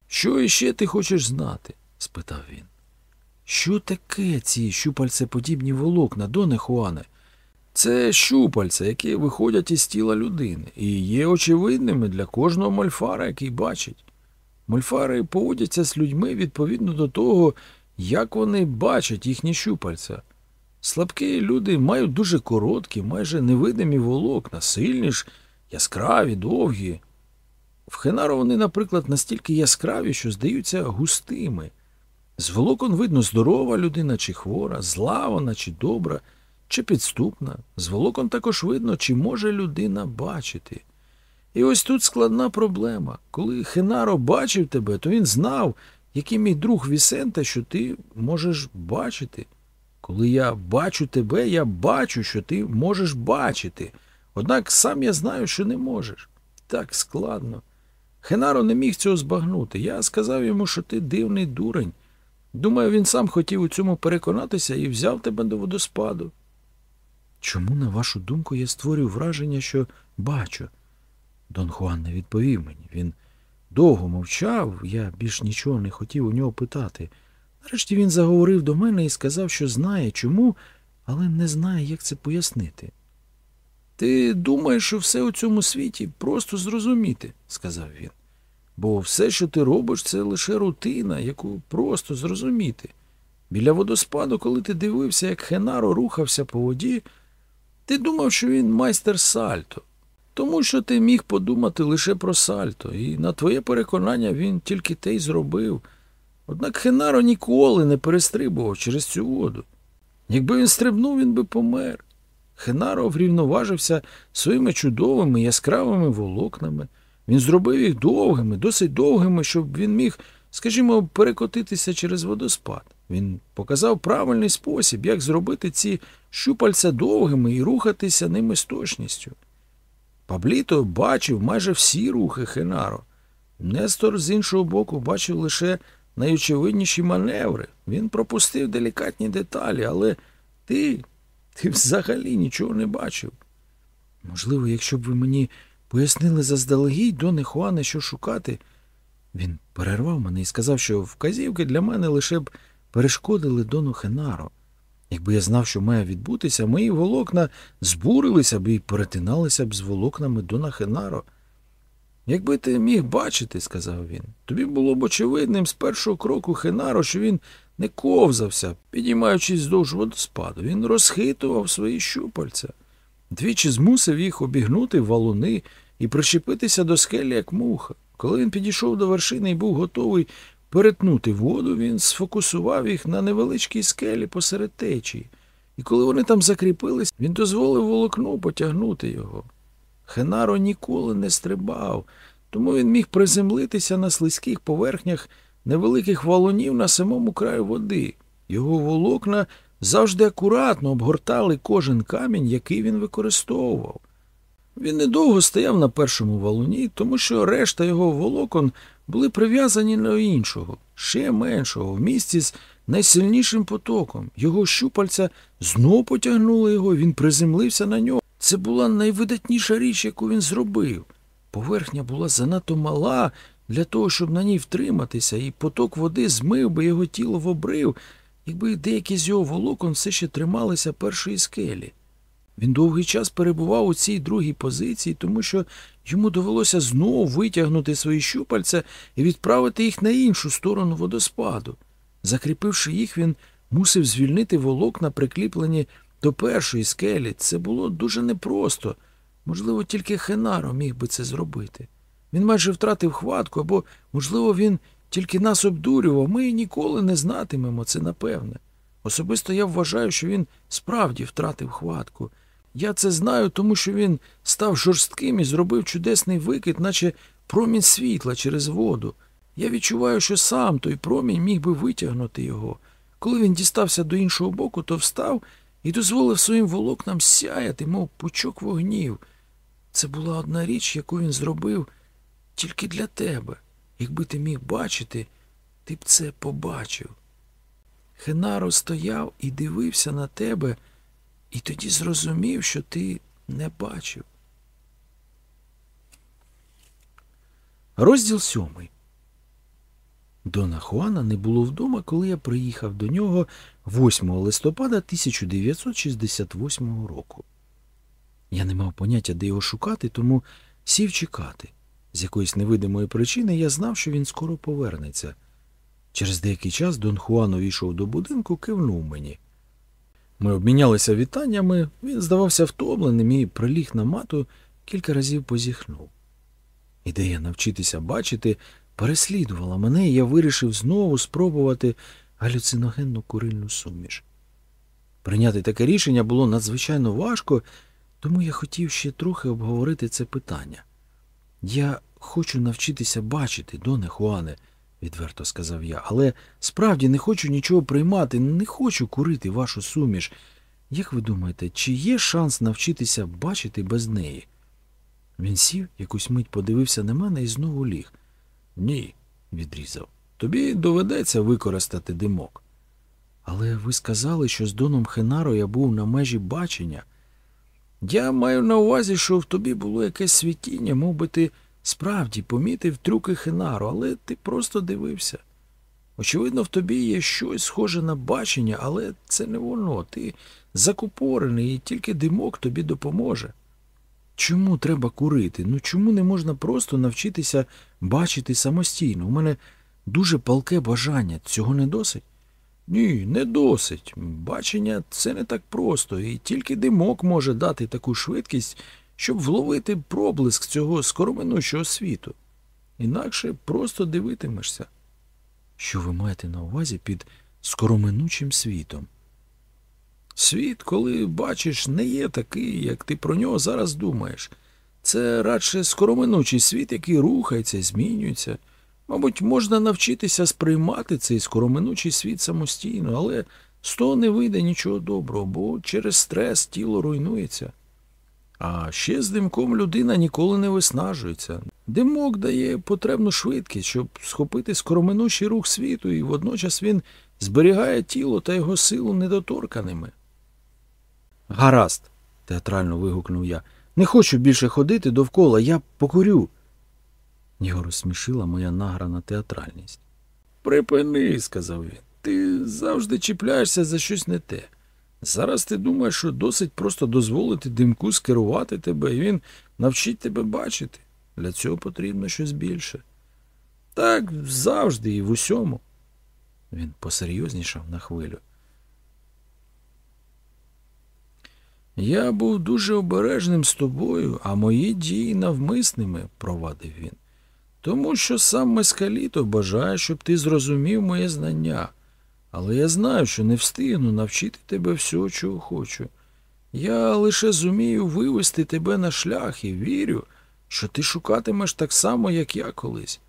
Що іще ти хочеш знати? спитав він. Що таке ці щупальцеподібні волокна, Доне Хуане? Це щупальця, які виходять із тіла людини, і є очевидними для кожного мольфара, який бачить. Мольфари поводяться з людьми відповідно до того, як вони бачать їхні щупальця. Слабкі люди мають дуже короткі, майже невидимі волокна, сильні ж, яскраві, довгі. В Хенаро вони, наприклад, настільки яскраві, що здаються густими. З волокон видно здорова людина чи хвора, зла вона чи добра, чи підступна. З волокон також видно, чи може людина бачити. І ось тут складна проблема. Коли Хенаро бачив тебе, то він знав, який мій друг Вісента, що ти можеш бачити. Коли я бачу тебе, я бачу, що ти можеш бачити. Однак сам я знаю, що не можеш. Так складно. Хенаро не міг цього збагнути. Я сказав йому, що ти дивний дурень. Думаю, він сам хотів у цьому переконатися і взяв тебе до водоспаду. Чому, на вашу думку, я створюю враження, що бачу? Дон Хуан не відповів мені. Він довго мовчав, я більш нічого не хотів у нього питати. Нарешті він заговорив до мене і сказав, що знає чому, але не знає, як це пояснити. Ти думаєш, що все у цьому світі просто зрозуміти, сказав він. Бо все, що ти робиш, це лише рутина, яку просто зрозуміти. Біля водоспаду, коли ти дивився, як Хенаро рухався по воді, ти думав, що він майстер сальто, тому що ти міг подумати лише про сальто, і на твоє переконання він тільки те й зробив. Однак Хенаро ніколи не перестрибував через цю воду. Якби він стрибнув, він би помер. Хенаро врівноважився своїми чудовими яскравими волокнами. Він зробив їх довгими, досить довгими, щоб він міг, скажімо, перекотитися через водоспад. Він показав правильний спосіб, як зробити ці щупальця довгими і рухатися ними з точністю. Пабліто бачив майже всі рухи Хенаро. Нестор з іншого боку бачив лише найочевидніші маневри. Він пропустив делікатні деталі, але ти, ти взагалі нічого не бачив. Можливо, якщо б ви мені пояснили заздалегідь, Доне Хуане, що шукати. Він перервав мене і сказав, що вказівки для мене лише б перешкодили Дону Хенаро. Якби я знав, що має відбутися, мої волокна збурилися б і перетиналися б з волокнами Дона Хенаро. Якби ти міг бачити, сказав він, тобі було б очевидним з першого кроку Хенаро, що він не ковзався, підіймаючись здовж водоспаду. Він розхитував свої щупальця. Двічі змусив їх обігнути валуни і прищепитися до скелі, як муха. Коли він підійшов до вершини і був готовий перетнути воду, він сфокусував їх на невеличкій скелі посеред течії. І коли вони там закріпились, він дозволив волокну потягнути його. Хенаро ніколи не стрибав, тому він міг приземлитися на слизьких поверхнях невеликих валунів на самому краю води. Його волокна завжди акуратно обгортали кожен камінь, який він використовував. Він недовго стояв на першому валуні, тому що решта його волокон були прив'язані до іншого, ще меншого, в місті з найсильнішим потоком. Його щупальця знов потягнули його, він приземлився на нього. Це була найвидатніша річ, яку він зробив. Поверхня була занадто мала для того, щоб на ній втриматися, і поток води змив би його тіло в обрив, якби деякі з його волокон все ще трималися першої скелі. Він довгий час перебував у цій другій позиції, тому що йому довелося знову витягнути свої щупальця і відправити їх на іншу сторону водоспаду. Закріпивши їх, він мусив звільнити волокна, прикріплені до першої скелі. Це було дуже непросто. Можливо, тільки Хенаро міг би це зробити. Він майже втратив хватку, або, можливо, він тільки нас обдурював. Ми ніколи не знатимемо це напевне. Особисто я вважаю, що він справді втратив хватку. Я це знаю, тому що він став жорстким і зробив чудесний викид, наче промінь світла через воду. Я відчуваю, що сам той промінь міг би витягнути його. Коли він дістався до іншого боку, то встав і дозволив своїм волокнам сяяти, мов пучок вогнів. Це була одна річ, яку він зробив тільки для тебе. Якби ти міг бачити, ти б це побачив. Хенаро стояв і дивився на тебе, і тоді зрозумів, що ти не бачив. Розділ сьомий. Дона Хуана не було вдома, коли я приїхав до нього 8 листопада 1968 року. Я не мав поняття, де його шукати, тому сів чекати. З якоїсь невидимої причини я знав, що він скоро повернеться. Через деякий час Дон Хуан увійшов до будинку, кивнув мені. Ми обмінялися вітаннями, він здавався втомленим і приліг на мату, кілька разів позіхнув. Ідея навчитися бачити переслідувала мене, і я вирішив знову спробувати галюциногенну курильну суміш. Прийняти таке рішення було надзвичайно важко, тому я хотів ще трохи обговорити це питання. Я хочу навчитися бачити, доне Хуане, відверто сказав я, але справді не хочу нічого приймати, не хочу курити вашу суміш. Як ви думаєте, чи є шанс навчитися бачити без неї? Він сів, якусь мить подивився на мене і знову ліг. Ні, відрізав. Тобі доведеться використати димок. Але ви сказали, що з Доном Хенаро я був на межі бачення. Я маю на увазі, що в тобі було якесь світіння, мов би ти справді помітив трюки Хенаро, але ти просто дивився. Очевидно, в тобі є щось схоже на бачення, але це не воно. Ти закупорений, і тільки димок тобі допоможе. Чому треба курити? Ну чому не можна просто навчитися бачити самостійно? У мене дуже палке бажання. Цього не досить? Ні, не досить. Бачення це не так просто, і тільки димок може дати таку швидкість, щоб вловити проблиск цього скороминучого світу. Інакше просто дивитимешся. Що ви маєте на увазі під скороминучим світом? Світ, коли бачиш, не є такий, як ти про нього зараз думаєш. Це радше скороминучий світ, який рухається, змінюється. Мабуть, можна навчитися сприймати цей скороминучий світ самостійно, але з того не вийде нічого доброго, бо через стрес тіло руйнується. А ще з димком людина ніколи не виснажується. Димок дає потребну швидкість, щоб схопити скороминучий рух світу, і водночас він зберігає тіло та його силу недоторканими. Гаразд, театрально вигукнув я. Не хочу більше ходити довкола, я покурю. Його розсмішила моя награна театральність. Припини, сказав він. Ти завжди чіпляєшся за щось не те. Зараз ти думаєш, що досить просто дозволити димку скерувати тебе, і він навчить тебе бачити. Для цього потрібно щось більше. Так завжди і в усьому. Він посерйознішав на хвилю. Я був дуже обережним з тобою, а мої дії навмисними, провадив він. Тому що сам Мескаліто бажає, щоб ти зрозумів моє знання. Але я знаю, що не встигну навчити тебе всього, чого хочу. Я лише зумію вивести тебе на шлях і вірю, що ти шукатимеш так само, як я колись.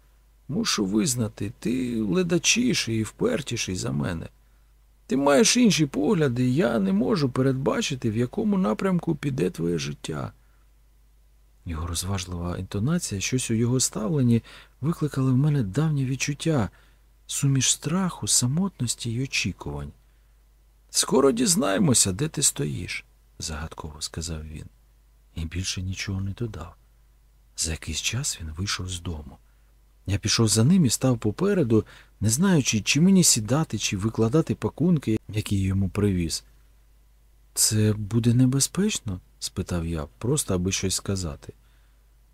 Мушу визнати, ти ледачіший і впертіший за мене. Ти маєш інші погляди, я не можу передбачити, в якому напрямку піде твоє життя. Його розважлива інтонація, щось у його ставленні викликали в мене давнє відчуття, суміш страху, самотності й очікувань. Скоро дізнаємося, де ти стоїш, загадково сказав він, і більше нічого не додав. За якийсь час він вийшов з дому. Я пішов за ним і став попереду, не знаючи, чи мені сідати, чи викладати пакунки, які йому привіз. Це буде небезпечно? Спитав я, просто аби щось сказати.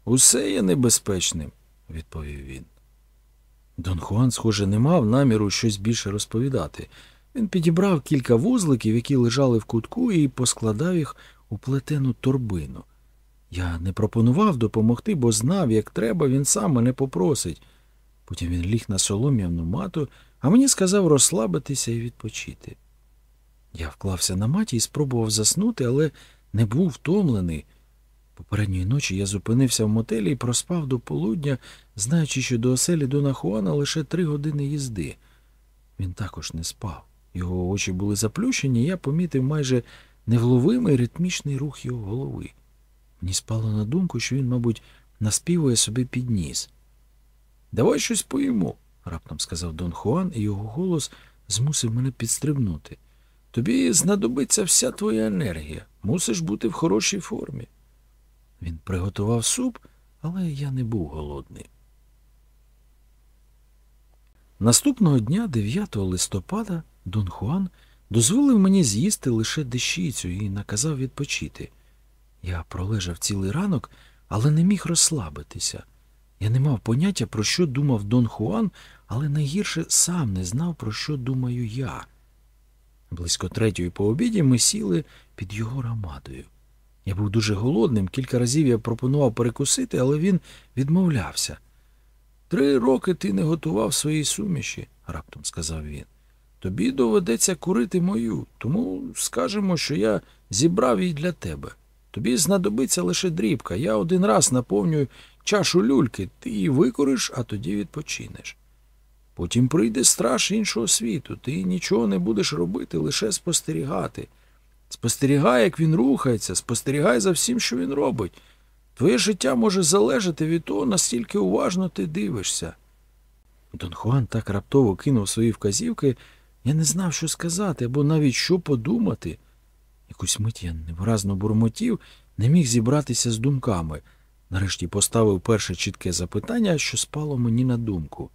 Усе є небезпечним, відповів він. Дон Хуан, схоже, не мав наміру щось більше розповідати. Він підібрав кілька вузликів, які лежали в кутку, і поскладав їх у плетену торбину. Я не пропонував допомогти, бо знав, як треба, він сам мене попросить. Потім він ліг на солом'яну мату, а мені сказав розслабитися і відпочити. Я вклався на маті і спробував заснути, але не був втомлений. Попередньої ночі я зупинився в мотелі і проспав до полудня, знаючи, що до оселі Дона Хуана лише три години їзди. Він також не спав. Його очі були заплющені, і я помітив майже невловимий ритмічний рух його голови. Мені спало на думку, що він, мабуть, наспівує собі під ніс. Давай щось поїмо, раптом сказав Дон Хуан, і його голос змусив мене підстрибнути. Тобі знадобиться вся твоя енергія. Мусиш бути в хорошій формі. Він приготував суп, але я не був голодний. Наступного дня, 9 листопада, Дон Хуан дозволив мені з'їсти лише дещицю і наказав відпочити. Я пролежав цілий ранок, але не міг розслабитися. Я не мав поняття, про що думав Дон Хуан, але найгірше сам не знав, про що думаю я. Близько третьої по обіді ми сіли під його рамадою. Я був дуже голодним, кілька разів я пропонував перекусити, але він відмовлявся. Три роки ти не готував свої суміші, раптом сказав він. Тобі доведеться курити мою, тому скажемо, що я зібрав її для тебе. Тобі знадобиться лише дрібка. Я один раз наповнюю чашу люльки, ти її викориш, а тоді відпочинеш. Потім прийде страж іншого світу, ти нічого не будеш робити, лише спостерігати. Спостерігай, як він рухається, спостерігай за всім, що він робить. Твоє життя може залежати від того, наскільки уважно ти дивишся. Дон Хуан так раптово кинув свої вказівки, я не знав, що сказати, або навіть що подумати. Якусь мить я невиразно бурмотів, не міг зібратися з думками. Нарешті поставив перше чітке запитання, що спало мені на думку.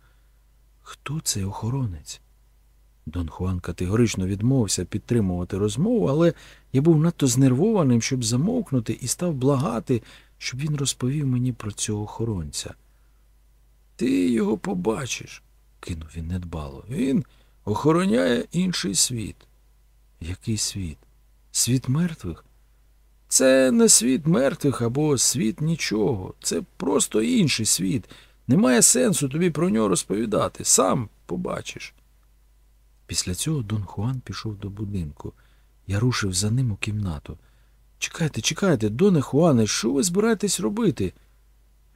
Хто цей охоронець? Дон Хуан категорично відмовився підтримувати розмову, але я був надто знервованим, щоб замовкнути, і став благати, щоб він розповів мені про цього охоронця. Ти його побачиш, кинув він недбало. Він охороняє інший світ. Який світ? Світ мертвих? Це не світ мертвих або світ нічого. Це просто інший світ. Немає сенсу тобі про нього розповідати. Сам побачиш. Після цього Дон Хуан пішов до будинку. Я рушив за ним у кімнату. Чекайте, чекайте, Доне Хуане, що ви збираєтесь робити?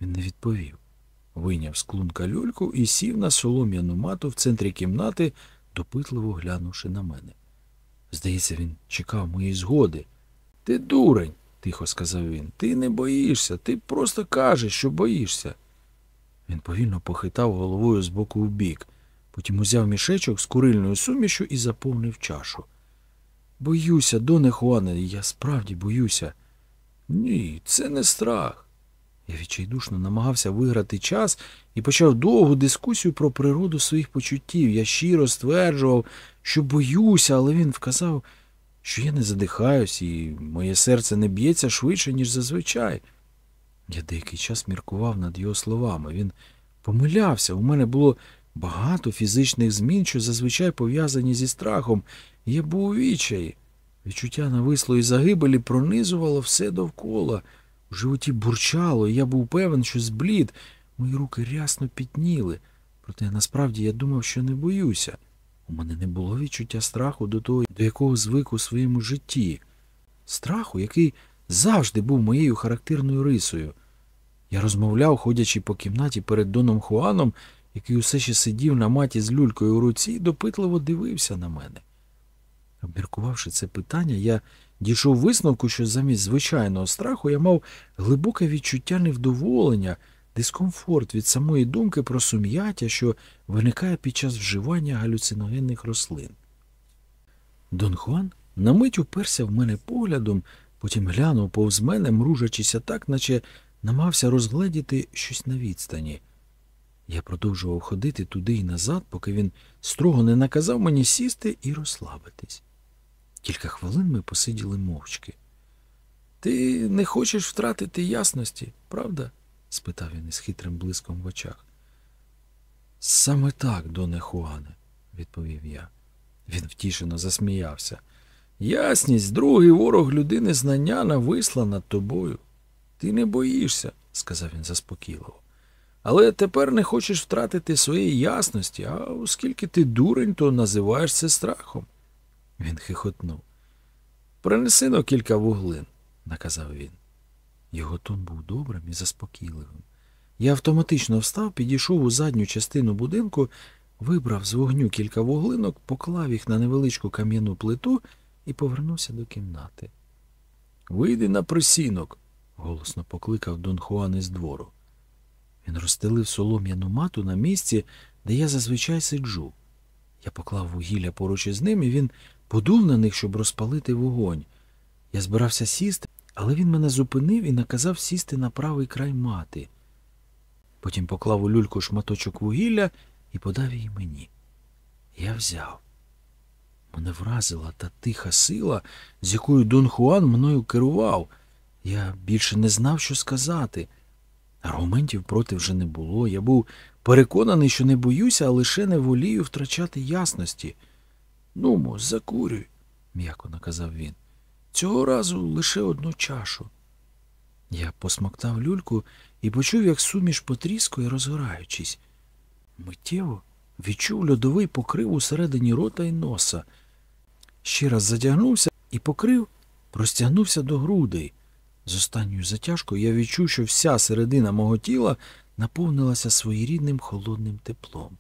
Він не відповів. Вийняв з клунка люльку і сів на солом'яну мату в центрі кімнати, допитливо глянувши на мене. Здається, він чекав моєї згоди. Ти дурень, тихо сказав він. Ти не боїшся, ти просто кажеш, що боїшся. Він повільно похитав головою з боку в бік, потім узяв мішечок з курильною сумішю і заповнив чашу. Боюся, доне Хуане, я справді боюся. Ні, це не страх. Я відчайдушно намагався виграти час і почав довгу дискусію про природу своїх почуттів. Я щиро стверджував, що боюся, але він вказав, що я не задихаюсь, і моє серце не б'ється швидше, ніж зазвичай. Я деякий час міркував над його словами. Він помилявся. У мене було багато фізичних змін, що зазвичай пов'язані зі страхом, я був у відчаї. Відчуття навислої загибелі пронизувало все довкола. У животі бурчало, і я був певен, що зблід. Мої руки рясно пітніли. Проте насправді я думав, що не боюся. У мене не було відчуття страху до того, до якого звик у своєму житті. Страху, який завжди був моєю характерною рисою. Я розмовляв, ходячи по кімнаті перед Доном Хуаном, який усе ще сидів на маті з люлькою у руці і допитливо дивився на мене. Обміркувавши це питання, я дійшов висновку, що замість звичайного страху я мав глибоке відчуття невдоволення, дискомфорт від самої думки про сум'яття, що виникає під час вживання галюциногенних рослин. Дон Хуан на мить уперся в мене поглядом, потім глянув повз мене, мружачися так, наче намагався розгледіти щось на відстані. Я продовжував ходити туди і назад, поки він строго не наказав мені сісти і розслабитись. Кілька хвилин ми посиділи мовчки. Ти не хочеш втратити ясності, правда? спитав він із хитрим блиском в очах. Саме так, доне Хуане, відповів я. Він втішено засміявся. Ясність, другий ворог людини знання нависла над тобою. Ти не боїшся, сказав він заспокійливо. Але тепер не хочеш втратити своєї ясності, а оскільки ти дурень, то називаєш це страхом. Він хихотнув. Принеси но кілька вуглин, наказав він. Його тон був добрим і заспокійливим. Я автоматично встав, підійшов у задню частину будинку, вибрав з вогню кілька вуглинок, поклав їх на невеличку кам'яну плиту і повернувся до кімнати. Вийди на присінок, голосно покликав Дон Хуан із двору. Він розстелив солом'яну мату на місці, де я зазвичай сиджу. Я поклав вугілля поруч із ним, і він подув на них, щоб розпалити вогонь. Я збирався сісти, але він мене зупинив і наказав сісти на правий край мати. Потім поклав у люльку шматочок вугілля і подав її мені. Я взяв. Мене вразила та тиха сила, з якою Дон Хуан мною керував. Я більше не знав, що сказати. Аргументів проти вже не було. Я був переконаний, що не боюся, а лише не волію втрачати ясності. Нумо, закурюй, м'яко наказав він. Цього разу лише одну чашу. Я посмоктав люльку і почув, як суміш потріскує, розгораючись. Миттєво відчув льодовий покрив усередині рота й носа. Ще раз затягнувся і покрив простягнувся до грудей. З останньою затяжкою я відчув, що вся середина мого тіла наповнилася своєрідним холодним теплом.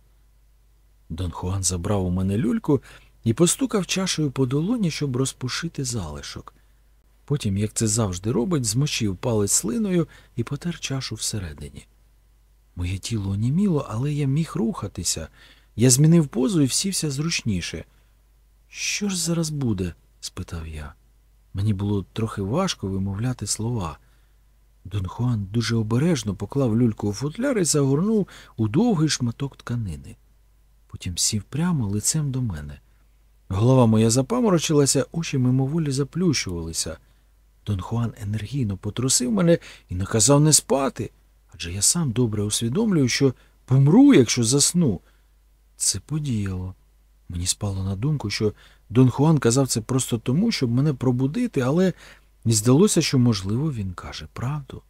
Дон Хуан забрав у мене люльку і постукав чашею по долоні, щоб розпушити залишок. Потім, як це завжди робить, змочив палець слиною і потер чашу всередині. Моє тіло оніміло, але я міг рухатися. Я змінив позу і всівся зручніше. Що ж зараз буде? спитав я. Мені було трохи важко вимовляти слова. Дон Хуан дуже обережно поклав люльку у футляр і загорнув у довгий шматок тканини. Потім сів прямо лицем до мене. Голова моя запаморочилася, очі мимоволі заплющувалися. Дон Хуан енергійно потрусив мене і наказав не спати, адже я сам добре усвідомлюю, що помру, якщо засну. Це подіяло. Мені спало на думку, що Дон Хуан казав це просто тому, щоб мене пробудити, але здалося, що, можливо, він каже правду.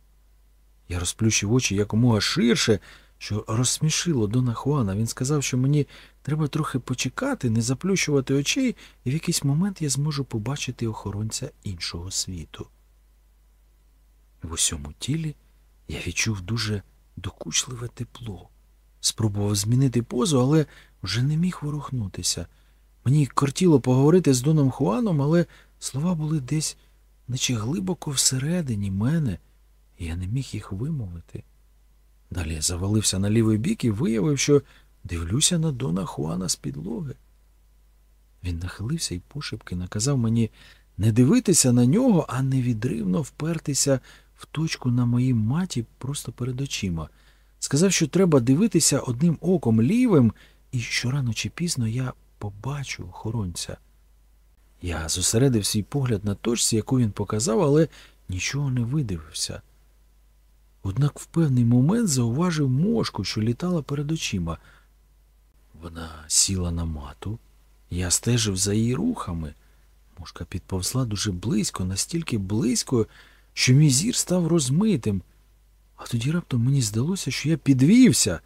Я розплющив очі якомога ширше, що розсмішило Дона Хуана. Він сказав, що мені Треба трохи почекати, не заплющувати очей, і в якийсь момент я зможу побачити охоронця іншого світу. В усьому тілі я відчув дуже докучливе тепло. Спробував змінити позу, але вже не міг ворухнутися. Мені кортіло поговорити з Доном Хуаном, але слова були десь, наче глибоко всередині мене, і я не міг їх вимовити. Далі я завалився на лівий бік і виявив, що дивлюся на Дона Хуана з підлоги. Він нахилився і пошепки наказав мені не дивитися на нього, а невідривно впертися в точку на моїй маті просто перед очима. Сказав, що треба дивитися одним оком лівим, і що рано чи пізно я побачу охоронця. Я зосередив свій погляд на точці, яку він показав, але нічого не видивився. Однак в певний момент зауважив мошку, що літала перед очима. Вона сіла на мату. Я стежив за її рухами. Мошка підповзла дуже близько, настільки близько, що мій зір став розмитим. А тоді раптом мені здалося, що я підвівся.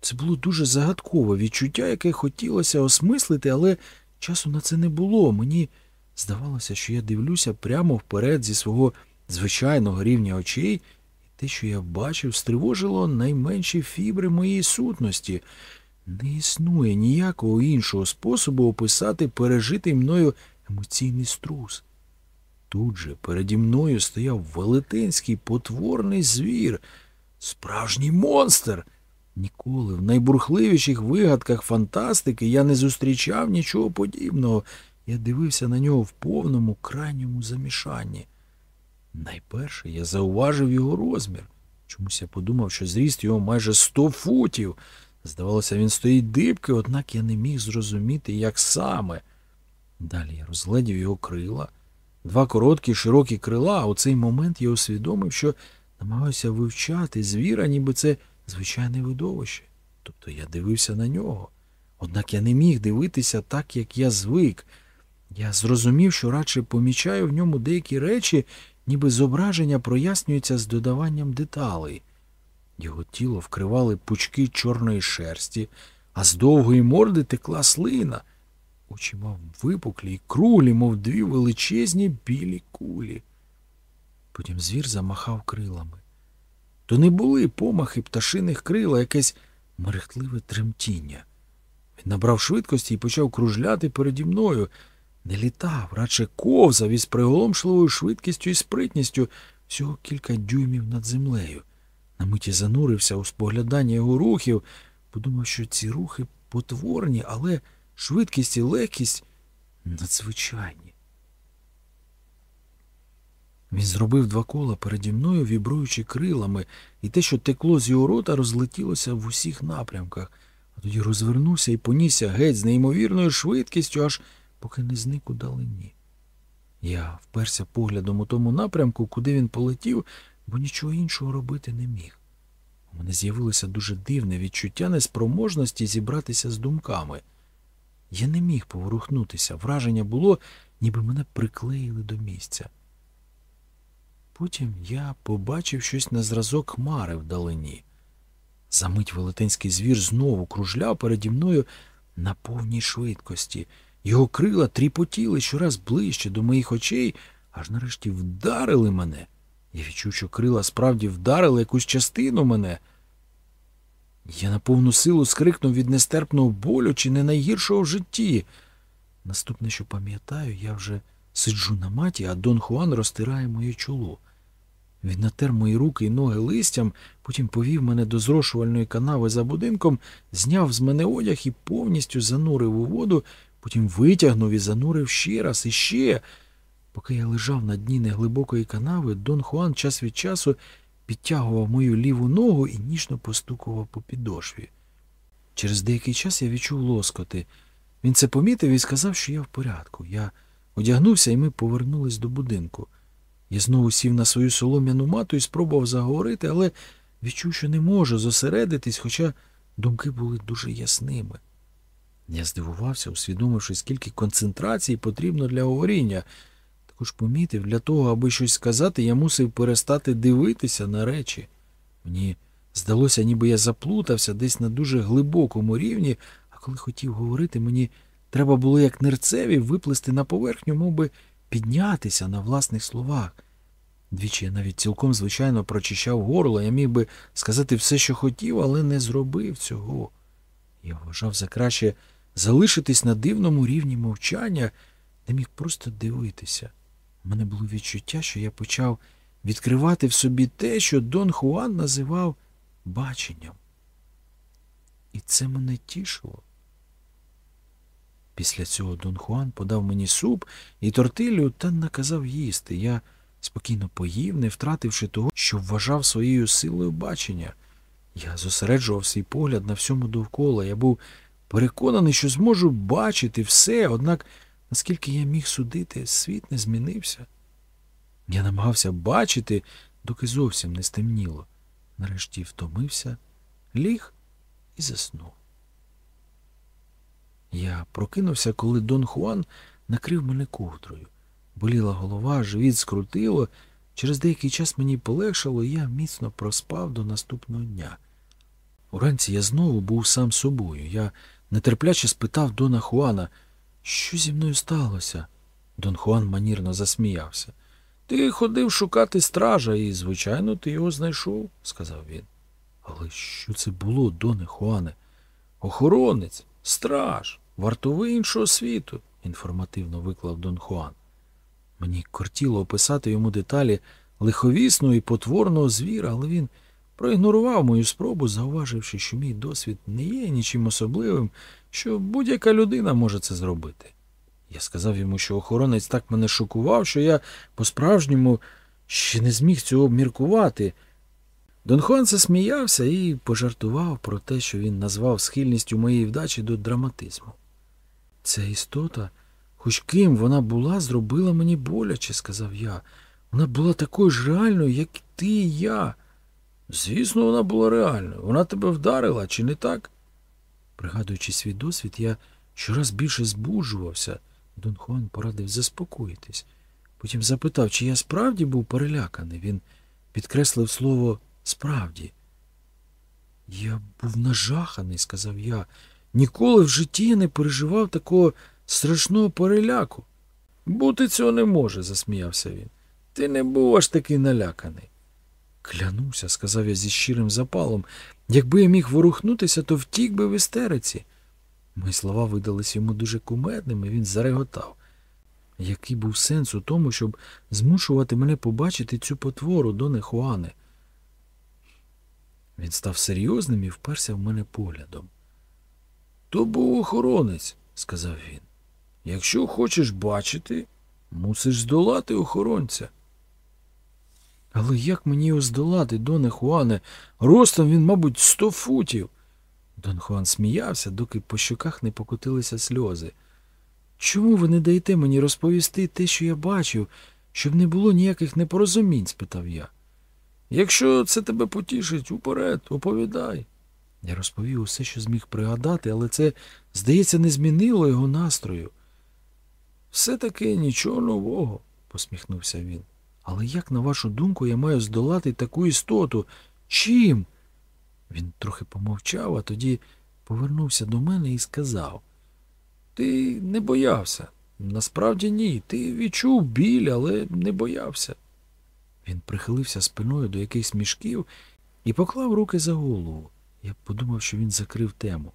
Це було дуже загадкове відчуття, яке хотілося осмислити, але часу на це не було. Мені здавалося, що я дивлюся прямо вперед зі свого звичайного рівня очей, і те, що я бачив, стривожило найменші фібри моєї сутності. Не існує ніякого іншого способу описати пережитий мною емоційний струс. Тут же переді мною стояв велетенський потворний звір, справжній монстр. Ніколи в найбурхливіших вигадках фантастики я не зустрічав нічого подібного. Я дивився на нього в повному крайньому замішанні. Найперше я зауважив його розмір. Чомусь я подумав, що зріст його майже сто футів. Здавалося, він стоїть дибки, однак я не міг зрозуміти, як саме. Далі я розглядів його крила. Два короткі, широкі крила, а у цей момент я усвідомив, що намагаюся вивчати звіра, ніби це звичайне видовище. Тобто я дивився на нього. Однак я не міг дивитися так, як я звик. Я зрозумів, що радше помічаю в ньому деякі речі, ніби зображення прояснюються з додаванням деталей. Його тіло вкривали пучки чорної шерсті, а з довгої морди текла слина. Очі мав випуклі й круглі, мов дві величезні білі кулі. Потім звір замахав крилами. То не були помахи пташиних крил, а якесь мерехтливе тремтіння. Він набрав швидкості і почав кружляти переді мною. Не літав, радше ковзав із приголомшливою швидкістю і спритністю всього кілька дюймів над землею. На миті занурився у споглядання його рухів, подумав, що ці рухи потворні, але швидкість і легкість надзвичайні. Він зробив два кола переді мною, вібруючи крилами, і те, що текло з його рота, розлетілося в усіх напрямках, а тоді розвернувся і понісся геть з неймовірною швидкістю, аж поки не зник у далині. Я вперся поглядом у тому напрямку, куди він полетів, бо нічого іншого робити не міг. У мене з'явилося дуже дивне відчуття неспроможності зібратися з думками. Я не міг поворухнутися, враження було, ніби мене приклеїли до місця. Потім я побачив щось на зразок хмари вдалині. Замить велетенський звір знову кружляв переді мною на повній швидкості. Його крила тріпотіли щораз ближче до моїх очей, аж нарешті вдарили мене. Я відчув, що крила справді вдарили якусь частину мене. Я на повну силу скрикнув від нестерпного болю чи не найгіршого в житті. Наступне, що пам'ятаю, я вже сиджу на маті, а Дон Хуан розтирає моє чоло. Він натер мої руки і ноги листям, потім повів мене до зрошувальної канави за будинком, зняв з мене одяг і повністю занурив у воду, потім витягнув і занурив ще раз і ще. Поки я лежав на дні неглибокої канави, Дон Хуан час від часу підтягував мою ліву ногу і ніжно постукував по підошві. Через деякий час я відчув лоскоти. Він це помітив і сказав, що я в порядку. Я одягнувся, і ми повернулись до будинку. Я знову сів на свою солом'яну мату і спробував заговорити, але відчув, що не можу зосередитись, хоча думки були дуже ясними. Я здивувався, усвідомивши, скільки концентрації потрібно для говоріння. Також помітив, для того, аби щось сказати, я мусив перестати дивитися на речі. Мені здалося, ніби я заплутався десь на дуже глибокому рівні, а коли хотів говорити, мені треба було як нерцеві виплисти на поверхню, мов би піднятися на власних словах. Двічі я навіть цілком звичайно прочищав горло, я міг би сказати все, що хотів, але не зробив цього. Я вважав за краще залишитись на дивному рівні мовчання, де міг просто дивитися. У мене було відчуття, що я почав відкривати в собі те, що Дон Хуан називав баченням. І це мене тішило. Після цього Дон Хуан подав мені суп і тортилю та наказав їсти. Я спокійно поїв, не втративши того, що вважав своєю силою бачення. Я зосереджував свій погляд на всьому довкола. Я був переконаний, що зможу бачити все, однак, наскільки я міг судити, світ не змінився. Я намагався бачити, доки зовсім не стемніло. Нарешті втомився, ліг і заснув. Я прокинувся, коли Дон Хуан накрив мене ковдрою. Боліла голова, живіт скрутило. Через деякий час мені полегшало, і я міцно проспав до наступного дня. Уранці я знову був сам собою. Я нетерпляче спитав Дона Хуана, що зі мною сталося. Дон Хуан манірно засміявся. Ти ходив шукати стража, і, звичайно, ти його знайшов, сказав він. Але що це було, Доне Хуане? Охоронець, страж, вартовий іншого світу, інформативно виклав Дон Хуан. Мені кортіло описати йому деталі лиховісного і потворного звіра, але він проігнорував мою спробу, зауваживши, що мій досвід не є нічим особливим, що будь-яка людина може це зробити. Я сказав йому, що охоронець так мене шокував, що я по-справжньому ще не зміг цього обміркувати. Дон Хуан засміявся і пожартував про те, що він назвав схильністю моєї вдачі до драматизму. Ця істота, хоч ким вона була, зробила мені боляче, сказав я. Вона була такою ж реальною, як ти і я. Звісно, вона була реальною. Вона тебе вдарила, чи не так? Пригадуючи свій досвід, я щораз більше збуджувався. Дон Хуан порадив заспокоїтись. Потім запитав, чи я справді був переляканий. Він підкреслив слово справді. Я був нажаханий, сказав я. Ніколи в житті я не переживав такого страшного переляку. Бути цього не може, засміявся він. Ти не був аж такий наляканий. Клянуся, сказав я зі щирим запалом, якби я міг ворухнутися, то втік би в істериці. Мої слова видались йому дуже кумедними, він зареготав. Який був сенс у тому, щоб змушувати мене побачити цю потвору, доне Хуане? Він став серйозним і вперся в мене поглядом. То був охоронець, сказав він. Якщо хочеш бачити, мусиш здолати охоронця. Але як мені його здолати, доне Хуане? Ростом він, мабуть, сто футів. Дон Хуан сміявся, доки по щоках не покотилися сльози. Чому ви не даєте мені розповісти те, що я бачив, щоб не було ніяких непорозумінь? спитав я. Якщо це тебе потішить, уперед, оповідай. Я розповів усе, що зміг пригадати, але це, здається, не змінило його настрою. Все таки нічого нового, посміхнувся він. Але як, на вашу думку, я маю здолати таку істоту? Чим? Він трохи помовчав, а тоді повернувся до мене і сказав Ти не боявся. Насправді ні. Ти відчув біль, але не боявся. Він прихилився спиною до якихось мішків і поклав руки за голову. Я подумав, що він закрив тему.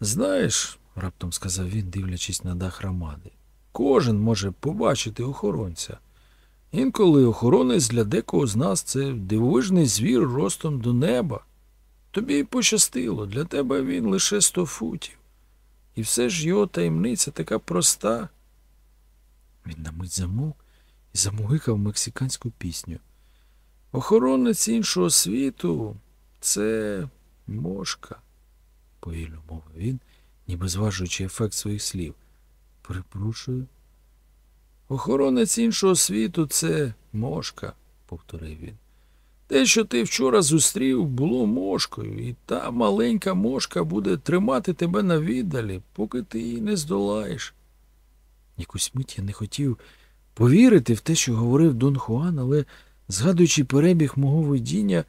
Знаєш, раптом сказав він, дивлячись на дах рамади, кожен може побачити охоронця. Інколи охоронець для декого з нас це дивовижний звір ростом до неба. Тобі й пощастило, для тебе він лише сто футів. І все ж його таємниця така проста. Він на мить замовк і замугикав мексиканську пісню. Охоронець іншого світу це мошка, повільно мовив він, ніби зважуючи ефект своїх слів. Перепрошую. Охоронець іншого світу це мошка, повторив він. Те, що ти вчора зустрів, було мошкою, і та маленька мошка буде тримати тебе на віддалі, поки ти її не здолаєш. Якусь мить я не хотів повірити в те, що говорив Дон Хуан, але, згадуючи перебіг мого видіння,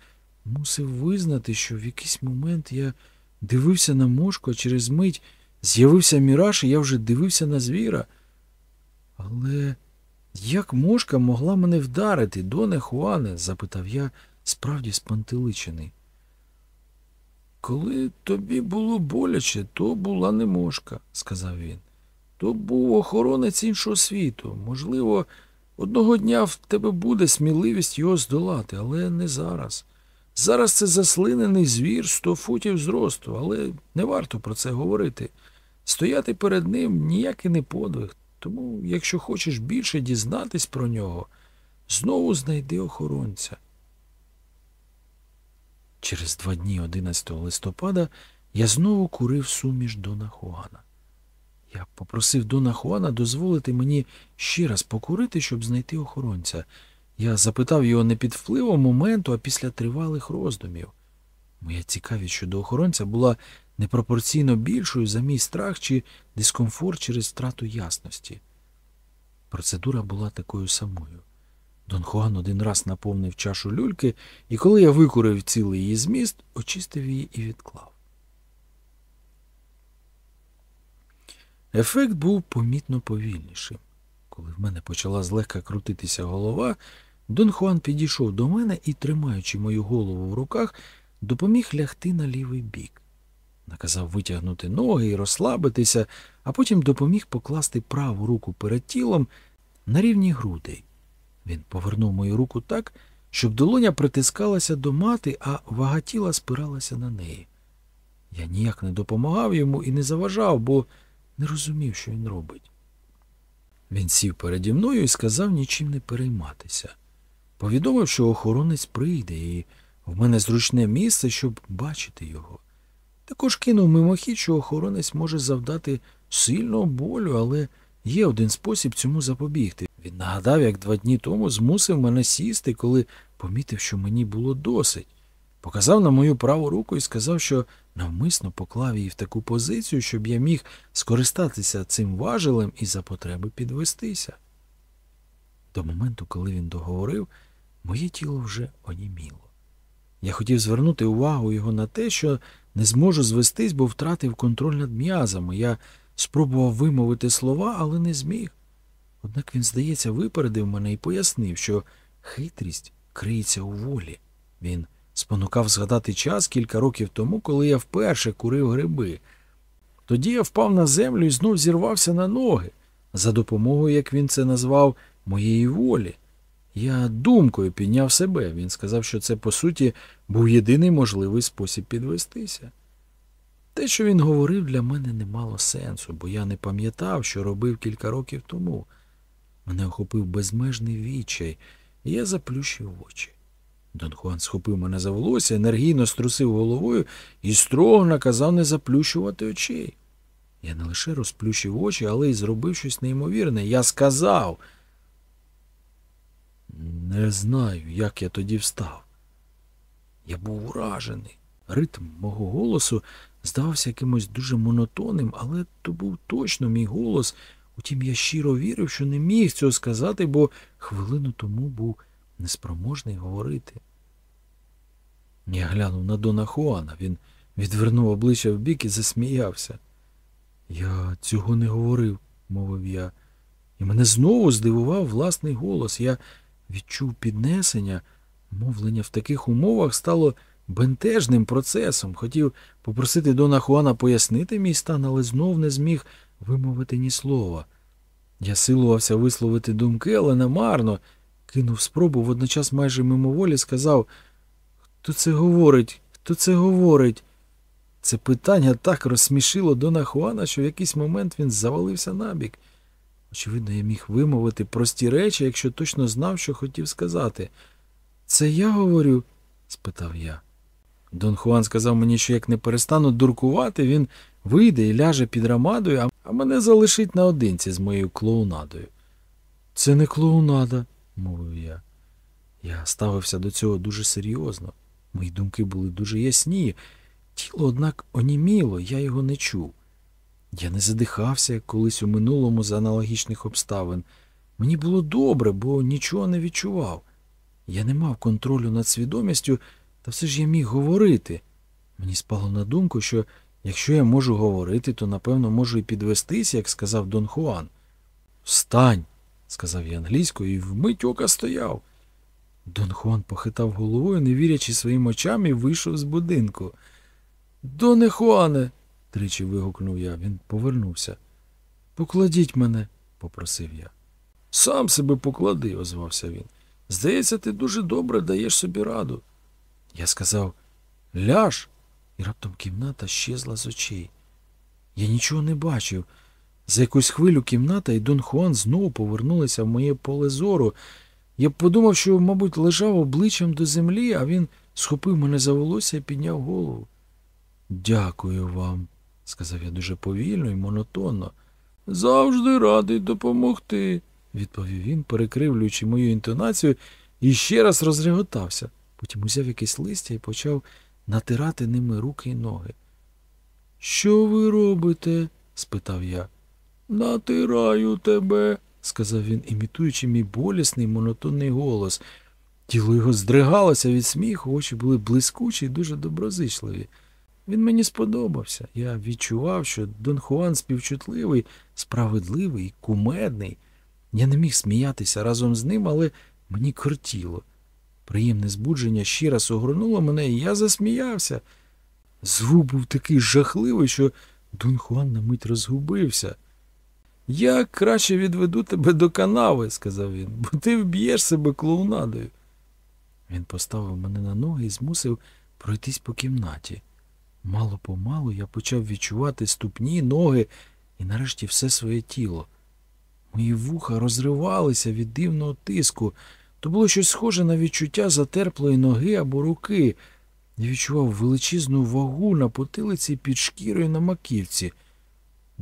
мусив визнати, що в якийсь момент я дивився на мошку, а через мить з'явився міраж, і я вже дивився на звіра. Але як мошка могла мене вдарити, доне Хуане? запитав я, справді спантеличений. Коли тобі було боляче, то була не мошка, сказав він. То був охоронець іншого світу. Можливо, одного дня в тебе буде сміливість його здолати, але не зараз. Зараз це заслинений звір сто футів зросту, але не варто про це говорити. Стояти перед ним ніякий не подвиг, тому, якщо хочеш більше дізнатись про нього, знову знайди охоронця. Через два дні 11 листопада я знову курив суміш Дона Хуана. Я попросив Дона Хуана дозволити мені ще раз покурити, щоб знайти охоронця. Я запитав його не під впливом моменту, а після тривалих роздумів. Моя цікавість щодо охоронця була непропорційно більшою за мій страх чи дискомфорт через втрату ясності. Процедура була такою самою. Дон Хуан один раз наповнив чашу люльки, і коли я викурив цілий її зміст, очистив її і відклав. Ефект був помітно повільнішим. Коли в мене почала злегка крутитися голова, Дон Хуан підійшов до мене і, тримаючи мою голову в руках, допоміг лягти на лівий бік. Наказав витягнути ноги і розслабитися, а потім допоміг покласти праву руку перед тілом на рівні грудей. Він повернув мою руку так, щоб долоня притискалася до мати, а вага тіла спиралася на неї. Я ніяк не допомагав йому і не заважав, бо не розумів, що він робить. Він сів переді мною і сказав нічим не перейматися. Повідомив, що охоронець прийде, і в мене зручне місце, щоб бачити його. Також кинув мимохідь, що охоронець може завдати сильного болю, але є один спосіб цьому запобігти. Він нагадав, як два дні тому змусив мене сісти, коли помітив, що мені було досить. Показав на мою праву руку і сказав, що навмисно поклав її в таку позицію, щоб я міг скористатися цим важелем і за потреби підвестися. До моменту, коли він договорив, моє тіло вже оніміло. Я хотів звернути увагу його на те, що не зможу звестись, бо втратив контроль над м'язами. Я спробував вимовити слова, але не зміг. Однак він, здається, випередив мене і пояснив, що хитрість криється у волі. Він спонукав згадати час кілька років тому, коли я вперше курив гриби. Тоді я впав на землю і знов зірвався на ноги, за допомогою, як він це назвав, моєї волі. Я думкою підняв себе. Він сказав, що це, по суті, був єдиний можливий спосіб підвестися. Те, що він говорив, для мене не мало сенсу, бо я не пам'ятав, що робив кілька років тому. Мене охопив безмежний відчай, і я заплющив очі. Дон Хуан схопив мене за волосся, енергійно струсив головою і строго наказав не заплющувати очей. Я не лише розплющив очі, але й зробив щось неймовірне. Я сказав. Не знаю, як я тоді встав. Я був уражений. Ритм мого голосу здавався якимось дуже монотонним, але то був точно мій голос. Утім, я щиро вірив, що не міг цього сказати, бо хвилину тому був неспроможний говорити. Я глянув на Дона Хуана. Він відвернув обличчя вбік і засміявся. Я цього не говорив, мовив я, і мене знову здивував власний голос. Я відчув піднесення, мовлення в таких умовах стало бентежним процесом. Хотів попросити Дона Хуана пояснити мій стан, але знов не зміг вимовити ні слова. Я силувався висловити думки, але намарно кинув спробу, водночас майже мимоволі сказав Хто це говорить? Хто це говорить? Це питання так розсмішило Дона Хуана, що в якийсь момент він завалився набік. Очевидно, я міг вимовити прості речі, якщо точно знав, що хотів сказати. Це я говорю? спитав я. Дон Хуан сказав мені, що як не перестану дуркувати, він вийде і ляже під рамадою, а мене залишить наодинці з моєю клоунадою. Це не клоунада, мовив я. Я ставився до цього дуже серйозно. Мої думки були дуже ясні. Тіло, однак, оніміло, я його не чув. Я не задихався, колись у минулому за аналогічних обставин. Мені було добре, бо нічого не відчував. Я не мав контролю над свідомістю, та все ж я міг говорити. Мені спало на думку, що якщо я можу говорити, то напевно можу і підвестись, як сказав Дон Хуан. Встань, сказав я англійською, і вмить ока стояв. Дон Хуан похитав головою, не вірячи своїм очам, і вийшов з будинку. Доне Хуане. тричі вигукнув я. Він повернувся. Покладіть мене, попросив я. Сам себе поклади, озвався він. Здається, ти дуже добре даєш собі раду. Я сказав Ляж, і раптом кімната щезла з очей. Я нічого не бачив. За якусь хвилю кімната і Дон Хуан знову повернулися в моє поле зору. Я подумав, що, мабуть, лежав обличчям до землі, а він схопив мене за волосся і підняв голову. Дякую вам, сказав я дуже повільно і монотонно. Завжди радий допомогти, відповів він, перекривлюючи мою інтонацію, і ще раз розреготався. Потім узяв якесь листя і почав натирати ними руки й ноги. Що ви робите? спитав я. Натираю тебе, сказав він, імітуючи мій болісний монотонний голос. Тіло його здригалося від сміху, очі були блискучі і дуже доброзичливі. Він мені сподобався. Я відчував, що Дон Хуан співчутливий, справедливий кумедний. Я не міг сміятися разом з ним, але мені кортіло. Приємне збудження раз огорнуло мене, і я засміявся. Звук був такий жахливий, що Дон Хуан на мить розгубився. Я краще відведу тебе до канави, сказав він, бо ти вб'єш себе клоунадою. Він поставив мене на ноги і змусив пройтись по кімнаті. Мало помалу я почав відчувати ступні, ноги і нарешті все своє тіло. Мої вуха розривалися від дивного тиску. То було щось схоже на відчуття затерплої ноги або руки. Я відчував величезну вагу на потилиці під шкірою на маківці.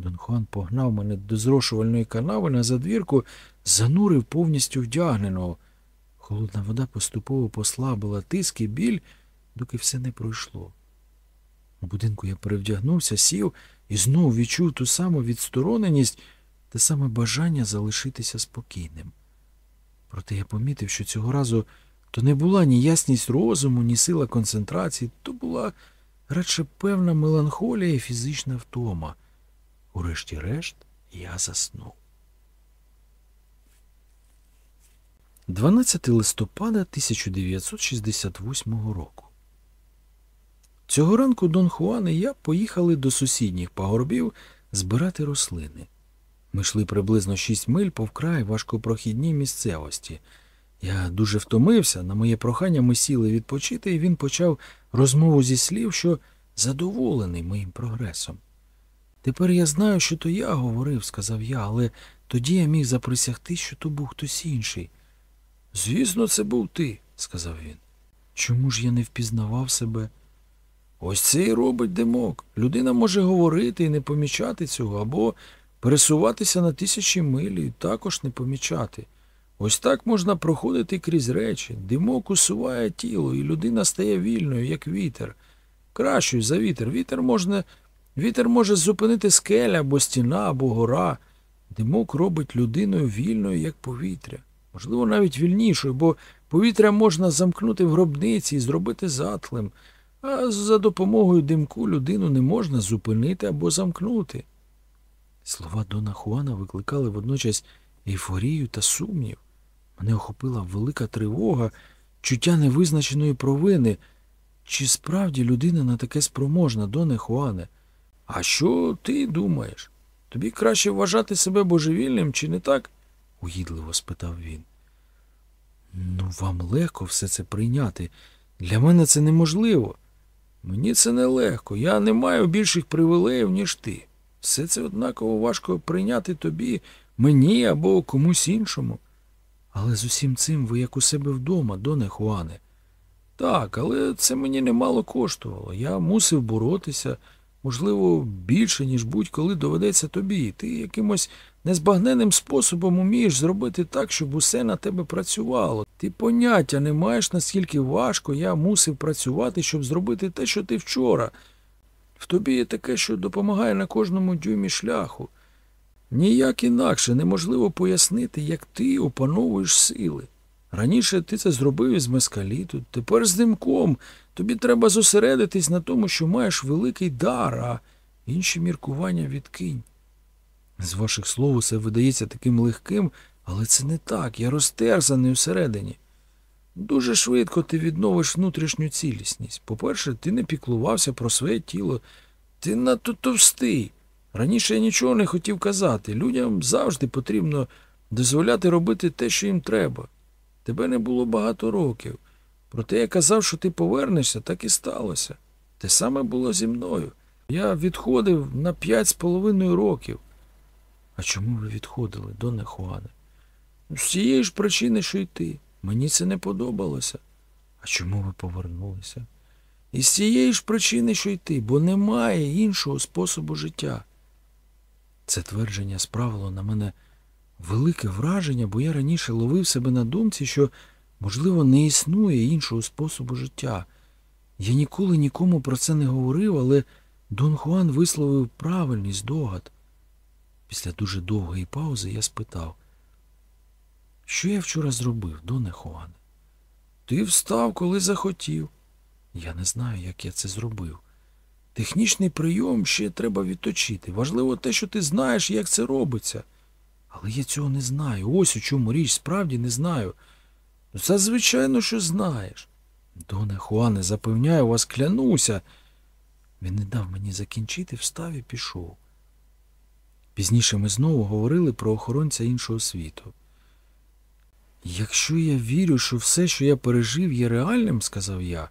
Дон Хуан погнав мене до зрошувальної канави на задвірку, занурив повністю вдягненого. Холодна вода поступово послабила тиск і біль, доки все не пройшло. У будинку я перевдягнувся, сів і знову відчув ту саму відстороненість, те саме бажання залишитися спокійним. Проте я помітив, що цього разу то не була ні ясність розуму, ні сила концентрації, то була радше певна меланхолія і фізична втома. Урешті-решт я заснув. 12 листопада 1968 року. Цього ранку Дон Хуан і я поїхали до сусідніх пагорбів збирати рослини. Ми йшли приблизно шість миль по вкрай важкопрохідній місцевості. Я дуже втомився, на моє прохання ми сіли відпочити, і він почав розмову зі слів, що задоволений моїм прогресом. Тепер я знаю, що то я говорив, сказав я, але тоді я міг заприсягти, що то був хтось інший. Звісно, це був ти, сказав він. Чому ж я не впізнавав себе? Ось це і робить димок. Людина може говорити і не помічати цього, або пересуватися на тисячі миль і також не помічати. Ось так можна проходити крізь речі. Димок усуває тіло, і людина стає вільною, як вітер. Кращою за вітер. Вітер можна. Вітер може зупинити скеля або стіна, або гора. Димок робить людиною вільною, як повітря. Можливо, навіть вільнішою, бо повітря можна замкнути в гробниці і зробити затлим, а за допомогою димку людину не можна зупинити або замкнути. Слова Дона Хуана викликали водночас ейфорію та сумнів. Мене охопила велика тривога, чуття невизначеної провини. Чи справді людина на таке спроможна, Доне Хуане? А що ти думаєш? Тобі краще вважати себе божевільним, чи не так? угідливо спитав він. Ну, вам легко все це прийняти. Для мене це неможливо. Мені це нелегко. Я не маю більших привілеїв, ніж ти. Все це однаково важко прийняти тобі, мені або комусь іншому. Але з усім цим ви як у себе вдома, доне Хуане. Так, але це мені немало коштувало. Я мусив боротися, можливо, більше, ніж будь-коли доведеться тобі. Ти якимось незбагненним способом умієш зробити так, щоб усе на тебе працювало. Ти поняття не маєш, наскільки важко я мусив працювати, щоб зробити те, що ти вчора. В тобі є таке, що допомагає на кожному дюймі шляху. Ніяк інакше неможливо пояснити, як ти опановуєш сили. Раніше ти це зробив із мескаліту, тепер з димком. Тобі треба зосередитись на тому, що маєш великий дар, а інші міркування відкинь. З ваших слов усе видається таким легким, але це не так. Я розтерзаний усередині. Дуже швидко ти відновиш внутрішню цілісність. По-перше, ти не піклувався про своє тіло. Ти надто товстий. Раніше я нічого не хотів казати. Людям завжди потрібно дозволяти робити те, що їм треба. Тебе не було багато років. Проте я казав, що ти повернешся, так і сталося. Те саме було зі мною. Я відходив на п'ять з половиною років. А чому ви відходили, Доне Хуане? З цієї ж причини, що й ти. Мені це не подобалося. А чому ви повернулися? І з цієї ж причини, що й ти, бо немає іншого способу життя. Це твердження справило на мене велике враження, бо я раніше ловив себе на думці, що, можливо, не існує іншого способу життя. Я ніколи нікому про це не говорив, але Дон Хуан висловив правильний здогад. Після дуже довгої паузи я спитав, що я вчора зробив, Доне Хуане? Ти встав, коли захотів. Я не знаю, як я це зробив. Технічний прийом ще треба відточити. Важливо те, що ти знаєш, як це робиться. Але я цього не знаю. Ось у чому річ, справді не знаю. Ну, Це звичайно, що знаєш. Доне Хуане, запевняю вас, клянуся. Він не дав мені закінчити, встав і пішов. Пізніше ми знову говорили про охоронця іншого світу. Якщо я вірю, що все, що я пережив, є реальним, сказав я,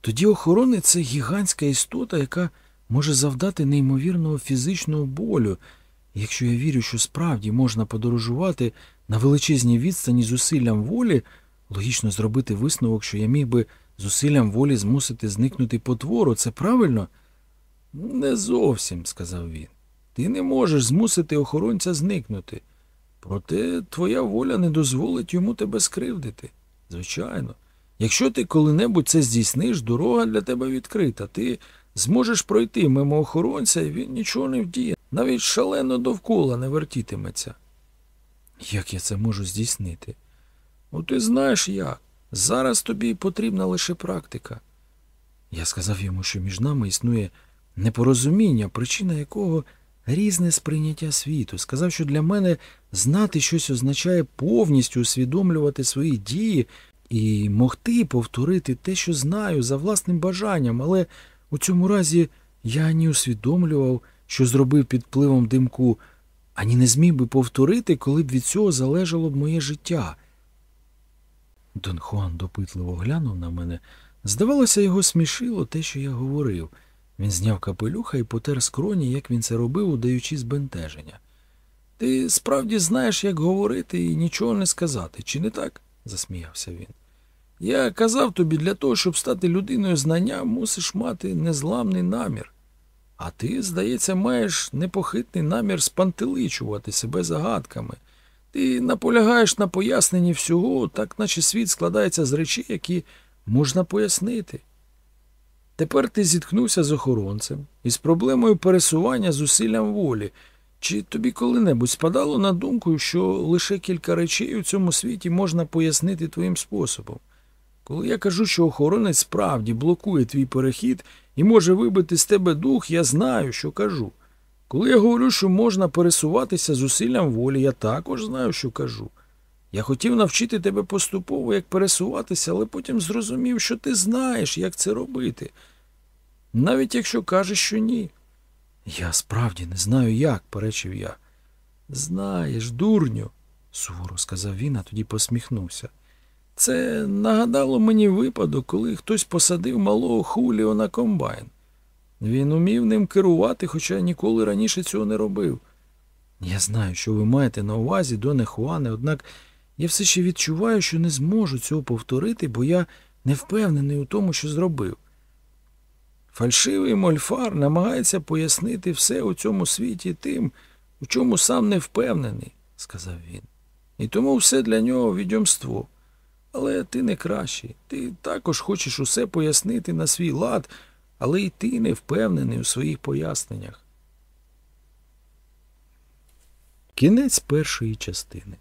тоді охоронець це гігантська істота, яка може завдати неймовірного фізичного болю. Якщо я вірю, що справді можна подорожувати на величезній відстані зусиллям волі, логічно зробити висновок, що я міг би зусиллям волі змусити зникнути потвору, це правильно? Не зовсім, сказав він. Ти не можеш змусити охоронця зникнути. Проте твоя воля не дозволить йому тебе скривдити. Звичайно. Якщо ти коли-небудь це здійсниш, дорога для тебе відкрита. Ти зможеш пройти мимо охоронця, і він нічого не вдіє. Навіть шалено довкола не вертітиметься. Як я це можу здійснити? Ну, ти знаєш як. Зараз тобі потрібна лише практика. Я сказав йому, що між нами існує непорозуміння, причина якого різне сприйняття світу. Сказав, що для мене знати щось означає повністю усвідомлювати свої дії і могти повторити те, що знаю, за власним бажанням, але у цьому разі я ані усвідомлював, що зробив під впливом димку, ані не зміг би повторити, коли б від цього залежало б моє життя. Дон Хуан допитливо глянув на мене. Здавалося, його смішило те, що я говорив. Він зняв капелюха і потер скроні, як він це робив, удаючи збентеження. Ти справді знаєш, як говорити і нічого не сказати, чи не так? засміявся він. Я казав тобі, для того, щоб стати людиною знання, мусиш мати незламний намір. А ти, здається, маєш непохитний намір спантеличувати себе загадками. Ти наполягаєш на поясненні всього, так наче світ складається з речей, які можна пояснити. Тепер ти зіткнувся з охоронцем і з проблемою пересування зусиллям волі. Чи тобі коли-небудь спадало на думку, що лише кілька речей у цьому світі можна пояснити твоїм способом? Коли я кажу, що охоронець справді блокує твій перехід і може вибити з тебе дух, я знаю, що кажу. Коли я говорю, що можна пересуватися зусиллям волі, я також знаю, що кажу. Я хотів навчити тебе поступово, як пересуватися, але потім зрозумів, що ти знаєш, як це робити. Навіть якщо кажеш, що ні. Я справді не знаю, як, перечив я. Знаєш, дурню, суворо сказав він, а тоді посміхнувся. Це нагадало мені випадок, коли хтось посадив малого Хуліо на комбайн. Він умів ним керувати, хоча ніколи раніше цього не робив. Я знаю, що ви маєте на увазі, Доне Хуане, однак я все ще відчуваю, що не зможу цього повторити, бо я не впевнений у тому, що зробив. Фальшивий мольфар намагається пояснити все у цьому світі тим, у чому сам не впевнений, сказав він. І тому все для нього відьомство. Але ти не кращий. Ти також хочеш усе пояснити на свій лад, але й ти не впевнений у своїх поясненнях. Кінець першої частини.